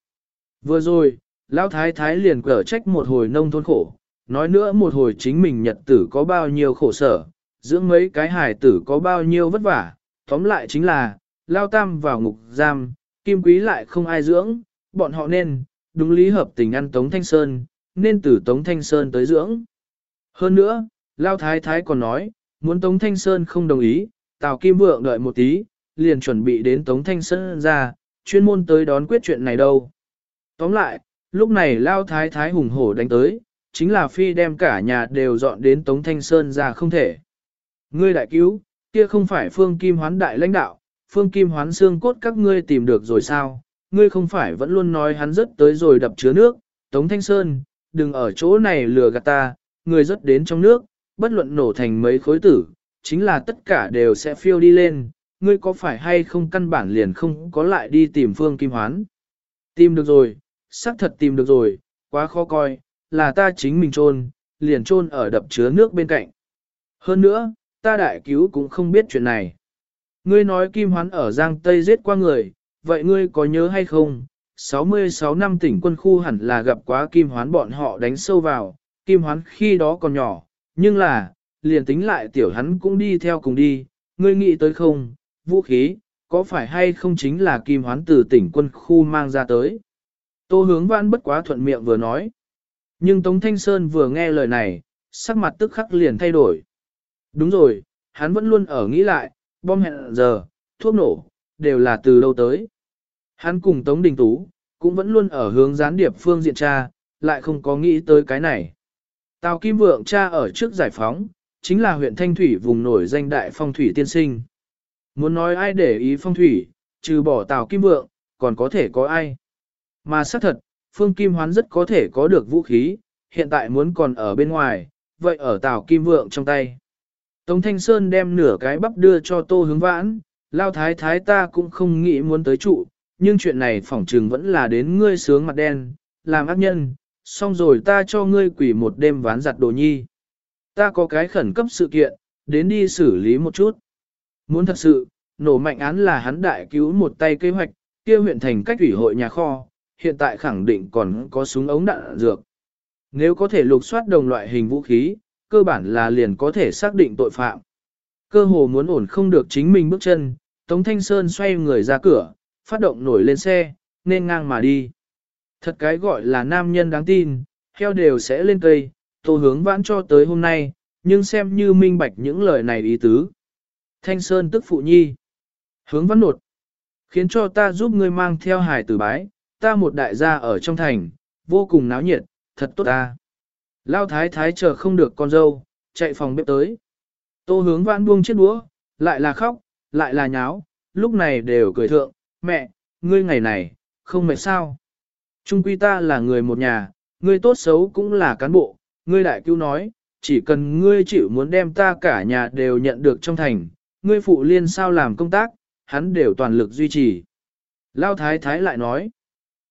Vừa rồi, Lão thái thái liền cở trách một hồi nông thôn khổ, nói nữa một hồi chính mình nhật tử có bao nhiêu khổ sở, dưỡng mấy cái hài tử có bao nhiêu vất vả, tóm lại chính là, Lao Tam vào ngục giam, kim quý lại không ai dưỡng, bọn họ nên, đúng lý hợp tình ăn Tống Thanh Sơn, nên từ Tống Thanh Sơn tới dưỡng. Hơn nữa, Lao Thái Thái còn nói, muốn Tống Thanh Sơn không đồng ý, Tào Kim Vượng đợi một tí, liền chuẩn bị đến Tống Thanh Sơn ra, chuyên môn tới đón quyết chuyện này đâu. Tóm lại, lúc này Lao Thái Thái hùng hổ đánh tới, chính là phi đem cả nhà đều dọn đến Tống Thanh Sơn ra không thể. Ngươi đại cứu, kia không phải Phương Kim Hoán đại lãnh đạo, Phương Kim Hoán xương cốt các ngươi tìm được rồi sao? Ngươi không phải vẫn luôn nói hắn rất tới rồi đập chứa nước, Tống Thanh Sơn, đừng ở chỗ này lừa gạt ta, người rất đến trong nước, bất luận nổ thành mấy khối tử, chính là tất cả đều sẽ phiêu đi lên, ngươi có phải hay không căn bản liền không có lại đi tìm Phương Kim Hoán. Tìm được rồi, xác thật tìm được rồi, quá khó coi, là ta chính mình trôn, liền trôn ở đập chứa nước bên cạnh. Hơn nữa, ta đại cứu cũng không biết chuyện này. Ngươi nói Kim Hoán ở Giang Tây giết qua người, vậy ngươi có nhớ hay không? 66 năm tỉnh quân khu hẳn là gặp quá Kim Hoán bọn họ đánh sâu vào, Kim Hoán khi đó còn nhỏ, nhưng là, liền tính lại tiểu hắn cũng đi theo cùng đi, ngươi nghĩ tới không, vũ khí, có phải hay không chính là Kim Hoán từ tỉnh quân khu mang ra tới? Tô hướng vãn bất quá thuận miệng vừa nói. Nhưng Tống Thanh Sơn vừa nghe lời này, sắc mặt tức khắc liền thay đổi. Đúng rồi, hắn vẫn luôn ở nghĩ lại, bom hẹn giờ, thuốc nổ, đều là từ đâu tới. Hắn cùng Tống Đình Tú, cũng vẫn luôn ở hướng gián điệp phương diện tra, lại không có nghĩ tới cái này. Tào Kim Vượng cha ở trước giải phóng, chính là huyện Thanh Thủy vùng nổi danh đại phong thủy tiên sinh. Muốn nói ai để ý phong thủy, trừ bỏ Tào Kim Vượng, còn có thể có ai. Mà xác thật, Phương Kim Hoán rất có thể có được vũ khí, hiện tại muốn còn ở bên ngoài, vậy ở Tào Kim Vượng trong tay. Tống Thanh Sơn đem nửa cái bắp đưa cho Tô Hướng Vãn, lao thái thái ta cũng không nghĩ muốn tới trụ, nhưng chuyện này phỏng trừng vẫn là đến ngươi sướng mặt đen, làm ác nhân, xong rồi ta cho ngươi quỷ một đêm ván giặt đồ nhi. Ta có cái khẩn cấp sự kiện, đến đi xử lý một chút. Muốn thật sự, nổ mạnh án là hắn đại cứu một tay kế hoạch, kia huyện thành cách ủy hội nhà kho, hiện tại khẳng định còn có súng ống đạn dược. Nếu có thể lục soát đồng loại hình vũ khí, cơ bản là liền có thể xác định tội phạm. Cơ hồ muốn ổn không được chính mình bước chân, Tống Thanh Sơn xoay người ra cửa, phát động nổi lên xe, nên ngang mà đi. Thật cái gọi là nam nhân đáng tin, heo đều sẽ lên cây, tô hướng vãn cho tới hôm nay, nhưng xem như minh bạch những lời này ý tứ. Thanh Sơn tức phụ nhi. Hướng vãn nột. Khiến cho ta giúp ngươi mang theo hải tử bái, ta một đại gia ở trong thành, vô cùng náo nhiệt, thật tốt ta. Lao thái thái chờ không được con dâu, chạy phòng bếp tới. Tô hướng vãn buông chiếc đũa, lại là khóc, lại là nháo, lúc này đều cười thượng, mẹ, ngươi ngày này, không mệt sao. Trung quy ta là người một nhà, ngươi tốt xấu cũng là cán bộ, ngươi đại cứu nói, chỉ cần ngươi chịu muốn đem ta cả nhà đều nhận được trong thành, ngươi phụ liên sao làm công tác, hắn đều toàn lực duy trì. Lao thái thái lại nói,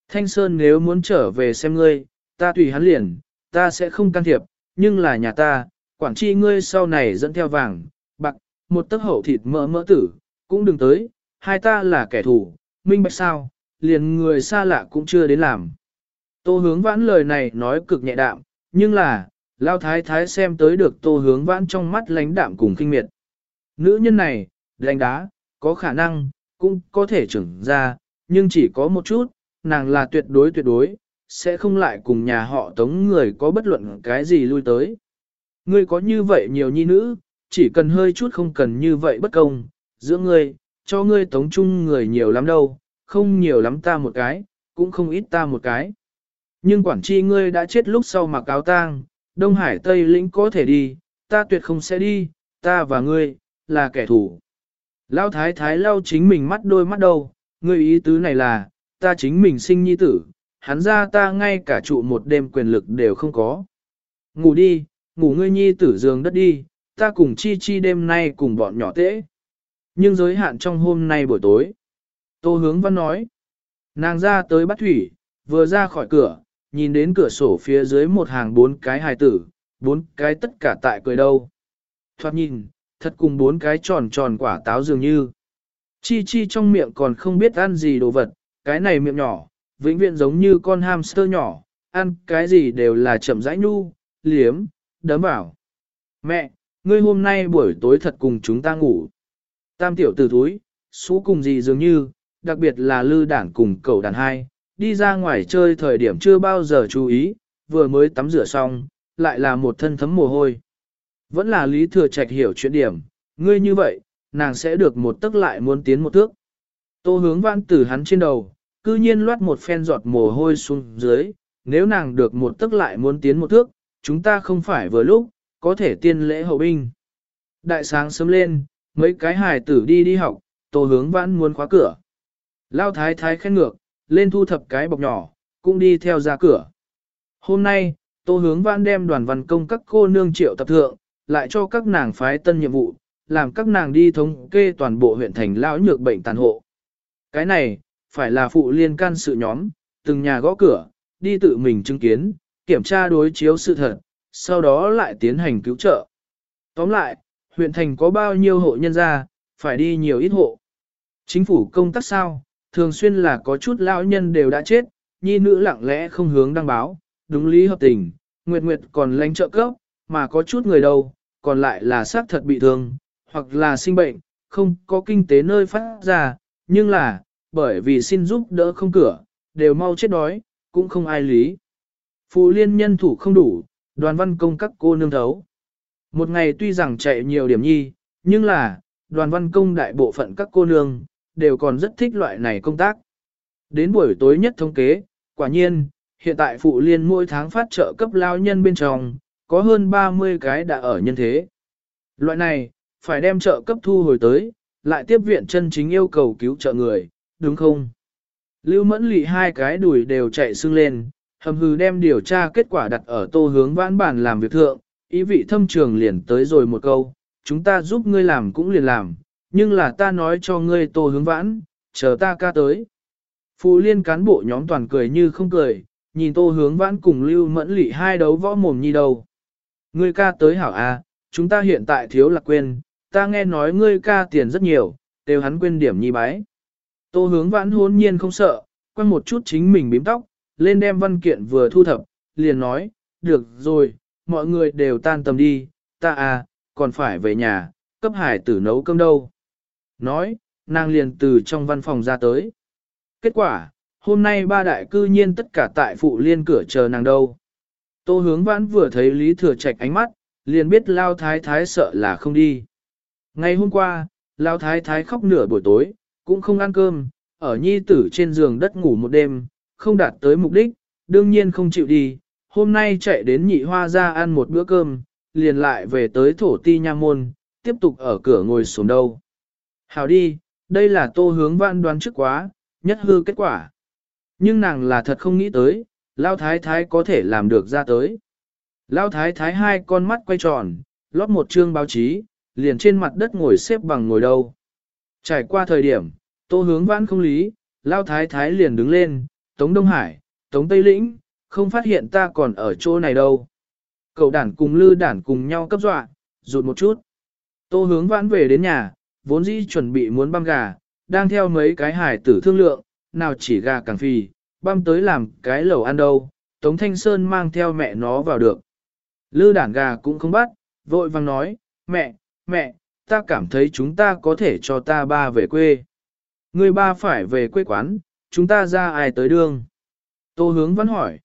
Thanh Sơn nếu muốn trở về xem ngươi, ta tùy hắn liền, ta sẽ không can thiệp, nhưng là nhà ta, quản chi ngươi sau này dẫn theo vàng, bạc, một tấc hậu thịt mỡ mỡ tử, cũng đừng tới, hai ta là kẻ thù, minh bạch sao, liền người xa lạ cũng chưa đến làm. Tô hướng vãn lời này nói cực nhẹ đạm, nhưng là, lao thái thái xem tới được tô hướng vãn trong mắt lánh đạm cùng kinh miệt. Nữ nhân này, đánh đá, có khả năng, cũng có thể trưởng ra, nhưng chỉ có một chút, nàng là tuyệt đối tuyệt đối, sẽ không lại cùng nhà họ tống người có bất luận cái gì lui tới. Ngươi có như vậy nhiều nhi nữ, chỉ cần hơi chút không cần như vậy bất công, giữa ngươi, cho ngươi tống chung người nhiều lắm đâu, không nhiều lắm ta một cái, cũng không ít ta một cái. Nhưng quản chi ngươi đã chết lúc sau mặc áo tang, Đông Hải Tây lĩnh có thể đi, ta tuyệt không sẽ đi, ta và ngươi, là kẻ thù. Lao thái thái lao chính mình mắt đôi mắt đầu, ngươi ý tứ này là, ta chính mình sinh nhi tử, hắn ra ta ngay cả trụ một đêm quyền lực đều không có. Ngủ đi, ngủ ngươi nhi tử giường đất đi, ta cùng chi chi đêm nay cùng bọn nhỏ tễ. Nhưng giới hạn trong hôm nay buổi tối. Tô hướng văn nói, nàng ra tới bắt thủy, vừa ra khỏi cửa, nhìn đến cửa sổ phía dưới một hàng bốn cái hài tử, bốn cái tất cả tại cười đâu. Thoát nhìn, thật cùng bốn cái tròn tròn quả táo dường như. Chi chi trong miệng còn không biết ăn gì đồ vật, cái này miệng nhỏ, vĩnh viễn giống như con hamster nhỏ, ăn cái gì đều là chậm rãi nhu, liếm, đấm vào. Mẹ, ngươi hôm nay buổi tối thật cùng chúng ta ngủ. Tam tiểu tử thúi, xú cùng gì dường như, đặc biệt là lư đản cùng cậu đàn hai, đi ra ngoài chơi thời điểm chưa bao giờ chú ý, vừa mới tắm rửa xong, lại là một thân thấm mồ hôi. Vẫn là lý thừa trạch hiểu chuyện điểm, ngươi như vậy, nàng sẽ được một tức lại muốn tiến một thước. Tô hướng vãn từ hắn trên đầu, cư nhiên loát một phen giọt mồ hôi xuống dưới, nếu nàng được một tức lại muốn tiến một thước, chúng ta không phải vừa lúc, có thể tiên lễ hậu binh. Đại sáng sớm lên, mấy cái hài tử đi đi học, tô hướng vãn muốn khóa cửa. Lao thái thái khen ngược, lên thu thập cái bọc nhỏ, cũng đi theo ra cửa. Hôm nay, tô hướng vãn đem đoàn văn công các cô nương triệu tập thượng, lại cho các nàng phái tân nhiệm vụ, làm các nàng đi thống kê toàn bộ huyện thành lão nhược bệnh tàn hộ. Cái này, phải là phụ liên can sự nhóm, từng nhà gõ cửa, đi tự mình chứng kiến, kiểm tra đối chiếu sự thật, sau đó lại tiến hành cứu trợ. Tóm lại, huyện thành có bao nhiêu hộ nhân gia, phải đi nhiều ít hộ. Chính phủ công tác sao, thường xuyên là có chút lão nhân đều đã chết, nhi nữ lặng lẽ không hướng đăng báo, đúng lý hợp tình, nguyệt nguyệt còn lãnh trợ cấp, mà có chút người đâu, còn lại là xác thật bị thương, hoặc là sinh bệnh, không có kinh tế nơi phát ra, nhưng là, bởi vì xin giúp đỡ không cửa, đều mau chết đói, cũng không ai lý. Phụ liên nhân thủ không đủ, đoàn văn công các cô nương thấu. Một ngày tuy rằng chạy nhiều điểm nhi, nhưng là, đoàn văn công đại bộ phận các cô nương, đều còn rất thích loại này công tác. Đến buổi tối nhất thống kế, quả nhiên, hiện tại phụ liên mỗi tháng phát trợ cấp lao nhân bên trong, có hơn 30 cái đã ở nhân thế. Loại này, phải đem trợ cấp thu hồi tới, lại tiếp viện chân chính yêu cầu cứu trợ người, đúng không? Lưu mẫn lị hai cái đùi đều chạy xưng lên, hầm hừ đem điều tra kết quả đặt ở tô hướng vãn bản làm việc thượng, ý vị thâm trường liền tới rồi một câu, chúng ta giúp ngươi làm cũng liền làm, nhưng là ta nói cho ngươi tô hướng vãn, chờ ta ca tới. Phụ liên cán bộ nhóm toàn cười như không cười, nhìn tô hướng vãn cùng lưu mẫn lị hai đấu võ mồm nhi đầu. Ngươi ca tới hảo a, à, chúng ta hiện tại thiếu lạc quên, ta nghe nói ngươi ca tiền rất nhiều, đều hắn quên điểm nhi bái. Tô hướng vãn hôn nhiên không sợ, quăng một chút chính mình bím tóc, lên đem văn kiện vừa thu thập, liền nói, được rồi, mọi người đều tan tầm đi, ta à, còn phải về nhà, cấp hải tử nấu cơm đâu. Nói, nàng liền từ trong văn phòng ra tới. Kết quả, hôm nay ba đại cư nhiên tất cả tại phụ liên cửa chờ nàng đâu. Tô hướng vãn vừa thấy Lý Thừa Trạch ánh mắt, liền biết Lao Thái Thái sợ là không đi. Ngày hôm qua, Lao Thái Thái khóc nửa buổi tối, cũng không ăn cơm, ở nhi tử trên giường đất ngủ một đêm, không đạt tới mục đích, đương nhiên không chịu đi. Hôm nay chạy đến nhị hoa ra ăn một bữa cơm, liền lại về tới thổ ti nha môn, tiếp tục ở cửa ngồi xuống đâu. Hảo đi, đây là tô hướng vãn đoán trước quá, nhất hư kết quả. Nhưng nàng là thật không nghĩ tới, Lao Thái Thái có thể làm được ra tới. Lao Thái Thái hai con mắt quay tròn, lót một chương báo chí, liền trên mặt đất ngồi xếp bằng ngồi đâu. Trải qua thời điểm, tô hướng vãn không lý, Lao Thái Thái liền đứng lên, Tống Đông Hải, Tống Tây Lĩnh, không phát hiện ta còn ở chỗ này đâu. Cậu đản cùng lư đản cùng nhau cấp dọa, rụt một chút. Tô hướng vãn về đến nhà, vốn dĩ chuẩn bị muốn băm gà, đang theo mấy cái hải tử thương lượng, nào chỉ gà càng phì, băm tới làm cái lẩu ăn đâu, Tống Thanh Sơn mang theo mẹ nó vào được. Lư đản gà cũng không bắt, vội vang nói, mẹ, mẹ, ta cảm thấy chúng ta có thể cho ta ba về quê. Người ba phải về quê quán, chúng ta ra ai tới đường. Tô hướng vẫn hỏi.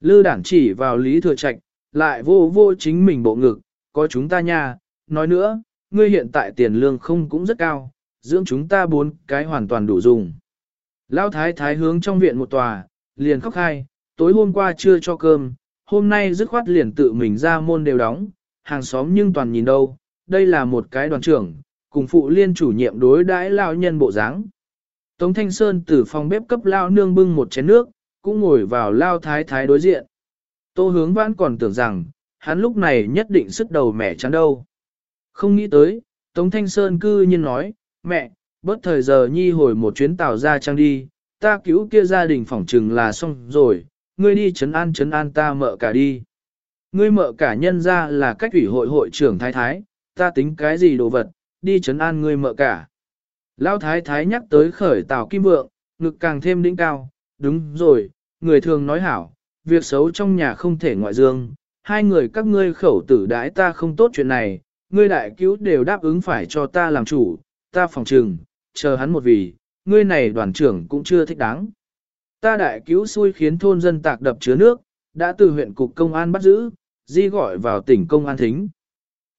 Lư đản chỉ vào Lý Thừa Trạch, lại vô vô chính mình bộ ngực, có chúng ta nha, nói nữa, ngươi hiện tại tiền lương không cũng rất cao, dưỡng chúng ta bốn cái hoàn toàn đủ dùng. Lão thái thái hướng trong viện một tòa, liền khóc hai, tối hôm qua chưa cho cơm, hôm nay dứt khoát liền tự mình ra môn đều đóng, hàng xóm nhưng toàn nhìn đâu, đây là một cái đoàn trưởng, cùng phụ liên chủ nhiệm đối đãi lão nhân bộ dáng. Tống Thanh Sơn từ phòng bếp cấp lao nương bưng một chén nước, cũng ngồi vào lao thái thái đối diện. Tô hướng vãn còn tưởng rằng, hắn lúc này nhất định sức đầu mẹ chắn đâu. Không nghĩ tới, Tống Thanh Sơn cư nhiên nói, mẹ, bớt thời giờ nhi hồi một chuyến tàu ra trang đi, ta cứu kia gia đình phỏng trừng là xong rồi, ngươi đi chấn an chấn an ta mợ cả đi. Ngươi mợ cả nhân ra là cách ủy hội hội trưởng thái thái, ta tính cái gì đồ vật, đi chấn an ngươi mợ cả. Lão thái thái nhắc tới khởi tàu kim vượng, ngực càng thêm đỉnh cao, đúng rồi, người thường nói hảo, việc xấu trong nhà không thể ngoại dương, hai người các ngươi khẩu tử đãi ta không tốt chuyện này, ngươi đại cứu đều đáp ứng phải cho ta làm chủ, ta phòng trừng, chờ hắn một vì, ngươi này đoàn trưởng cũng chưa thích đáng. Ta đại cứu xui khiến thôn dân tạc đập chứa nước, đã từ huyện cục công an bắt giữ, di gọi vào tỉnh công an thính.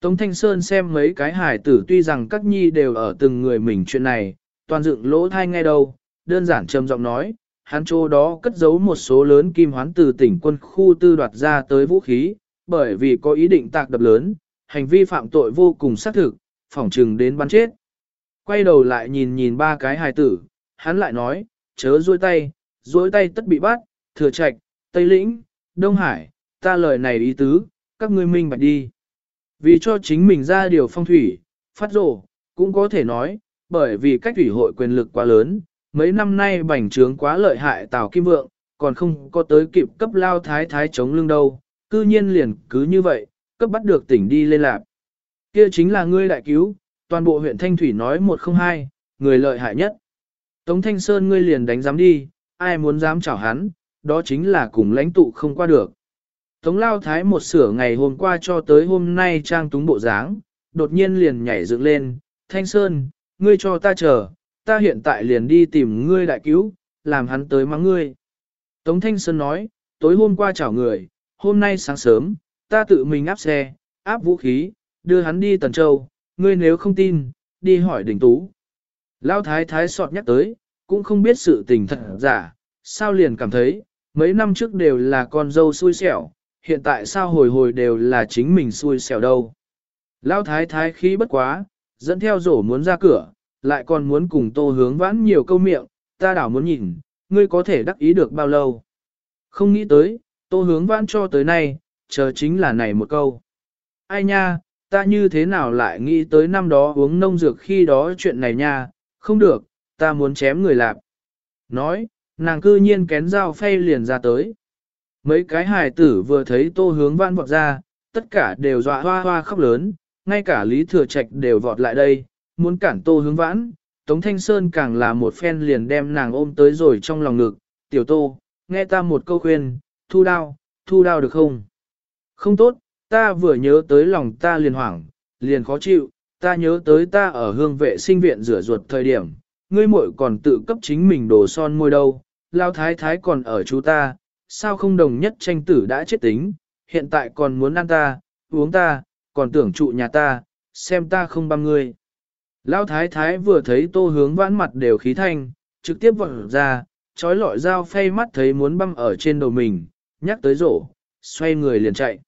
Tống Thanh Sơn xem mấy cái hải tử tuy rằng các nhi đều ở từng người mình chuyện này, toàn dựng lỗ thai nghe đâu, đơn giản trầm giọng nói, hắn chỗ đó cất giấu một số lớn kim hoán từ tỉnh quân khu tư đoạt ra tới vũ khí, bởi vì có ý định tạc đập lớn, hành vi phạm tội vô cùng xác thực, phỏng trừng đến bắn chết. Quay đầu lại nhìn nhìn ba cái hài tử, hắn lại nói, chớ duỗi tay, duỗi tay tất bị bắt, thừa trạch, Tây Lĩnh, Đông Hải, ta lời này ý tứ, các ngươi minh bạch đi. Vì cho chính mình ra điều phong thủy, phát rổ, cũng có thể nói, bởi vì cách thủy hội quyền lực quá lớn, mấy năm nay bành trướng quá lợi hại Tào Kim Vượng, còn không có tới kịp cấp lao thái thái chống lưng đâu, cư nhiên liền cứ như vậy, cấp bắt được tỉnh đi lên lạc. Kia chính là ngươi đại cứu, toàn bộ huyện Thanh Thủy nói một không hai, người lợi hại nhất. Tống Thanh Sơn ngươi liền đánh giám đi, ai muốn dám chảo hắn, đó chính là cùng lãnh tụ không qua được. Tống Lao Thái một sửa ngày hôm qua cho tới hôm nay trang túng bộ dáng, đột nhiên liền nhảy dựng lên, Thanh Sơn, ngươi cho ta chờ, ta hiện tại liền đi tìm ngươi đại cứu, làm hắn tới mắng ngươi. Tống Thanh Sơn nói, tối hôm qua chảo người, hôm nay sáng sớm, ta tự mình áp xe, áp vũ khí, đưa hắn đi Tần Châu, ngươi nếu không tin, đi hỏi đỉnh tú. Lão thái thái sọt nhắc tới, cũng không biết sự tình thật giả, sao liền cảm thấy, mấy năm trước đều là con dâu xui xẻo, hiện tại sao hồi hồi đều là chính mình xui xẻo đâu. Lão thái thái khí bất quá, dẫn theo rổ muốn ra cửa, lại còn muốn cùng tô hướng vãn nhiều câu miệng, ta đảo muốn nhìn, ngươi có thể đắc ý được bao lâu. Không nghĩ tới, tô hướng vãn cho tới nay, chờ chính là này một câu. Ai nha, ta như thế nào lại nghĩ tới năm đó uống nông dược khi đó chuyện này nha, không được, ta muốn chém người lạp. Nói, nàng cư nhiên kén dao phay liền ra tới. Mấy cái hài tử vừa thấy tô hướng vãn vọt ra, tất cả đều dọa hoa hoa khóc lớn, ngay cả Lý Thừa Trạch đều vọt lại đây, muốn cản tô hướng vãn. Tống Thanh Sơn càng là một phen liền đem nàng ôm tới rồi trong lòng ngực, tiểu tô, nghe ta một câu khuyên, thu đao, thu đao được không? Không tốt, ta vừa nhớ tới lòng ta liền hoảng, liền khó chịu, ta nhớ tới ta ở hương vệ sinh viện rửa ruột thời điểm, ngươi muội còn tự cấp chính mình đồ son môi đâu, lao thái thái còn ở chú ta, sao không đồng nhất tranh tử đã chết tính, hiện tại còn muốn ăn ta, uống ta, còn tưởng trụ nhà ta, xem ta không băm ngươi. Lao thái thái vừa thấy tô hướng vãn mặt đều khí thanh, trực tiếp vọt ra, trói lọi dao phay mắt thấy muốn băm ở trên đầu mình, nhắc tới rổ, xoay người liền chạy.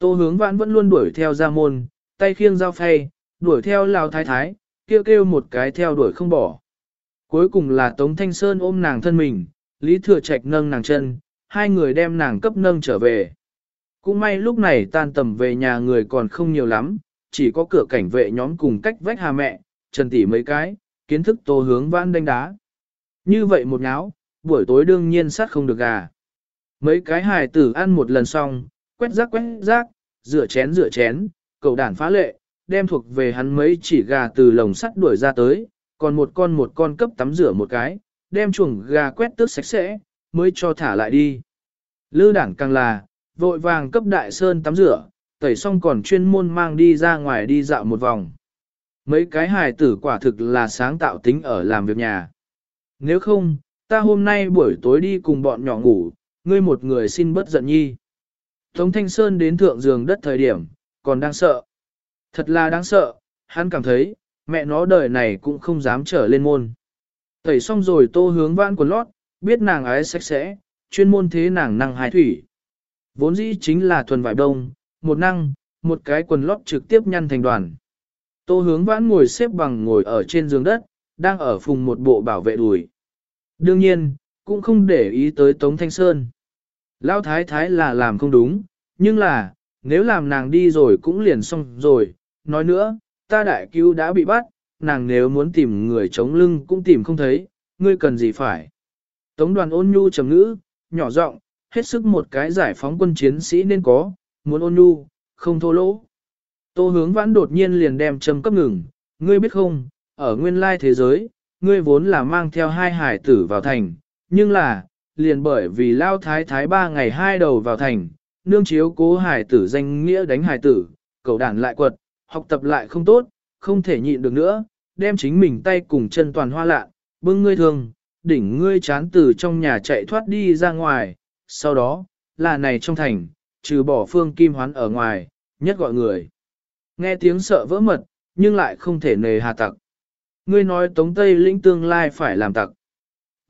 Tô hướng vãn vẫn luôn đuổi theo ra môn, tay khiêng dao phay, đuổi theo lao thái thái, kêu kêu một cái theo đuổi không bỏ. Cuối cùng là Tống Thanh Sơn ôm nàng thân mình, Lý Thừa Trạch nâng nàng chân, hai người đem nàng cấp nâng trở về. Cũng may lúc này tan tầm về nhà người còn không nhiều lắm, chỉ có cửa cảnh vệ nhóm cùng cách vách hà mẹ, trần tỉ mấy cái, kiến thức tô hướng vãn đánh đá. Như vậy một nháo, buổi tối đương nhiên sát không được gà. Mấy cái hài tử ăn một lần xong, quét rác quét rác, rửa chén rửa chén, cầu đản phá lệ, đem thuộc về hắn mấy chỉ gà từ lồng sắt đuổi ra tới, còn một con một con cấp tắm rửa một cái, đem chuồng gà quét tước sạch sẽ, mới cho thả lại đi. Lư đảng càng là, vội vàng cấp đại sơn tắm rửa, tẩy xong còn chuyên môn mang đi ra ngoài đi dạo một vòng. Mấy cái hài tử quả thực là sáng tạo tính ở làm việc nhà. Nếu không, ta hôm nay buổi tối đi cùng bọn nhỏ ngủ, ngươi một người xin bất giận nhi. Tống Thanh Sơn đến thượng giường đất thời điểm, còn đang sợ. Thật là đáng sợ, hắn cảm thấy, mẹ nó đời này cũng không dám trở lên môn. Tẩy xong rồi tô hướng vãn quần lót, biết nàng ái sạch sẽ, chuyên môn thế nàng năng hài thủy. Vốn dĩ chính là thuần vải đông, một năng, một cái quần lót trực tiếp nhăn thành đoàn. Tô hướng vãn ngồi xếp bằng ngồi ở trên giường đất, đang ở phùng một bộ bảo vệ đùi. Đương nhiên, cũng không để ý tới Tống Thanh Sơn. Lão thái thái là làm không đúng, nhưng là, nếu làm nàng đi rồi cũng liền xong rồi, nói nữa, ta đại cứu đã bị bắt, nàng nếu muốn tìm người chống lưng cũng tìm không thấy, ngươi cần gì phải. Tống đoàn ôn nhu trầm ngữ, nhỏ giọng, hết sức một cái giải phóng quân chiến sĩ nên có, muốn ôn nhu, không thô lỗ. Tô hướng vãn đột nhiên liền đem châm cấp ngừng, ngươi biết không, ở nguyên lai thế giới, ngươi vốn là mang theo hai hải tử vào thành, nhưng là, liền bởi vì lao thái thái ba ngày hai đầu vào thành, nương chiếu cố hải tử danh nghĩa đánh hải tử, cầu đàn lại quật, học tập lại không tốt, không thể nhịn được nữa, đem chính mình tay cùng chân toàn hoa lạ, bưng ngươi thường, đỉnh ngươi chán từ trong nhà chạy thoát đi ra ngoài, sau đó, là này trong thành, trừ bỏ phương kim hoán ở ngoài, nhất gọi người. Nghe tiếng sợ vỡ mật, nhưng lại không thể nề hà tặc. Ngươi nói Tống Tây lĩnh tương lai phải làm tặc.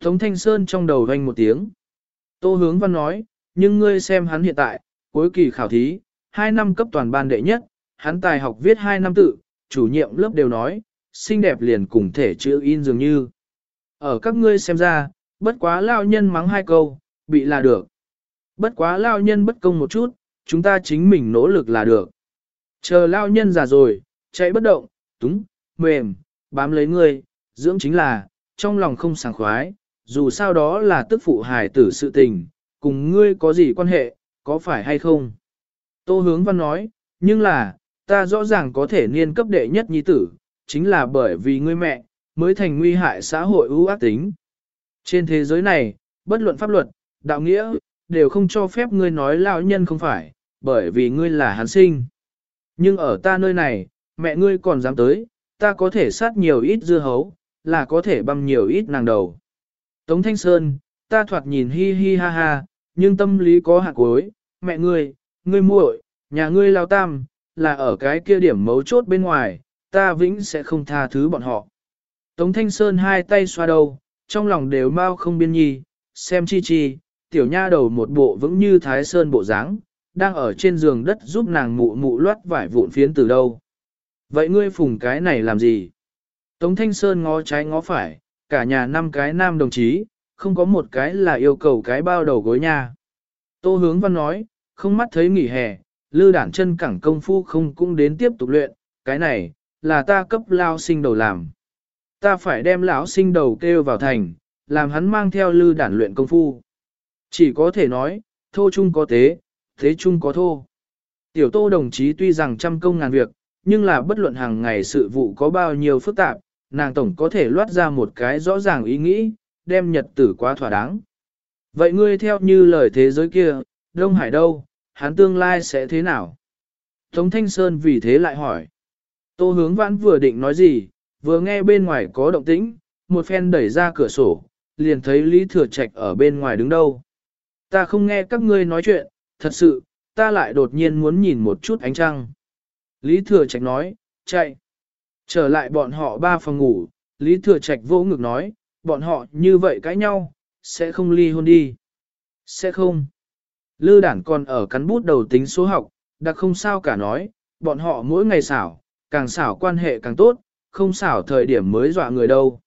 Tống Thanh Sơn trong đầu vang một tiếng. Tô hướng văn nói, nhưng ngươi xem hắn hiện tại, cuối kỳ khảo thí, 2 năm cấp toàn ban đệ nhất, hắn tài học viết 2 năm tự, chủ nhiệm lớp đều nói, xinh đẹp liền cùng thể chữ in dường như. Ở các ngươi xem ra, bất quá lao nhân mắng hai câu, bị là được. Bất quá lao nhân bất công một chút, chúng ta chính mình nỗ lực là được. Chờ lao nhân già rồi, chạy bất động, túng, mềm, bám lấy ngươi, dưỡng chính là, trong lòng không sảng khoái, dù sao đó là tức phụ hài tử sự tình, cùng ngươi có gì quan hệ, có phải hay không? Tô hướng văn nói, nhưng là, ta rõ ràng có thể niên cấp đệ nhất nhi tử, chính là bởi vì ngươi mẹ, mới thành nguy hại xã hội ưu ác tính. Trên thế giới này, bất luận pháp luật, đạo nghĩa, đều không cho phép ngươi nói lão nhân không phải, bởi vì ngươi là hắn sinh. Nhưng ở ta nơi này, mẹ ngươi còn dám tới, ta có thể sát nhiều ít dưa hấu, là có thể băm nhiều ít nàng đầu. Tống Thanh Sơn, ta thoạt nhìn hi hi ha ha, nhưng tâm lý có hạt cuối, mẹ ngươi, ngươi muội, nhà ngươi lao tam, là ở cái kia điểm mấu chốt bên ngoài, ta vĩnh sẽ không tha thứ bọn họ. Tống Thanh Sơn hai tay xoa đầu, trong lòng đều mau không biên nhi, xem chi chi, tiểu nha đầu một bộ vững như thái sơn bộ dáng, đang ở trên giường đất giúp nàng mụ mụ loát vải vụn phiến từ đâu. Vậy ngươi phùng cái này làm gì? Tống Thanh Sơn ngó trái ngó phải, cả nhà năm cái nam đồng chí, không có một cái là yêu cầu cái bao đầu gối nha. Tô hướng văn nói, không mắt thấy nghỉ hè, lư đản chân cẳng công phu không cũng đến tiếp tục luyện, cái này, là ta cấp lao sinh đầu làm. Ta phải đem lão sinh đầu kêu vào thành, làm hắn mang theo lư đản luyện công phu. Chỉ có thể nói, thô chung có tế, thế chung có thô. Tiểu tô đồng chí tuy rằng trăm công ngàn việc, nhưng là bất luận hàng ngày sự vụ có bao nhiêu phức tạp, nàng tổng có thể loát ra một cái rõ ràng ý nghĩ, đem nhật tử quá thỏa đáng. Vậy ngươi theo như lời thế giới kia, Đông Hải đâu, hắn tương lai sẽ thế nào? Tống Thanh Sơn vì thế lại hỏi. Tô hướng vãn vừa định nói gì, vừa nghe bên ngoài có động tĩnh, một phen đẩy ra cửa sổ, liền thấy Lý Thừa Trạch ở bên ngoài đứng đâu. Ta không nghe các ngươi nói chuyện, thật sự, ta lại đột nhiên muốn nhìn một chút ánh trăng. Lý Thừa Trạch nói, chạy. Trở lại bọn họ ba phòng ngủ, Lý Thừa Trạch vỗ ngực nói, bọn họ như vậy cãi nhau, sẽ không ly hôn đi. Sẽ không. Lư đản còn ở cắn bút đầu tính số học, đặc không sao cả nói, bọn họ mỗi ngày xảo, càng xảo quan hệ càng tốt, không xảo thời điểm mới dọa người đâu.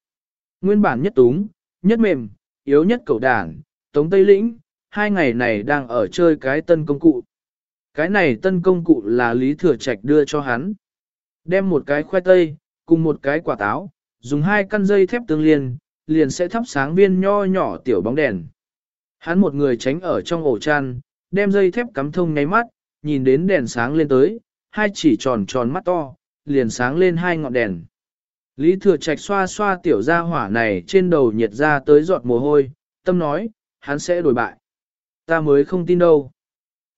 Nguyên bản nhất túng, nhất mềm, yếu nhất cầu đản, tống tây lĩnh, hai ngày này đang ở chơi cái tân công cụ. Cái này tân công cụ là Lý Thừa Trạch đưa cho hắn. Đem một cái khoai tây, cùng một cái quả táo, dùng hai căn dây thép tương liên, liền sẽ thắp sáng viên nho nhỏ tiểu bóng đèn. Hắn một người tránh ở trong ổ chăn, đem dây thép cắm thông nháy mắt, nhìn đến đèn sáng lên tới, hai chỉ tròn tròn mắt to, liền sáng lên hai ngọn đèn. Lý thừa trạch xoa xoa tiểu gia hỏa này trên đầu nhiệt ra tới giọt mồ hôi, tâm nói, hắn sẽ đổi bại. Ta mới không tin đâu.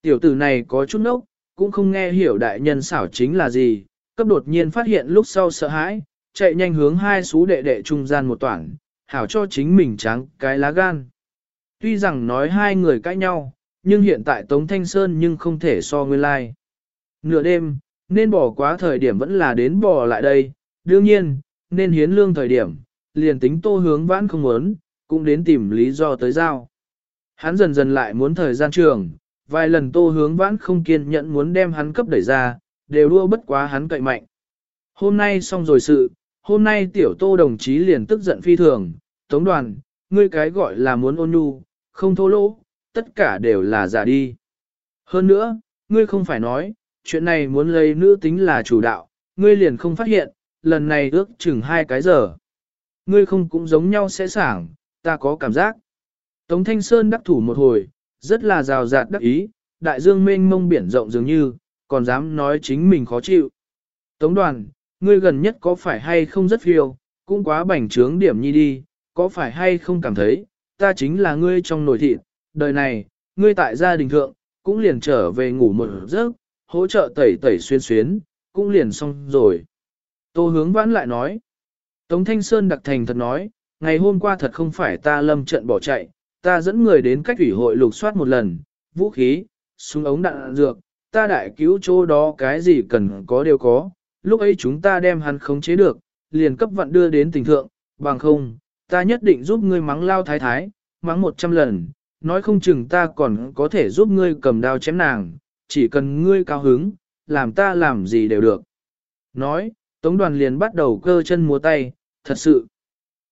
Tiểu tử này có chút nốc, cũng không nghe hiểu đại nhân xảo chính là gì, cấp đột nhiên phát hiện lúc sau sợ hãi, chạy nhanh hướng hai xú đệ đệ trung gian một toảng, hảo cho chính mình trắng cái lá gan. Tuy rằng nói hai người cãi nhau, nhưng hiện tại Tống Thanh Sơn nhưng không thể so nguyên lai. Like. Nửa đêm, nên bỏ quá thời điểm vẫn là đến bỏ lại đây, đương nhiên, nên hiến lương thời điểm, liền tính tô hướng vãn không muốn, cũng đến tìm lý do tới giao. Hắn dần dần lại muốn thời gian trường, vài lần tô hướng vãn không kiên nhẫn muốn đem hắn cấp đẩy ra, đều đua bất quá hắn cậy mạnh. Hôm nay xong rồi sự, hôm nay tiểu tô đồng chí liền tức giận phi thường, tống đoàn, ngươi cái gọi là muốn ôn nhu, không thô lỗ, tất cả đều là giả đi. Hơn nữa, ngươi không phải nói, chuyện này muốn lấy nữ tính là chủ đạo, ngươi liền không phát hiện, lần này ước chừng hai cái giờ. Ngươi không cũng giống nhau sẽ sảng, ta có cảm giác. Tống Thanh Sơn đắc thủ một hồi, rất là rào rạt đắc ý, đại dương mênh mông biển rộng dường như, còn dám nói chính mình khó chịu. Tống đoàn, ngươi gần nhất có phải hay không rất phiêu, cũng quá bảnh trướng điểm nhi đi, có phải hay không cảm thấy, ta chính là ngươi trong nồi thịt, đời này, ngươi tại gia đình thượng, cũng liền trở về ngủ một giấc, hỗ trợ tẩy tẩy xuyên xuyến, cũng liền xong rồi. Tô hướng vãn lại nói, Tống Thanh Sơn đặc thành thật nói, ngày hôm qua thật không phải ta lâm trận bỏ chạy, ta dẫn người đến cách ủy hội lục soát một lần, vũ khí, súng ống đạn dược, ta đại cứu chỗ đó cái gì cần có đều có, lúc ấy chúng ta đem hắn khống chế được, liền cấp vận đưa đến tình thượng, bằng không, ta nhất định giúp ngươi mắng lao thái thái, mắng một trăm lần, nói không chừng ta còn có thể giúp ngươi cầm đao chém nàng, chỉ cần ngươi cao hứng, làm ta làm gì đều được. Nói, Tống đoàn liền bắt đầu cơ chân múa tay, thật sự.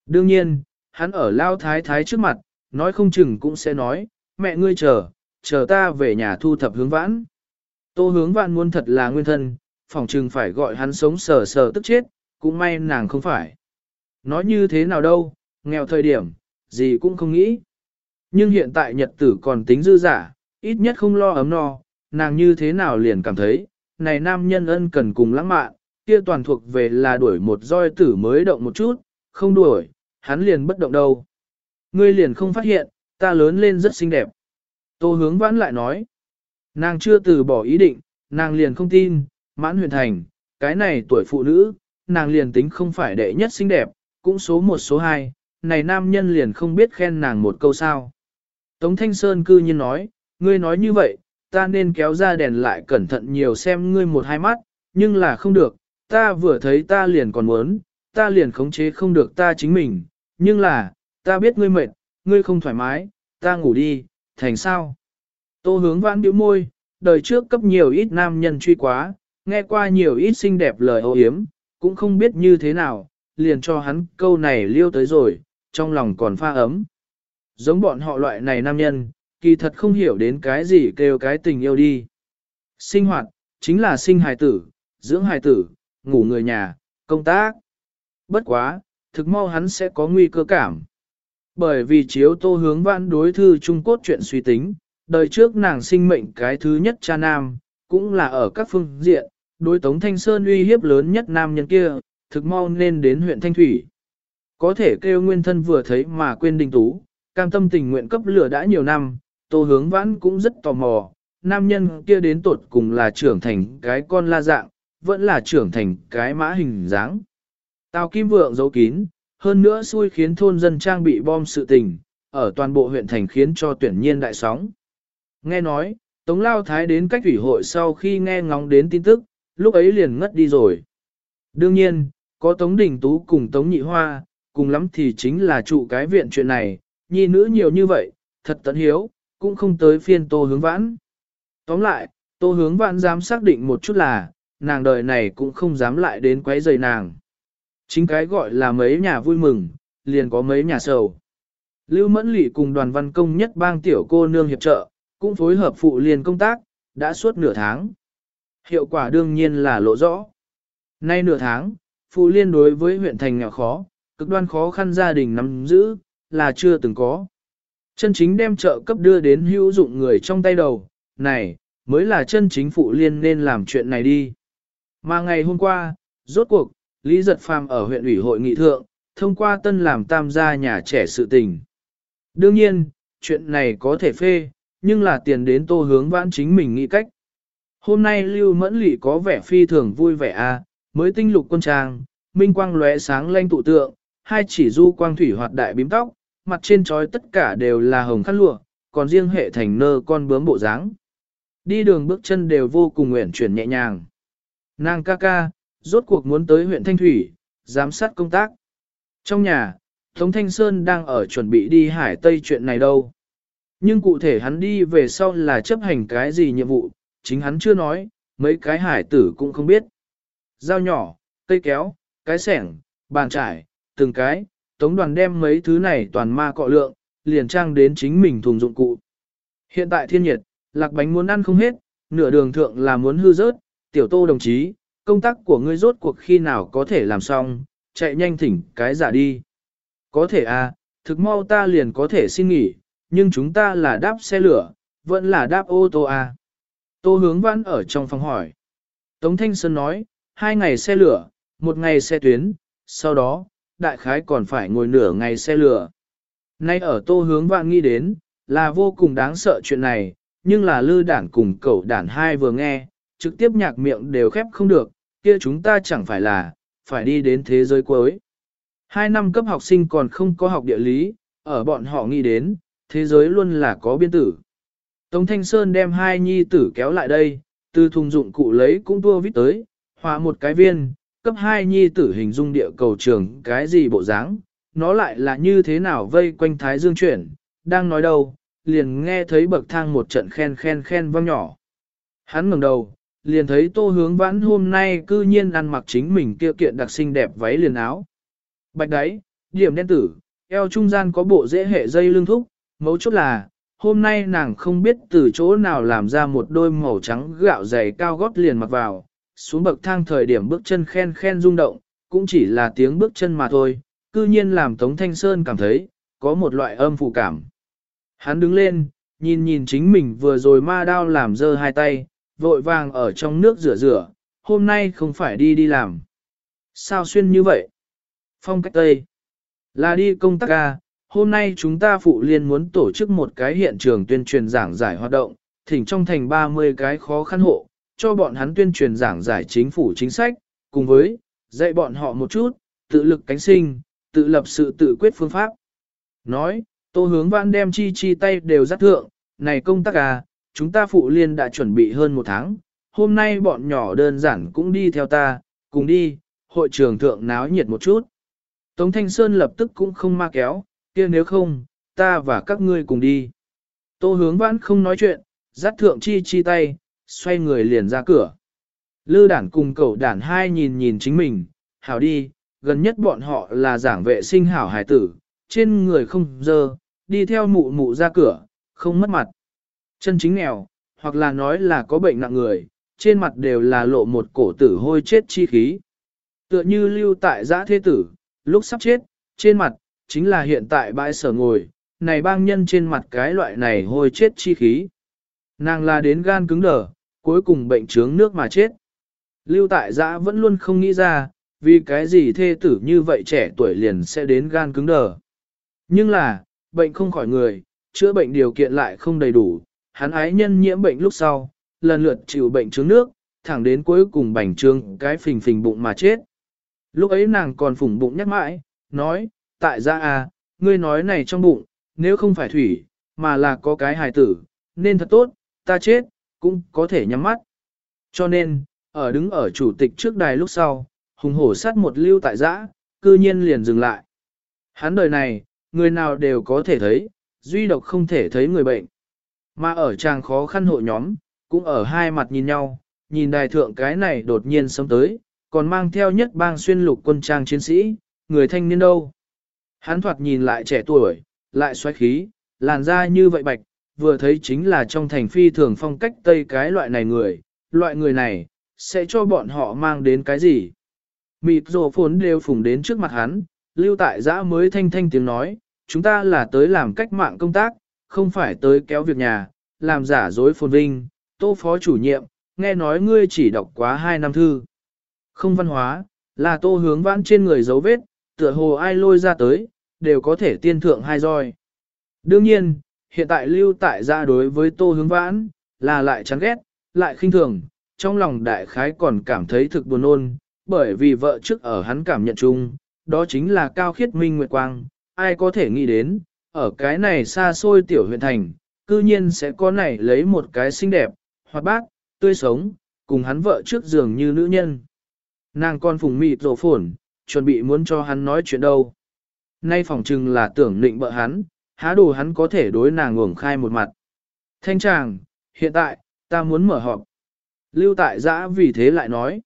Đương nhiên, hắn ở lao thái thái trước mặt, nói không chừng cũng sẽ nói, mẹ ngươi chờ, chờ ta về nhà thu thập hướng vãn. Tô hướng vãn muốn thật là nguyên thân, phòng trừng phải gọi hắn sống sờ sờ tức chết, cũng may nàng không phải. Nói như thế nào đâu, nghèo thời điểm, gì cũng không nghĩ. Nhưng hiện tại nhật tử còn tính dư giả, ít nhất không lo ấm no, nàng như thế nào liền cảm thấy, này nam nhân ân cần cùng lãng mạn, kia toàn thuộc về là đuổi một roi tử mới động một chút, không đuổi, hắn liền bất động đâu. Ngươi liền không phát hiện, ta lớn lên rất xinh đẹp. Tô hướng vãn lại nói, nàng chưa từ bỏ ý định, nàng liền không tin, mãn huyền thành, cái này tuổi phụ nữ, nàng liền tính không phải đệ nhất xinh đẹp, cũng số một số hai, này nam nhân liền không biết khen nàng một câu sao. Tống Thanh Sơn cư nhiên nói, ngươi nói như vậy, ta nên kéo ra đèn lại cẩn thận nhiều xem ngươi một hai mắt, nhưng là không được, ta vừa thấy ta liền còn muốn, ta liền khống chế không được ta chính mình, nhưng là, ta biết ngươi mệt, ngươi không thoải mái, ta ngủ đi, thành sao? Tô hướng vãn biểu môi, đời trước cấp nhiều ít nam nhân truy quá, nghe qua nhiều ít xinh đẹp lời ô hiếm, cũng không biết như thế nào, liền cho hắn câu này liêu tới rồi, trong lòng còn pha ấm. Giống bọn họ loại này nam nhân, kỳ thật không hiểu đến cái gì kêu cái tình yêu đi. Sinh hoạt, chính là sinh hài tử, dưỡng hài tử, ngủ người nhà, công tác. Bất quá, thực mau hắn sẽ có nguy cơ cảm. Bởi vì chiếu tô hướng vãn đối thư Trung Quốc chuyện suy tính, đời trước nàng sinh mệnh cái thứ nhất cha nam, cũng là ở các phương diện, đối Tống Thanh Sơn uy hiếp lớn nhất nam nhân kia, thực mau nên đến huyện Thanh Thủy. Có thể kêu nguyên thân vừa thấy mà quên đình tú, cam tâm tình nguyện cấp lửa đã nhiều năm, tô hướng vãn cũng rất tò mò, nam nhân kia đến tột cùng là trưởng thành cái con la dạng, vẫn là trưởng thành cái mã hình dáng. Tào Kim Vượng giấu kín, Hơn nữa xui khiến thôn dân trang bị bom sự tình, ở toàn bộ huyện thành khiến cho tuyển nhiên đại sóng. Nghe nói, Tống Lao Thái đến cách ủy hội sau khi nghe ngóng đến tin tức, lúc ấy liền ngất đi rồi. Đương nhiên, có Tống Đình Tú cùng Tống Nhị Hoa, cùng lắm thì chính là trụ cái viện chuyện này, nhi nữ nhiều như vậy, thật tận hiếu, cũng không tới phiên tô hướng vãn. Tóm lại, tô hướng vãn dám xác định một chút là, nàng đời này cũng không dám lại đến quấy rầy nàng. Chính cái gọi là mấy nhà vui mừng, liền có mấy nhà sầu. Lưu Mẫn Lị cùng đoàn văn công nhất bang tiểu cô nương hiệp trợ, cũng phối hợp phụ liền công tác, đã suốt nửa tháng. Hiệu quả đương nhiên là lộ rõ. Nay nửa tháng, phụ liên đối với huyện thành nghèo khó, cực đoan khó khăn gia đình nắm giữ, là chưa từng có. Chân chính đem trợ cấp đưa đến hữu dụng người trong tay đầu, này, mới là chân chính phụ liên nên làm chuyện này đi. Mà ngày hôm qua, rốt cuộc, Lý Giật Phàm ở huyện ủy hội nghị thượng, thông qua tân làm tam gia nhà trẻ sự tình. Đương nhiên, chuyện này có thể phê, nhưng là tiền đến tô hướng vãn chính mình nghĩ cách. Hôm nay Lưu Mẫn Lị có vẻ phi thường vui vẻ a, à, mới tinh lục quân trang, minh quang lóe sáng lanh tụ tượng, hai chỉ du quang thủy hoạt đại bím tóc, mặt trên trói tất cả đều là hồng khăn lụa, còn riêng hệ thành nơ con bướm bộ dáng. Đi đường bước chân đều vô cùng nguyện chuyển nhẹ nhàng. Nàng ca ca, rốt cuộc muốn tới huyện Thanh Thủy, giám sát công tác. Trong nhà, Tống Thanh Sơn đang ở chuẩn bị đi hải Tây chuyện này đâu. Nhưng cụ thể hắn đi về sau là chấp hành cái gì nhiệm vụ, chính hắn chưa nói, mấy cái hải tử cũng không biết. Dao nhỏ, cây kéo, cái sẻng, bàn trải, từng cái, tống đoàn đem mấy thứ này toàn ma cọ lượng, liền trang đến chính mình thùng dụng cụ. Hiện tại thiên nhiệt, lạc bánh muốn ăn không hết, nửa đường thượng là muốn hư rớt, tiểu tô đồng chí, công tác của ngươi rốt cuộc khi nào có thể làm xong, chạy nhanh thỉnh cái giả đi. Có thể à, thực mau ta liền có thể xin nghỉ, nhưng chúng ta là đáp xe lửa, vẫn là đáp ô tô à. Tô hướng văn ở trong phòng hỏi. Tống Thanh Sơn nói, hai ngày xe lửa, một ngày xe tuyến, sau đó, đại khái còn phải ngồi nửa ngày xe lửa. Nay ở tô hướng vạn nghĩ đến, là vô cùng đáng sợ chuyện này, nhưng là lư đản cùng cậu đản hai vừa nghe, trực tiếp nhạc miệng đều khép không được, kia chúng ta chẳng phải là, phải đi đến thế giới cuối. Hai năm cấp học sinh còn không có học địa lý, ở bọn họ nghĩ đến, thế giới luôn là có biên tử. Tống Thanh Sơn đem hai nhi tử kéo lại đây, từ thùng dụng cụ lấy cũng tua vít tới, hòa một cái viên, cấp hai nhi tử hình dung địa cầu trường cái gì bộ dáng, nó lại là như thế nào vây quanh thái dương chuyển, đang nói đâu, liền nghe thấy bậc thang một trận khen khen khen vang nhỏ. Hắn ngẩng đầu, liền thấy tô hướng vãn hôm nay cư nhiên ăn mặc chính mình kia kiện đặc xinh đẹp váy liền áo. Bạch đáy, điểm đen tử, eo trung gian có bộ dễ hệ dây lưng thúc, mấu chốt là, hôm nay nàng không biết từ chỗ nào làm ra một đôi màu trắng gạo dày cao gót liền mặc vào, xuống bậc thang thời điểm bước chân khen khen rung động, cũng chỉ là tiếng bước chân mà thôi, cư nhiên làm Tống Thanh Sơn cảm thấy, có một loại âm phụ cảm. Hắn đứng lên, nhìn nhìn chính mình vừa rồi ma đao làm dơ hai tay, vội vàng ở trong nước rửa rửa, hôm nay không phải đi đi làm. Sao xuyên như vậy? Phong cách Tây. Là đi công tác ca, hôm nay chúng ta phụ liên muốn tổ chức một cái hiện trường tuyên truyền giảng giải hoạt động, thỉnh trong thành 30 cái khó khăn hộ, cho bọn hắn tuyên truyền giảng giải chính phủ chính sách, cùng với dạy bọn họ một chút, tự lực cánh sinh, tự lập sự tự quyết phương pháp. Nói, tô hướng văn đem chi chi tay đều dắt thượng, này công tác à, chúng ta phụ liên đã chuẩn bị hơn một tháng, hôm nay bọn nhỏ đơn giản cũng đi theo ta, cùng đi, hội trường thượng náo nhiệt một chút. Tống Thanh Sơn lập tức cũng không ma kéo, kia nếu không, ta và các ngươi cùng đi. Tô hướng vãn không nói chuyện, dắt thượng chi chi tay, xoay người liền ra cửa. Lư đản cùng cậu đản hai nhìn nhìn chính mình, hảo đi, gần nhất bọn họ là giảng vệ sinh hảo hải tử, trên người không dơ, đi theo mụ mụ ra cửa, không mất mặt. Chân chính nghèo, hoặc là nói là có bệnh nặng người, trên mặt đều là lộ một cổ tử hôi chết chi khí. Tựa như lưu tại giã thế tử, lúc sắp chết, trên mặt, chính là hiện tại bãi sở ngồi, này bang nhân trên mặt cái loại này hôi chết chi khí. Nàng là đến gan cứng đờ, cuối cùng bệnh trướng nước mà chết. Lưu tại giã vẫn luôn không nghĩ ra, vì cái gì thê tử như vậy trẻ tuổi liền sẽ đến gan cứng đờ. Nhưng là, bệnh không khỏi người, chữa bệnh điều kiện lại không đầy đủ, hắn ái nhân nhiễm bệnh lúc sau, lần lượt chịu bệnh trướng nước, thẳng đến cuối cùng bành trương cái phình phình bụng mà chết. Lúc ấy nàng còn phủng bụng nhắc mãi, nói, tại gia à, ngươi nói này trong bụng, nếu không phải thủy, mà là có cái hài tử, nên thật tốt, ta chết, cũng có thể nhắm mắt. Cho nên, ở đứng ở chủ tịch trước đài lúc sau, hùng hổ sát một lưu tại giã, cư nhiên liền dừng lại. Hắn đời này, người nào đều có thể thấy, duy độc không thể thấy người bệnh. Mà ở trang khó khăn hộ nhóm, cũng ở hai mặt nhìn nhau, nhìn đài thượng cái này đột nhiên sống tới, còn mang theo nhất bang xuyên lục quân trang chiến sĩ, người thanh niên đâu. Hắn thoạt nhìn lại trẻ tuổi, lại xoáy khí, làn da như vậy bạch, vừa thấy chính là trong thành phi thường phong cách tây cái loại này người, loại người này, sẽ cho bọn họ mang đến cái gì. Mịt rồ phốn đều phùng đến trước mặt hắn, lưu tại giã mới thanh thanh tiếng nói, chúng ta là tới làm cách mạng công tác, không phải tới kéo việc nhà, làm giả dối phồn vinh, tô phó chủ nhiệm, nghe nói ngươi chỉ đọc quá hai năm thư. Không văn hóa, là tô hướng vãn trên người dấu vết, tựa hồ ai lôi ra tới, đều có thể tiên thượng hai roi. Đương nhiên, hiện tại lưu tại gia đối với tô hướng vãn, là lại chán ghét, lại khinh thường, trong lòng đại khái còn cảm thấy thực buồn ôn, bởi vì vợ trước ở hắn cảm nhận chung, đó chính là cao khiết minh nguyệt quang, ai có thể nghĩ đến, ở cái này xa xôi tiểu huyện thành, cư nhiên sẽ có này lấy một cái xinh đẹp, hoạt bát, tươi sống, cùng hắn vợ trước giường như nữ nhân. Nàng con phùng mịt rổ phổn, chuẩn bị muốn cho hắn nói chuyện đâu. Nay phỏng chừng là tưởng định bợ hắn, há đồ hắn có thể đối nàng ngủng khai một mặt. Thanh chàng hiện tại, ta muốn mở họp. Lưu tại giã vì thế lại nói.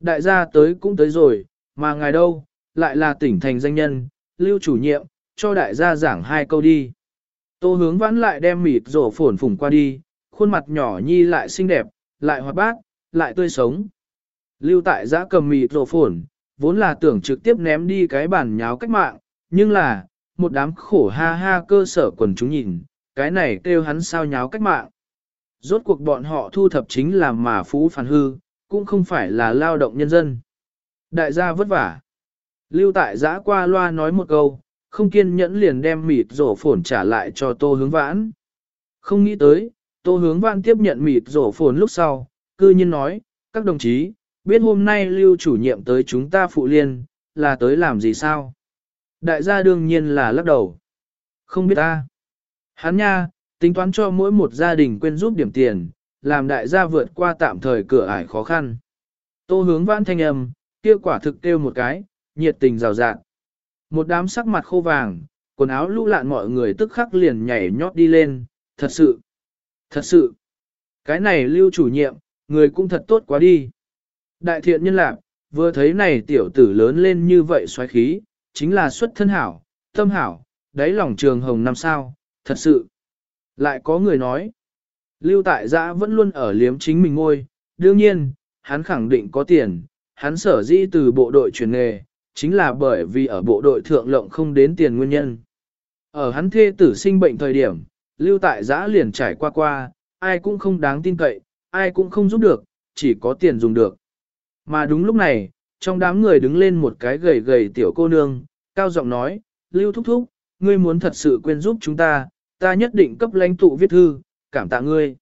Đại gia tới cũng tới rồi, mà ngài đâu, lại là tỉnh thành danh nhân, lưu chủ nhiệm, cho đại gia giảng hai câu đi. Tô hướng vãn lại đem mịt rổ phổn phủng qua đi, khuôn mặt nhỏ nhi lại xinh đẹp, lại hoạt bát, lại tươi sống. Lưu tại giã cầm mịt rổ phổn, vốn là tưởng trực tiếp ném đi cái bản nháo cách mạng, nhưng là, một đám khổ ha ha cơ sở quần chúng nhìn, cái này kêu hắn sao nháo cách mạng. Rốt cuộc bọn họ thu thập chính là mà phú phản hư, cũng không phải là lao động nhân dân. Đại gia vất vả. Lưu tại giã qua loa nói một câu, không kiên nhẫn liền đem mịt rổ phồn trả lại cho tô hướng vãn. Không nghĩ tới, tô hướng vãn tiếp nhận mịt rổ phồn lúc sau, cư nhiên nói, các đồng chí, biết hôm nay lưu chủ nhiệm tới chúng ta phụ liên, là tới làm gì sao? Đại gia đương nhiên là lắc đầu. Không biết ta. Hắn nha, tính toán cho mỗi một gia đình quên giúp điểm tiền, làm đại gia vượt qua tạm thời cửa ải khó khăn. Tô hướng vãn thanh âm, kia quả thực kêu một cái, nhiệt tình rào rạng. Một đám sắc mặt khô vàng, quần áo lũ lạn mọi người tức khắc liền nhảy nhót đi lên, thật sự, thật sự. Cái này lưu chủ nhiệm, người cũng thật tốt quá đi. Đại thiện nhân lạc, vừa thấy này tiểu tử lớn lên như vậy xoáy khí, chính là xuất thân hảo, tâm hảo, đáy lòng trường hồng năm sao, thật sự. Lại có người nói, lưu tại giã vẫn luôn ở liếm chính mình ngôi, đương nhiên, hắn khẳng định có tiền, hắn sở dĩ từ bộ đội chuyển nghề, chính là bởi vì ở bộ đội thượng lộng không đến tiền nguyên nhân. Ở hắn thê tử sinh bệnh thời điểm, lưu tại giã liền trải qua qua, ai cũng không đáng tin cậy, ai cũng không giúp được, chỉ có tiền dùng được. Mà đúng lúc này, trong đám người đứng lên một cái gầy gầy tiểu cô nương, cao giọng nói, Lưu Thúc Thúc, ngươi muốn thật sự quên giúp chúng ta, ta nhất định cấp lãnh tụ viết thư, cảm tạ ngươi.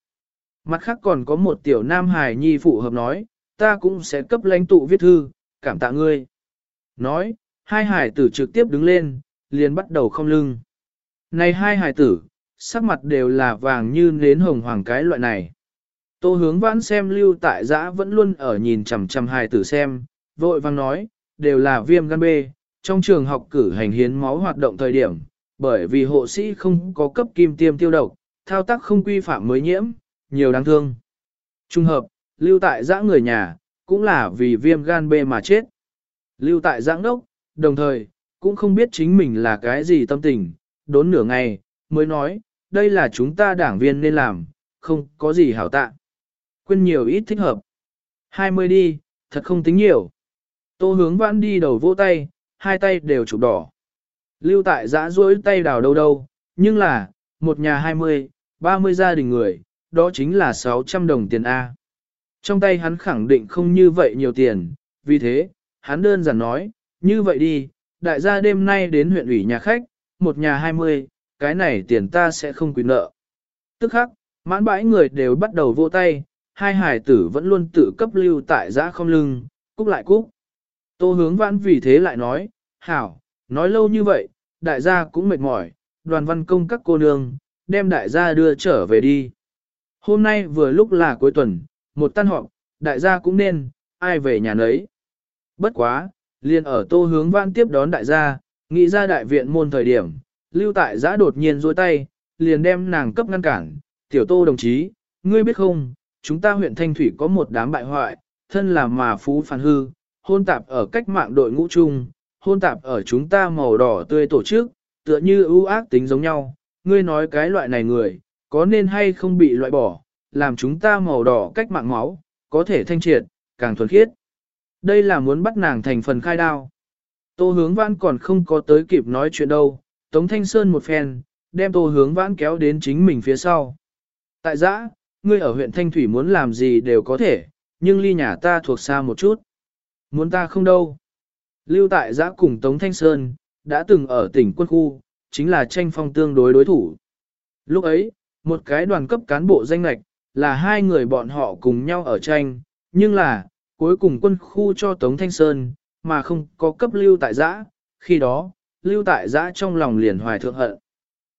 Mặt khác còn có một tiểu nam hài nhi phụ hợp nói, ta cũng sẽ cấp lãnh tụ viết thư, cảm tạ ngươi. Nói, hai hải tử trực tiếp đứng lên, liền bắt đầu không lưng. Này hai hải tử, sắc mặt đều là vàng như nến hồng hoàng cái loại này. Tô hướng vãn xem lưu tại giã vẫn luôn ở nhìn chằm chằm hài tử xem, vội vang nói, đều là viêm gan B, trong trường học cử hành hiến máu hoạt động thời điểm, bởi vì hộ sĩ không có cấp kim tiêm tiêu độc, thao tác không quy phạm mới nhiễm, nhiều đáng thương. Trung hợp, lưu tại giã người nhà, cũng là vì viêm gan B mà chết. Lưu tại giãng đốc, đồng thời, cũng không biết chính mình là cái gì tâm tình, đốn nửa ngày, mới nói, đây là chúng ta đảng viên nên làm, không có gì hảo tạ. Quên nhiều ít thích hợp. 20 đi, thật không tính nhiều. Tô hướng vãn đi đầu vỗ tay, hai tay đều chụp đỏ. Lưu tại giã duỗi tay đào đâu đâu, nhưng là, một nhà 20, 30 gia đình người, đó chính là 600 đồng tiền A. Trong tay hắn khẳng định không như vậy nhiều tiền, vì thế, hắn đơn giản nói, như vậy đi, đại gia đêm nay đến huyện ủy nhà khách, một nhà 20, cái này tiền ta sẽ không quyền nợ. Tức khắc, mãn bãi người đều bắt đầu vô tay, hai hải tử vẫn luôn tự cấp lưu tại giã không lưng, cúc lại cúc. Tô hướng vãn vì thế lại nói, hảo, nói lâu như vậy, đại gia cũng mệt mỏi, đoàn văn công các cô nương, đem đại gia đưa trở về đi. Hôm nay vừa lúc là cuối tuần, một tan họp, đại gia cũng nên, ai về nhà nấy. Bất quá, liền ở tô hướng Vãn tiếp đón đại gia, nghĩ ra đại viện môn thời điểm, lưu tại giã đột nhiên dôi tay, liền đem nàng cấp ngăn cản, tiểu tô đồng chí, ngươi biết không, chúng ta huyện Thanh Thủy có một đám bại hoại, thân là mà phú phản hư, hôn tạp ở cách mạng đội ngũ chung, hôn tạp ở chúng ta màu đỏ tươi tổ chức, tựa như ưu ác tính giống nhau, ngươi nói cái loại này người, có nên hay không bị loại bỏ, làm chúng ta màu đỏ cách mạng máu, có thể thanh triệt, càng thuần khiết. Đây là muốn bắt nàng thành phần khai đao. Tô hướng vãn còn không có tới kịp nói chuyện đâu, Tống Thanh Sơn một phen, đem tô hướng vãn kéo đến chính mình phía sau. Tại giã, ngươi ở huyện Thanh Thủy muốn làm gì đều có thể, nhưng ly nhà ta thuộc xa một chút. Muốn ta không đâu. Lưu tại giã cùng Tống Thanh Sơn, đã từng ở tỉnh quân khu, chính là tranh phong tương đối đối thủ. Lúc ấy, một cái đoàn cấp cán bộ danh lạch, là hai người bọn họ cùng nhau ở tranh, nhưng là, cuối cùng quân khu cho Tống Thanh Sơn, mà không có cấp lưu tại giã, khi đó, lưu tại giã trong lòng liền hoài thượng hận.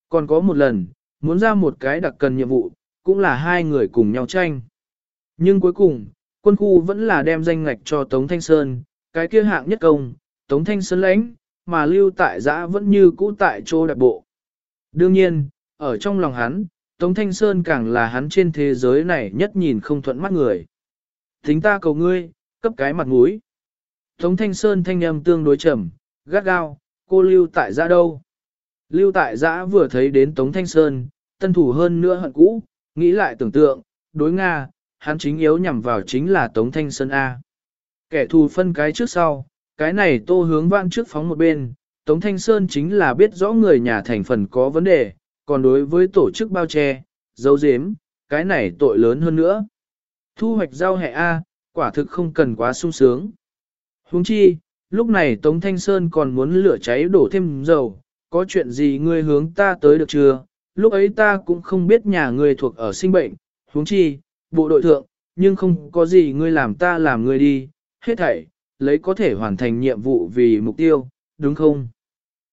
Còn có một lần, muốn ra một cái đặc cần nhiệm vụ, cũng là hai người cùng nhau tranh. Nhưng cuối cùng, quân khu vẫn là đem danh ngạch cho Tống Thanh Sơn, cái kia hạng nhất công, Tống Thanh Sơn lãnh, mà lưu tại giã vẫn như cũ tại chỗ đặc bộ. Đương nhiên, ở trong lòng hắn, Tống Thanh Sơn càng là hắn trên thế giới này nhất nhìn không thuận mắt người. Thính ta cầu ngươi, cấp cái mặt mũi. Tống Thanh Sơn thanh âm tương đối trầm, gắt gao, cô lưu tại giã đâu. Lưu tại giã vừa thấy đến Tống Thanh Sơn, tân thủ hơn nữa hận cũ, nghĩ lại tưởng tượng, đối Nga, hắn chính yếu nhằm vào chính là Tống Thanh Sơn A. Kẻ thù phân cái trước sau, cái này tô hướng vãn trước phóng một bên, Tống Thanh Sơn chính là biết rõ người nhà thành phần có vấn đề, còn đối với tổ chức bao che, dấu dếm, cái này tội lớn hơn nữa. Thu hoạch giao hệ A, quả thực không cần quá sung sướng. Huống chi, lúc này Tống Thanh Sơn còn muốn lửa cháy đổ thêm dầu, có chuyện gì ngươi hướng ta tới được chưa? Lúc ấy ta cũng không biết nhà ngươi thuộc ở sinh bệnh, huống chi, bộ đội thượng, nhưng không có gì ngươi làm ta làm ngươi đi, hết thảy, lấy có thể hoàn thành nhiệm vụ vì mục tiêu, đúng không?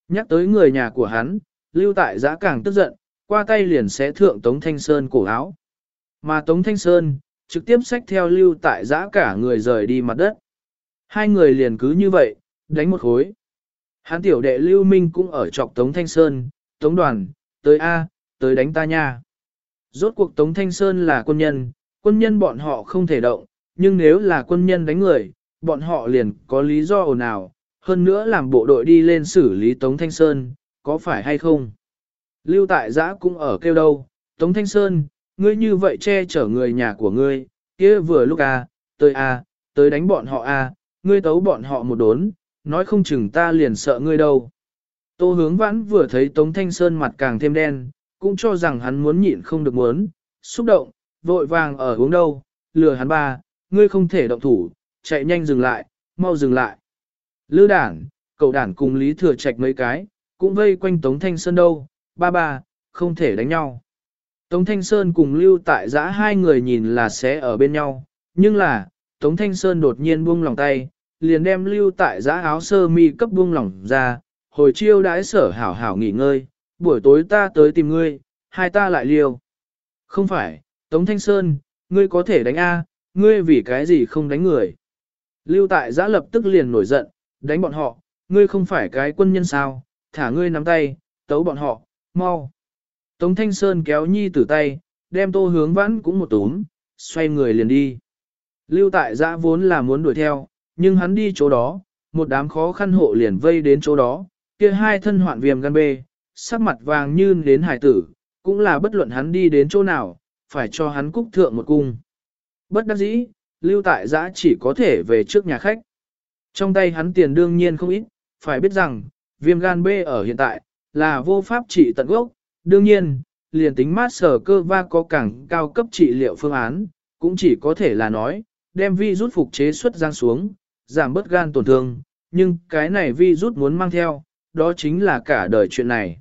Nhắc tới người nhà của hắn, lưu tại giã càng tức giận, qua tay liền sẽ thượng Tống Thanh Sơn cổ áo. Mà Tống Thanh Sơn, trực tiếp xách theo lưu tại giã cả người rời đi mặt đất. Hai người liền cứ như vậy, đánh một khối. Hắn tiểu đệ lưu minh cũng ở trọc Tống Thanh Sơn, Tống đoàn, tới A, tới đánh ta nha. Rốt cuộc Tống Thanh Sơn là quân nhân, quân nhân bọn họ không thể động, nhưng nếu là quân nhân đánh người, bọn họ liền có lý do ồn ào, hơn nữa làm bộ đội đi lên xử lý Tống Thanh Sơn, có phải hay không? Lưu tại giã cũng ở kêu đâu, Tống Thanh Sơn, ngươi như vậy che chở người nhà của ngươi, kia vừa lúc a, à, tới a, à, tới đánh bọn họ a, à, ngươi tấu bọn họ một đốn, nói không chừng ta liền sợ ngươi đâu. Tô hướng vãn vừa thấy Tống Thanh Sơn mặt càng thêm đen, cũng cho rằng hắn muốn nhịn không được muốn, xúc động, vội vàng ở hướng đâu, lừa hắn ba, ngươi không thể động thủ, chạy nhanh dừng lại, mau dừng lại. Lư đản, cậu đản cùng Lý Thừa Trạch mấy cái, cũng vây quanh Tống Thanh Sơn đâu, ba ba, không thể đánh nhau. Tống Thanh Sơn cùng Lưu Tại Giã hai người nhìn là sẽ ở bên nhau, nhưng là, Tống Thanh Sơn đột nhiên buông lòng tay, liền đem Lưu Tại Giã áo sơ mi cấp buông lỏng ra, hồi chiêu đãi sở hảo hảo nghỉ ngơi, buổi tối ta tới tìm ngươi, hai ta lại liêu. Không phải, Tống Thanh Sơn, ngươi có thể đánh A, ngươi vì cái gì không đánh người. Lưu tại giã lập tức liền nổi giận, đánh bọn họ, ngươi không phải cái quân nhân sao, thả ngươi nắm tay, tấu bọn họ, mau. Tống Thanh Sơn kéo nhi tử tay, đem tô hướng vãn cũng một túm, xoay người liền đi. Lưu tại giã vốn là muốn đuổi theo, nhưng hắn đi chỗ đó, một đám khó khăn hộ liền vây đến chỗ đó, kia hai thân hoạn viêm gan bê, sắc mặt vàng như đến hải tử, cũng là bất luận hắn đi đến chỗ nào, phải cho hắn cúc thượng một cung. Bất đắc dĩ, lưu tại giã chỉ có thể về trước nhà khách. Trong tay hắn tiền đương nhiên không ít, phải biết rằng, viêm gan B ở hiện tại, là vô pháp trị tận gốc. Đương nhiên, liền tính mát sở cơ va có càng cao cấp trị liệu phương án, cũng chỉ có thể là nói, đem vi rút phục chế xuất giang xuống, giảm bớt gan tổn thương, nhưng cái này vi rút muốn mang theo, đó chính là cả đời chuyện này.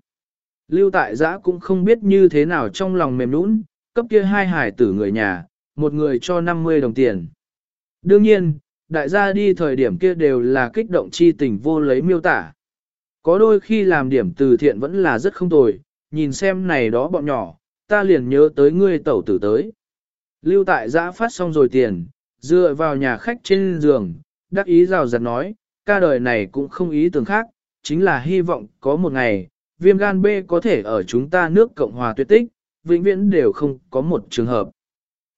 Lưu tại giã cũng không biết như thế nào trong lòng mềm nũng, cấp kia hai hải tử người nhà, một người cho 50 đồng tiền. Đương nhiên, đại gia đi thời điểm kia đều là kích động chi tình vô lấy miêu tả. Có đôi khi làm điểm từ thiện vẫn là rất không tồi, nhìn xem này đó bọn nhỏ, ta liền nhớ tới ngươi tẩu tử tới. Lưu tại giã phát xong rồi tiền, dựa vào nhà khách trên giường, đắc ý rào rạt nói, ca đời này cũng không ý tưởng khác, chính là hy vọng có một ngày, viêm gan B có thể ở chúng ta nước Cộng hòa tuyệt tích, vĩnh viễn đều không có một trường hợp.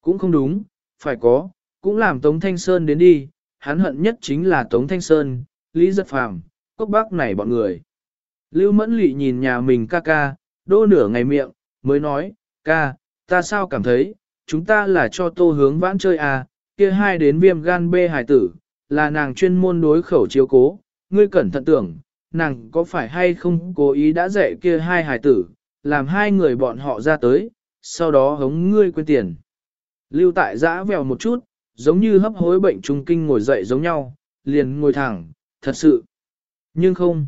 Cũng không đúng, phải có, cũng làm Tống Thanh Sơn đến đi, hắn hận nhất chính là Tống Thanh Sơn, Lý Giật Phàm, cốc bác này bọn người. Lưu Mẫn Lị nhìn nhà mình ca ca, đô nửa ngày miệng, mới nói, ca, ta sao cảm thấy, chúng ta là cho tô hướng vãn chơi à, kia hai đến viêm gan B hải tử, là nàng chuyên môn đối khẩu chiếu cố, ngươi cẩn thận tưởng, nàng có phải hay không cố ý đã dạy kia hai hải tử, làm hai người bọn họ ra tới, sau đó hống ngươi quên tiền. Lưu tại giã vèo một chút, giống như hấp hối bệnh trung kinh ngồi dậy giống nhau, liền ngồi thẳng, thật sự. Nhưng không.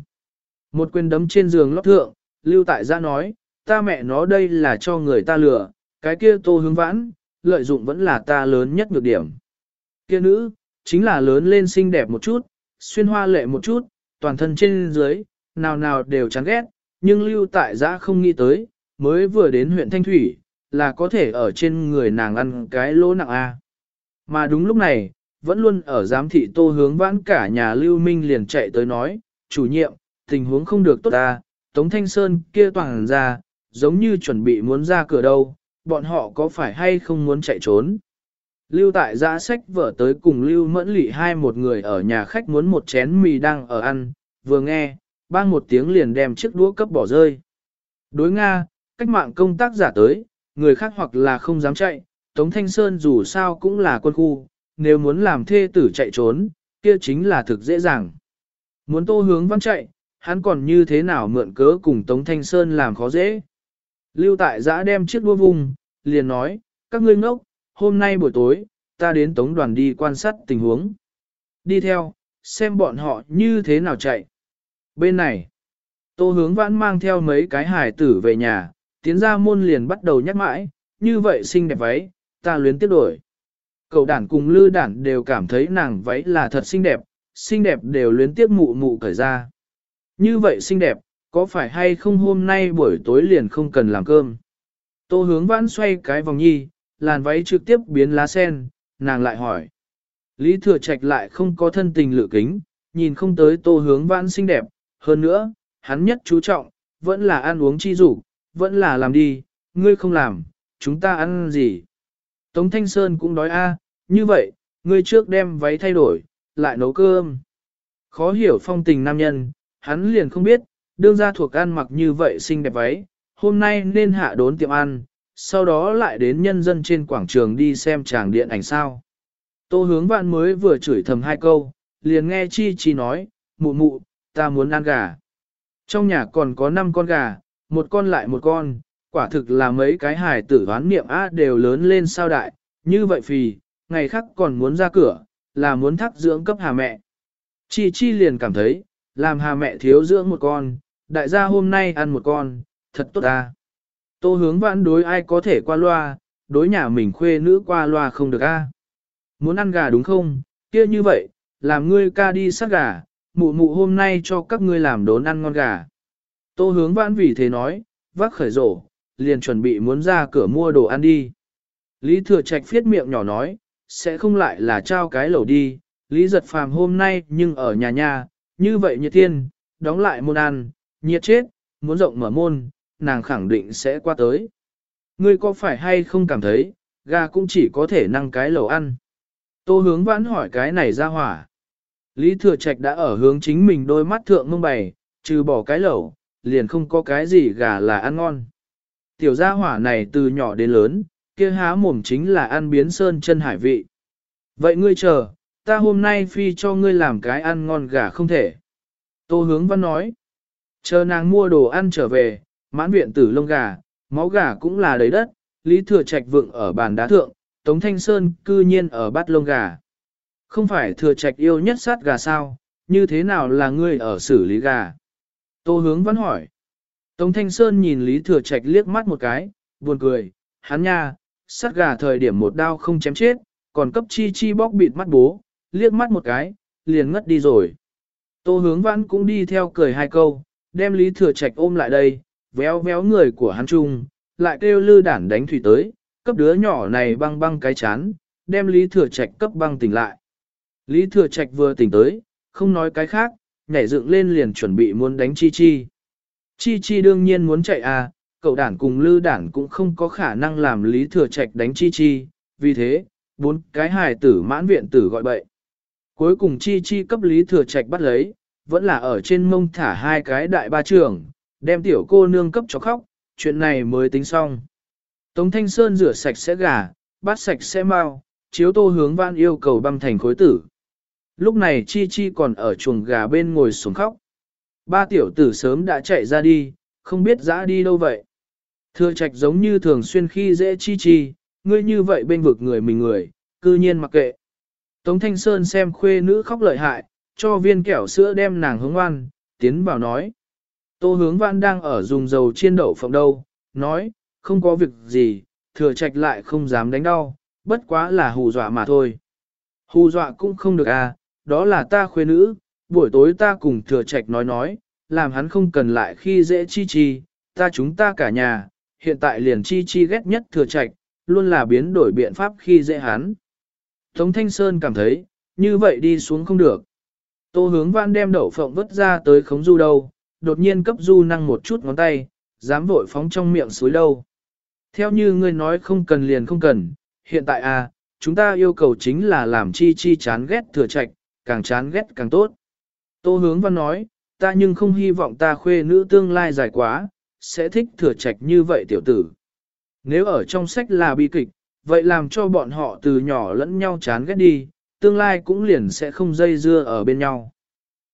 Một quyền đấm trên giường lót thượng, lưu tại giã nói, ta mẹ nó đây là cho người ta lừa, cái kia tô hướng vãn, lợi dụng vẫn là ta lớn nhất nhược điểm. Kia nữ, chính là lớn lên xinh đẹp một chút, xuyên hoa lệ một chút, toàn thân trên dưới, nào nào đều chán ghét, nhưng lưu tại giã không nghĩ tới, mới vừa đến huyện Thanh Thủy, là có thể ở trên người nàng ăn cái lỗ nặng A. Mà đúng lúc này, vẫn luôn ở giám thị tô hướng vãn cả nhà lưu minh liền chạy tới nói, chủ nhiệm, tình huống không được tốt ta, Tống Thanh Sơn kia toàn ra, giống như chuẩn bị muốn ra cửa đâu, bọn họ có phải hay không muốn chạy trốn. Lưu tại giã sách vợ tới cùng Lưu Mẫn Lị hai một người ở nhà khách muốn một chén mì đang ở ăn, vừa nghe, bang một tiếng liền đem chiếc đũa cấp bỏ rơi. Đối Nga, cách mạng công tác giả tới, người khác hoặc là không dám chạy, Tống Thanh Sơn dù sao cũng là quân khu, nếu muốn làm thê tử chạy trốn, kia chính là thực dễ dàng. Muốn tô hướng văn chạy, hắn còn như thế nào mượn cớ cùng Tống Thanh Sơn làm khó dễ. Lưu tại giã đem chiếc đua vùng, liền nói, các ngươi ngốc, hôm nay buổi tối, ta đến Tống đoàn đi quan sát tình huống. Đi theo, xem bọn họ như thế nào chạy. Bên này, tô hướng vãn mang theo mấy cái hài tử về nhà, tiến ra môn liền bắt đầu nhắc mãi, như vậy xinh đẹp váy, ta luyến tiếp đổi. Cậu đản cùng lư đản đều cảm thấy nàng váy là thật xinh đẹp, xinh đẹp đều luyến tiếp mụ mụ cởi ra. Như vậy xinh đẹp, có phải hay không hôm nay buổi tối liền không cần làm cơm? Tô hướng vãn xoay cái vòng nhi, làn váy trực tiếp biến lá sen, nàng lại hỏi. Lý thừa trạch lại không có thân tình lự kính, nhìn không tới tô hướng vãn xinh đẹp, hơn nữa, hắn nhất chú trọng, vẫn là ăn uống chi rủ, vẫn là làm đi, ngươi không làm, chúng ta ăn gì? Tống Thanh Sơn cũng đói a, như vậy, ngươi trước đem váy thay đổi, lại nấu cơm. Khó hiểu phong tình nam nhân, hắn liền không biết, đương ra thuộc ăn mặc như vậy xinh đẹp váy, hôm nay nên hạ đốn tiệm ăn, sau đó lại đến nhân dân trên quảng trường đi xem tràng điện ảnh sao. Tô hướng vạn mới vừa chửi thầm hai câu, liền nghe Chi Chi nói, mụ mụ, ta muốn ăn gà. Trong nhà còn có 5 con gà, một con lại một con, quả thực là mấy cái hài tử đoán niệm á đều lớn lên sao đại, như vậy phì, ngày khác còn muốn ra cửa, là muốn thắc dưỡng cấp hà mẹ. Chi Chi liền cảm thấy, làm hà mẹ thiếu dưỡng một con, đại gia hôm nay ăn một con, thật tốt ta. Tô hướng vãn đối ai có thể qua loa, đối nhà mình khuê nữ qua loa không được a. Muốn ăn gà đúng không? kia như vậy, làm ngươi ca đi sát gà, mụ mụ hôm nay cho các ngươi làm đốn ăn ngon gà. Tô hướng vãn vì thế nói, vác khởi rổ, liền chuẩn bị muốn ra cửa mua đồ ăn đi. Lý thừa trạch phiết miệng nhỏ nói, sẽ không lại là trao cái lẩu đi, Lý giật phàm hôm nay nhưng ở nhà nhà, như vậy nhiệt tiên, đóng lại môn ăn, nhiệt chết, muốn rộng mở môn, nàng khẳng định sẽ qua tới. Ngươi có phải hay không cảm thấy, gà cũng chỉ có thể năng cái lẩu ăn. Tô hướng vãn hỏi cái này ra hỏa. Lý thừa trạch đã ở hướng chính mình đôi mắt thượng mông bày, trừ bỏ cái lẩu, liền không có cái gì gà là ăn ngon. Tiểu gia hỏa này từ nhỏ đến lớn, kia há mồm chính là ăn biến sơn chân hải vị. Vậy ngươi chờ, ta hôm nay phi cho ngươi làm cái ăn ngon gà không thể. Tô hướng văn nói, chờ nàng mua đồ ăn trở về, mãn viện tử lông gà, máu gà cũng là đầy đất, Lý Thừa Trạch vượng ở bàn đá thượng, Tống Thanh Sơn cư nhiên ở bát lông gà. Không phải Thừa Trạch yêu nhất sát gà sao, như thế nào là ngươi ở xử lý gà? Tô hướng vẫn hỏi. Tống Thanh Sơn nhìn Lý Thừa Trạch liếc mắt một cái, buồn cười, hắn nha, sát gà thời điểm một đao không chém chết, còn cấp chi chi bóc bịt mắt bố, liếc mắt một cái, liền ngất đi rồi. Tô hướng vãn cũng đi theo cười hai câu, đem Lý Thừa Trạch ôm lại đây, véo véo người của hắn chung, lại kêu lư đản đánh thủy tới, cấp đứa nhỏ này băng băng cái chán, đem Lý Thừa Trạch cấp băng tỉnh lại. Lý Thừa Trạch vừa tỉnh tới, không nói cái khác, nhảy dựng lên liền chuẩn bị muốn đánh Chi Chi. Chi Chi đương nhiên muốn chạy à, cậu đản cùng lư đản cũng không có khả năng làm Lý Thừa Trạch đánh Chi Chi, vì thế, bốn cái hài tử mãn viện tử gọi bậy. Cuối cùng Chi Chi cấp Lý Thừa Trạch bắt lấy, vẫn là ở trên mông thả hai cái đại ba trường, đem tiểu cô nương cấp cho khóc, chuyện này mới tính xong. Tống Thanh Sơn rửa sạch sẽ gà, bát sạch sẽ mau, chiếu tô hướng văn yêu cầu băm thành khối tử. Lúc này Chi Chi còn ở chuồng gà bên ngồi xuống khóc. Ba tiểu tử sớm đã chạy ra đi, không biết dã đi đâu vậy. Thừa trạch giống như thường xuyên khi dễ Chi Chi, ngươi như vậy bên vực người mình người, cư nhiên mặc kệ. Tống Thanh Sơn xem khuê nữ khóc lợi hại, cho viên kẹo sữa đem nàng hướng ngoan, tiến vào nói. Tô hướng văn đang ở dùng dầu chiên đậu phộng đâu, nói, không có việc gì, thừa trạch lại không dám đánh đau, bất quá là hù dọa mà thôi. Hù dọa cũng không được à, đó là ta khuê nữ, buổi tối ta cùng thừa trạch nói nói, làm hắn không cần lại khi dễ chi chi, ta chúng ta cả nhà, hiện tại liền chi chi ghét nhất thừa trạch, luôn là biến đổi biện pháp khi dễ hắn. Tống Thanh Sơn cảm thấy, như vậy đi xuống không được. Tô hướng văn đem đậu phộng vứt ra tới khống du đâu, đột nhiên cấp du năng một chút ngón tay, dám vội phóng trong miệng suối đâu. Theo như ngươi nói không cần liền không cần, hiện tại à, chúng ta yêu cầu chính là làm chi chi chán ghét thừa trạch, càng chán ghét càng tốt. Tô hướng văn nói, ta nhưng không hy vọng ta khuê nữ tương lai dài quá, sẽ thích thừa trạch như vậy tiểu tử. Nếu ở trong sách là bi kịch, vậy làm cho bọn họ từ nhỏ lẫn nhau chán ghét đi, tương lai cũng liền sẽ không dây dưa ở bên nhau.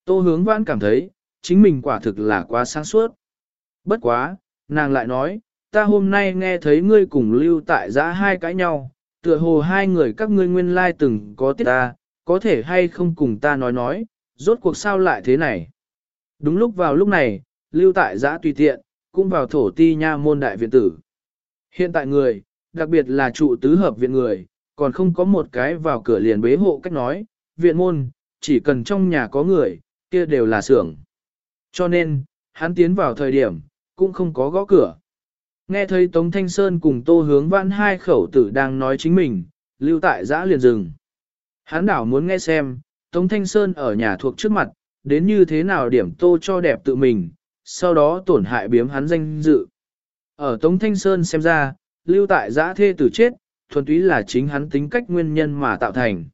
Tô hướng vãn cảm thấy, chính mình quả thực là quá sáng suốt. Bất quá, nàng lại nói, ta hôm nay nghe thấy ngươi cùng lưu tại giã hai cãi nhau, tựa hồ hai người các ngươi nguyên lai từng có tiết ta, có thể hay không cùng ta nói nói, rốt cuộc sao lại thế này. Đúng lúc vào lúc này, lưu tại giã tùy tiện, cũng vào thổ ti nha môn đại viện tử. Hiện tại người, đặc biệt là trụ tứ hợp viện người, còn không có một cái vào cửa liền bế hộ cách nói, viện môn, chỉ cần trong nhà có người, kia đều là xưởng. Cho nên, hắn tiến vào thời điểm, cũng không có gõ cửa. Nghe thấy Tống Thanh Sơn cùng Tô Hướng Văn hai khẩu tử đang nói chính mình, lưu tại giã liền rừng. Hắn đảo muốn nghe xem, Tống Thanh Sơn ở nhà thuộc trước mặt, đến như thế nào điểm Tô cho đẹp tự mình, sau đó tổn hại biếm hắn danh dự. Ở Tống Thanh Sơn xem ra, lưu tại giã thê tử chết, thuần túy là chính hắn tính cách nguyên nhân mà tạo thành.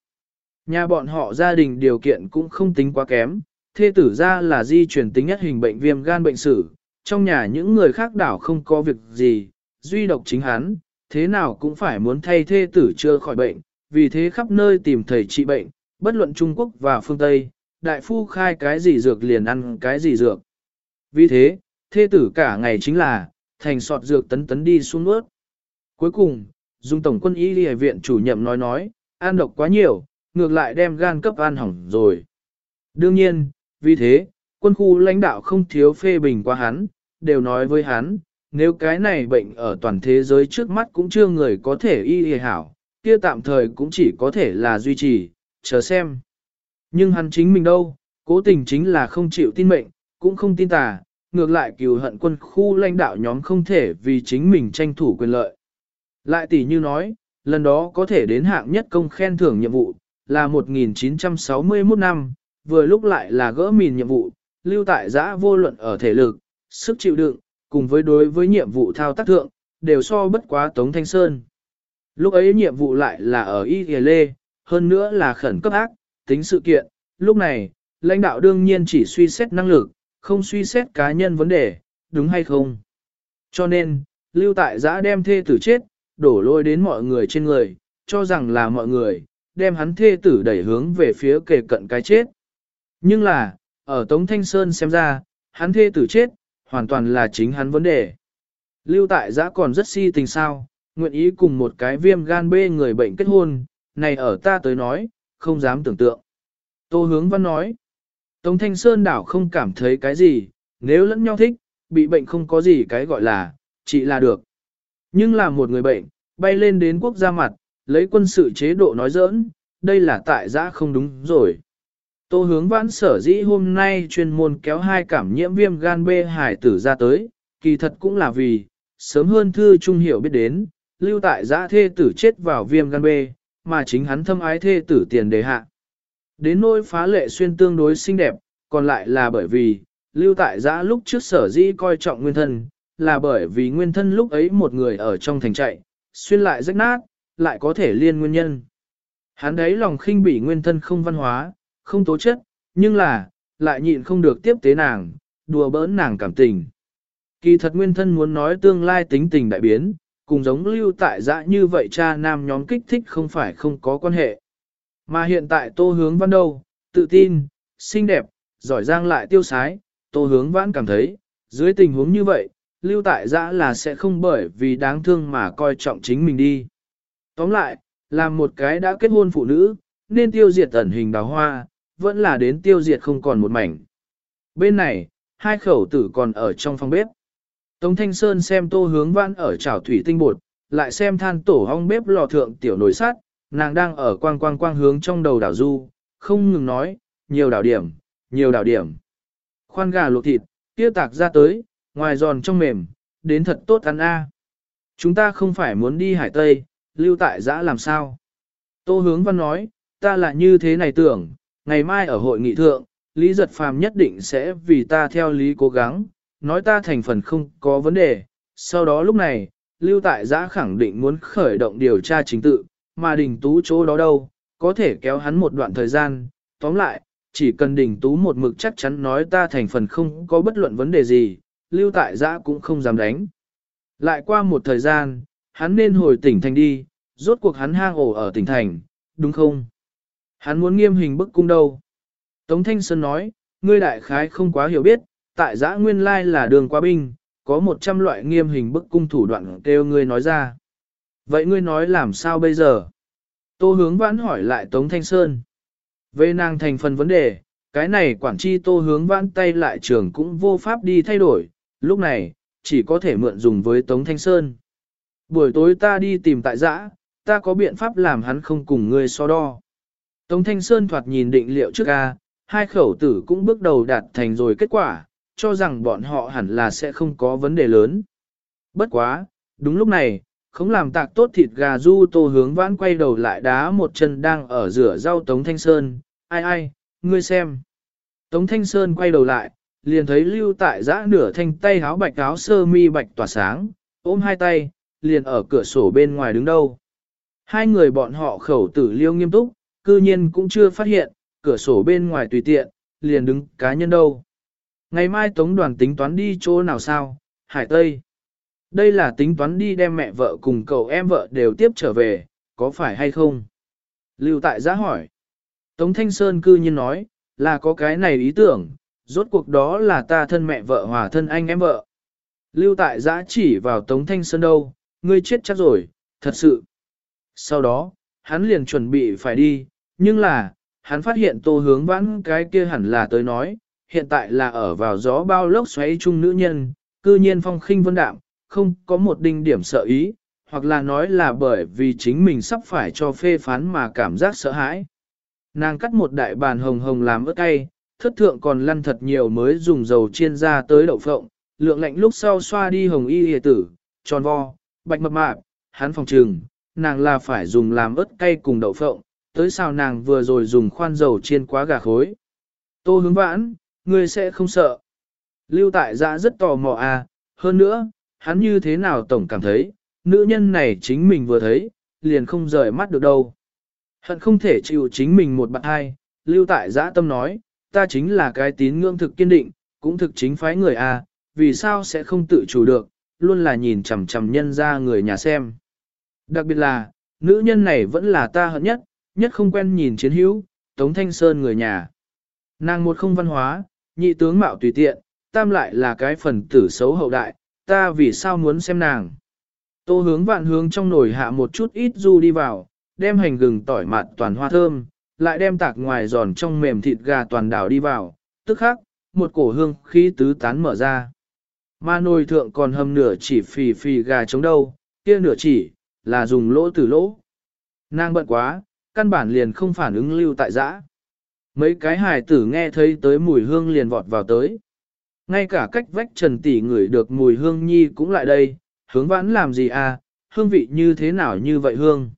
Nhà bọn họ gia đình điều kiện cũng không tính quá kém, thê tử ra là di chuyển tính nhất hình bệnh viêm gan bệnh sử, trong nhà những người khác đảo không có việc gì, duy độc chính hắn, thế nào cũng phải muốn thay thê tử chưa khỏi bệnh, vì thế khắp nơi tìm thầy trị bệnh, bất luận Trung Quốc và phương Tây, đại phu khai cái gì dược liền ăn cái gì dược. Vì thế, thê tử cả ngày chính là, thành sọt dược tấn tấn đi xuống nước. Cuối cùng, Dung Tổng quân y đi viện chủ nhiệm nói nói, ăn độc quá nhiều, ngược lại đem gan cấp ăn hỏng rồi. Đương nhiên, vì thế, quân khu lãnh đạo không thiếu phê bình qua hắn, đều nói với hắn, nếu cái này bệnh ở toàn thế giới trước mắt cũng chưa người có thể y y hảo, kia tạm thời cũng chỉ có thể là duy trì, chờ xem. Nhưng hắn chính mình đâu, cố tình chính là không chịu tin mệnh, cũng không tin tà, ngược lại cừu hận quân khu lãnh đạo nhóm không thể vì chính mình tranh thủ quyền lợi. Lại tỷ như nói, lần đó có thể đến hạng nhất công khen thưởng nhiệm vụ, là 1961 năm, vừa lúc lại là gỡ mìn nhiệm vụ, lưu tại giã vô luận ở thể lực, sức chịu đựng, cùng với đối với nhiệm vụ thao tác thượng, đều so bất quá Tống Thanh Sơn. Lúc ấy nhiệm vụ lại là ở Y Lê, hơn nữa là khẩn cấp ác, tính sự kiện, lúc này, lãnh đạo đương nhiên chỉ suy xét năng lực, không suy xét cá nhân vấn đề, đúng hay không. Cho nên, lưu tại giã đem thê tử chết, đổ lôi đến mọi người trên người, cho rằng là mọi người, đem hắn thê tử đẩy hướng về phía kề cận cái chết. Nhưng là, ở Tống Thanh Sơn xem ra, hắn thê tử chết, hoàn toàn là chính hắn vấn đề. Lưu tại giã còn rất si tình sao, nguyện ý cùng một cái viêm gan bê người bệnh kết hôn, này ở ta tới nói, không dám tưởng tượng. Tô hướng văn nói, Tống Thanh Sơn đảo không cảm thấy cái gì, nếu lẫn nhau thích, bị bệnh không có gì cái gọi là, chỉ là được. Nhưng là một người bệnh, bay lên đến quốc gia mặt, lấy quân sự chế độ nói giỡn, đây là tại giã không đúng rồi. Tô hướng vãn sở dĩ hôm nay chuyên môn kéo hai cảm nhiễm viêm gan B hải tử ra tới, kỳ thật cũng là vì, sớm hơn thư trung hiểu biết đến, lưu tại giã thê tử chết vào viêm gan B, mà chính hắn thâm ái thê tử tiền đề hạ. Đến nỗi phá lệ xuyên tương đối xinh đẹp, còn lại là bởi vì, lưu tại giã lúc trước sở dĩ coi trọng nguyên thân, là bởi vì nguyên thân lúc ấy một người ở trong thành chạy, xuyên lại rách nát, lại có thể liên nguyên nhân. Hắn đấy lòng khinh bỉ nguyên thân không văn hóa, không tố chất, nhưng là, lại nhịn không được tiếp tế nàng, đùa bỡn nàng cảm tình. Kỳ thật nguyên thân muốn nói tương lai tính tình đại biến, cùng giống lưu tại dã như vậy cha nam nhóm kích thích không phải không có quan hệ. Mà hiện tại tô hướng văn đâu, tự tin, xinh đẹp, giỏi giang lại tiêu sái, tô hướng văn cảm thấy, dưới tình huống như vậy, lưu tại dã là sẽ không bởi vì đáng thương mà coi trọng chính mình đi. Tóm lại, làm một cái đã kết hôn phụ nữ, nên tiêu diệt ẩn hình đào hoa, vẫn là đến tiêu diệt không còn một mảnh. Bên này, hai khẩu tử còn ở trong phòng bếp. Tống Thanh Sơn xem tô hướng văn ở chảo thủy tinh bột, lại xem than tổ hong bếp lò thượng tiểu nồi sắt, nàng đang ở quang quang quang hướng trong đầu đảo du, không ngừng nói, nhiều đảo điểm, nhiều đảo điểm. Khoan gà luộc thịt, kia tạc ra tới, ngoài giòn trong mềm, đến thật tốt ăn a. Chúng ta không phải muốn đi Hải Tây, lưu tại giã làm sao. Tô hướng văn nói, ta là như thế này tưởng, ngày mai ở hội nghị thượng, Lý Giật Phàm nhất định sẽ vì ta theo lý cố gắng, nói ta thành phần không có vấn đề. Sau đó lúc này, Lưu Tại Giã khẳng định muốn khởi động điều tra chính tự, mà đình tú chỗ đó đâu, có thể kéo hắn một đoạn thời gian. Tóm lại, chỉ cần đình tú một mực chắc chắn nói ta thành phần không có bất luận vấn đề gì, Lưu Tại Giã cũng không dám đánh. Lại qua một thời gian, hắn nên hồi tỉnh thành đi, rốt cuộc hắn hang ổ ở tỉnh thành, đúng không? Hắn muốn nghiêm hình bức cung đâu? Tống Thanh Sơn nói, ngươi đại khái không quá hiểu biết, tại giã nguyên lai là đường qua binh, có 100 loại nghiêm hình bức cung thủ đoạn kêu ngươi nói ra. Vậy ngươi nói làm sao bây giờ? Tô hướng vãn hỏi lại Tống Thanh Sơn. Về nàng thành phần vấn đề, cái này quản chi tô hướng vãn tay lại trường cũng vô pháp đi thay đổi, lúc này, chỉ có thể mượn dùng với Tống Thanh Sơn. Buổi tối ta đi tìm tại giã, ta có biện pháp làm hắn không cùng ngươi so đo. Tống Thanh Sơn thoạt nhìn định liệu trước ca, hai khẩu tử cũng bước đầu đạt thành rồi kết quả, cho rằng bọn họ hẳn là sẽ không có vấn đề lớn. Bất quá, đúng lúc này, không làm tạc tốt thịt gà du tô hướng vãn quay đầu lại đá một chân đang ở rửa rau Tống Thanh Sơn, ai ai, ngươi xem. Tống Thanh Sơn quay đầu lại, liền thấy lưu tại giã nửa thanh tay háo bạch áo sơ mi bạch tỏa sáng, ôm hai tay, liền ở cửa sổ bên ngoài đứng đâu. Hai người bọn họ khẩu tử liêu nghiêm túc, cư nhiên cũng chưa phát hiện, cửa sổ bên ngoài tùy tiện, liền đứng cá nhân đâu. Ngày mai tống đoàn tính toán đi chỗ nào sao, Hải Tây. Đây là tính toán đi đem mẹ vợ cùng cậu em vợ đều tiếp trở về, có phải hay không? Lưu tại giã hỏi. Tống Thanh Sơn cư nhiên nói, là có cái này ý tưởng, rốt cuộc đó là ta thân mẹ vợ hòa thân anh em vợ. Lưu tại giã chỉ vào Tống Thanh Sơn đâu, ngươi chết chắc rồi, thật sự. Sau đó, hắn liền chuẩn bị phải đi, nhưng là, hắn phát hiện tô hướng vãn cái kia hẳn là tới nói, hiện tại là ở vào gió bao lốc xoáy chung nữ nhân, cư nhiên phong khinh vân đạm, không có một đinh điểm sợ ý, hoặc là nói là bởi vì chính mình sắp phải cho phê phán mà cảm giác sợ hãi. Nàng cắt một đại bàn hồng hồng làm ớt cay, thất thượng còn lăn thật nhiều mới dùng dầu chiên ra tới đậu phộng, lượng lạnh lúc sau xoa đi hồng y hề tử, tròn vo, bạch mập mạp, hắn phòng trừng, nàng là phải dùng làm ớt cay cùng đậu phộng, tới sao nàng vừa rồi dùng khoan dầu chiên quá gà khối. Tô hướng vãn, ngươi sẽ không sợ. Lưu tại giã rất tò mò à, hơn nữa, hắn như thế nào tổng cảm thấy, nữ nhân này chính mình vừa thấy, liền không rời mắt được đâu. Hận không thể chịu chính mình một bạn hai, lưu tại giã tâm nói, ta chính là cái tín ngưỡng thực kiên định, cũng thực chính phái người à, vì sao sẽ không tự chủ được, luôn là nhìn chằm chằm nhân ra người nhà xem. Đặc biệt là, nữ nhân này vẫn là ta hận nhất, nhất không quen nhìn chiến hữu, Tống Thanh Sơn người nhà. Nàng một không văn hóa, nhị tướng mạo tùy tiện, tam lại là cái phần tử xấu hậu đại, ta vì sao muốn xem nàng. Tô hướng vạn hướng trong nồi hạ một chút ít du đi vào, đem hành gừng tỏi mặn toàn hoa thơm, lại đem tạc ngoài giòn trong mềm thịt gà toàn đảo đi vào, tức khắc, một cổ hương khí tứ tán mở ra. Mà nồi thượng còn hầm nửa chỉ phì phì gà trống đâu, kia nửa chỉ, là dùng lỗ từ lỗ. Nàng bận quá, căn bản liền không phản ứng lưu tại giã. Mấy cái hài tử nghe thấy tới mùi hương liền vọt vào tới. Ngay cả cách vách trần tỷ ngửi được mùi hương nhi cũng lại đây, hướng vãn làm gì à, hương vị như thế nào như vậy hương.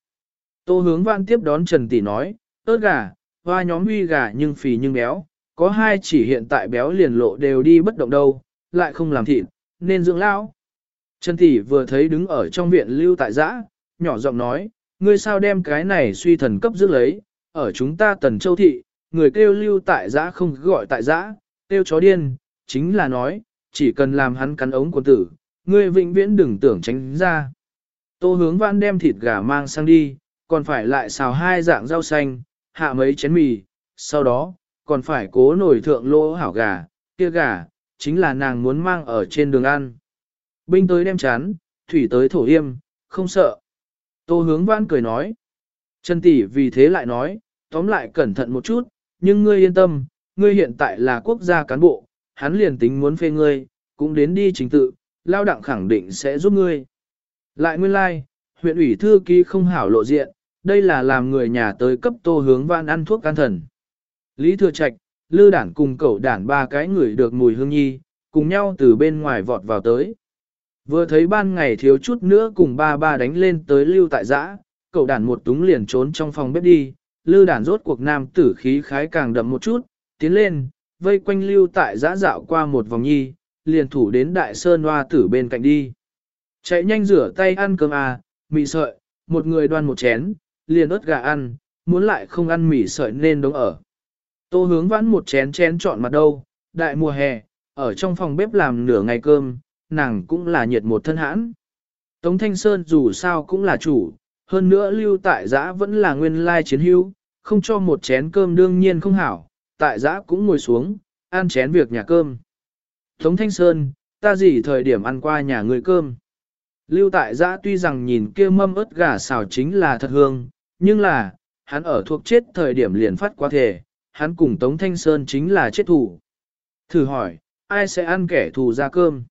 Tô hướng vãn tiếp đón trần tỷ nói, ớt gà, hoa nhóm huy gà nhưng phì nhưng béo, có hai chỉ hiện tại béo liền lộ đều đi bất động đâu, lại không làm thịt, nên dưỡng lão. Trần tỷ vừa thấy đứng ở trong viện lưu tại giã, nhỏ giọng nói, ngươi sao đem cái này suy thần cấp giữ lấy, ở chúng ta tần châu thị, người kêu lưu tại giã không gọi tại giã, kêu chó điên, chính là nói, chỉ cần làm hắn cắn ống quân tử, ngươi vĩnh viễn đừng tưởng tránh ra. Tô hướng vãn đem thịt gà mang sang đi, còn phải lại xào hai dạng rau xanh, hạ mấy chén mì, sau đó, còn phải cố nổi thượng lỗ hảo gà, kia gà, chính là nàng muốn mang ở trên đường ăn. Binh tới đem chán, thủy tới thổ yêm, không sợ. Tô hướng vãn cười nói. Trần tỷ vì thế lại nói, tóm lại cẩn thận một chút, nhưng ngươi yên tâm, ngươi hiện tại là quốc gia cán bộ, hắn liền tính muốn phê ngươi, cũng đến đi chính tự, lao đặng khẳng định sẽ giúp ngươi. Lại nguyên lai, like, huyện ủy thư ký không hảo lộ diện, đây là làm người nhà tới cấp tô hướng vãn ăn thuốc can thần. Lý Thừa Trạch, Lư Đản cùng cậu đản ba cái người được mùi hương nhi, cùng nhau từ bên ngoài vọt vào tới. Vừa thấy ban ngày thiếu chút nữa cùng ba ba đánh lên tới lưu tại giã, cậu đản một túng liền trốn trong phòng bếp đi, Lư Đản rốt cuộc nam tử khí khái càng đậm một chút, tiến lên, vây quanh lưu tại giã dạo qua một vòng nhi, liền thủ đến đại sơn hoa tử bên cạnh đi. Chạy nhanh rửa tay ăn cơm à, mì sợi, một người đoan một chén, liền ớt gà ăn, muốn lại không ăn mì sợi nên đống ở. Tô hướng vãn một chén chén chọn mặt đâu, đại mùa hè, ở trong phòng bếp làm nửa ngày cơm, nàng cũng là nhiệt một thân hãn. Tống Thanh Sơn dù sao cũng là chủ, hơn nữa lưu tại giã vẫn là nguyên lai chiến hữu, không cho một chén cơm đương nhiên không hảo, tại giã cũng ngồi xuống, ăn chén việc nhà cơm. Tống Thanh Sơn, ta gì thời điểm ăn qua nhà người cơm. Lưu tại giã tuy rằng nhìn kia mâm ớt gà xào chính là thật hương, nhưng là, hắn ở thuộc chết thời điểm liền phát quá thể, hắn cùng Tống Thanh Sơn chính là chết thủ. Thử hỏi, ai sẽ ăn kẻ thù ra cơm?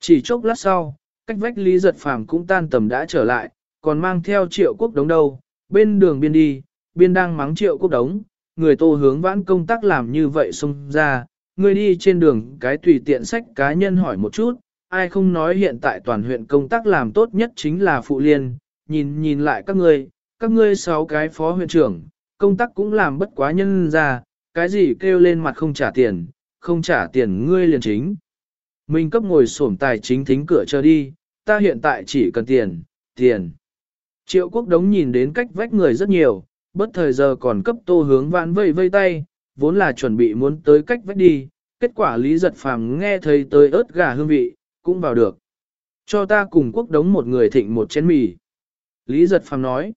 Chỉ chốc lát sau, cách vách Lý Giật Phàm cũng tan tầm đã trở lại, còn mang theo triệu quốc đống đâu, bên đường biên đi, biên đang mắng triệu quốc đống, người tô hướng vãn công tác làm như vậy xông ra, người đi trên đường cái tùy tiện sách cá nhân hỏi một chút, ai không nói hiện tại toàn huyện công tác làm tốt nhất chính là phụ liên, nhìn nhìn lại các ngươi, các ngươi sáu cái phó huyện trưởng, công tác cũng làm bất quá nhân ra, cái gì kêu lên mặt không trả tiền, không trả tiền ngươi liền chính. Mình cấp ngồi sổm tài chính thính cửa chờ đi, ta hiện tại chỉ cần tiền, tiền. Triệu quốc đống nhìn đến cách vách người rất nhiều, bất thời giờ còn cấp tô hướng vãn vây vây tay, vốn là chuẩn bị muốn tới cách vách đi, kết quả lý giật phàm nghe thấy tới ớt gà hương vị, cũng vào được. Cho ta cùng quốc đống một người thịnh một chén mì. Lý giật phàm nói.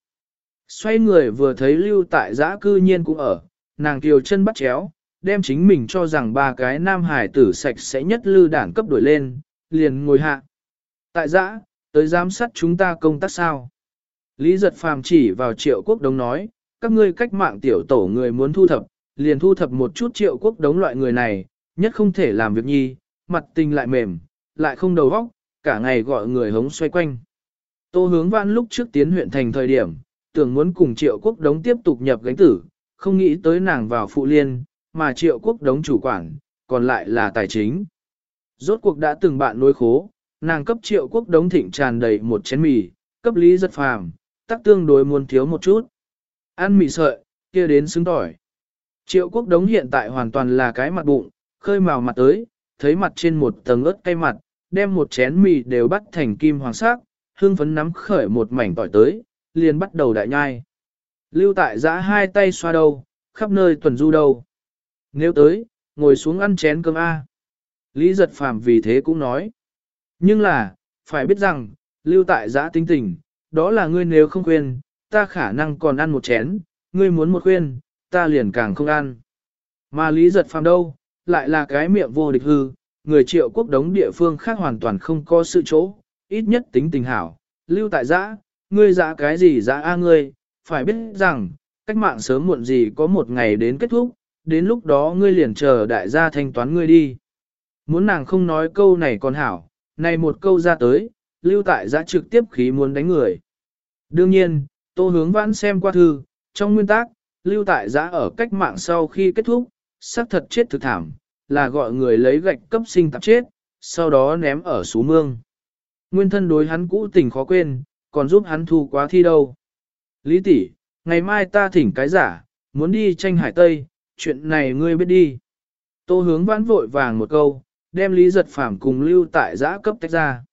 Xoay người vừa thấy lưu tại giã cư nhiên cũng ở, nàng kiều chân bắt chéo, đem chính mình cho rằng ba cái nam hải tử sạch sẽ nhất lư đảng cấp đổi lên, liền ngồi hạ. Tại giã, tới giám sát chúng ta công tác sao? Lý giật phàm chỉ vào triệu quốc đống nói, các ngươi cách mạng tiểu tổ người muốn thu thập, liền thu thập một chút triệu quốc đống loại người này, nhất không thể làm việc nhi, mặt tình lại mềm, lại không đầu óc, cả ngày gọi người hống xoay quanh. Tô hướng văn lúc trước tiến huyện thành thời điểm, tưởng muốn cùng triệu quốc đống tiếp tục nhập gánh tử, không nghĩ tới nàng vào phụ liên, mà triệu quốc đống chủ quản, còn lại là tài chính. Rốt cuộc đã từng bạn nối khố, nàng cấp triệu quốc đống thịnh tràn đầy một chén mì, cấp lý rất phàm, tắc tương đối muốn thiếu một chút. Ăn mì sợi, kia đến xứng tỏi. Triệu quốc đống hiện tại hoàn toàn là cái mặt bụng, khơi màu mặt tới, thấy mặt trên một tầng ớt cay mặt, đem một chén mì đều bắt thành kim hoàng sắc, hương phấn nắm khởi một mảnh tỏi tới, liền bắt đầu đại nhai. Lưu tại giã hai tay xoa đầu, khắp nơi tuần du đầu. Nếu tới, ngồi xuống ăn chén cơm A. Lý giật phàm vì thế cũng nói. Nhưng là, phải biết rằng, lưu tại giã tính tình, đó là ngươi nếu không quên ta khả năng còn ăn một chén, ngươi muốn một khuyên, ta liền càng không ăn. Mà lý giật phàm đâu, lại là cái miệng vô địch hư, người triệu quốc đống địa phương khác hoàn toàn không có sự chỗ, ít nhất tính tình hảo. Lưu tại giã, ngươi giã cái gì giã a ngươi, phải biết rằng, cách mạng sớm muộn gì có một ngày đến kết thúc, đến lúc đó ngươi liền chờ đại gia thanh toán ngươi đi. Muốn nàng không nói câu này còn hảo, này một câu ra tới, lưu tại giã trực tiếp khí muốn đánh người. Đương nhiên, tô hướng vãn xem qua thư, trong nguyên tắc, lưu tại giã ở cách mạng sau khi kết thúc, xác thật chết thực thảm, là gọi người lấy gạch cấp sinh tạp chết, sau đó ném ở sú mương. Nguyên thân đối hắn cũ tình khó quên, còn giúp hắn thu quá thi đâu. Lý tỷ, ngày mai ta thỉnh cái giả, muốn đi tranh hải Tây, chuyện này ngươi biết đi. Tô hướng vãn vội vàng một câu, đem Lý Giật Phàm cùng lưu tại giã cấp tách ra.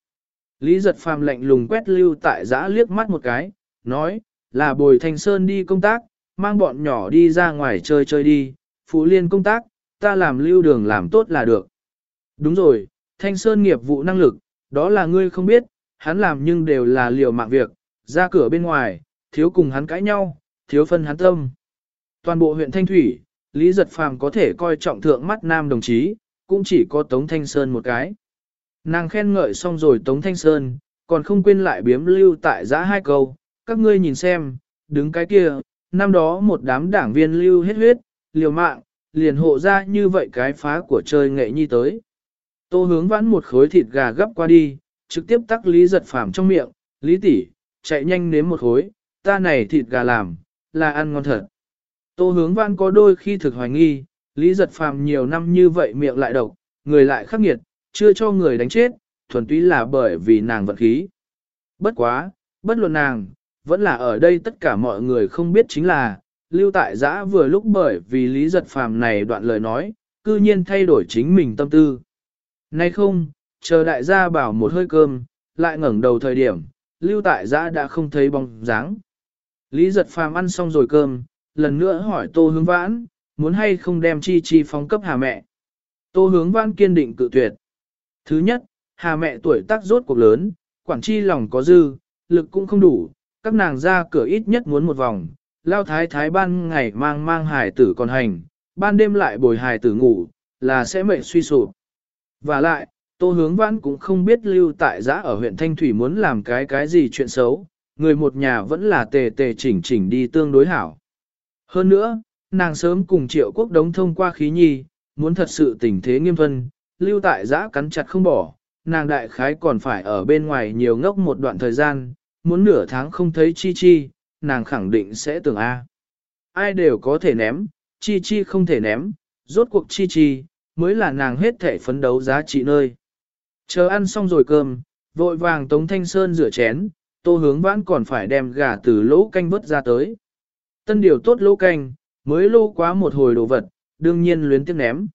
Lý Giật Phàm lạnh lùng quét lưu tại giã liếc mắt một cái, nói, là bồi thanh sơn đi công tác, mang bọn nhỏ đi ra ngoài chơi chơi đi, phụ liên công tác, ta làm lưu đường làm tốt là được. Đúng rồi, thanh sơn nghiệp vụ năng lực, đó là ngươi không biết, hắn làm nhưng đều là liều mạng việc, ra cửa bên ngoài, thiếu cùng hắn cãi nhau, thiếu phân hắn tâm. Toàn bộ huyện Thanh Thủy, Lý Giật Phàm có thể coi trọng thượng mắt nam đồng chí, cũng chỉ có Tống Thanh Sơn một cái. Nàng khen ngợi xong rồi Tống Thanh Sơn, còn không quên lại biếm lưu tại giã hai câu, các ngươi nhìn xem, đứng cái kia, năm đó một đám đảng viên lưu hết huyết, liều mạng, liền hộ ra như vậy cái phá của chơi nghệ nhi tới. Tô hướng vãn một khối thịt gà gấp qua đi, trực tiếp tắc Lý giật phàm trong miệng, Lý tỷ chạy nhanh nếm một khối, ta này thịt gà làm, là ăn ngon thật. Tô hướng vãn có đôi khi thực hoài nghi, Lý giật phàm nhiều năm như vậy miệng lại độc, người lại khắc nghiệt, chưa cho người đánh chết, thuần túy là bởi vì nàng vận khí. Bất quá, bất luận nàng, vẫn là ở đây tất cả mọi người không biết chính là, lưu tại giã vừa lúc bởi vì lý giật phàm này đoạn lời nói, cư nhiên thay đổi chính mình tâm tư. Nay không, chờ đại gia bảo một hơi cơm, lại ngẩng đầu thời điểm, lưu tại giã đã không thấy bóng dáng. Lý giật phàm ăn xong rồi cơm, lần nữa hỏi tô hướng vãn, muốn hay không đem chi chi phóng cấp hà mẹ. Tô hướng vãn kiên định cự tuyệt. Thứ nhất, hà mẹ tuổi tác rốt cuộc lớn, quản chi lòng có dư, lực cũng không đủ, các nàng ra cửa ít nhất muốn một vòng, lao thái thái ban ngày mang mang hài tử còn hành, ban đêm lại bồi hài tử ngủ, là sẽ mệnh suy sụp. Và lại, tô hướng vãn cũng không biết lưu tại giã ở huyện Thanh Thủy muốn làm cái cái gì chuyện xấu, người một nhà vẫn là tề tề chỉnh chỉnh đi tương đối hảo. Hơn nữa, nàng sớm cùng triệu quốc đống thông qua khí nhi, muốn thật sự tình thế nghiêm vân, lưu tại giã cắn chặt không bỏ, nàng đại khái còn phải ở bên ngoài nhiều ngốc một đoạn thời gian, muốn nửa tháng không thấy chi chi, nàng khẳng định sẽ tưởng A. Ai đều có thể ném, chi chi không thể ném, rốt cuộc chi chi, mới là nàng hết thể phấn đấu giá trị nơi. Chờ ăn xong rồi cơm, vội vàng Tống Thanh Sơn rửa chén, tô hướng vãn còn phải đem gà từ lỗ canh vớt ra tới. Tân điều tốt lỗ canh, mới lô quá một hồi đồ vật, đương nhiên luyến tiếc ném.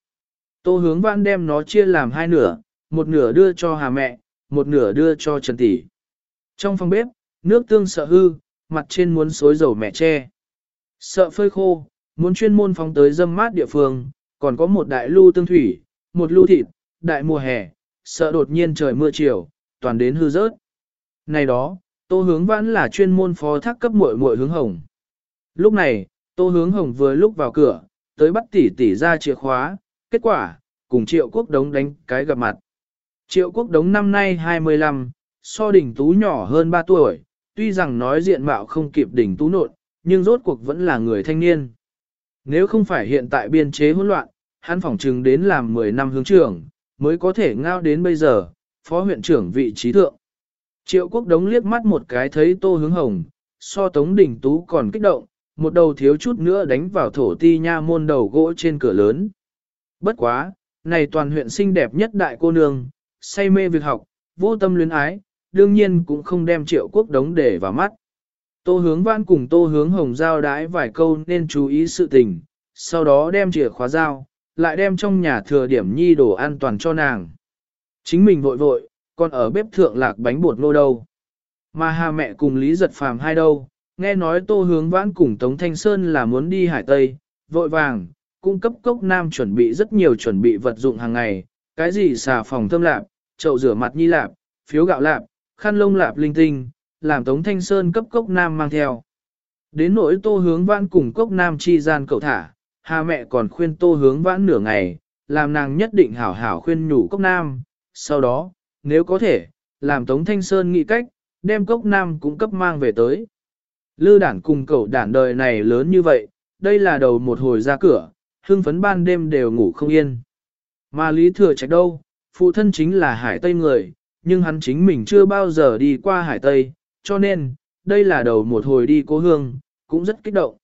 Tô hướng vãn đem nó chia làm hai nửa, một nửa đưa cho hà mẹ, một nửa đưa cho Trần Tỷ. Trong phòng bếp, nước tương sợ hư, mặt trên muốn xối dầu mẹ che. Sợ phơi khô, muốn chuyên môn phóng tới dâm mát địa phương, còn có một đại lưu tương thủy, một lưu thịt, đại mùa hè, sợ đột nhiên trời mưa chiều, toàn đến hư rớt. Này đó, tô hướng vãn là chuyên môn phó thác cấp muội muội hướng hồng. Lúc này, tô hướng hồng vừa lúc vào cửa, tới bắt tỷ tỷ ra chìa khóa, kết quả, cùng triệu quốc đống đánh cái gặp mặt. Triệu quốc đống năm nay 25, so đỉnh tú nhỏ hơn 3 tuổi, tuy rằng nói diện mạo không kịp đỉnh tú nộn, nhưng rốt cuộc vẫn là người thanh niên. Nếu không phải hiện tại biên chế hỗn loạn, hắn phỏng chừng đến làm 10 năm hướng trưởng, mới có thể ngao đến bây giờ, phó huyện trưởng vị trí thượng. Triệu quốc đống liếc mắt một cái thấy tô hướng hồng, so tống đỉnh tú còn kích động, một đầu thiếu chút nữa đánh vào thổ ti nha môn đầu gỗ trên cửa lớn. Bất quá, này toàn huyện xinh đẹp nhất đại cô nương, say mê việc học, vô tâm luyến ái, đương nhiên cũng không đem triệu quốc đống để vào mắt. Tô hướng văn cùng tô hướng hồng giao đái vài câu nên chú ý sự tình, sau đó đem chìa khóa giao, lại đem trong nhà thừa điểm nhi đồ an toàn cho nàng. Chính mình vội vội, còn ở bếp thượng lạc bánh bột nô đâu. Mà hà mẹ cùng Lý Giật Phàm hai đâu, nghe nói tô hướng vãn cùng Tống Thanh Sơn là muốn đi Hải Tây, vội vàng, cung cấp cốc nam chuẩn bị rất nhiều chuẩn bị vật dụng hàng ngày, cái gì xà phòng thơm lạp, chậu rửa mặt nhi lạp, phiếu gạo lạp, khăn lông lạp linh tinh, làm Tống Thanh Sơn cấp cốc nam mang theo. Đến nỗi tô hướng vãn cùng cốc nam chi gian cậu thả, hà mẹ còn khuyên tô hướng vãn nửa ngày, làm nàng nhất định hảo hảo khuyên nhủ cốc nam, sau đó, nếu có thể, làm Tống Thanh Sơn nghĩ cách, đem cốc nam cũng cấp mang về tới. Lư đản cùng cậu đản đời này lớn như vậy, đây là đầu một hồi ra cửa, hương phấn ban đêm đều ngủ không yên. Mà Lý Thừa Trạch đâu, phụ thân chính là Hải Tây người, nhưng hắn chính mình chưa bao giờ đi qua Hải Tây, cho nên, đây là đầu một hồi đi cố hương, cũng rất kích động.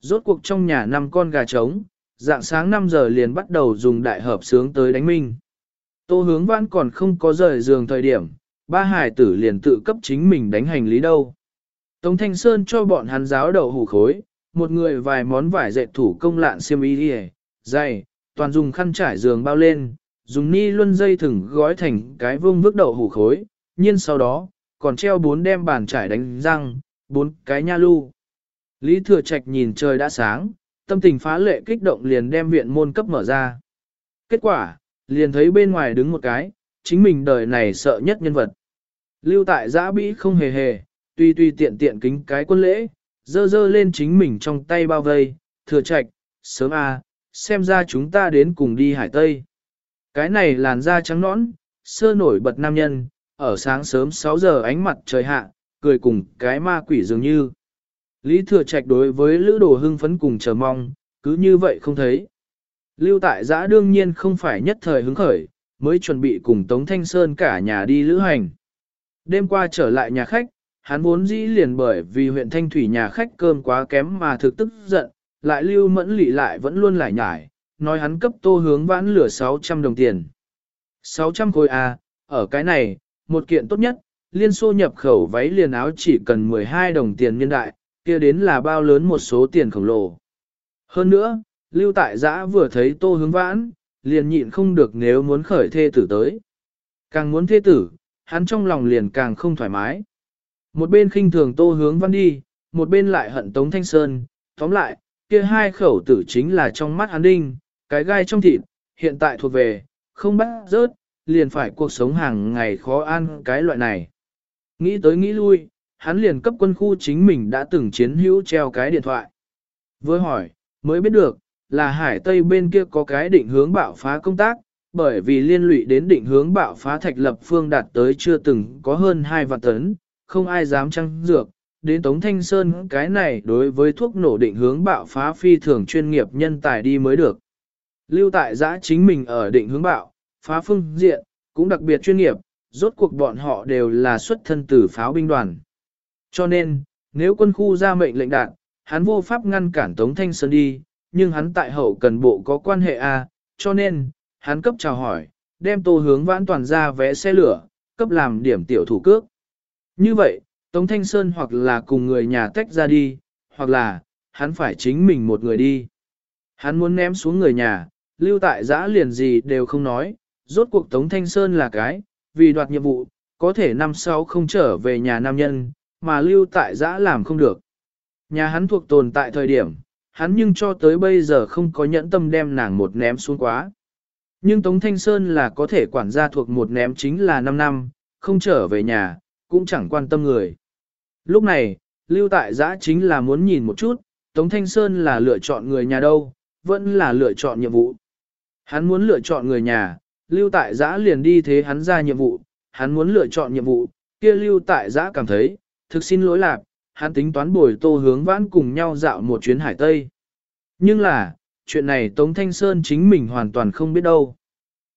Rốt cuộc trong nhà năm con gà trống, dạng sáng 5 giờ liền bắt đầu dùng đại hợp sướng tới đánh minh. Tô hướng vãn còn không có rời giường thời điểm, ba hải tử liền tự cấp chính mình đánh hành lý đâu. Tống Thanh Sơn cho bọn hắn giáo đầu hủ khối, một người vài món vải dệt thủ công lạn xiêm y đi dày, toàn dùng khăn trải giường bao lên, dùng ni luân dây thừng gói thành cái vương vức đậu hủ khối, nhiên sau đó, còn treo bốn đem bàn trải đánh răng, bốn cái nha lu. Lý Thừa Trạch nhìn trời đã sáng, tâm tình phá lệ kích động liền đem viện môn cấp mở ra. Kết quả, liền thấy bên ngoài đứng một cái, chính mình đời này sợ nhất nhân vật. Lưu tại giã bĩ không hề hề, tuy tuy tiện tiện kính cái quân lễ, dơ dơ lên chính mình trong tay bao vây, thừa trạch, sớm à, xem ra chúng ta đến cùng đi hải Tây. Cái này làn da trắng nõn, sơ nổi bật nam nhân, ở sáng sớm 6 giờ ánh mặt trời hạ, cười cùng cái ma quỷ dường như. Lý thừa trạch đối với lữ đồ hưng phấn cùng chờ mong, cứ như vậy không thấy. Lưu tại giã đương nhiên không phải nhất thời hứng khởi, mới chuẩn bị cùng Tống Thanh Sơn cả nhà đi lữ hành. Đêm qua trở lại nhà khách, hắn vốn dĩ liền bởi vì huyện Thanh Thủy nhà khách cơm quá kém mà thực tức giận, lại lưu mẫn lị lại vẫn luôn lại nhải, nói hắn cấp tô hướng vãn lửa 600 đồng tiền. 600 khối A, ở cái này, một kiện tốt nhất, liên xô nhập khẩu váy liền áo chỉ cần 12 đồng tiền nhân đại, kia đến là bao lớn một số tiền khổng lồ. Hơn nữa, lưu tại giã vừa thấy tô hướng vãn, liền nhịn không được nếu muốn khởi thê tử tới. Càng muốn thê tử, hắn trong lòng liền càng không thoải mái. Một bên khinh thường tô hướng văn đi, một bên lại hận Tống Thanh Sơn, tóm lại, kia hai khẩu tử chính là trong mắt hắn đinh, cái gai trong thịt, hiện tại thuộc về, không bắt rớt, liền phải cuộc sống hàng ngày khó ăn cái loại này. Nghĩ tới nghĩ lui, hắn liền cấp quân khu chính mình đã từng chiến hữu treo cái điện thoại. Với hỏi, mới biết được, là hải tây bên kia có cái định hướng bạo phá công tác, bởi vì liên lụy đến định hướng bạo phá thạch lập phương đạt tới chưa từng có hơn 2 vạn tấn, không ai dám trăng dược. Đến Tống Thanh Sơn cái này đối với thuốc nổ định hướng bạo phá phi thường chuyên nghiệp nhân tài đi mới được. Lưu tại giã chính mình ở định hướng bạo, phá phương diện, cũng đặc biệt chuyên nghiệp, rốt cuộc bọn họ đều là xuất thân từ pháo binh đoàn. Cho nên, nếu quân khu ra mệnh lệnh đạn, hắn vô pháp ngăn cản Tống Thanh Sơn đi, nhưng hắn tại hậu cần bộ có quan hệ A, cho nên, hắn cấp chào hỏi, đem tô hướng vãn toàn ra vé xe lửa, cấp làm điểm tiểu thủ cước. Như vậy, Tống Thanh Sơn hoặc là cùng người nhà tách ra đi, hoặc là, hắn phải chính mình một người đi. Hắn muốn ném xuống người nhà, lưu tại giã liền gì đều không nói, rốt cuộc Tống Thanh Sơn là cái, vì đoạt nhiệm vụ, có thể năm sau không trở về nhà nam nhân, mà lưu tại giã làm không được. Nhà hắn thuộc tồn tại thời điểm, hắn nhưng cho tới bây giờ không có nhẫn tâm đem nàng một ném xuống quá. Nhưng Tống Thanh Sơn là có thể quản gia thuộc một ném chính là 5 năm, không trở về nhà, cũng chẳng quan tâm người. Lúc này, lưu tại giã chính là muốn nhìn một chút, Tống Thanh Sơn là lựa chọn người nhà đâu, vẫn là lựa chọn nhiệm vụ. Hắn muốn lựa chọn người nhà, lưu tại giã liền đi thế hắn ra nhiệm vụ, hắn muốn lựa chọn nhiệm vụ, kia lưu tại giã cảm thấy, thực xin lỗi lạc, hắn tính toán bồi tô hướng vãn cùng nhau dạo một chuyến hải Tây. Nhưng là, chuyện này Tống Thanh Sơn chính mình hoàn toàn không biết đâu.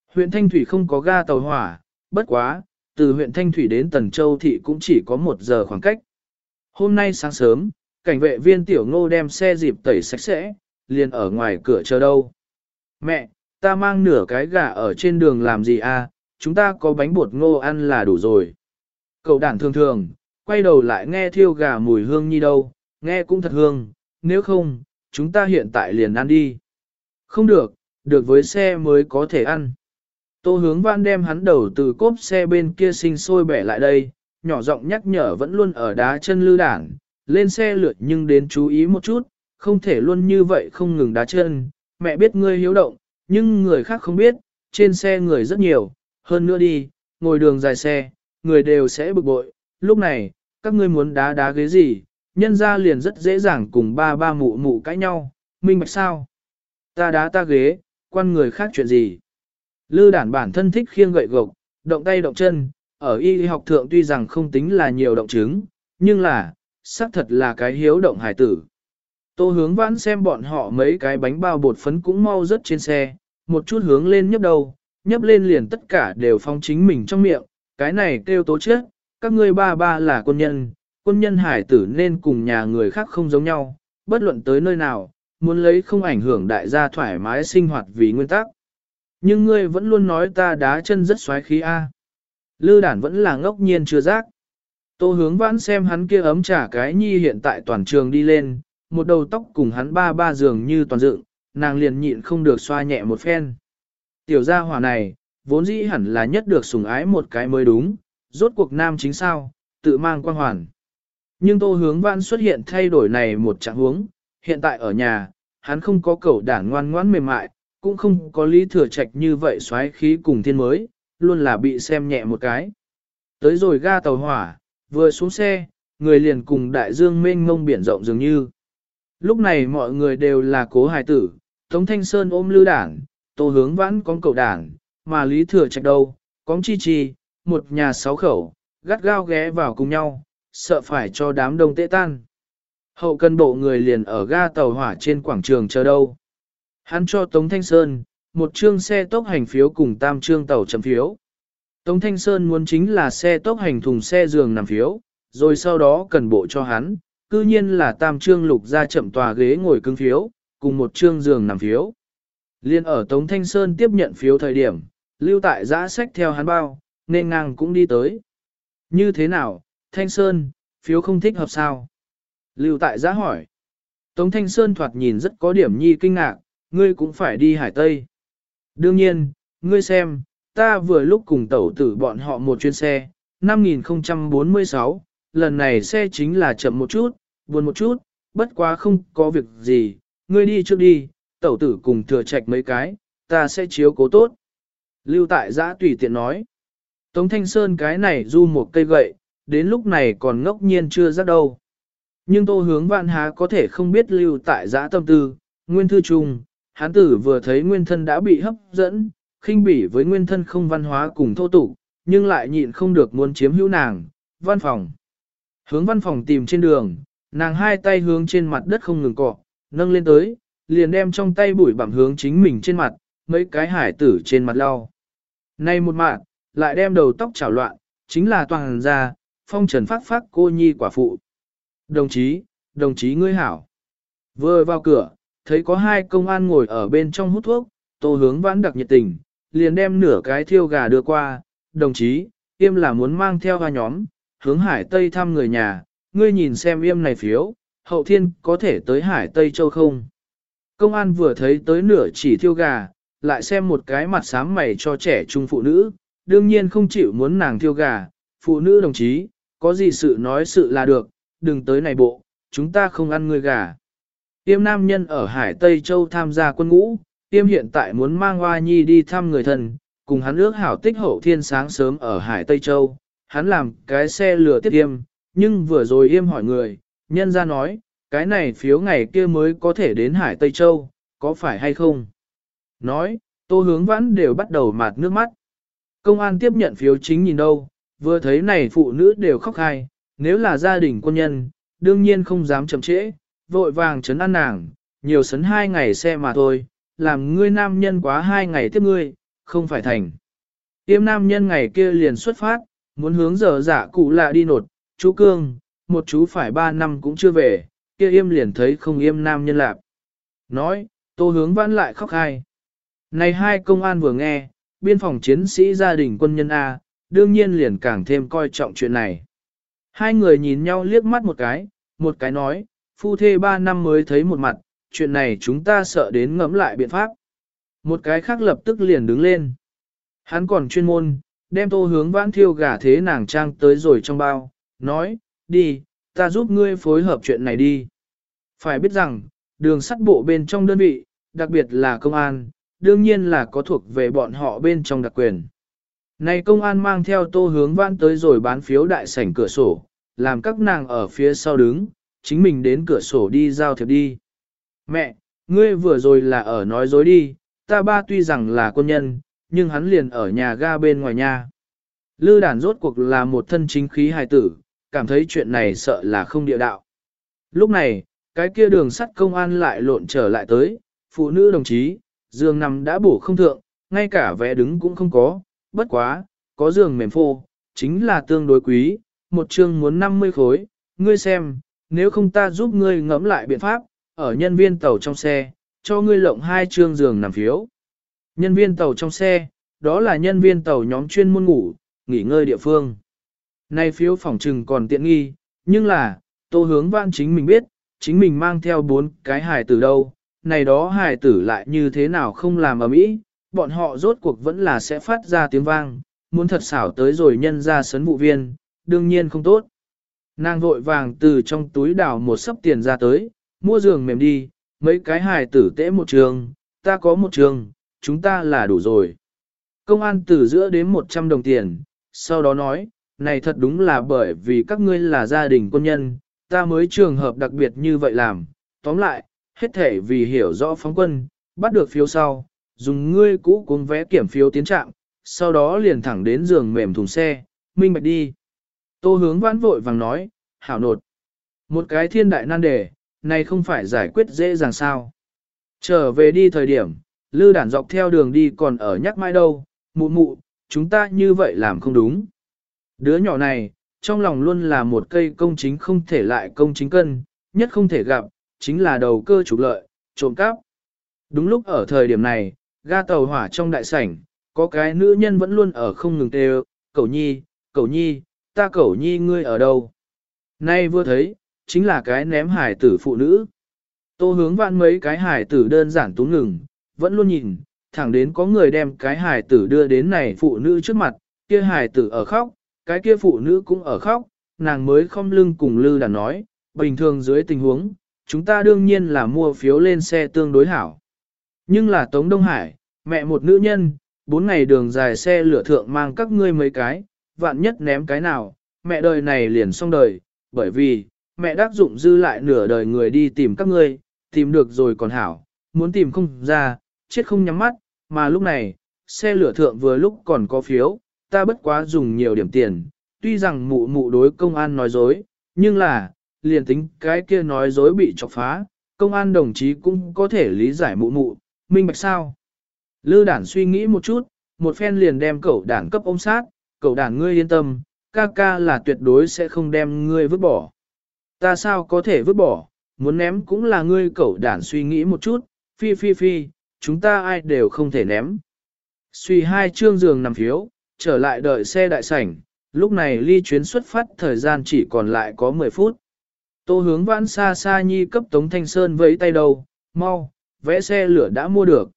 Huyện Thanh Thủy không có ga tàu hỏa, bất quá, từ huyện Thanh Thủy đến Tần Châu Thị cũng chỉ có một giờ khoảng cách. Hôm nay sáng sớm, cảnh vệ viên tiểu ngô đem xe dịp tẩy sạch sẽ, liền ở ngoài cửa chờ đâu. Mẹ, ta mang nửa cái gà ở trên đường làm gì à, chúng ta có bánh bột ngô ăn là đủ rồi. Cậu đản thường thường, quay đầu lại nghe thiêu gà mùi hương như đâu, nghe cũng thật hương, nếu không, chúng ta hiện tại liền ăn đi. Không được, được với xe mới có thể ăn. Tô hướng văn đem hắn đầu từ cốp xe bên kia sinh sôi bẻ lại đây, nhỏ giọng nhắc nhở vẫn luôn ở đá chân lư đảng, lên xe lượt nhưng đến chú ý một chút, không thể luôn như vậy không ngừng đá chân, mẹ biết ngươi hiếu động, nhưng người khác không biết, trên xe người rất nhiều, hơn nữa đi, ngồi đường dài xe, người đều sẽ bực bội, lúc này, các ngươi muốn đá đá ghế gì, nhân ra liền rất dễ dàng cùng ba ba mụ mụ cãi nhau, minh bạch sao? Ta đá ta ghế, quan người khác chuyện gì? Lư đản bản thân thích khiêng gậy gộc, động tay động chân, ở y học thượng tuy rằng không tính là nhiều động chứng, nhưng là, xác thật là cái hiếu động hải tử. Tô hướng vãn xem bọn họ mấy cái bánh bao bột phấn cũng mau rớt trên xe, một chút hướng lên nhấp đầu, nhấp lên liền tất cả đều phong chính mình trong miệng, cái này kêu tố chết, các ngươi ba ba là quân nhân, quân nhân hải tử nên cùng nhà người khác không giống nhau, bất luận tới nơi nào, muốn lấy không ảnh hưởng đại gia thoải mái sinh hoạt vì nguyên tắc. Nhưng ngươi vẫn luôn nói ta đá chân rất xoáy khí A. Lư đản vẫn là ngốc nhiên chưa giác. Tô hướng vãn xem hắn kia ấm trả cái nhi hiện tại toàn trường đi lên, một đầu tóc cùng hắn ba ba giường như toàn dựng, nàng liền nhịn không được xoa nhẹ một phen. Tiểu gia hỏa này, vốn dĩ hẳn là nhất được sủng ái một cái mới đúng, rốt cuộc nam chính sao, tự mang quan hoàn. Nhưng tô hướng văn xuất hiện thay đổi này một trạng huống, hiện tại ở nhà, hắn không có cẩu đảng ngoan ngoãn mềm mại, cũng không có lý thừa trạch như vậy xoáy khí cùng thiên mới, luôn là bị xem nhẹ một cái. Tới rồi ga tàu hỏa, vừa xuống xe, người liền cùng đại dương mênh mông biển rộng dường như. Lúc này mọi người đều là cố hài tử, Tống Thanh Sơn ôm lư đảng, tô hướng vãn con cậu đảng, mà lý thừa trạch đâu, con chi chi, một nhà sáu khẩu, gắt gao ghé vào cùng nhau, sợ phải cho đám đông tệ tan. Hậu cân bộ người liền ở ga tàu hỏa trên quảng trường chờ đâu. Hắn cho Tống Thanh Sơn, một chương xe tốc hành phiếu cùng tam chương tàu chấm phiếu. Tống Thanh Sơn muốn chính là xe tốc hành thùng xe giường nằm phiếu, rồi sau đó cần bộ cho hắn, cư nhiên là tam Trương lục ra chậm tòa ghế ngồi cứng phiếu, cùng một trương giường nằm phiếu. Liên ở Tống Thanh Sơn tiếp nhận phiếu thời điểm, lưu tại giã sách theo hắn bao, nên ngang cũng đi tới. Như thế nào, Thanh Sơn, phiếu không thích hợp sao? Lưu tại giã hỏi. Tống Thanh Sơn thoạt nhìn rất có điểm nhi kinh ngạc, ngươi cũng phải đi Hải Tây. Đương nhiên, ngươi xem, ta vừa lúc cùng tẩu tử bọn họ một chuyến xe, 5046, lần này xe chính là chậm một chút, buồn một chút, bất quá không có việc gì, ngươi đi trước đi, tẩu tử cùng thừa trạch mấy cái, ta sẽ chiếu cố tốt. Lưu tại giã tùy tiện nói. Tống Thanh Sơn cái này du một cây gậy, đến lúc này còn ngốc nhiên chưa ra đâu. Nhưng tô hướng vạn há có thể không biết lưu tại giã tâm tư, nguyên thư trung, hán tử vừa thấy nguyên thân đã bị hấp dẫn, khinh bỉ với nguyên thân không văn hóa cùng thô tục, nhưng lại nhịn không được muốn chiếm hữu nàng, văn phòng. Hướng văn phòng tìm trên đường, nàng hai tay hướng trên mặt đất không ngừng cọ, nâng lên tới, liền đem trong tay bụi bặm hướng chính mình trên mặt, mấy cái hải tử trên mặt lau. Nay một mạng, lại đem đầu tóc chảo loạn, chính là toàn ra, phong trần phát phát cô nhi quả phụ. Đồng chí, đồng chí ngươi hảo. Vừa vào cửa, thấy có hai công an ngồi ở bên trong hút thuốc, tô hướng vãn đặc nhiệt tình, liền đem nửa cái thiêu gà đưa qua, đồng chí, im là muốn mang theo hoa nhóm, hướng hải Tây thăm người nhà, ngươi nhìn xem yêm này phiếu, hậu thiên có thể tới hải Tây Châu không? Công an vừa thấy tới nửa chỉ thiêu gà, lại xem một cái mặt sám mày cho trẻ trung phụ nữ, đương nhiên không chịu muốn nàng thiêu gà, phụ nữ đồng chí, có gì sự nói sự là được, đừng tới này bộ, chúng ta không ăn người gà. Tiêm nam nhân ở Hải Tây Châu tham gia quân ngũ, tiêm hiện tại muốn mang Hoa Nhi đi thăm người thân, cùng hắn ước hảo tích hậu thiên sáng sớm ở Hải Tây Châu, hắn làm cái xe lừa tiếp tiêm, nhưng vừa rồi yêm hỏi người, nhân ra nói, cái này phiếu ngày kia mới có thể đến Hải Tây Châu, có phải hay không? Nói, tô hướng vãn đều bắt đầu mạt nước mắt. Công an tiếp nhận phiếu chính nhìn đâu, vừa thấy này phụ nữ đều khóc hai, nếu là gia đình quân nhân, đương nhiên không dám chậm trễ, vội vàng chấn an nàng, nhiều sấn hai ngày xe mà thôi, làm ngươi nam nhân quá hai ngày tiếp ngươi, không phải thành. Tiêm nam nhân ngày kia liền xuất phát, muốn hướng giờ giả cụ lạ đi nột, chú Cương, một chú phải ba năm cũng chưa về, kia im liền thấy không im nam nhân lạp. Nói, tô hướng vãn lại khóc hai. Này hai công an vừa nghe, biên phòng chiến sĩ gia đình quân nhân A, đương nhiên liền càng thêm coi trọng chuyện này. Hai người nhìn nhau liếc mắt một cái, một cái nói, phu thê ba năm mới thấy một mặt, chuyện này chúng ta sợ đến ngẫm lại biện pháp. Một cái khác lập tức liền đứng lên. Hắn còn chuyên môn, đem tô hướng vãn thiêu gà thế nàng trang tới rồi trong bao, nói, đi, ta giúp ngươi phối hợp chuyện này đi. Phải biết rằng, đường sắt bộ bên trong đơn vị, đặc biệt là công an, đương nhiên là có thuộc về bọn họ bên trong đặc quyền. Này công an mang theo tô hướng vãn tới rồi bán phiếu đại sảnh cửa sổ, làm các nàng ở phía sau đứng, chính mình đến cửa sổ đi giao thiệp đi. Mẹ, ngươi vừa rồi là ở nói dối đi, ta ba tuy rằng là quân nhân, nhưng hắn liền ở nhà ga bên ngoài nhà. Lư đàn rốt cuộc là một thân chính khí hài tử, cảm thấy chuyện này sợ là không địa đạo. Lúc này, cái kia đường sắt công an lại lộn trở lại tới, phụ nữ đồng chí, giường nằm đã bổ không thượng, ngay cả vé đứng cũng không có, bất quá, có giường mềm phô, chính là tương đối quý, một chương muốn 50 khối, ngươi xem, nếu không ta giúp ngươi ngẫm lại biện pháp, ở nhân viên tàu trong xe, cho ngươi lộng hai trương giường nằm phiếu. Nhân viên tàu trong xe, đó là nhân viên tàu nhóm chuyên môn ngủ, nghỉ ngơi địa phương. Nay phiếu phòng trừng còn tiện nghi, nhưng là, tô hướng vãn chính mình biết, chính mình mang theo bốn cái hài tử đâu, này đó hài tử lại như thế nào không làm ở mỹ, bọn họ rốt cuộc vẫn là sẽ phát ra tiếng vang, muốn thật xảo tới rồi nhân ra sấn vụ viên, đương nhiên không tốt. Nàng vội vàng từ trong túi đào một sấp tiền ra tới, mua giường mềm đi, mấy cái hài tử tễ một trường, ta có một trường, chúng ta là đủ rồi. Công an từ giữa đến 100 đồng tiền, sau đó nói, này thật đúng là bởi vì các ngươi là gia đình quân nhân, ta mới trường hợp đặc biệt như vậy làm. Tóm lại, hết thể vì hiểu rõ phóng quân, bắt được phiếu sau, dùng ngươi cũ cuốn vé kiểm phiếu tiến trạng, sau đó liền thẳng đến giường mềm thùng xe, minh bạch đi. Tô hướng vãn vội vàng nói, hảo nột. Một cái thiên đại nan đề, này không phải giải quyết dễ dàng sao. Trở về đi thời điểm, lư đản dọc theo đường đi còn ở nhắc mai đâu, mụ mụ, chúng ta như vậy làm không đúng. Đứa nhỏ này, trong lòng luôn là một cây công chính không thể lại công chính cân, nhất không thể gặp, chính là đầu cơ trục lợi, trộm cắp. Đúng lúc ở thời điểm này, ga tàu hỏa trong đại sảnh, có cái nữ nhân vẫn luôn ở không ngừng tê cậu nhi, cậu nhi, ta cậu nhi ngươi ở đâu. Nay vừa thấy, chính là cái ném hải tử phụ nữ. Tô hướng vạn mấy cái hải tử đơn giản túng ngừng, vẫn luôn nhìn, thẳng đến có người đem cái hải tử đưa đến này phụ nữ trước mặt, kia hải tử ở khóc, cái kia phụ nữ cũng ở khóc, nàng mới không lưng cùng lư đàn nói, bình thường dưới tình huống, chúng ta đương nhiên là mua phiếu lên xe tương đối hảo. Nhưng là Tống Đông Hải, mẹ một nữ nhân, bốn ngày đường dài xe lửa thượng mang các ngươi mấy cái, vạn nhất ném cái nào, mẹ đời này liền xong đời, bởi vì, mẹ đắc dụng dư lại nửa đời người đi tìm các ngươi, tìm được rồi còn hảo, muốn tìm không ra, chết không nhắm mắt, mà lúc này, xe lửa thượng vừa lúc còn có phiếu, ta bất quá dùng nhiều điểm tiền, tuy rằng mụ mụ đối công an nói dối, nhưng là, liền tính cái kia nói dối bị chọc phá, công an đồng chí cũng có thể lý giải mụ mụ, minh bạch sao. Lư đản suy nghĩ một chút, một phen liền đem cậu đản cấp ôm sát, cậu đản ngươi yên tâm, ca ca là tuyệt đối sẽ không đem ngươi vứt bỏ. Ta sao có thể vứt bỏ, muốn ném cũng là ngươi cậu đản suy nghĩ một chút, phi phi phi, chúng ta ai đều không thể ném. Suy hai chương giường nằm phiếu, trở lại đợi xe đại sảnh, lúc này ly chuyến xuất phát thời gian chỉ còn lại có 10 phút. Tô hướng vãn xa xa nhi cấp Tống Thanh Sơn với tay đầu, mau, vẽ xe lửa đã mua được.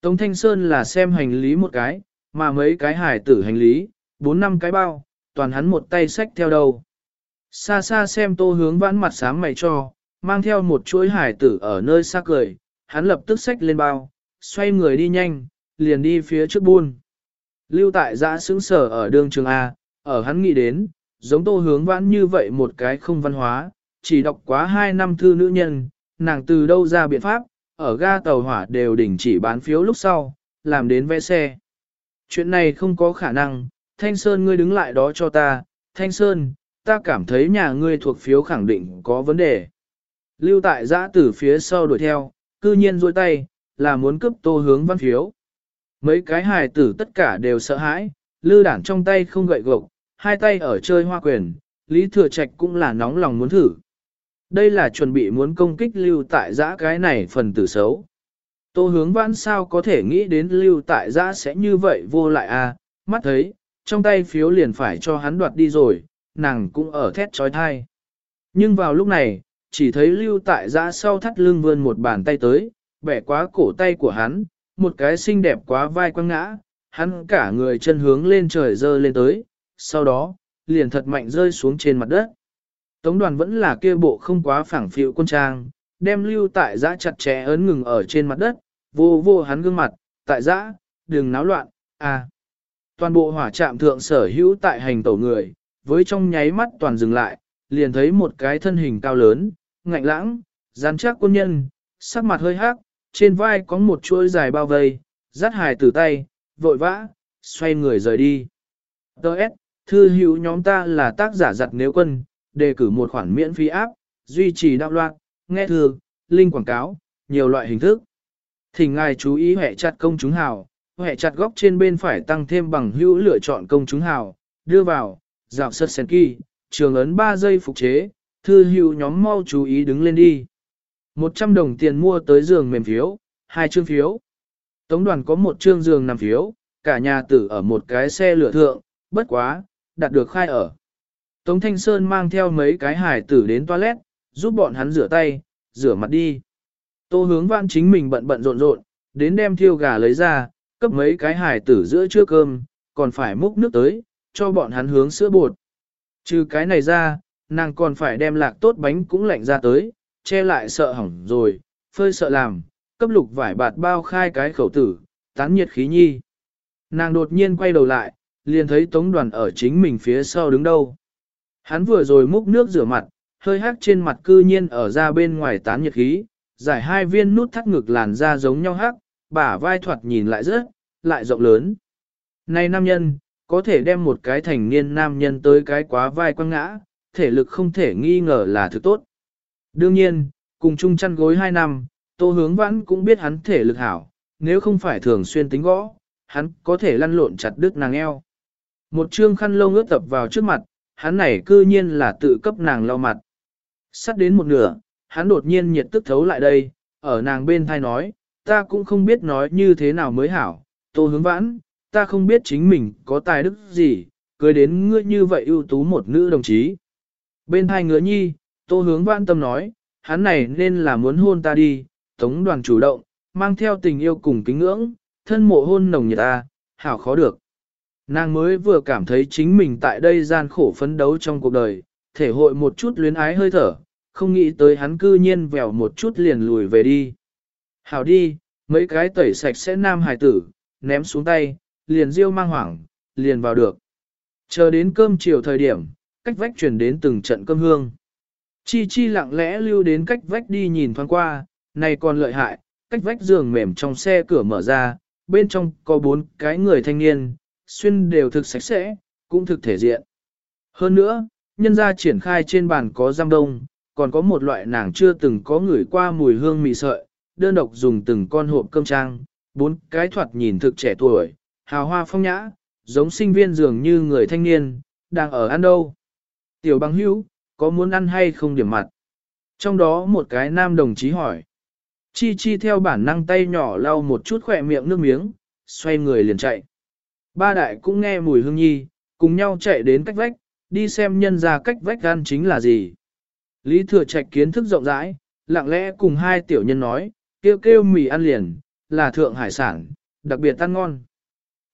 Tống Thanh Sơn là xem hành lý một cái, mà mấy cái hải tử hành lý, 4 năm cái bao, toàn hắn một tay xách theo đầu. Xa xa xem tô hướng vãn mặt sáng mày cho, mang theo một chuỗi hải tử ở nơi xa cười, hắn lập tức xách lên bao, xoay người đi nhanh, liền đi phía trước buôn. Lưu tại giã sững sở ở đường trường A, ở hắn nghĩ đến, giống tô hướng vãn như vậy một cái không văn hóa, chỉ đọc quá 2 năm thư nữ nhân, nàng từ đâu ra biện pháp, ở ga tàu hỏa đều đình chỉ bán phiếu lúc sau, làm đến vẽ xe. Chuyện này không có khả năng, Thanh Sơn ngươi đứng lại đó cho ta, Thanh Sơn, ta cảm thấy nhà ngươi thuộc phiếu khẳng định có vấn đề. Lưu tại giã từ phía sau đuổi theo, cư nhiên dôi tay, là muốn cướp tô hướng văn phiếu. Mấy cái hài tử tất cả đều sợ hãi, lư đản trong tay không gậy gộc, hai tay ở chơi hoa quyền, Lý Thừa Trạch cũng là nóng lòng muốn thử. Đây là chuẩn bị muốn công kích lưu tại giã cái này phần tử xấu. Tô hướng vãn sao có thể nghĩ đến lưu tại giã sẽ như vậy vô lại à, mắt thấy, trong tay phiếu liền phải cho hắn đoạt đi rồi, nàng cũng ở thét trói thai. Nhưng vào lúc này, chỉ thấy lưu tại giã sau thắt lưng vươn một bàn tay tới, bẻ quá cổ tay của hắn, một cái xinh đẹp quá vai quăng ngã, hắn cả người chân hướng lên trời dơ lên tới, sau đó, liền thật mạnh rơi xuống trên mặt đất. Tống đoàn vẫn là kia bộ không quá phẳng phiệu quân trang, đem lưu tại giã chặt chẽ ấn ngừng ở trên mặt đất, vô vô hắn gương mặt, tại giã, đừng náo loạn, à. Toàn bộ hỏa trạm thượng sở hữu tại hành tổ người, với trong nháy mắt toàn dừng lại, liền thấy một cái thân hình cao lớn, ngạnh lãng, rắn chắc quân nhân, sắc mặt hơi hắc, trên vai có một chuỗi dài bao vây, dắt hài từ tay, vội vã, xoay người rời đi. Đợt, thư hữu nhóm ta là tác giả giặt nếu quân, đề cử một khoản miễn phí áp, duy trì đạo loạn, nghe thư, link quảng cáo, nhiều loại hình thức. Thỉnh ngài chú ý hệ chặt công chúng hào, hệ chặt góc trên bên phải tăng thêm bằng hữu lựa chọn công chúng hào, đưa vào, dạo sật sen kỳ, trường ấn 3 giây phục chế, thư hữu nhóm mau chú ý đứng lên đi. 100 đồng tiền mua tới giường mềm phiếu, hai chương phiếu. Tống đoàn có một chương giường nằm phiếu, cả nhà tử ở một cái xe lửa thượng, bất quá, đạt được khai ở. Tống Thanh Sơn mang theo mấy cái hải tử đến toilet, giúp bọn hắn rửa tay, rửa mặt đi. Tô hướng vãn chính mình bận bận rộn rộn, đến đem thiêu gà lấy ra, cấp mấy cái hải tử giữa trưa cơm, còn phải múc nước tới, cho bọn hắn hướng sữa bột. Trừ cái này ra, nàng còn phải đem lạc tốt bánh cũng lạnh ra tới, che lại sợ hỏng rồi, phơi sợ làm, cấp lục vải bạt bao khai cái khẩu tử, tán nhiệt khí nhi. Nàng đột nhiên quay đầu lại, liền thấy tống đoàn ở chính mình phía sau đứng đâu. Hắn vừa rồi múc nước rửa mặt, hơi hắc trên mặt cư nhiên ở ra bên ngoài tán nhiệt khí, giải hai viên nút thắt ngực làn da giống nhau hắc, bả vai thoạt nhìn lại rất, lại rộng lớn. Này nam nhân, có thể đem một cái thành niên nam nhân tới cái quá vai quăng ngã, thể lực không thể nghi ngờ là thứ tốt. Đương nhiên, cùng chung chăn gối hai năm, tô hướng vãn cũng biết hắn thể lực hảo, nếu không phải thường xuyên tính gõ, hắn có thể lăn lộn chặt đứt nàng eo. Một trương khăn lông ướt tập vào trước mặt, hắn này cư nhiên là tự cấp nàng lau mặt. Sắt đến một nửa, hắn đột nhiên nhiệt tức thấu lại đây, ở nàng bên thai nói, ta cũng không biết nói như thế nào mới hảo, tô hướng vãn, ta không biết chính mình có tài đức gì, cưới đến ngươi như vậy ưu tú một nữ đồng chí. Bên thai ngứa nhi, tô hướng vãn tâm nói, hắn này nên là muốn hôn ta đi, tống đoàn chủ động, mang theo tình yêu cùng kính ngưỡng, thân mộ hôn nồng nhiệt ta, hảo khó được. Nàng mới vừa cảm thấy chính mình tại đây gian khổ phấn đấu trong cuộc đời, thể hội một chút luyến ái hơi thở, không nghĩ tới hắn cư nhiên vèo một chút liền lùi về đi. Hảo đi, mấy cái tẩy sạch sẽ nam hài tử, ném xuống tay, liền riêu mang hoảng, liền vào được. Chờ đến cơm chiều thời điểm, cách vách chuyển đến từng trận cơm hương. Chi chi lặng lẽ lưu đến cách vách đi nhìn thoáng qua, này còn lợi hại, cách vách giường mềm trong xe cửa mở ra, bên trong có bốn cái người thanh niên, xuyên đều thực sạch sẽ, cũng thực thể diện. Hơn nữa, nhân gia triển khai trên bàn có giam đông, còn có một loại nàng chưa từng có người qua mùi hương mì sợi, đơn độc dùng từng con hộp cơm trang, bốn cái thoạt nhìn thực trẻ tuổi, hào hoa phong nhã, giống sinh viên dường như người thanh niên, đang ở ăn đâu. Tiểu băng hữu, có muốn ăn hay không điểm mặt? Trong đó một cái nam đồng chí hỏi. Chi chi theo bản năng tay nhỏ lau một chút khỏe miệng nước miếng, xoay người liền chạy. Ba đại cũng nghe mùi hương nhi, cùng nhau chạy đến cách vách, đi xem nhân ra cách vách gan chính là gì. Lý thừa trạch kiến thức rộng rãi, lặng lẽ cùng hai tiểu nhân nói, kêu kêu mì ăn liền, là thượng hải sản, đặc biệt ăn ngon.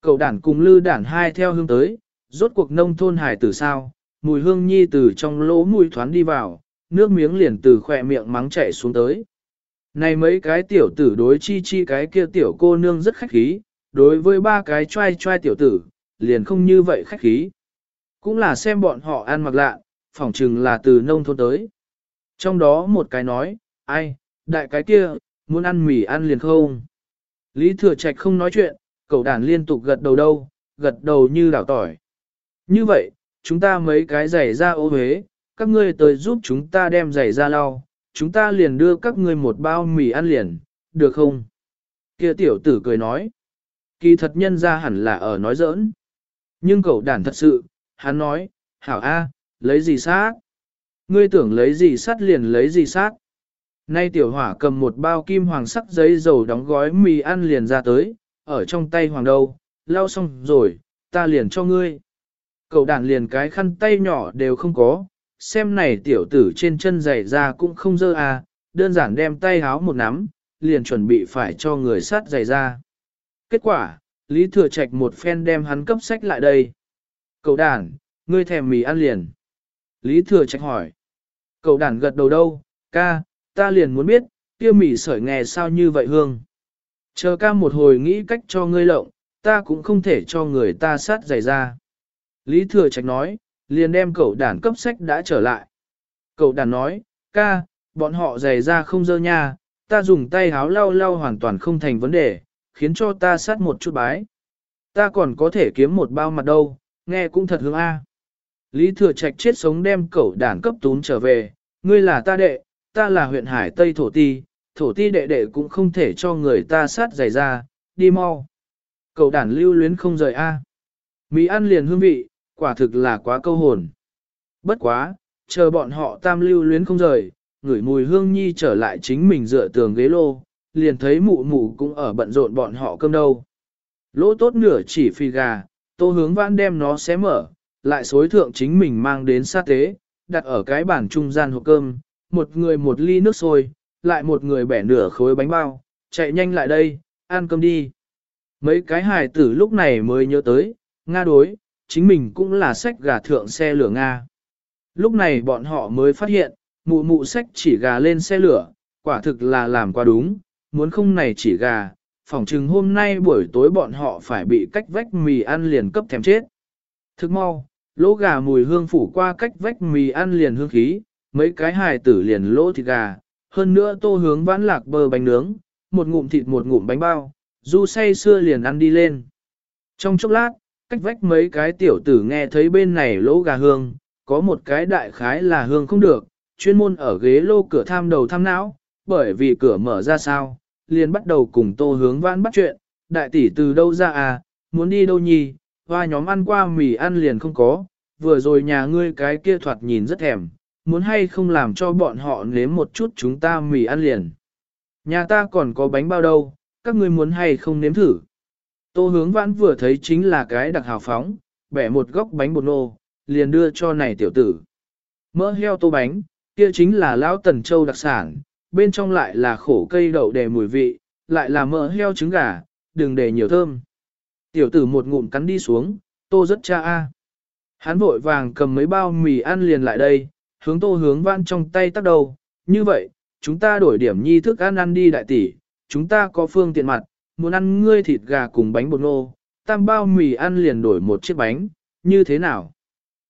Cậu đản cùng lư đản hai theo hương tới, rốt cuộc nông thôn hải tử sao, mùi hương nhi từ trong lỗ mùi thoáng đi vào, nước miếng liền từ khỏe miệng mắng chạy xuống tới. Này mấy cái tiểu tử đối chi chi cái kia tiểu cô nương rất khách khí, đối với ba cái trai trai tiểu tử, liền không như vậy khách khí. Cũng là xem bọn họ ăn mặc lạ, phỏng chừng là từ nông thôn tới. Trong đó một cái nói, ai, đại cái kia, muốn ăn mì ăn liền không. Lý thừa trạch không nói chuyện, cậu đàn liên tục gật đầu đâu, gật đầu như đảo tỏi. Như vậy, chúng ta mấy cái giày ra ô huế, các ngươi tới giúp chúng ta đem giày ra lau, chúng ta liền đưa các ngươi một bao mì ăn liền, được không? Kia tiểu tử cười nói. Kỳ thật nhân ra hẳn là ở nói giỡn. Nhưng cậu đàn thật sự, hắn nói, hảo A, lấy gì sát? Ngươi tưởng lấy gì sát liền lấy gì sát? Nay tiểu hỏa cầm một bao kim hoàng sắc giấy dầu đóng gói mì ăn liền ra tới, ở trong tay hoàng đầu, lau xong rồi, ta liền cho ngươi. Cậu đàn liền cái khăn tay nhỏ đều không có, xem này tiểu tử trên chân giày ra cũng không dơ à, đơn giản đem tay háo một nắm, liền chuẩn bị phải cho người sát giày ra. Kết quả, Lý Thừa Trạch một phen đem hắn cấp sách lại đây. Cậu đàn, ngươi thèm mì ăn liền. Lý Thừa Trạch hỏi. Cậu đàn gật đầu đâu, ca, ta liền muốn biết, kia mì sợi nghe sao như vậy hương. Chờ ca một hồi nghĩ cách cho ngươi lộng, ta cũng không thể cho người ta sát giày ra. Lý Thừa Trạch nói, liền đem cậu đàn cấp sách đã trở lại. Cậu đàn nói, ca, bọn họ giày ra không dơ nha, ta dùng tay háo lau lau hoàn toàn không thành vấn đề, khiến cho ta sát một chút bái. Ta còn có thể kiếm một bao mặt đâu, nghe cũng thật hương a. Lý Thừa Trạch chết sống đem cậu đàn cấp tún trở về, ngươi là ta đệ, ta là huyện Hải Tây Thổ Ti, Thổ Ti đệ đệ cũng không thể cho người ta sát giày ra, đi mau. Cậu đàn lưu luyến không rời a. Mỹ ăn liền hương vị, quả thực là quá câu hồn. Bất quá, chờ bọn họ tam lưu luyến không rời, ngửi mùi hương nhi trở lại chính mình dựa tường ghế lô, liền thấy mụ mụ cũng ở bận rộn bọn họ cơm đâu. Lỗ tốt nửa chỉ phi gà, tô hướng vãn đem nó xé mở, lại xối thượng chính mình mang đến sát tế, đặt ở cái bàn trung gian hộp cơm, một người một ly nước sôi, lại một người bẻ nửa khối bánh bao, chạy nhanh lại đây, ăn cơm đi. Mấy cái hài tử lúc này mới nhớ tới, Nga đối, chính mình cũng là sách gà thượng xe lửa Nga. Lúc này bọn họ mới phát hiện, mụ mụ sách chỉ gà lên xe lửa, quả thực là làm qua đúng, muốn không này chỉ gà, phỏng chừng hôm nay buổi tối bọn họ phải bị cách vách mì ăn liền cấp thèm chết. Thức mau, lỗ gà mùi hương phủ qua cách vách mì ăn liền hương khí, mấy cái hài tử liền lỗ thịt gà, hơn nữa tô hướng vãn lạc bơ bánh nướng, một ngụm thịt một ngụm bánh bao, du say xưa liền ăn đi lên. Trong chốc lát, cách vách mấy cái tiểu tử nghe thấy bên này lỗ gà hương, có một cái đại khái là hương không được, chuyên môn ở ghế lô cửa tham đầu tham não, bởi vì cửa mở ra sao, liền bắt đầu cùng tô hướng vãn bắt chuyện, đại tỷ từ đâu ra à, muốn đi đâu nhì, hoa nhóm ăn qua mì ăn liền không có, vừa rồi nhà ngươi cái kia thoạt nhìn rất thèm, muốn hay không làm cho bọn họ nếm một chút chúng ta mì ăn liền. Nhà ta còn có bánh bao đâu, các ngươi muốn hay không nếm thử. Tô hướng vãn vừa thấy chính là cái đặc hào phóng, bẻ một góc bánh bột nô, liền đưa cho này tiểu tử. Mỡ heo tô bánh, kia chính là lão tần châu đặc sản, bên trong lại là khổ cây đậu đề mùi vị, lại là mỡ heo trứng gà, đừng để nhiều thơm. Tiểu tử một ngụm cắn đi xuống, tô rất cha a. Hắn vội vàng cầm mấy bao mì ăn liền lại đây, hướng tô hướng vãn trong tay tắt đầu, như vậy, chúng ta đổi điểm nhi thức ăn ăn đi đại tỷ, chúng ta có phương tiện mặt, muốn ăn ngươi thịt gà cùng bánh bột ngô, tam bao mì ăn liền đổi một chiếc bánh, như thế nào?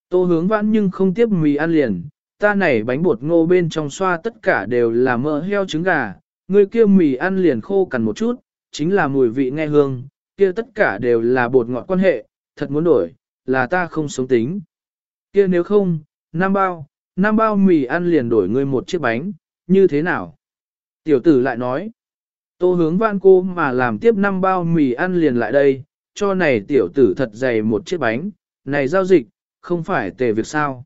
Tô hướng vãn nhưng không tiếp mì ăn liền, ta này bánh bột ngô bên trong xoa tất cả đều là mỡ heo trứng gà, ngươi kia mì ăn liền khô cằn một chút, chính là mùi vị nghe hương, kia tất cả đều là bột ngọt quan hệ, thật muốn đổi, là ta không sống tính. Kia nếu không, năm bao, năm bao mì ăn liền đổi ngươi một chiếc bánh, như thế nào? Tiểu tử lại nói, tô hướng vãn cô mà làm tiếp năm bao mì ăn liền lại đây, cho này tiểu tử thật dày một chiếc bánh, này giao dịch, không phải tề việc sao.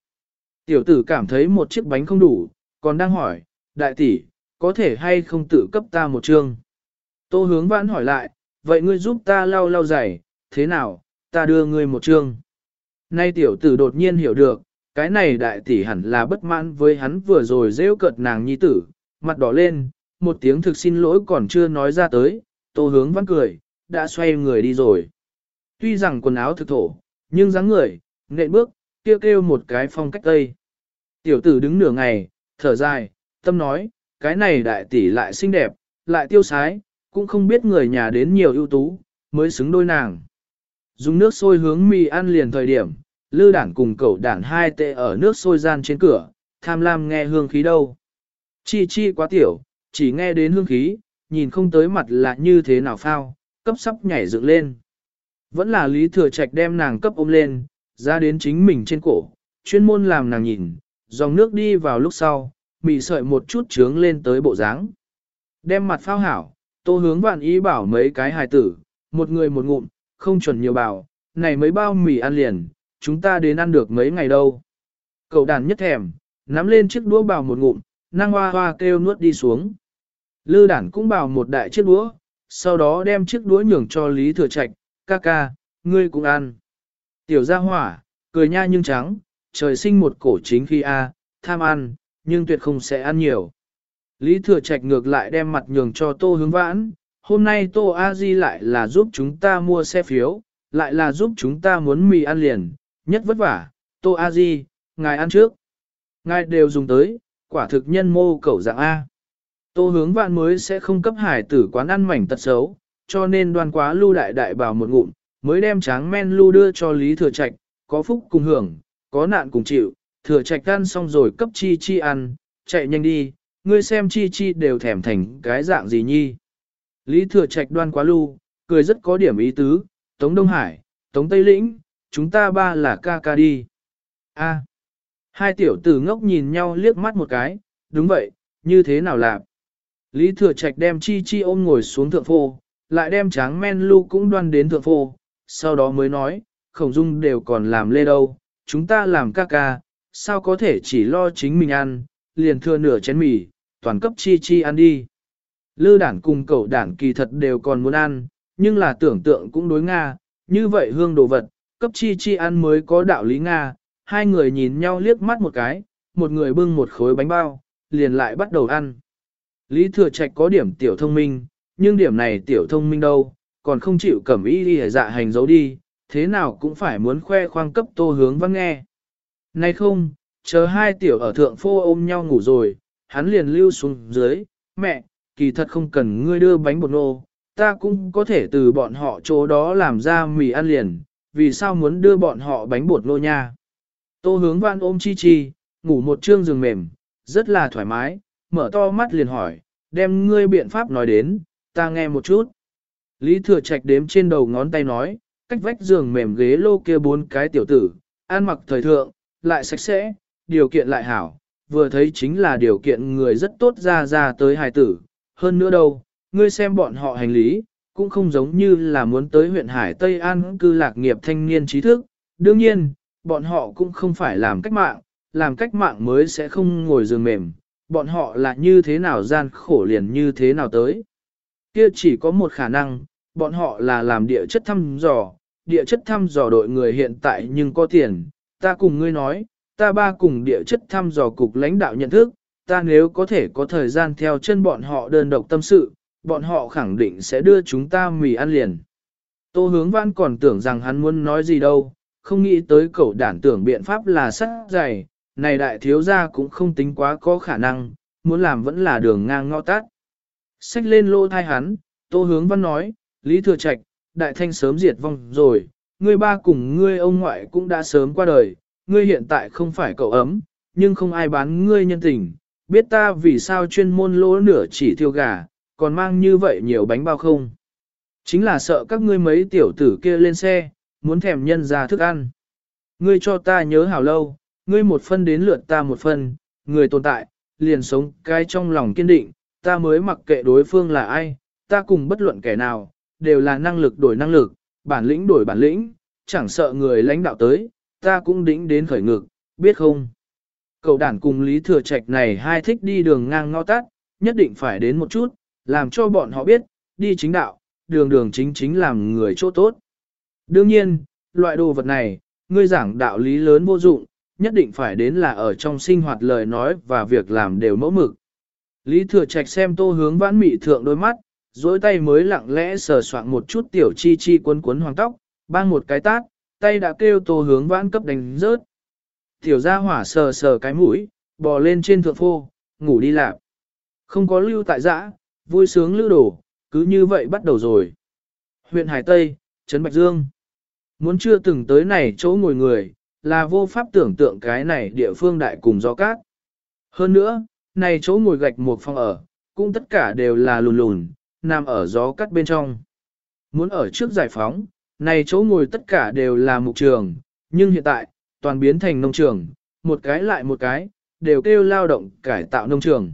Tiểu tử cảm thấy một chiếc bánh không đủ, còn đang hỏi, đại tỷ, có thể hay không tự cấp ta một chương. Tô hướng vãn hỏi lại, vậy ngươi giúp ta lau lau giày, thế nào, ta đưa ngươi một chương. Nay tiểu tử đột nhiên hiểu được, cái này đại tỷ hẳn là bất mãn với hắn vừa rồi rêu cợt nàng nhi tử, mặt đỏ lên, một tiếng thực xin lỗi còn chưa nói ra tới, tô hướng văn cười, đã xoay người đi rồi. Tuy rằng quần áo thực thổ, nhưng dáng người, nện bước, kêu kêu một cái phong cách tây. Tiểu tử đứng nửa ngày, thở dài, tâm nói, cái này đại tỷ lại xinh đẹp, lại tiêu sái, cũng không biết người nhà đến nhiều ưu tú, mới xứng đôi nàng. Dùng nước sôi hướng mì ăn liền thời điểm, lư đản cùng cậu đản hai tệ ở nước sôi gian trên cửa, tham lam nghe hương khí đâu. Chi chi quá tiểu, chỉ nghe đến hương khí, nhìn không tới mặt là như thế nào phao, cấp sắp nhảy dựng lên. Vẫn là lý thừa trạch đem nàng cấp ôm lên, ra đến chính mình trên cổ, chuyên môn làm nàng nhìn, dòng nước đi vào lúc sau, mị sợi một chút trướng lên tới bộ dáng. Đem mặt phao hảo, tô hướng vạn ý bảo mấy cái hài tử, một người một ngụm, không chuẩn nhiều bảo, này mấy bao mì ăn liền, chúng ta đến ăn được mấy ngày đâu. Cậu đàn nhất thèm, nắm lên chiếc đũa bào một ngụm, năng hoa hoa kêu nuốt đi xuống. Lư đản cũng bào một đại chiếc đũa, sau đó đem chiếc đũa nhường cho Lý Thừa Trạch, ca ca, ngươi cũng ăn. Tiểu gia hỏa, cười nha nhưng trắng, trời sinh một cổ chính khi A, à, tham ăn, nhưng tuyệt không sẽ ăn nhiều. Lý Thừa Trạch ngược lại đem mặt nhường cho Tô Hướng Vãn, hôm nay Tô A Di lại là giúp chúng ta mua xe phiếu, lại là giúp chúng ta muốn mì ăn liền, nhất vất vả, Tô A Di, ngài ăn trước. Ngài đều dùng tới, quả thực nhân mô cẩu dạng A. Tô Hướng vạn mới sẽ không cấp hải tử quán ăn mảnh tật xấu, cho nên đoan quá lưu đại đại bảo một ngụm, mới đem tráng men lưu đưa cho Lý Thừa Trạch, có phúc cùng hưởng, có nạn cùng chịu, thừa trạch ăn xong rồi cấp chi chi ăn, chạy nhanh đi, ngươi xem chi chi đều thèm thành cái dạng gì nhi. Lý thừa trạch đoan quá lưu, cười rất có điểm ý tứ, Tống Đông Hải, Tống Tây Lĩnh, chúng ta ba là ca ca đi. A. Hai tiểu tử ngốc nhìn nhau liếc mắt một cái, đúng vậy, như thế nào làm? Lý thừa trạch đem chi chi ôm ngồi xuống thượng phô, lại đem tráng men lưu cũng đoan đến thượng phô, sau đó mới nói, khổng dung đều còn làm lê đâu, chúng ta làm ca ca, sao có thể chỉ lo chính mình ăn, liền thừa nửa chén mì, toàn cấp chi chi ăn đi. Lư đản cùng cậu đản kỳ thật đều còn muốn ăn, nhưng là tưởng tượng cũng đối Nga, như vậy hương đồ vật, cấp chi chi ăn mới có đạo lý Nga, hai người nhìn nhau liếc mắt một cái, một người bưng một khối bánh bao, liền lại bắt đầu ăn. Lý Thừa Trạch có điểm tiểu thông minh, nhưng điểm này tiểu thông minh đâu, còn không chịu cẩm ý đi dạ hành giấu đi, thế nào cũng phải muốn khoe khoang cấp tô hướng văn nghe. Này không, chờ hai tiểu ở thượng phô ôm nhau ngủ rồi, hắn liền lưu xuống dưới, mẹ, kỳ thật không cần ngươi đưa bánh bột nô, ta cũng có thể từ bọn họ chỗ đó làm ra mì ăn liền, vì sao muốn đưa bọn họ bánh bột nô nha. Tô hướng văn ôm chi chi, ngủ một trương giường mềm, rất là thoải mái, mở to mắt liền hỏi, đem ngươi biện pháp nói đến, ta nghe một chút. Lý thừa trạch đếm trên đầu ngón tay nói, cách vách giường mềm ghế lô kia bốn cái tiểu tử, ăn mặc thời thượng, lại sạch sẽ, điều kiện lại hảo, vừa thấy chính là điều kiện người rất tốt ra ra tới hài tử. Hơn nữa đâu, ngươi xem bọn họ hành lý, cũng không giống như là muốn tới huyện Hải Tây An cư lạc nghiệp thanh niên trí thức. Đương nhiên, bọn họ cũng không phải làm cách mạng, làm cách mạng mới sẽ không ngồi giường mềm, bọn họ là như thế nào gian khổ liền như thế nào tới. Kia chỉ có một khả năng, bọn họ là làm địa chất thăm dò, địa chất thăm dò đội người hiện tại nhưng có tiền, ta cùng ngươi nói, ta ba cùng địa chất thăm dò cục lãnh đạo nhận thức, ta nếu có thể có thời gian theo chân bọn họ đơn độc tâm sự, bọn họ khẳng định sẽ đưa chúng ta mì ăn liền. Tô hướng văn còn tưởng rằng hắn muốn nói gì đâu, không nghĩ tới cậu đản tưởng biện pháp là sắt dày, này đại thiếu gia cũng không tính quá có khả năng, muốn làm vẫn là đường ngang ngõ tát. Xách lên lô thai hắn, tô hướng văn nói, Lý Thừa Trạch, đại thanh sớm diệt vong rồi, ngươi ba cùng ngươi ông ngoại cũng đã sớm qua đời, ngươi hiện tại không phải cậu ấm, nhưng không ai bán ngươi nhân tình, biết ta vì sao chuyên môn lỗ nửa chỉ thiêu gà, còn mang như vậy nhiều bánh bao không. Chính là sợ các ngươi mấy tiểu tử kia lên xe, muốn thèm nhân ra thức ăn. Ngươi cho ta nhớ hảo lâu, ngươi một phân đến lượt ta một phân, người tồn tại, liền sống cái trong lòng kiên định, ta mới mặc kệ đối phương là ai, ta cùng bất luận kẻ nào, đều là năng lực đổi năng lực, bản lĩnh đổi bản lĩnh, chẳng sợ người lãnh đạo tới, ta cũng đĩnh đến khởi ngực, biết không? Cậu đản cùng Lý Thừa Trạch này hai thích đi đường ngang ngõ tắt, nhất định phải đến một chút, làm cho bọn họ biết, đi chính đạo, đường đường chính chính làm người chỗ tốt. Đương nhiên, loại đồ vật này, ngươi giảng đạo lý lớn vô dụng, nhất định phải đến là ở trong sinh hoạt lời nói và việc làm đều mẫu mực. Lý Thừa Trạch xem tô hướng vãn mị thượng đôi mắt, dối tay mới lặng lẽ sờ soạn một chút tiểu chi chi quấn quấn hoàng tóc, bang một cái tát, tay đã kêu tô hướng vãn cấp đánh rớt. Tiểu gia hỏa sờ sờ cái mũi, bò lên trên thượng phô, ngủ đi lạc. Không có lưu tại dã, vui sướng lưu đổ, cứ như vậy bắt đầu rồi. Huyện Hải Tây, Trấn Bạch Dương. Muốn chưa từng tới này chỗ ngồi người, là vô pháp tưởng tượng cái này địa phương đại cùng gió cát. Hơn nữa, này chỗ ngồi gạch một phòng ở, cũng tất cả đều là lùn lùn, nằm ở gió cắt bên trong. Muốn ở trước giải phóng, này chỗ ngồi tất cả đều là mục trường, nhưng hiện tại, toàn biến thành nông trường, một cái lại một cái, đều kêu lao động cải tạo nông trường.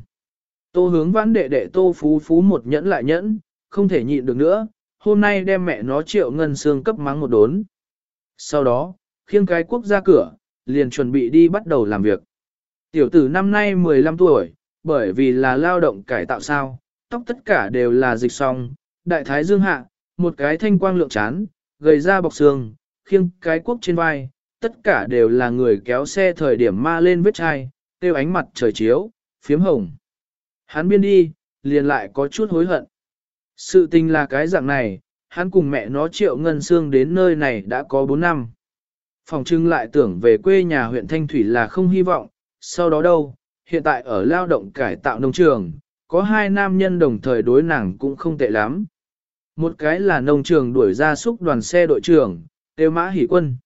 Tô hướng vãn đệ đệ tô phú phú một nhẫn lại nhẫn, không thể nhịn được nữa, hôm nay đem mẹ nó triệu ngân xương cấp mắng một đốn. Sau đó, khiêng cái quốc ra cửa, liền chuẩn bị đi bắt đầu làm việc. Tiểu tử năm nay 15 tuổi, bởi vì là lao động cải tạo sao, tóc tất cả đều là dịch song, đại thái dương hạ, một cái thanh quang lượng chán, gầy ra bọc xương, khiêng cái quốc trên vai, tất cả đều là người kéo xe thời điểm ma lên vết chai, tiêu ánh mặt trời chiếu, phiếm hồng. Hắn biên đi, liền lại có chút hối hận. Sự tình là cái dạng này, hắn cùng mẹ nó triệu ngân xương đến nơi này đã có 4 năm. Phòng trưng lại tưởng về quê nhà huyện Thanh Thủy là không hy vọng, sau đó đâu, hiện tại ở lao động cải tạo nông trường, có hai nam nhân đồng thời đối nàng cũng không tệ lắm. Một cái là nông trường đuổi ra xúc đoàn xe đội trưởng, tiêu mã hỷ quân.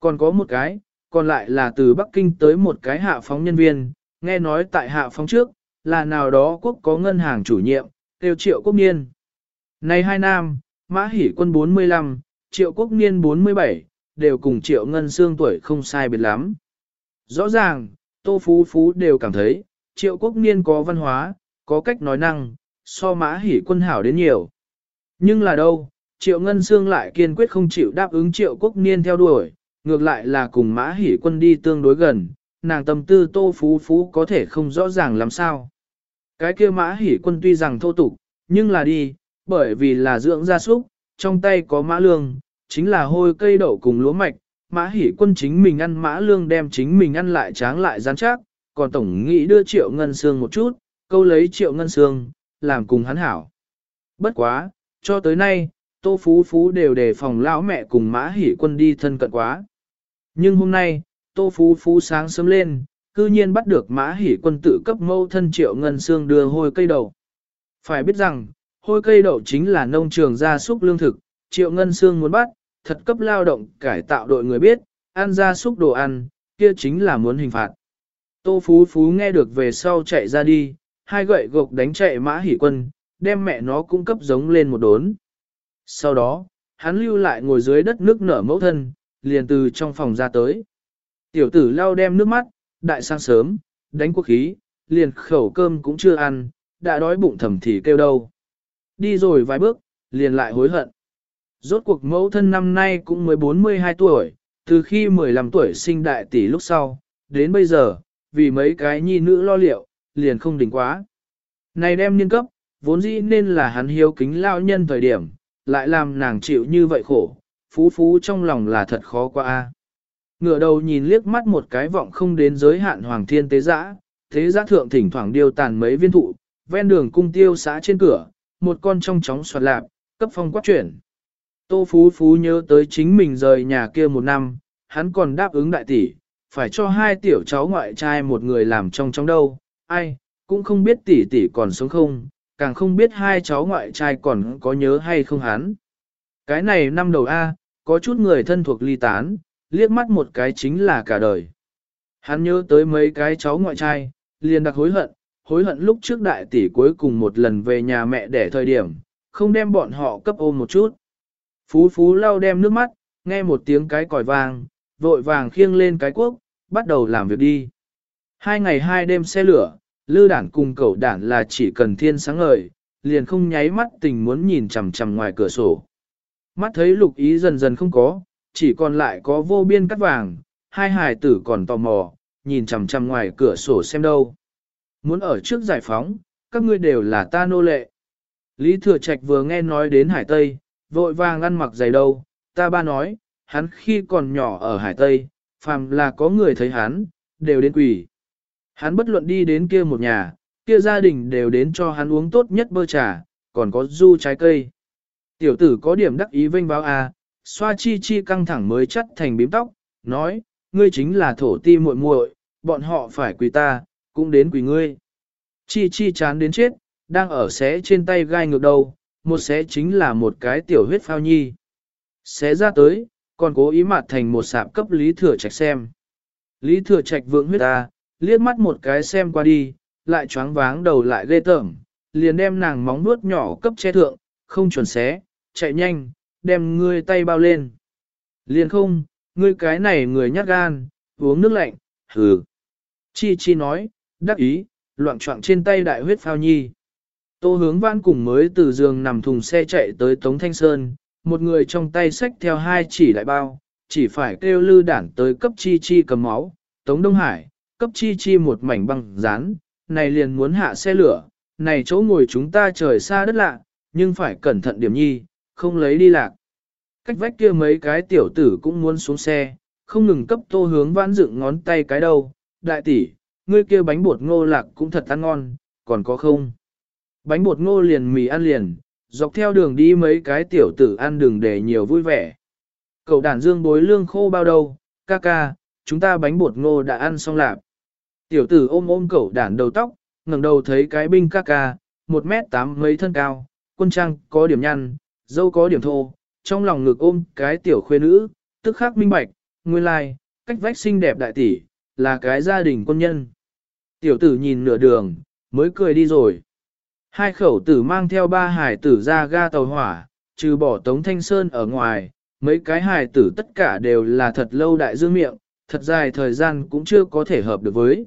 Còn có một cái, còn lại là từ Bắc Kinh tới một cái hạ phóng nhân viên, nghe nói tại hạ phóng trước, là nào đó quốc có ngân hàng chủ nhiệm, tiêu triệu quốc niên. Này hai nam, mã hỷ quân 45, triệu quốc niên 47, đều cùng triệu ngân xương tuổi không sai biệt lắm. Rõ ràng, tô phú phú đều cảm thấy, triệu quốc niên có văn hóa, có cách nói năng, so mã hỉ quân hảo đến nhiều. Nhưng là đâu, triệu ngân xương lại kiên quyết không chịu đáp ứng triệu quốc niên theo đuổi, ngược lại là cùng mã hỉ quân đi tương đối gần, nàng tâm tư tô phú phú có thể không rõ ràng làm sao. Cái kia mã hỉ quân tuy rằng thô tục, nhưng là đi, bởi vì là dưỡng gia súc, trong tay có mã lương, chính là hôi cây đậu cùng lúa mạch, mã hỉ quân chính mình ăn mã lương đem chính mình ăn lại tráng lại rắn chắc, còn tổng nghĩ đưa triệu ngân xương một chút, câu lấy triệu ngân xương, làm cùng hắn hảo. Bất quá, cho tới nay, tô phú phú đều đề phòng lão mẹ cùng mã hỉ quân đi thân cận quá. Nhưng hôm nay, tô phú phú sáng sớm lên, cư nhiên bắt được mã hỉ quân tự cấp mâu thân triệu ngân xương đưa hôi cây đậu. Phải biết rằng, hôi cây đậu chính là nông trường gia súc lương thực, triệu ngân xương muốn bắt, thật cấp lao động cải tạo đội người biết, ăn ra súc đồ ăn, kia chính là muốn hình phạt. Tô Phú Phú nghe được về sau chạy ra đi, hai gậy gộc đánh chạy mã hỷ quân, đem mẹ nó cung cấp giống lên một đốn. Sau đó, hắn lưu lại ngồi dưới đất nước nở mẫu thân, liền từ trong phòng ra tới. Tiểu tử lao đem nước mắt, đại sang sớm, đánh quốc khí, liền khẩu cơm cũng chưa ăn, đã đói bụng thầm thì kêu đâu. Đi rồi vài bước, liền lại hối hận. Rốt cuộc mẫu thân năm nay cũng mới 42 tuổi, từ khi 15 tuổi sinh đại tỷ lúc sau, đến bây giờ, vì mấy cái nhi nữ lo liệu, liền không đỉnh quá. Này đem niên cấp, vốn dĩ nên là hắn hiếu kính lao nhân thời điểm, lại làm nàng chịu như vậy khổ, phú phú trong lòng là thật khó qua. a. Ngửa đầu nhìn liếc mắt một cái vọng không đến giới hạn hoàng thiên tế giã, thế giã thượng thỉnh thoảng điêu tàn mấy viên thụ, ven đường cung tiêu xã trên cửa, một con trong chóng soạt lạp, cấp phong quát chuyển. Tô Phú Phú nhớ tới chính mình rời nhà kia một năm, hắn còn đáp ứng đại tỷ, phải cho hai tiểu cháu ngoại trai một người làm trong trong đâu, ai, cũng không biết tỷ tỷ còn sống không, càng không biết hai cháu ngoại trai còn có nhớ hay không hắn. Cái này năm đầu A, có chút người thân thuộc ly tán, liếc mắt một cái chính là cả đời. Hắn nhớ tới mấy cái cháu ngoại trai, liền đặc hối hận, hối hận lúc trước đại tỷ cuối cùng một lần về nhà mẹ để thời điểm, không đem bọn họ cấp ôm một chút. Phú phú lau đem nước mắt, nghe một tiếng cái còi vàng, vội vàng khiêng lên cái quốc, bắt đầu làm việc đi. Hai ngày hai đêm xe lửa, lư đản cùng cậu đản là chỉ cần thiên sáng ngời, liền không nháy mắt tình muốn nhìn chằm chằm ngoài cửa sổ. Mắt thấy lục ý dần dần không có, chỉ còn lại có vô biên cắt vàng, hai hài tử còn tò mò, nhìn chằm chằm ngoài cửa sổ xem đâu. Muốn ở trước giải phóng, các ngươi đều là ta nô lệ. Lý Thừa Trạch vừa nghe nói đến Hải Tây, vội vàng ăn mặc giày đâu, ta ba nói, hắn khi còn nhỏ ở Hải Tây, phàm là có người thấy hắn, đều đến quỷ. Hắn bất luận đi đến kia một nhà, kia gia đình đều đến cho hắn uống tốt nhất bơ trà, còn có du trái cây. Tiểu tử có điểm đắc ý vinh báo à, xoa chi chi căng thẳng mới chắt thành bím tóc, nói, ngươi chính là thổ ti muội muội, bọn họ phải quỳ ta, cũng đến quỳ ngươi. Chi chi chán đến chết, đang ở xé trên tay gai ngược đầu, một xé chính là một cái tiểu huyết phao nhi. Xé ra tới, còn cố ý mặt thành một sạp cấp Lý Thừa Trạch xem. Lý Thừa Trạch vượng huyết ta, liếc mắt một cái xem qua đi, lại choáng váng đầu lại ghê tởm, liền đem nàng móng nuốt nhỏ cấp che thượng, không chuẩn xé, chạy nhanh, đem ngươi tay bao lên. Liền không, ngươi cái này người nhát gan, uống nước lạnh, hừ. Chi chi nói, đắc ý, loạn trọng trên tay đại huyết phao nhi. Tô hướng văn cùng mới từ giường nằm thùng xe chạy tới Tống Thanh Sơn, một người trong tay xách theo hai chỉ đại bao, chỉ phải kêu lư đản tới cấp chi chi cầm máu, Tống Đông Hải, cấp chi chi một mảnh băng dán, này liền muốn hạ xe lửa, này chỗ ngồi chúng ta trời xa đất lạ, nhưng phải cẩn thận điểm nhi, không lấy đi lạc. Cách vách kia mấy cái tiểu tử cũng muốn xuống xe, không ngừng cấp tô hướng vãn dựng ngón tay cái đầu, đại tỷ, ngươi kia bánh bột ngô lạc cũng thật ăn ngon, còn có không? Bánh bột ngô liền mì ăn liền, dọc theo đường đi mấy cái tiểu tử ăn đường để nhiều vui vẻ. Cậu đàn dương bối lương khô bao đâu, ca ca, chúng ta bánh bột ngô đã ăn xong lạp. Tiểu tử ôm ôm cậu đàn đầu tóc, ngẩng đầu thấy cái binh ca ca, một mét tám mấy thân cao, quân trang có điểm nhăn, dâu có điểm thô, trong lòng ngực ôm cái tiểu khuê nữ, tức khắc minh bạch, nguyên lai, cách vách xinh đẹp đại tỷ, là cái gia đình quân nhân. Tiểu tử nhìn nửa đường, mới cười đi rồi. Hai khẩu tử mang theo ba hải tử ra ga tàu hỏa, trừ bỏ Tống Thanh Sơn ở ngoài, mấy cái hải tử tất cả đều là thật lâu đại dương miệng, thật dài thời gian cũng chưa có thể hợp được với.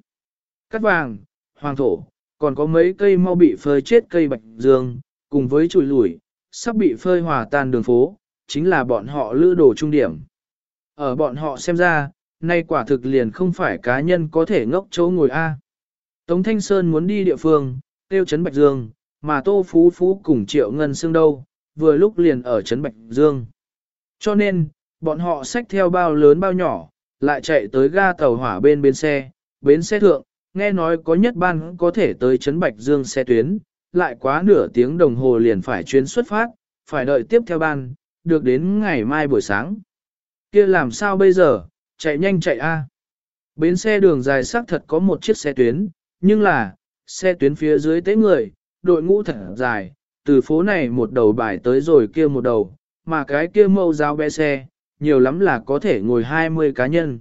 Cắt vàng, hoàng thổ, còn có mấy cây mau bị phơi chết cây bạch dương, cùng với chùi lủi, sắp bị phơi hòa tan đường phố, chính là bọn họ lữ đồ trung điểm. Ở bọn họ xem ra, nay quả thực liền không phải cá nhân có thể ngốc chỗ ngồi A. Tống Thanh Sơn muốn đi địa phương, tiêu Trấn Bạch Dương, mà Tô Phú Phú cùng Triệu Ngân Sương đâu, vừa lúc liền ở Trấn Bạch Dương. Cho nên, bọn họ xách theo bao lớn bao nhỏ, lại chạy tới ga tàu hỏa bên bến xe, bến xe thượng, nghe nói có nhất ban có thể tới Trấn Bạch Dương xe tuyến, lại quá nửa tiếng đồng hồ liền phải chuyến xuất phát, phải đợi tiếp theo ban, được đến ngày mai buổi sáng. kia làm sao bây giờ, chạy nhanh chạy a. Bến xe đường dài xác thật có một chiếc xe tuyến, nhưng là, xe tuyến phía dưới tế người, đội ngũ thật dài, từ phố này một đầu bài tới rồi kia một đầu, mà cái kia mâu giao bé xe, nhiều lắm là có thể ngồi 20 cá nhân.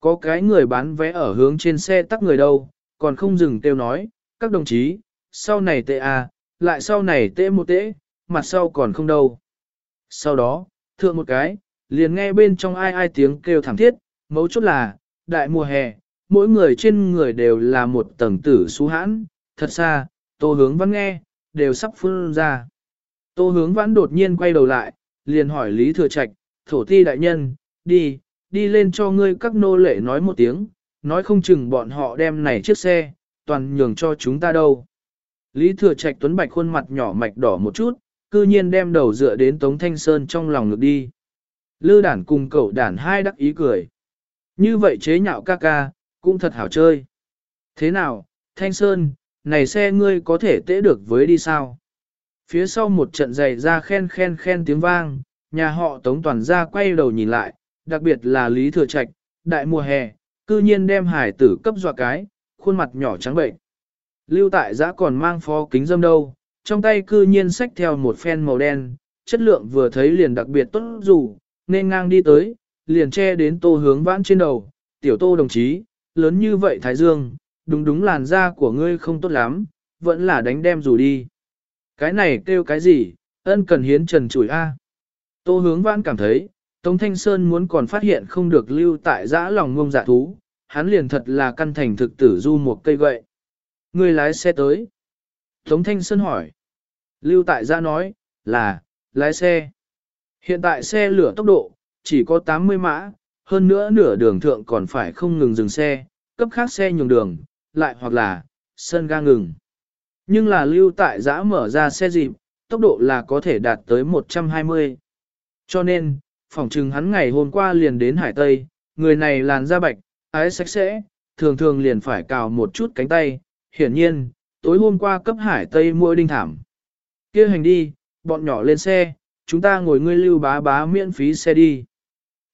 Có cái người bán vé ở hướng trên xe tắt người đâu, còn không dừng kêu nói, các đồng chí, sau này tệ à, lại sau này tệ một tệ, mặt sau còn không đâu. Sau đó, thượng một cái, liền nghe bên trong ai ai tiếng kêu thảm thiết, mấu chốt là, đại mùa hè, mỗi người trên người đều là một tầng tử xú hãn, thật xa, tô hướng văn nghe, đều sắp phun ra. Tô hướng văn đột nhiên quay đầu lại, liền hỏi Lý Thừa Trạch, thổ ti đại nhân, đi, đi lên cho ngươi các nô lệ nói một tiếng, nói không chừng bọn họ đem này chiếc xe, toàn nhường cho chúng ta đâu. Lý Thừa Trạch Tuấn Bạch khuôn mặt nhỏ mạch đỏ một chút, cư nhiên đem đầu dựa đến Tống Thanh Sơn trong lòng ngực đi. Lư đản cùng cậu đản hai đắc ý cười. Như vậy chế nhạo ca ca, cũng thật hảo chơi. Thế nào, Thanh Sơn, này xe ngươi có thể tễ được với đi sao? Phía sau một trận giày ra khen khen khen tiếng vang, nhà họ Tống toàn ra quay đầu nhìn lại, đặc biệt là Lý Thừa Trạch, đại mùa hè, cư nhiên đem hải tử cấp dọa cái, khuôn mặt nhỏ trắng bệnh. Lưu tại giã còn mang phó kính dâm đâu, trong tay cư nhiên xách theo một phen màu đen, chất lượng vừa thấy liền đặc biệt tốt dù, nên ngang đi tới, liền che đến tô hướng vãn trên đầu, tiểu tô đồng chí, lớn như vậy Thái Dương, đúng đúng làn da của ngươi không tốt lắm, vẫn là đánh đem dù đi. Cái này kêu cái gì, ân cần hiến trần chủi A. Tô hướng vãn cảm thấy, Tống Thanh Sơn muốn còn phát hiện không được lưu tại dã lòng ngông dạ thú, hắn liền thật là căn thành thực tử du một cây gậy. Người lái xe tới. Tống Thanh Sơn hỏi. Lưu tại dã nói, là, lái xe. Hiện tại xe lửa tốc độ, chỉ có 80 mã, hơn nữa nửa đường thượng còn phải không ngừng dừng xe, cấp khác xe nhường đường, lại hoặc là, sân ga ngừng. Nhưng là lưu tại giã mở ra xe dịp, tốc độ là có thể đạt tới 120. Cho nên, phỏng chừng hắn ngày hôm qua liền đến Hải Tây, người này làn da bạch, ái sạch sẽ, thường thường liền phải cào một chút cánh tay. Hiển nhiên, tối hôm qua cấp Hải Tây mua đinh thảm. kia hành đi, bọn nhỏ lên xe, chúng ta ngồi ngươi lưu bá bá miễn phí xe đi.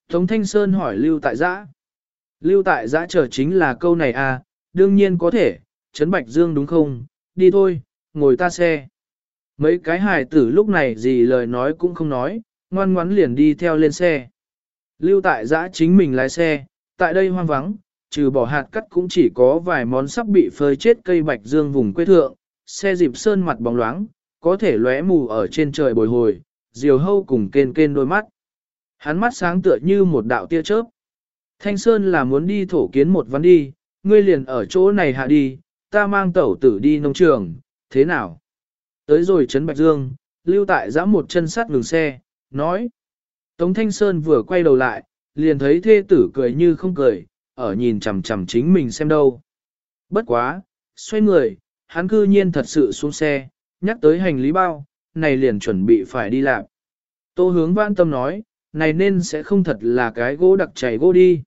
Tống Thanh Sơn hỏi lưu tại giã. Lưu tại giã chờ chính là câu này à, đương nhiên có thể, Trấn Bạch Dương đúng không, đi thôi, ngồi ta xe. Mấy cái hài tử lúc này gì lời nói cũng không nói, ngoan ngoắn liền đi theo lên xe. Lưu tại giã chính mình lái xe, tại đây hoang vắng, trừ bỏ hạt cắt cũng chỉ có vài món sắp bị phơi chết cây bạch dương vùng quê thượng, xe dịp sơn mặt bóng loáng, có thể lóe mù ở trên trời bồi hồi, diều hâu cùng kên kên đôi mắt. Hắn mắt sáng tựa như một đạo tia chớp. Thanh Sơn là muốn đi thổ kiến một văn đi, ngươi liền ở chỗ này hạ đi, ta mang tẩu tử đi nông trường, thế nào? Tới rồi Trấn Bạch Dương, lưu tại giã một chân sắt ngừng xe, nói. Tống Thanh Sơn vừa quay đầu lại, liền thấy thê tử cười như không cười, ở nhìn chằm chằm chính mình xem đâu. Bất quá, xoay người, hắn cư nhiên thật sự xuống xe, nhắc tới hành lý bao, này liền chuẩn bị phải đi làm. Tô hướng vãn tâm nói, này nên sẽ không thật là cái gỗ đặc chảy gỗ đi.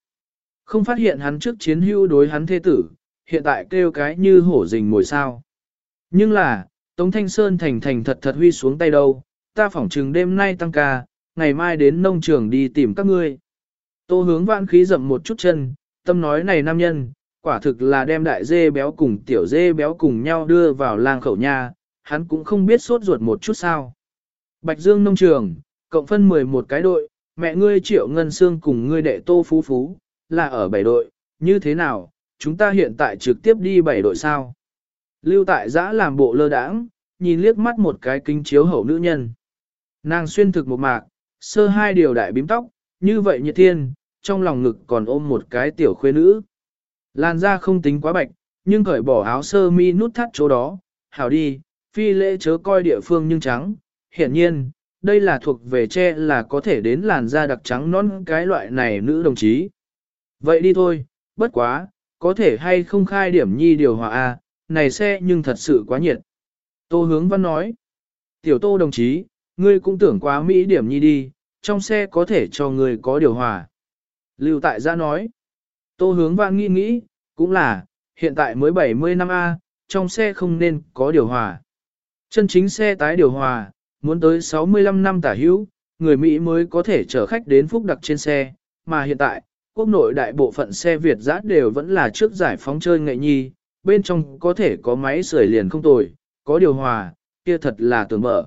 Không phát hiện hắn trước chiến hưu đối hắn thê tử, hiện tại kêu cái như hổ rình ngồi sao. Nhưng là, Tống Thanh Sơn thành thành thật thật huy xuống tay đâu, ta phỏng chừng đêm nay tăng ca, ngày mai đến nông trường đi tìm các ngươi. Tô hướng vãn khí dậm một chút chân, tâm nói này nam nhân, quả thực là đem đại dê béo cùng tiểu dê béo cùng nhau đưa vào làng khẩu nha, hắn cũng không biết sốt ruột một chút sao. Bạch Dương nông trường, cộng phân 11 cái đội, mẹ ngươi triệu ngân xương cùng ngươi đệ tô phú phú, là ở bảy đội, như thế nào, chúng ta hiện tại trực tiếp đi bảy đội sao? Lưu tại giã làm bộ lơ đãng, nhìn liếc mắt một cái kính chiếu hậu nữ nhân. Nàng xuyên thực một mạc, sơ hai điều đại bím tóc, như vậy nhiệt thiên, trong lòng ngực còn ôm một cái tiểu khuê nữ. Làn da không tính quá bạch, nhưng cởi bỏ áo sơ mi nút thắt chỗ đó, hảo đi, phi lễ chớ coi địa phương nhưng trắng, hiển nhiên, đây là thuộc về che là có thể đến làn da đặc trắng non cái loại này nữ đồng chí. Vậy đi thôi, bất quá, có thể hay không khai điểm nhi điều hòa A, này xe nhưng thật sự quá nhiệt. Tô hướng văn nói, tiểu tô đồng chí, ngươi cũng tưởng quá Mỹ điểm nhi đi, trong xe có thể cho ngươi có điều hòa. Lưu tại gia nói, tô hướng văn nghĩ nghĩ, cũng là, hiện tại mới 70 năm A, trong xe không nên có điều hòa. Chân chính xe tái điều hòa, muốn tới 65 năm tả hữu, người Mỹ mới có thể chở khách đến phúc đặc trên xe, mà hiện tại, quốc nội đại bộ phận xe Việt giã đều vẫn là trước giải phóng chơi nghệ nhi, bên trong có thể có máy sưởi liền không tồi, có điều hòa, kia thật là tưởng mở.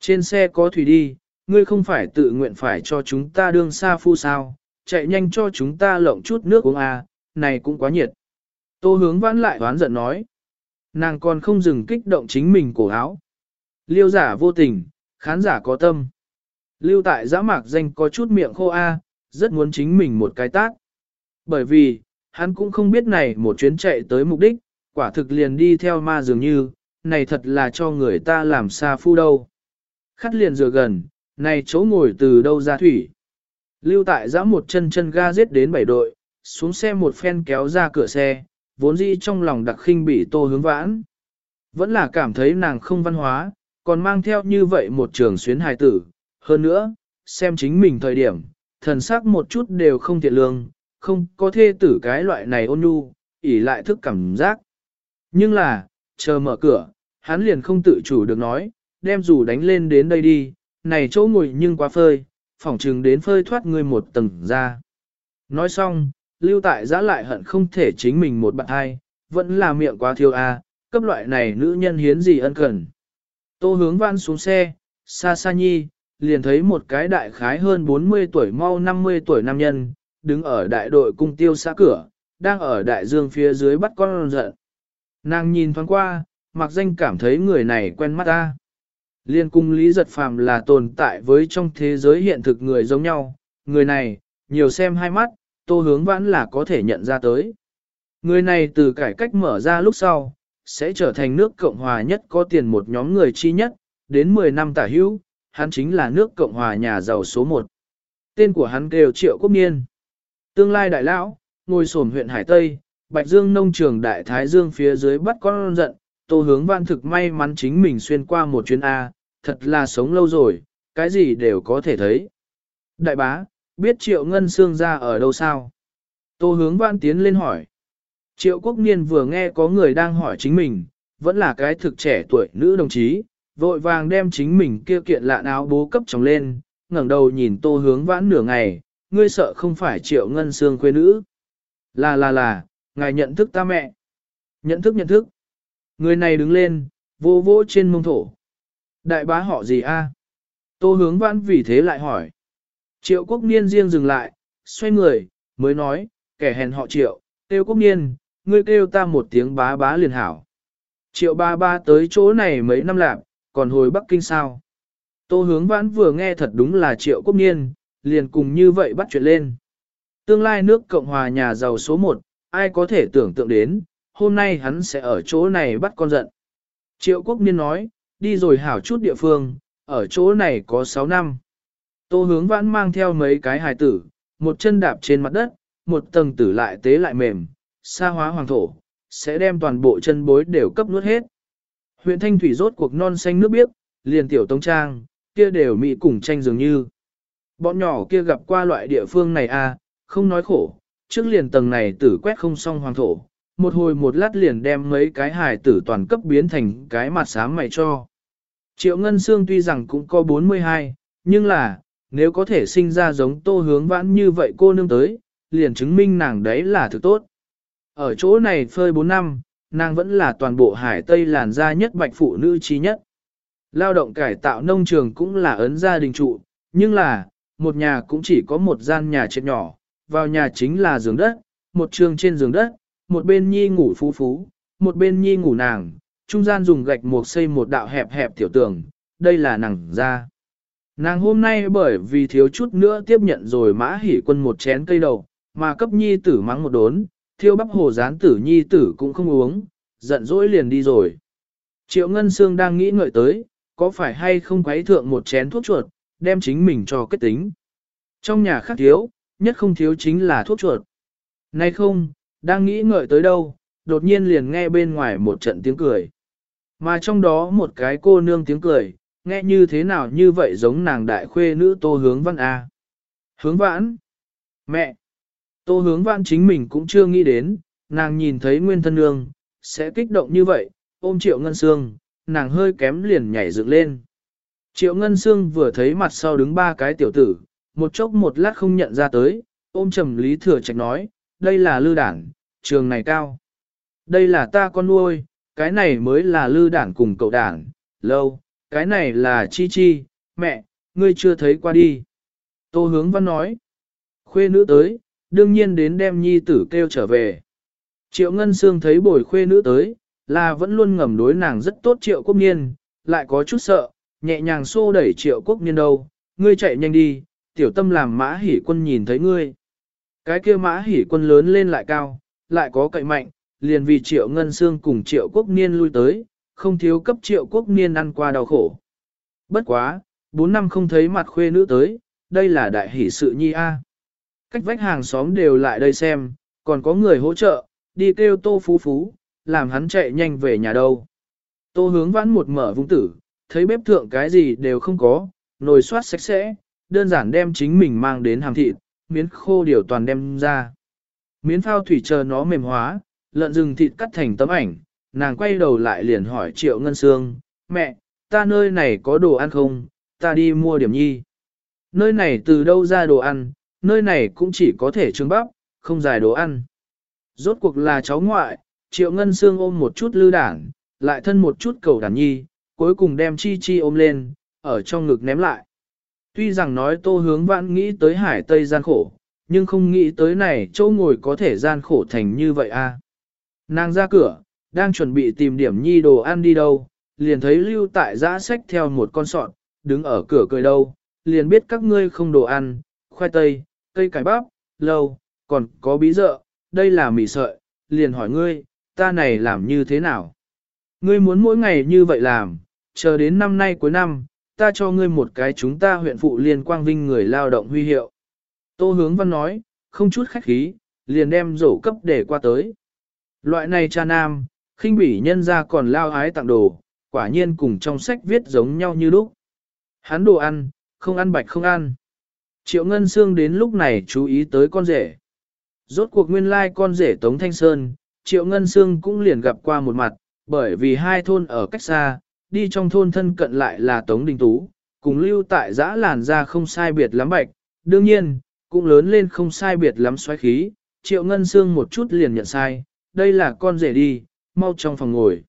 Trên xe có thủy đi, ngươi không phải tự nguyện phải cho chúng ta đương xa phu sao, chạy nhanh cho chúng ta lộng chút nước uống à, này cũng quá nhiệt. Tô hướng vãn lại oán giận nói. Nàng còn không dừng kích động chính mình cổ áo. Liêu giả vô tình, khán giả có tâm. Lưu tại giã mạc danh có chút miệng khô a, rất muốn chính mình một cái tác. Bởi vì, hắn cũng không biết này một chuyến chạy tới mục đích, quả thực liền đi theo ma dường như, này thật là cho người ta làm xa phu đâu. Khắt liền dựa gần, này chỗ ngồi từ đâu ra thủy. Lưu tại giã một chân chân ga giết đến bảy đội, xuống xe một phen kéo ra cửa xe, vốn dĩ trong lòng đặc khinh bị tô hướng vãn. Vẫn là cảm thấy nàng không văn hóa, còn mang theo như vậy một trường xuyến hài tử. Hơn nữa, xem chính mình thời điểm, thần sắc một chút đều không thiện lương, không có thê tử cái loại này ôn nhu, ỉ lại thức cảm giác. Nhưng là, chờ mở cửa, hắn liền không tự chủ được nói, đem dù đánh lên đến đây đi, này chỗ ngồi nhưng quá phơi, phỏng chừng đến phơi thoát người một tầng ra. Nói xong, lưu tại giã lại hận không thể chính mình một bạn hai, vẫn là miệng quá thiêu a, cấp loại này nữ nhân hiến gì ân cần. Tô hướng văn xuống xe, xa xa nhi, liền thấy một cái đại khái hơn 40 tuổi mau 50 tuổi nam nhân, đứng ở đại đội cung tiêu xã cửa, đang ở đại dương phía dưới bắt con giận. Nàng nhìn thoáng qua, mặc danh cảm thấy người này quen mắt ta. Liên cung Lý Giật Phàm là tồn tại với trong thế giới hiện thực người giống nhau, người này, nhiều xem hai mắt, tô hướng vãn là có thể nhận ra tới. Người này từ cải cách mở ra lúc sau, sẽ trở thành nước Cộng Hòa nhất có tiền một nhóm người chi nhất, đến 10 năm tả hữu, hắn chính là nước Cộng Hòa nhà giàu số 1. Tên của hắn kêu Triệu Quốc Niên. Tương lai đại lão, ngồi sổm huyện Hải Tây, Bạch Dương nông trường Đại Thái Dương phía dưới bắt con giận, tô hướng văn thực may mắn chính mình xuyên qua một chuyến A, thật là sống lâu rồi, cái gì đều có thể thấy. Đại bá, biết Triệu Ngân Sương ra ở đâu sao? Tô hướng văn tiến lên hỏi. Triệu Quốc Niên vừa nghe có người đang hỏi chính mình, vẫn là cái thực trẻ tuổi nữ đồng chí, vội vàng đem chính mình kia kiện lạ áo bố cấp chồng lên, ngẩng đầu nhìn tô hướng vãn nửa ngày, ngươi sợ không phải triệu ngân xương quê nữ. Là là là, ngài nhận thức ta mẹ. Nhận thức nhận thức. Người này đứng lên, vô vỗ trên mông thổ. Đại bá họ gì a? Tô hướng vãn vì thế lại hỏi. Triệu quốc niên riêng dừng lại, xoay người, mới nói, kẻ hèn họ triệu, tiêu quốc niên, ngươi kêu ta một tiếng bá bá liền hảo. Triệu ba ba tới chỗ này mấy năm lạc, còn hồi Bắc Kinh sao? Tô hướng vãn vừa nghe thật đúng là triệu quốc niên, liền cùng như vậy bắt chuyện lên. Tương lai nước Cộng hòa nhà giàu số 1, ai có thể tưởng tượng đến, hôm nay hắn sẽ ở chỗ này bắt con giận. Triệu quốc niên nói, đi rồi hảo chút địa phương, ở chỗ này có 6 năm. Tô hướng vãn mang theo mấy cái hài tử, một chân đạp trên mặt đất, một tầng tử lại tế lại mềm, xa hóa hoàng thổ, sẽ đem toàn bộ chân bối đều cấp nuốt hết. Huyện Thanh Thủy rốt cuộc non xanh nước biếc, liền tiểu tông trang, kia đều mỹ cùng tranh dường như. Bọn nhỏ kia gặp qua loại địa phương này à, không nói khổ, trước liền tầng này tử quét không xong hoàng thổ, một hồi một lát liền đem mấy cái hài tử toàn cấp biến thành cái mặt xám mày cho. Triệu Ngân Sương tuy rằng cũng có 42, nhưng là, nếu có thể sinh ra giống tô hướng vãn như vậy cô nương tới, liền chứng minh nàng đấy là thứ tốt. Ở chỗ này phơi 4 năm, nàng vẫn là toàn bộ hải Tây làn da nhất bạch phụ nữ trí nhất. Lao động cải tạo nông trường cũng là ấn gia đình trụ, nhưng là, một nhà cũng chỉ có một gian nhà chết nhỏ, vào nhà chính là giường đất, một trường trên giường đất, một bên nhi ngủ phú phú, một bên nhi ngủ nàng, trung gian dùng gạch một xây một đạo hẹp hẹp tiểu tường, đây là nàng ra. Nàng hôm nay bởi vì thiếu chút nữa tiếp nhận rồi mã hỉ quân một chén cây đầu, mà cấp nhi tử mắng một đốn, thiêu bắp hồ gián tử nhi tử cũng không uống, giận dỗi liền đi rồi. Triệu Ngân Sương đang nghĩ ngợi tới, có phải hay không quấy thượng một chén thuốc chuột, đem chính mình cho kết tính. Trong nhà khác thiếu, nhất không thiếu chính là thuốc chuột. Nay không, đang nghĩ ngợi tới đâu, đột nhiên liền nghe bên ngoài một trận tiếng cười. Mà trong đó một cái cô nương tiếng cười, nghe như thế nào như vậy giống nàng đại khuê nữ tô hướng văn A. Hướng vãn. Mẹ. Tô hướng vãn chính mình cũng chưa nghĩ đến, nàng nhìn thấy nguyên thân nương, sẽ kích động như vậy, ôm triệu ngân xương, nàng hơi kém liền nhảy dựng lên. Triệu ngân xương vừa thấy mặt sau đứng ba cái tiểu tử, một chốc một lát không nhận ra tới, ôm trầm lý thừa trạch nói, đây là lư đảng, trường này cao. Đây là ta con nuôi, cái này mới là lư đảng cùng cậu đảng, lâu, cái này là chi chi, mẹ, ngươi chưa thấy qua đi. Tô hướng văn nói, khuê nữ tới, đương nhiên đến đem nhi tử kêu trở về. Triệu Ngân Sương thấy bồi khuê nữ tới, là vẫn luôn ngầm đối nàng rất tốt triệu quốc niên, lại có chút sợ, nhẹ nhàng xô đẩy triệu quốc niên đâu, ngươi chạy nhanh đi, tiểu tâm làm mã hỉ quân nhìn thấy ngươi. Cái kia mã hỉ quân lớn lên lại cao, lại có cậy mạnh, liền vì triệu ngân xương cùng triệu quốc niên lui tới, không thiếu cấp triệu quốc niên ăn qua đau khổ. Bất quá, bốn năm không thấy mặt khuê nữ tới, đây là đại hỷ sự nhi a. Cách vách hàng xóm đều lại đây xem, còn có người hỗ trợ, đi kêu tô phú phú, làm hắn chạy nhanh về nhà đâu. Tô hướng vãn một mở vung tử, thấy bếp thượng cái gì đều không có, nồi soát sạch sẽ, đơn giản đem chính mình mang đến hàng thịt, miến khô điều toàn đem ra. Miến phao thủy chờ nó mềm hóa, lợn rừng thịt cắt thành tấm ảnh, nàng quay đầu lại liền hỏi Triệu Ngân Sương, mẹ, ta nơi này có đồ ăn không, ta đi mua điểm nhi. Nơi này từ đâu ra đồ ăn, nơi này cũng chỉ có thể trứng bắp, không dài đồ ăn. Rốt cuộc là cháu ngoại, Triệu Ngân xương ôm một chút lư đảng, lại thân một chút cầu đàn nhi, cuối cùng đem chi chi ôm lên, ở trong ngực ném lại. Tuy rằng nói tô hướng vãn nghĩ tới hải tây gian khổ, nhưng không nghĩ tới này chỗ ngồi có thể gian khổ thành như vậy a. Nàng ra cửa, đang chuẩn bị tìm điểm nhi đồ ăn đi đâu, liền thấy lưu tại giã sách theo một con sọn, đứng ở cửa cười đâu, liền biết các ngươi không đồ ăn, khoai tây, cây cải bắp, lâu, còn có bí dợ, đây là mì sợi, liền hỏi ngươi, ta này làm như thế nào? Ngươi muốn mỗi ngày như vậy làm, chờ đến năm nay cuối năm, ta cho ngươi một cái chúng ta huyện phụ liên quang vinh người lao động huy hiệu. Tô hướng văn nói, không chút khách khí, liền đem rổ cấp để qua tới. Loại này cha nam, khinh bỉ nhân ra còn lao ái tặng đồ, quả nhiên cùng trong sách viết giống nhau như lúc. Hắn đồ ăn, không ăn bạch không ăn. Triệu Ngân Sương đến lúc này chú ý tới con rể. Rốt cuộc nguyên lai con rể Tống Thanh Sơn, Triệu Ngân Sương cũng liền gặp qua một mặt, bởi vì hai thôn ở cách xa, đi trong thôn thân cận lại là Tống Đình Tú, cùng lưu tại giã làn ra không sai biệt lắm bạch, đương nhiên, cũng lớn lên không sai biệt lắm xoáy khí, Triệu Ngân Sương một chút liền nhận sai, đây là con rể đi, mau trong phòng ngồi.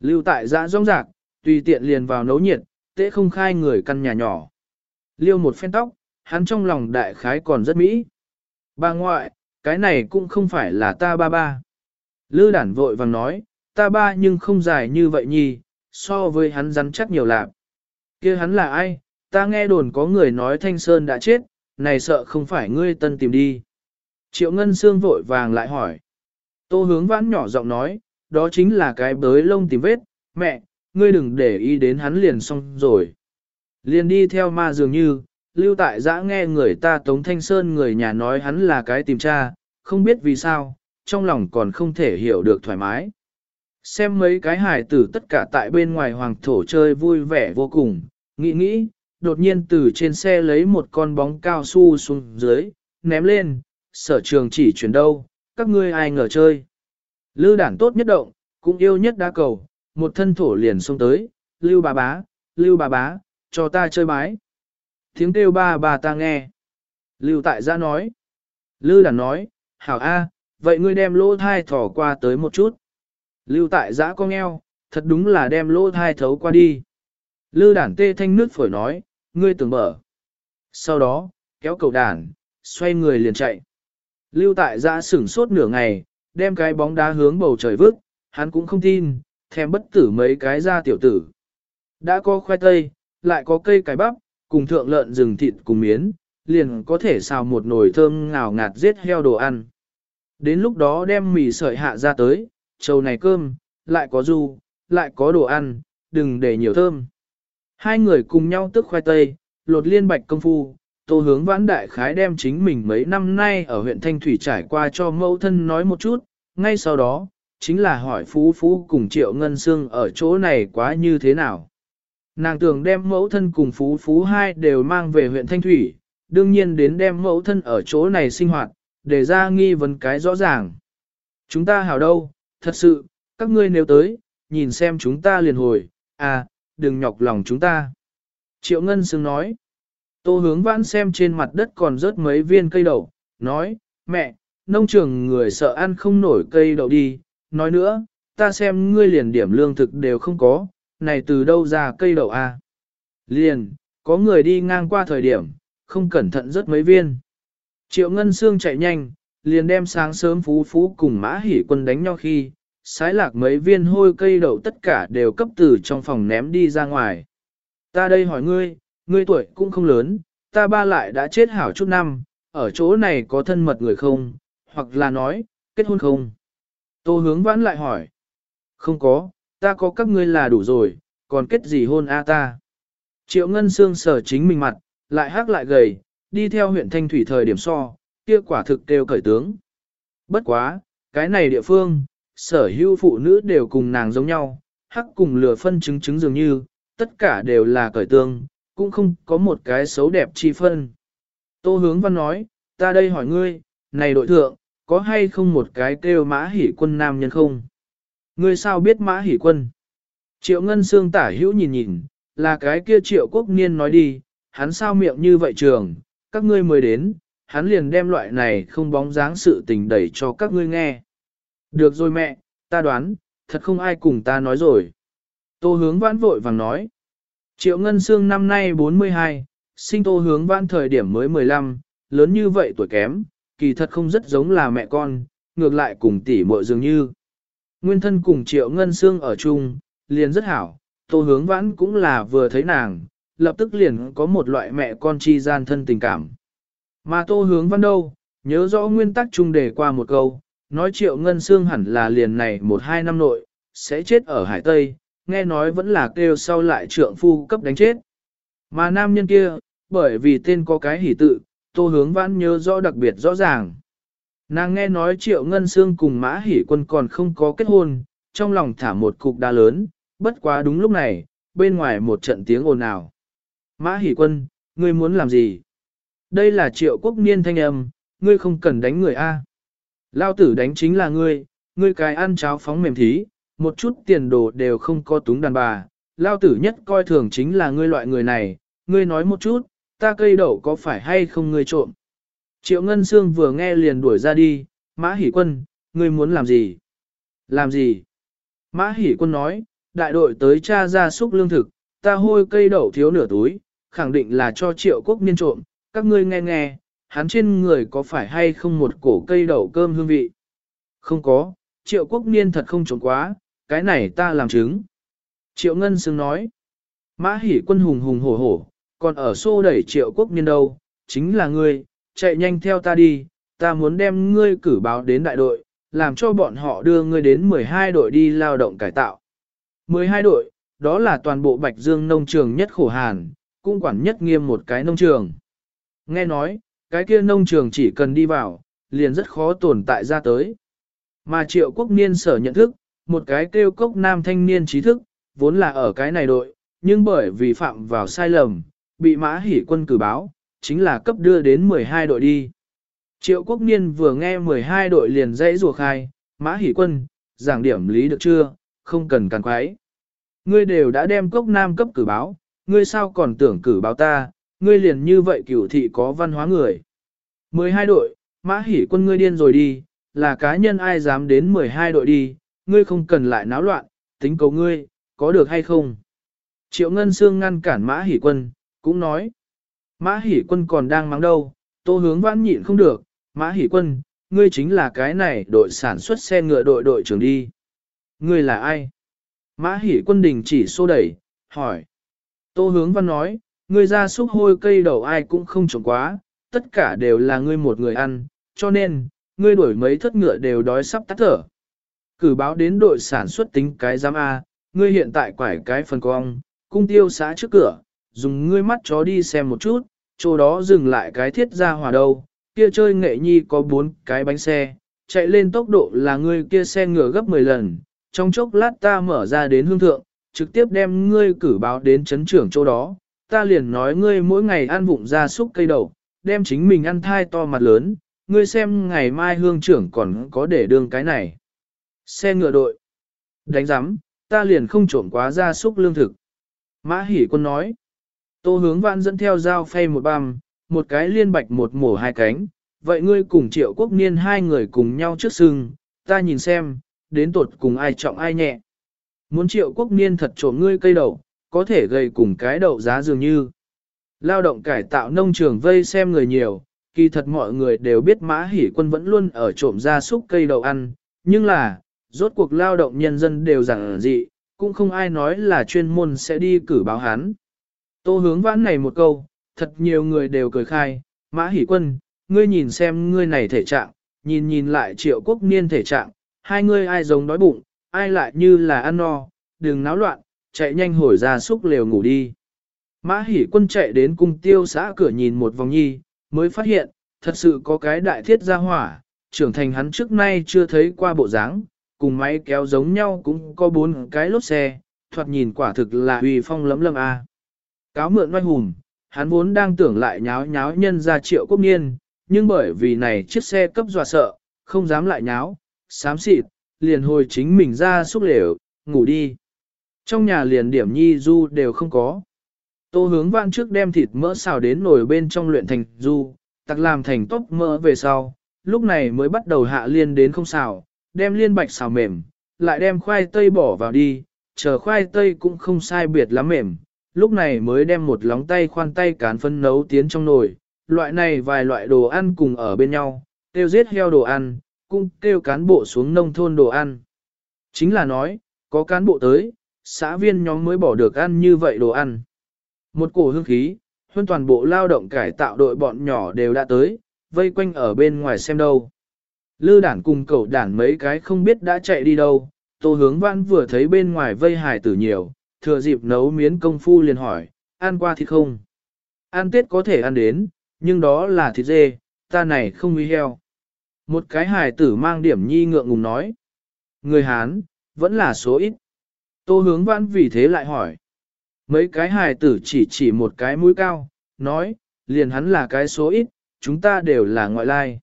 Lưu tại giã rong rạc, tùy tiện liền vào nấu nhiệt, tế không khai người căn nhà nhỏ. Liêu một phen tóc, hắn trong lòng đại khái còn rất mỹ. Bà ngoại, cái này cũng không phải là ta ba ba. Lư đản vội vàng nói, ta ba nhưng không dài như vậy nhì. so với hắn rắn chắc nhiều lạc. kia hắn là ai, ta nghe đồn có người nói Thanh Sơn đã chết, này sợ không phải ngươi tân tìm đi. Triệu Ngân Sương vội vàng lại hỏi. Tô hướng vãn nhỏ giọng nói, đó chính là cái bới lông tìm vết, mẹ, ngươi đừng để ý đến hắn liền xong rồi. Liền đi theo ma dường như, lưu tại giã nghe người ta Tống Thanh Sơn người nhà nói hắn là cái tìm cha, không biết vì sao, trong lòng còn không thể hiểu được thoải mái. Xem mấy cái hải tử tất cả tại bên ngoài hoàng thổ chơi vui vẻ vô cùng, nghĩ nghĩ, đột nhiên từ trên xe lấy một con bóng cao su xuống dưới, ném lên, sở trường chỉ chuyển đâu, các ngươi ai ngờ chơi. Lư đản tốt nhất động, cũng yêu nhất đá cầu, một thân thổ liền xông tới, lưu bà bá, lưu bà bá, cho ta chơi bái. Tiếng kêu ba bà ta nghe. Lưu tại gia nói. Lư đản nói, hảo a, vậy ngươi đem lỗ thai thỏ qua tới một chút. Lưu tại giã con eo, thật đúng là đem lỗ thai thấu qua đi. Lư đản tê thanh nước phổi nói, ngươi tưởng mở. Sau đó, kéo cầu đàn, xoay người liền chạy. Lưu tại giã sửng sốt nửa ngày, đem cái bóng đá hướng bầu trời vứt, hắn cũng không tin, thèm bất tử mấy cái ra tiểu tử. Đã có khoai tây, lại có cây cải bắp, cùng thượng lợn rừng thịt cùng miến, liền có thể xào một nồi thơm ngào ngạt giết heo đồ ăn. Đến lúc đó đem mì sợi hạ ra tới, trầu này cơm, lại có du, lại có đồ ăn, đừng để nhiều thơm. Hai người cùng nhau tức khoai tây, lột liên bạch công phu, tô hướng vãn đại khái đem chính mình mấy năm nay ở huyện Thanh Thủy trải qua cho mẫu thân nói một chút, ngay sau đó, chính là hỏi Phú Phú cùng Triệu Ngân Sương ở chỗ này quá như thế nào. Nàng tưởng đem mẫu thân cùng Phú Phú hai đều mang về huyện Thanh Thủy, đương nhiên đến đem mẫu thân ở chỗ này sinh hoạt, để ra nghi vấn cái rõ ràng. Chúng ta hảo đâu, thật sự, các ngươi nếu tới, nhìn xem chúng ta liền hồi, à, đừng nhọc lòng chúng ta. Triệu Ngân Sương nói, tô hướng vãn xem trên mặt đất còn rớt mấy viên cây đậu, nói, mẹ, nông trường người sợ ăn không nổi cây đậu đi, nói nữa, ta xem ngươi liền điểm lương thực đều không có, này từ đâu ra cây đậu à? Liền, có người đi ngang qua thời điểm, không cẩn thận rớt mấy viên. Triệu Ngân Sương chạy nhanh, liền đem sáng sớm phú phú cùng mã hỉ quân đánh nhau khi, sái lạc mấy viên hôi cây đậu tất cả đều cấp từ trong phòng ném đi ra ngoài. Ta đây hỏi ngươi, ngươi tuổi cũng không lớn, ta ba lại đã chết hảo chút năm, ở chỗ này có thân mật người không, hoặc là nói, kết hôn không? Tô hướng vãn lại hỏi. Không có, ta có các ngươi là đủ rồi, còn kết gì hôn a ta? Triệu Ngân Sương sở chính mình mặt, lại hắc lại gầy, đi theo huyện Thanh Thủy thời điểm so, kia quả thực đều cởi tướng. Bất quá, cái này địa phương, sở hữu phụ nữ đều cùng nàng giống nhau, hắc cùng lửa phân chứng chứng dường như, tất cả đều là cởi tương, cũng không có một cái xấu đẹp chi phân. Tô hướng văn nói, ta đây hỏi ngươi, này đội thượng, có hay không một cái kêu mã hỉ quân nam nhân không? Ngươi sao biết mã hỉ quân? Triệu Ngân Sương tả hữu nhìn nhìn, là cái kia triệu quốc niên nói đi, hắn sao miệng như vậy trường, các ngươi mới đến, hắn liền đem loại này không bóng dáng sự tình đẩy cho các ngươi nghe. Được rồi mẹ, ta đoán, thật không ai cùng ta nói rồi. Tô hướng vãn vội vàng nói. Triệu Ngân Sương năm nay 42, sinh tô hướng vãn thời điểm mới 15, lớn như vậy tuổi kém, kỳ thật không rất giống là mẹ con, ngược lại cùng tỷ muội dường như. Nguyên thân cùng Triệu Ngân Sương ở chung, liền rất hảo, tô hướng vãn cũng là vừa thấy nàng, lập tức liền có một loại mẹ con chi gian thân tình cảm. Mà tô hướng văn đâu, nhớ rõ nguyên tắc chung đề qua một câu, nói triệu ngân xương hẳn là liền này một hai năm nội, sẽ chết ở Hải Tây, nghe nói vẫn là kêu sau lại trượng phu cấp đánh chết. Mà nam nhân kia, bởi vì tên có cái hỷ tự, tô hướng vãn nhớ rõ đặc biệt rõ ràng. Nàng nghe nói triệu ngân xương cùng mã hỷ quân còn không có kết hôn, trong lòng thả một cục đá lớn, bất quá đúng lúc này, bên ngoài một trận tiếng ồn ào. Mã hỷ quân, ngươi muốn làm gì? Đây là triệu quốc niên thanh âm, ngươi không cần đánh người A. Lao tử đánh chính là ngươi, ngươi cái ăn cháo phóng mềm thí, một chút tiền đồ đều không có túng đàn bà. Lao tử nhất coi thường chính là ngươi loại người này, ngươi nói một chút, ta cây đậu có phải hay không ngươi trộm. Triệu Ngân Sương vừa nghe liền đuổi ra đi, Mã Hỷ Quân, ngươi muốn làm gì? Làm gì? Mã Hỷ Quân nói, đại đội tới cha ra súc lương thực, ta hôi cây đậu thiếu nửa túi, khẳng định là cho triệu quốc niên trộm, các ngươi nghe nghe, hắn trên người có phải hay không một cổ cây đậu cơm hương vị? Không có, triệu quốc niên thật không trộm quá, cái này ta làm chứng. Triệu Ngân Sương nói, mã Hỷ quân hùng hùng hổ hổ, còn ở xô đẩy triệu quốc niên đâu, chính là ngươi, chạy nhanh theo ta đi, ta muốn đem ngươi cử báo đến đại đội, làm cho bọn họ đưa ngươi đến 12 đội đi lao động cải tạo. 12 đội, đó là toàn bộ Bạch Dương nông trường nhất khổ hàn, cũng quản nhất nghiêm một cái nông trường. Nghe nói, cái kia nông trường chỉ cần đi vào, liền rất khó tồn tại ra tới. Mà triệu quốc niên sở nhận thức, một cái kêu cốc nam thanh niên trí thức, vốn là ở cái này đội, nhưng bởi vì phạm vào sai lầm, bị mã hỉ quân cử báo, chính là cấp đưa đến 12 đội đi. Triệu quốc niên vừa nghe 12 đội liền dãy rùa khai, mã Hỷ quân, giảng điểm lý được chưa, không cần càng quái. Ngươi đều đã đem cốc nam cấp cử báo, ngươi sao còn tưởng cử báo ta, ngươi liền như vậy cửu thị có văn hóa người. 12 đội, mã Hỷ quân ngươi điên rồi đi, là cá nhân ai dám đến 12 đội đi, ngươi không cần lại náo loạn, tính cầu ngươi, có được hay không? Triệu Ngân Sương ngăn cản mã Hỷ quân, cũng nói. Mã Hỷ quân còn đang mắng đâu, tô hướng vãn nhịn không được, mã Hỷ quân, ngươi chính là cái này đội sản xuất xe ngựa đội đội trưởng đi. Ngươi là ai? Mã Hỷ quân đình chỉ xô đẩy, hỏi. Tô hướng văn nói, ngươi ra xúc hôi cây đầu ai cũng không trồng quá, tất cả đều là ngươi một người ăn, cho nên, ngươi đuổi mấy thất ngựa đều đói sắp tắt thở. Cử báo đến đội sản xuất tính cái giám A, ngươi hiện tại quải cái phần cong, cung tiêu xã trước cửa, dùng ngươi mắt chó đi xem một chút, chỗ đó dừng lại cái thiết ra hòa đâu, kia chơi nghệ nhi có bốn cái bánh xe, chạy lên tốc độ là ngươi kia xe ngựa gấp 10 lần, trong chốc lát ta mở ra đến hương thượng, trực tiếp đem ngươi cử báo đến chấn trưởng chỗ đó, ta liền nói ngươi mỗi ngày ăn vụng ra súc cây đậu, đem chính mình ăn thai to mặt lớn, ngươi xem ngày mai hương trưởng còn có để đương cái này. Xe ngựa đội. Đánh giám, ta liền không trộm quá ra súc lương thực. Mã hỉ quân nói. Tô hướng vạn dẫn theo dao phay một băm, một cái liên bạch một mổ hai cánh. Vậy ngươi cùng triệu quốc niên hai người cùng nhau trước sưng, ta nhìn xem, đến tột cùng ai trọng ai nhẹ. Muốn triệu quốc niên thật trộm ngươi cây đậu, có thể gây cùng cái đậu giá dường như. Lao động cải tạo nông trường vây xem người nhiều, kỳ thật mọi người đều biết mã hỉ quân vẫn luôn ở trộm ra súc cây đậu ăn, nhưng là, rốt cuộc lao động nhân dân đều rằng dị, cũng không ai nói là chuyên môn sẽ đi cử báo hắn. Tô hướng vãn này một câu, thật nhiều người đều cười khai, mã Hỷ quân, ngươi nhìn xem ngươi này thể trạng, nhìn nhìn lại triệu quốc niên thể trạng, hai ngươi ai giống đói bụng, ai lại như là ăn no, đừng náo loạn, chạy nhanh hồi ra xúc lều ngủ đi. Mã Hỷ quân chạy đến cung tiêu xã cửa nhìn một vòng nhi, mới phát hiện, thật sự có cái đại thiết gia hỏa, trưởng thành hắn trước nay chưa thấy qua bộ dáng, cùng máy kéo giống nhau cũng có bốn cái lốt xe, thoạt nhìn quả thực là uy phong lấm lâm a. Cáo mượn oai hùng, hắn vốn đang tưởng lại nháo nháo nhân ra triệu quốc niên, nhưng bởi vì này chiếc xe cấp dọa sợ, không dám lại nháo, xám xịt, liền hồi chính mình ra xúc lều, ngủ đi. Trong nhà liền điểm nhi du đều không có. Tô hướng vạn trước đem thịt mỡ xào đến nồi bên trong luyện thành du, tặc làm thành tốc mỡ về sau, lúc này mới bắt đầu hạ liên đến không xào, đem liên bạch xào mềm, lại đem khoai tây bỏ vào đi, chờ khoai tây cũng không sai biệt lắm mềm, lúc này mới đem một lóng tay khoan tay cán phân nấu tiến trong nồi, loại này vài loại đồ ăn cùng ở bên nhau, tiêu giết heo đồ ăn, cũng kêu cán bộ xuống nông thôn đồ ăn. Chính là nói, có cán bộ tới, xã viên nhóm mới bỏ được ăn như vậy đồ ăn. Một cổ hương khí, hơn toàn bộ lao động cải tạo đội bọn nhỏ đều đã tới, vây quanh ở bên ngoài xem đâu. Lư đản cùng cậu đản mấy cái không biết đã chạy đi đâu, tô hướng văn vừa thấy bên ngoài vây hải tử nhiều, thừa dịp nấu miến công phu liền hỏi, ăn qua thịt không? Ăn tết có thể ăn đến, nhưng đó là thịt dê, ta này không uy heo. Một cái hài tử mang điểm nhi ngượng ngùng nói. Người Hán, vẫn là số ít. Tô hướng vãn vì thế lại hỏi. Mấy cái hài tử chỉ chỉ một cái mũi cao, nói, liền hắn là cái số ít, chúng ta đều là ngoại lai.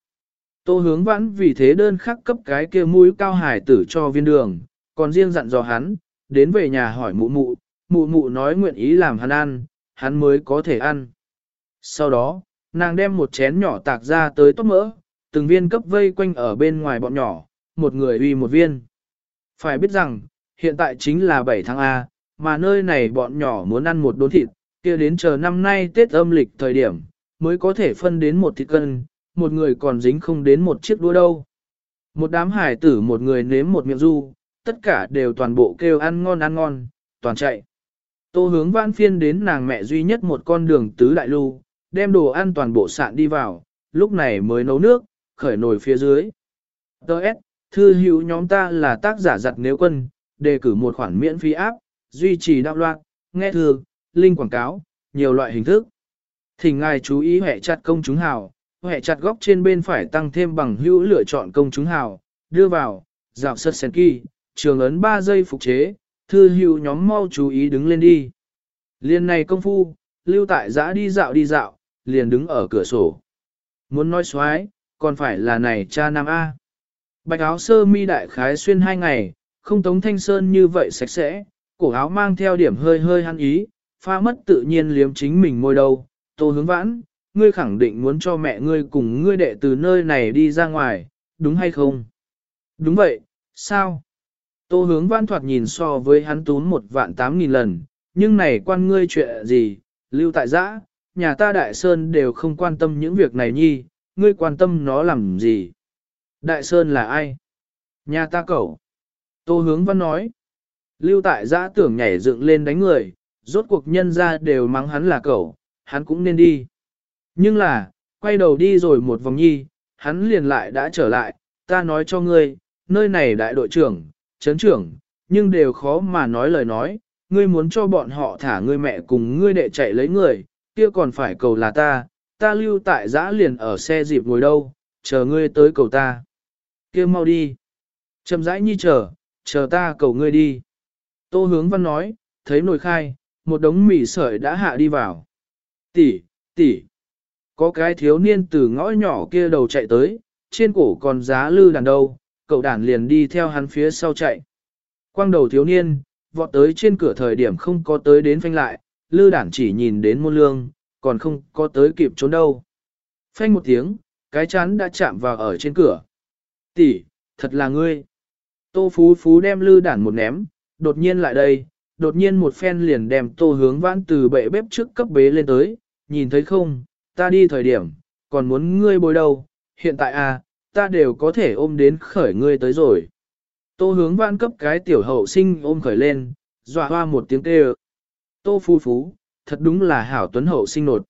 Tô hướng vãn vì thế đơn khắc cấp cái kia mũi cao hài tử cho viên đường, còn riêng dặn dò hắn, đến về nhà hỏi mụ mụ, mụ mụ nói nguyện ý làm hắn ăn, hắn mới có thể ăn. Sau đó, nàng đem một chén nhỏ tạc ra tới tốt mỡ, từng viên cấp vây quanh ở bên ngoài bọn nhỏ, một người uy một viên. Phải biết rằng, hiện tại chính là 7 tháng A, mà nơi này bọn nhỏ muốn ăn một đốn thịt, kia đến chờ năm nay Tết âm lịch thời điểm, mới có thể phân đến một thịt cân, một người còn dính không đến một chiếc đũa đâu. Một đám hải tử một người nếm một miệng du, tất cả đều toàn bộ kêu ăn ngon ăn ngon, toàn chạy. Tô hướng vãn phiên đến nàng mẹ duy nhất một con đường tứ đại lưu, đem đồ ăn toàn bộ sạn đi vào, lúc này mới nấu nước, khởi nồi phía dưới. Đợt, thư hữu nhóm ta là tác giả giặt nếu quân, đề cử một khoản miễn phí áp, duy trì đạo loạn, nghe thư, link quảng cáo, nhiều loại hình thức. Thỉnh ngài chú ý hệ chặt công chúng hào, hệ chặt góc trên bên phải tăng thêm bằng hữu lựa chọn công chúng hào, đưa vào, dạo sật sen kỳ, trường ấn 3 giây phục chế, thư hữu nhóm mau chú ý đứng lên đi. Liên này công phu, lưu tại giã đi dạo đi dạo, liền đứng ở cửa sổ. Muốn nói xoái, còn phải là này cha nam A. Bạch áo sơ mi đại khái xuyên hai ngày, không tống thanh sơn như vậy sạch sẽ, cổ áo mang theo điểm hơi hơi hăn ý, pha mất tự nhiên liếm chính mình môi đầu, tô hướng vãn, ngươi khẳng định muốn cho mẹ ngươi cùng ngươi đệ từ nơi này đi ra ngoài, đúng hay không? Đúng vậy, sao? Tô hướng Văn thoạt nhìn so với hắn tún một vạn tám nghìn lần, nhưng này quan ngươi chuyện gì, lưu tại giã, nhà ta đại sơn đều không quan tâm những việc này nhi, ngươi quan tâm nó làm gì? Đại sơn là ai? Nhà ta cậu. Tô hướng văn nói. Lưu tại giã tưởng nhảy dựng lên đánh người, rốt cuộc nhân ra đều mắng hắn là cậu, hắn cũng nên đi. Nhưng là, quay đầu đi rồi một vòng nhi, hắn liền lại đã trở lại, ta nói cho ngươi, nơi này đại đội trưởng, chấn trưởng, nhưng đều khó mà nói lời nói, ngươi muốn cho bọn họ thả ngươi mẹ cùng ngươi đệ chạy lấy người, kia còn phải cầu là ta, ta lưu tại giã liền ở xe dịp ngồi đâu, chờ ngươi tới cầu ta. kia mau đi. Chậm rãi nhi chờ, chờ ta cầu ngươi đi. Tô hướng văn nói, thấy nồi khai, một đống mì sợi đã hạ đi vào. Tỷ, tỷ. Có cái thiếu niên từ ngõ nhỏ kia đầu chạy tới, trên cổ còn giá lư đàn đâu, cậu đàn liền đi theo hắn phía sau chạy. Quang đầu thiếu niên, vọt tới trên cửa thời điểm không có tới đến phanh lại, lư đản chỉ nhìn đến môn lương, còn không có tới kịp trốn đâu. Phanh một tiếng, cái chán đã chạm vào ở trên cửa. Tỷ, thật là ngươi. Tô Phú Phú đem lư đản một ném, đột nhiên lại đây, đột nhiên một phen liền đem tô hướng vãn từ bệ bếp trước cấp bế lên tới, nhìn thấy không, ta đi thời điểm, còn muốn ngươi bồi đâu, hiện tại à, ta đều có thể ôm đến khởi ngươi tới rồi. Tô hướng vãn cấp cái tiểu hậu sinh ôm khởi lên, dọa hoa một tiếng kêu. Tô phu Phú, thật đúng là hảo tuấn hậu sinh nột.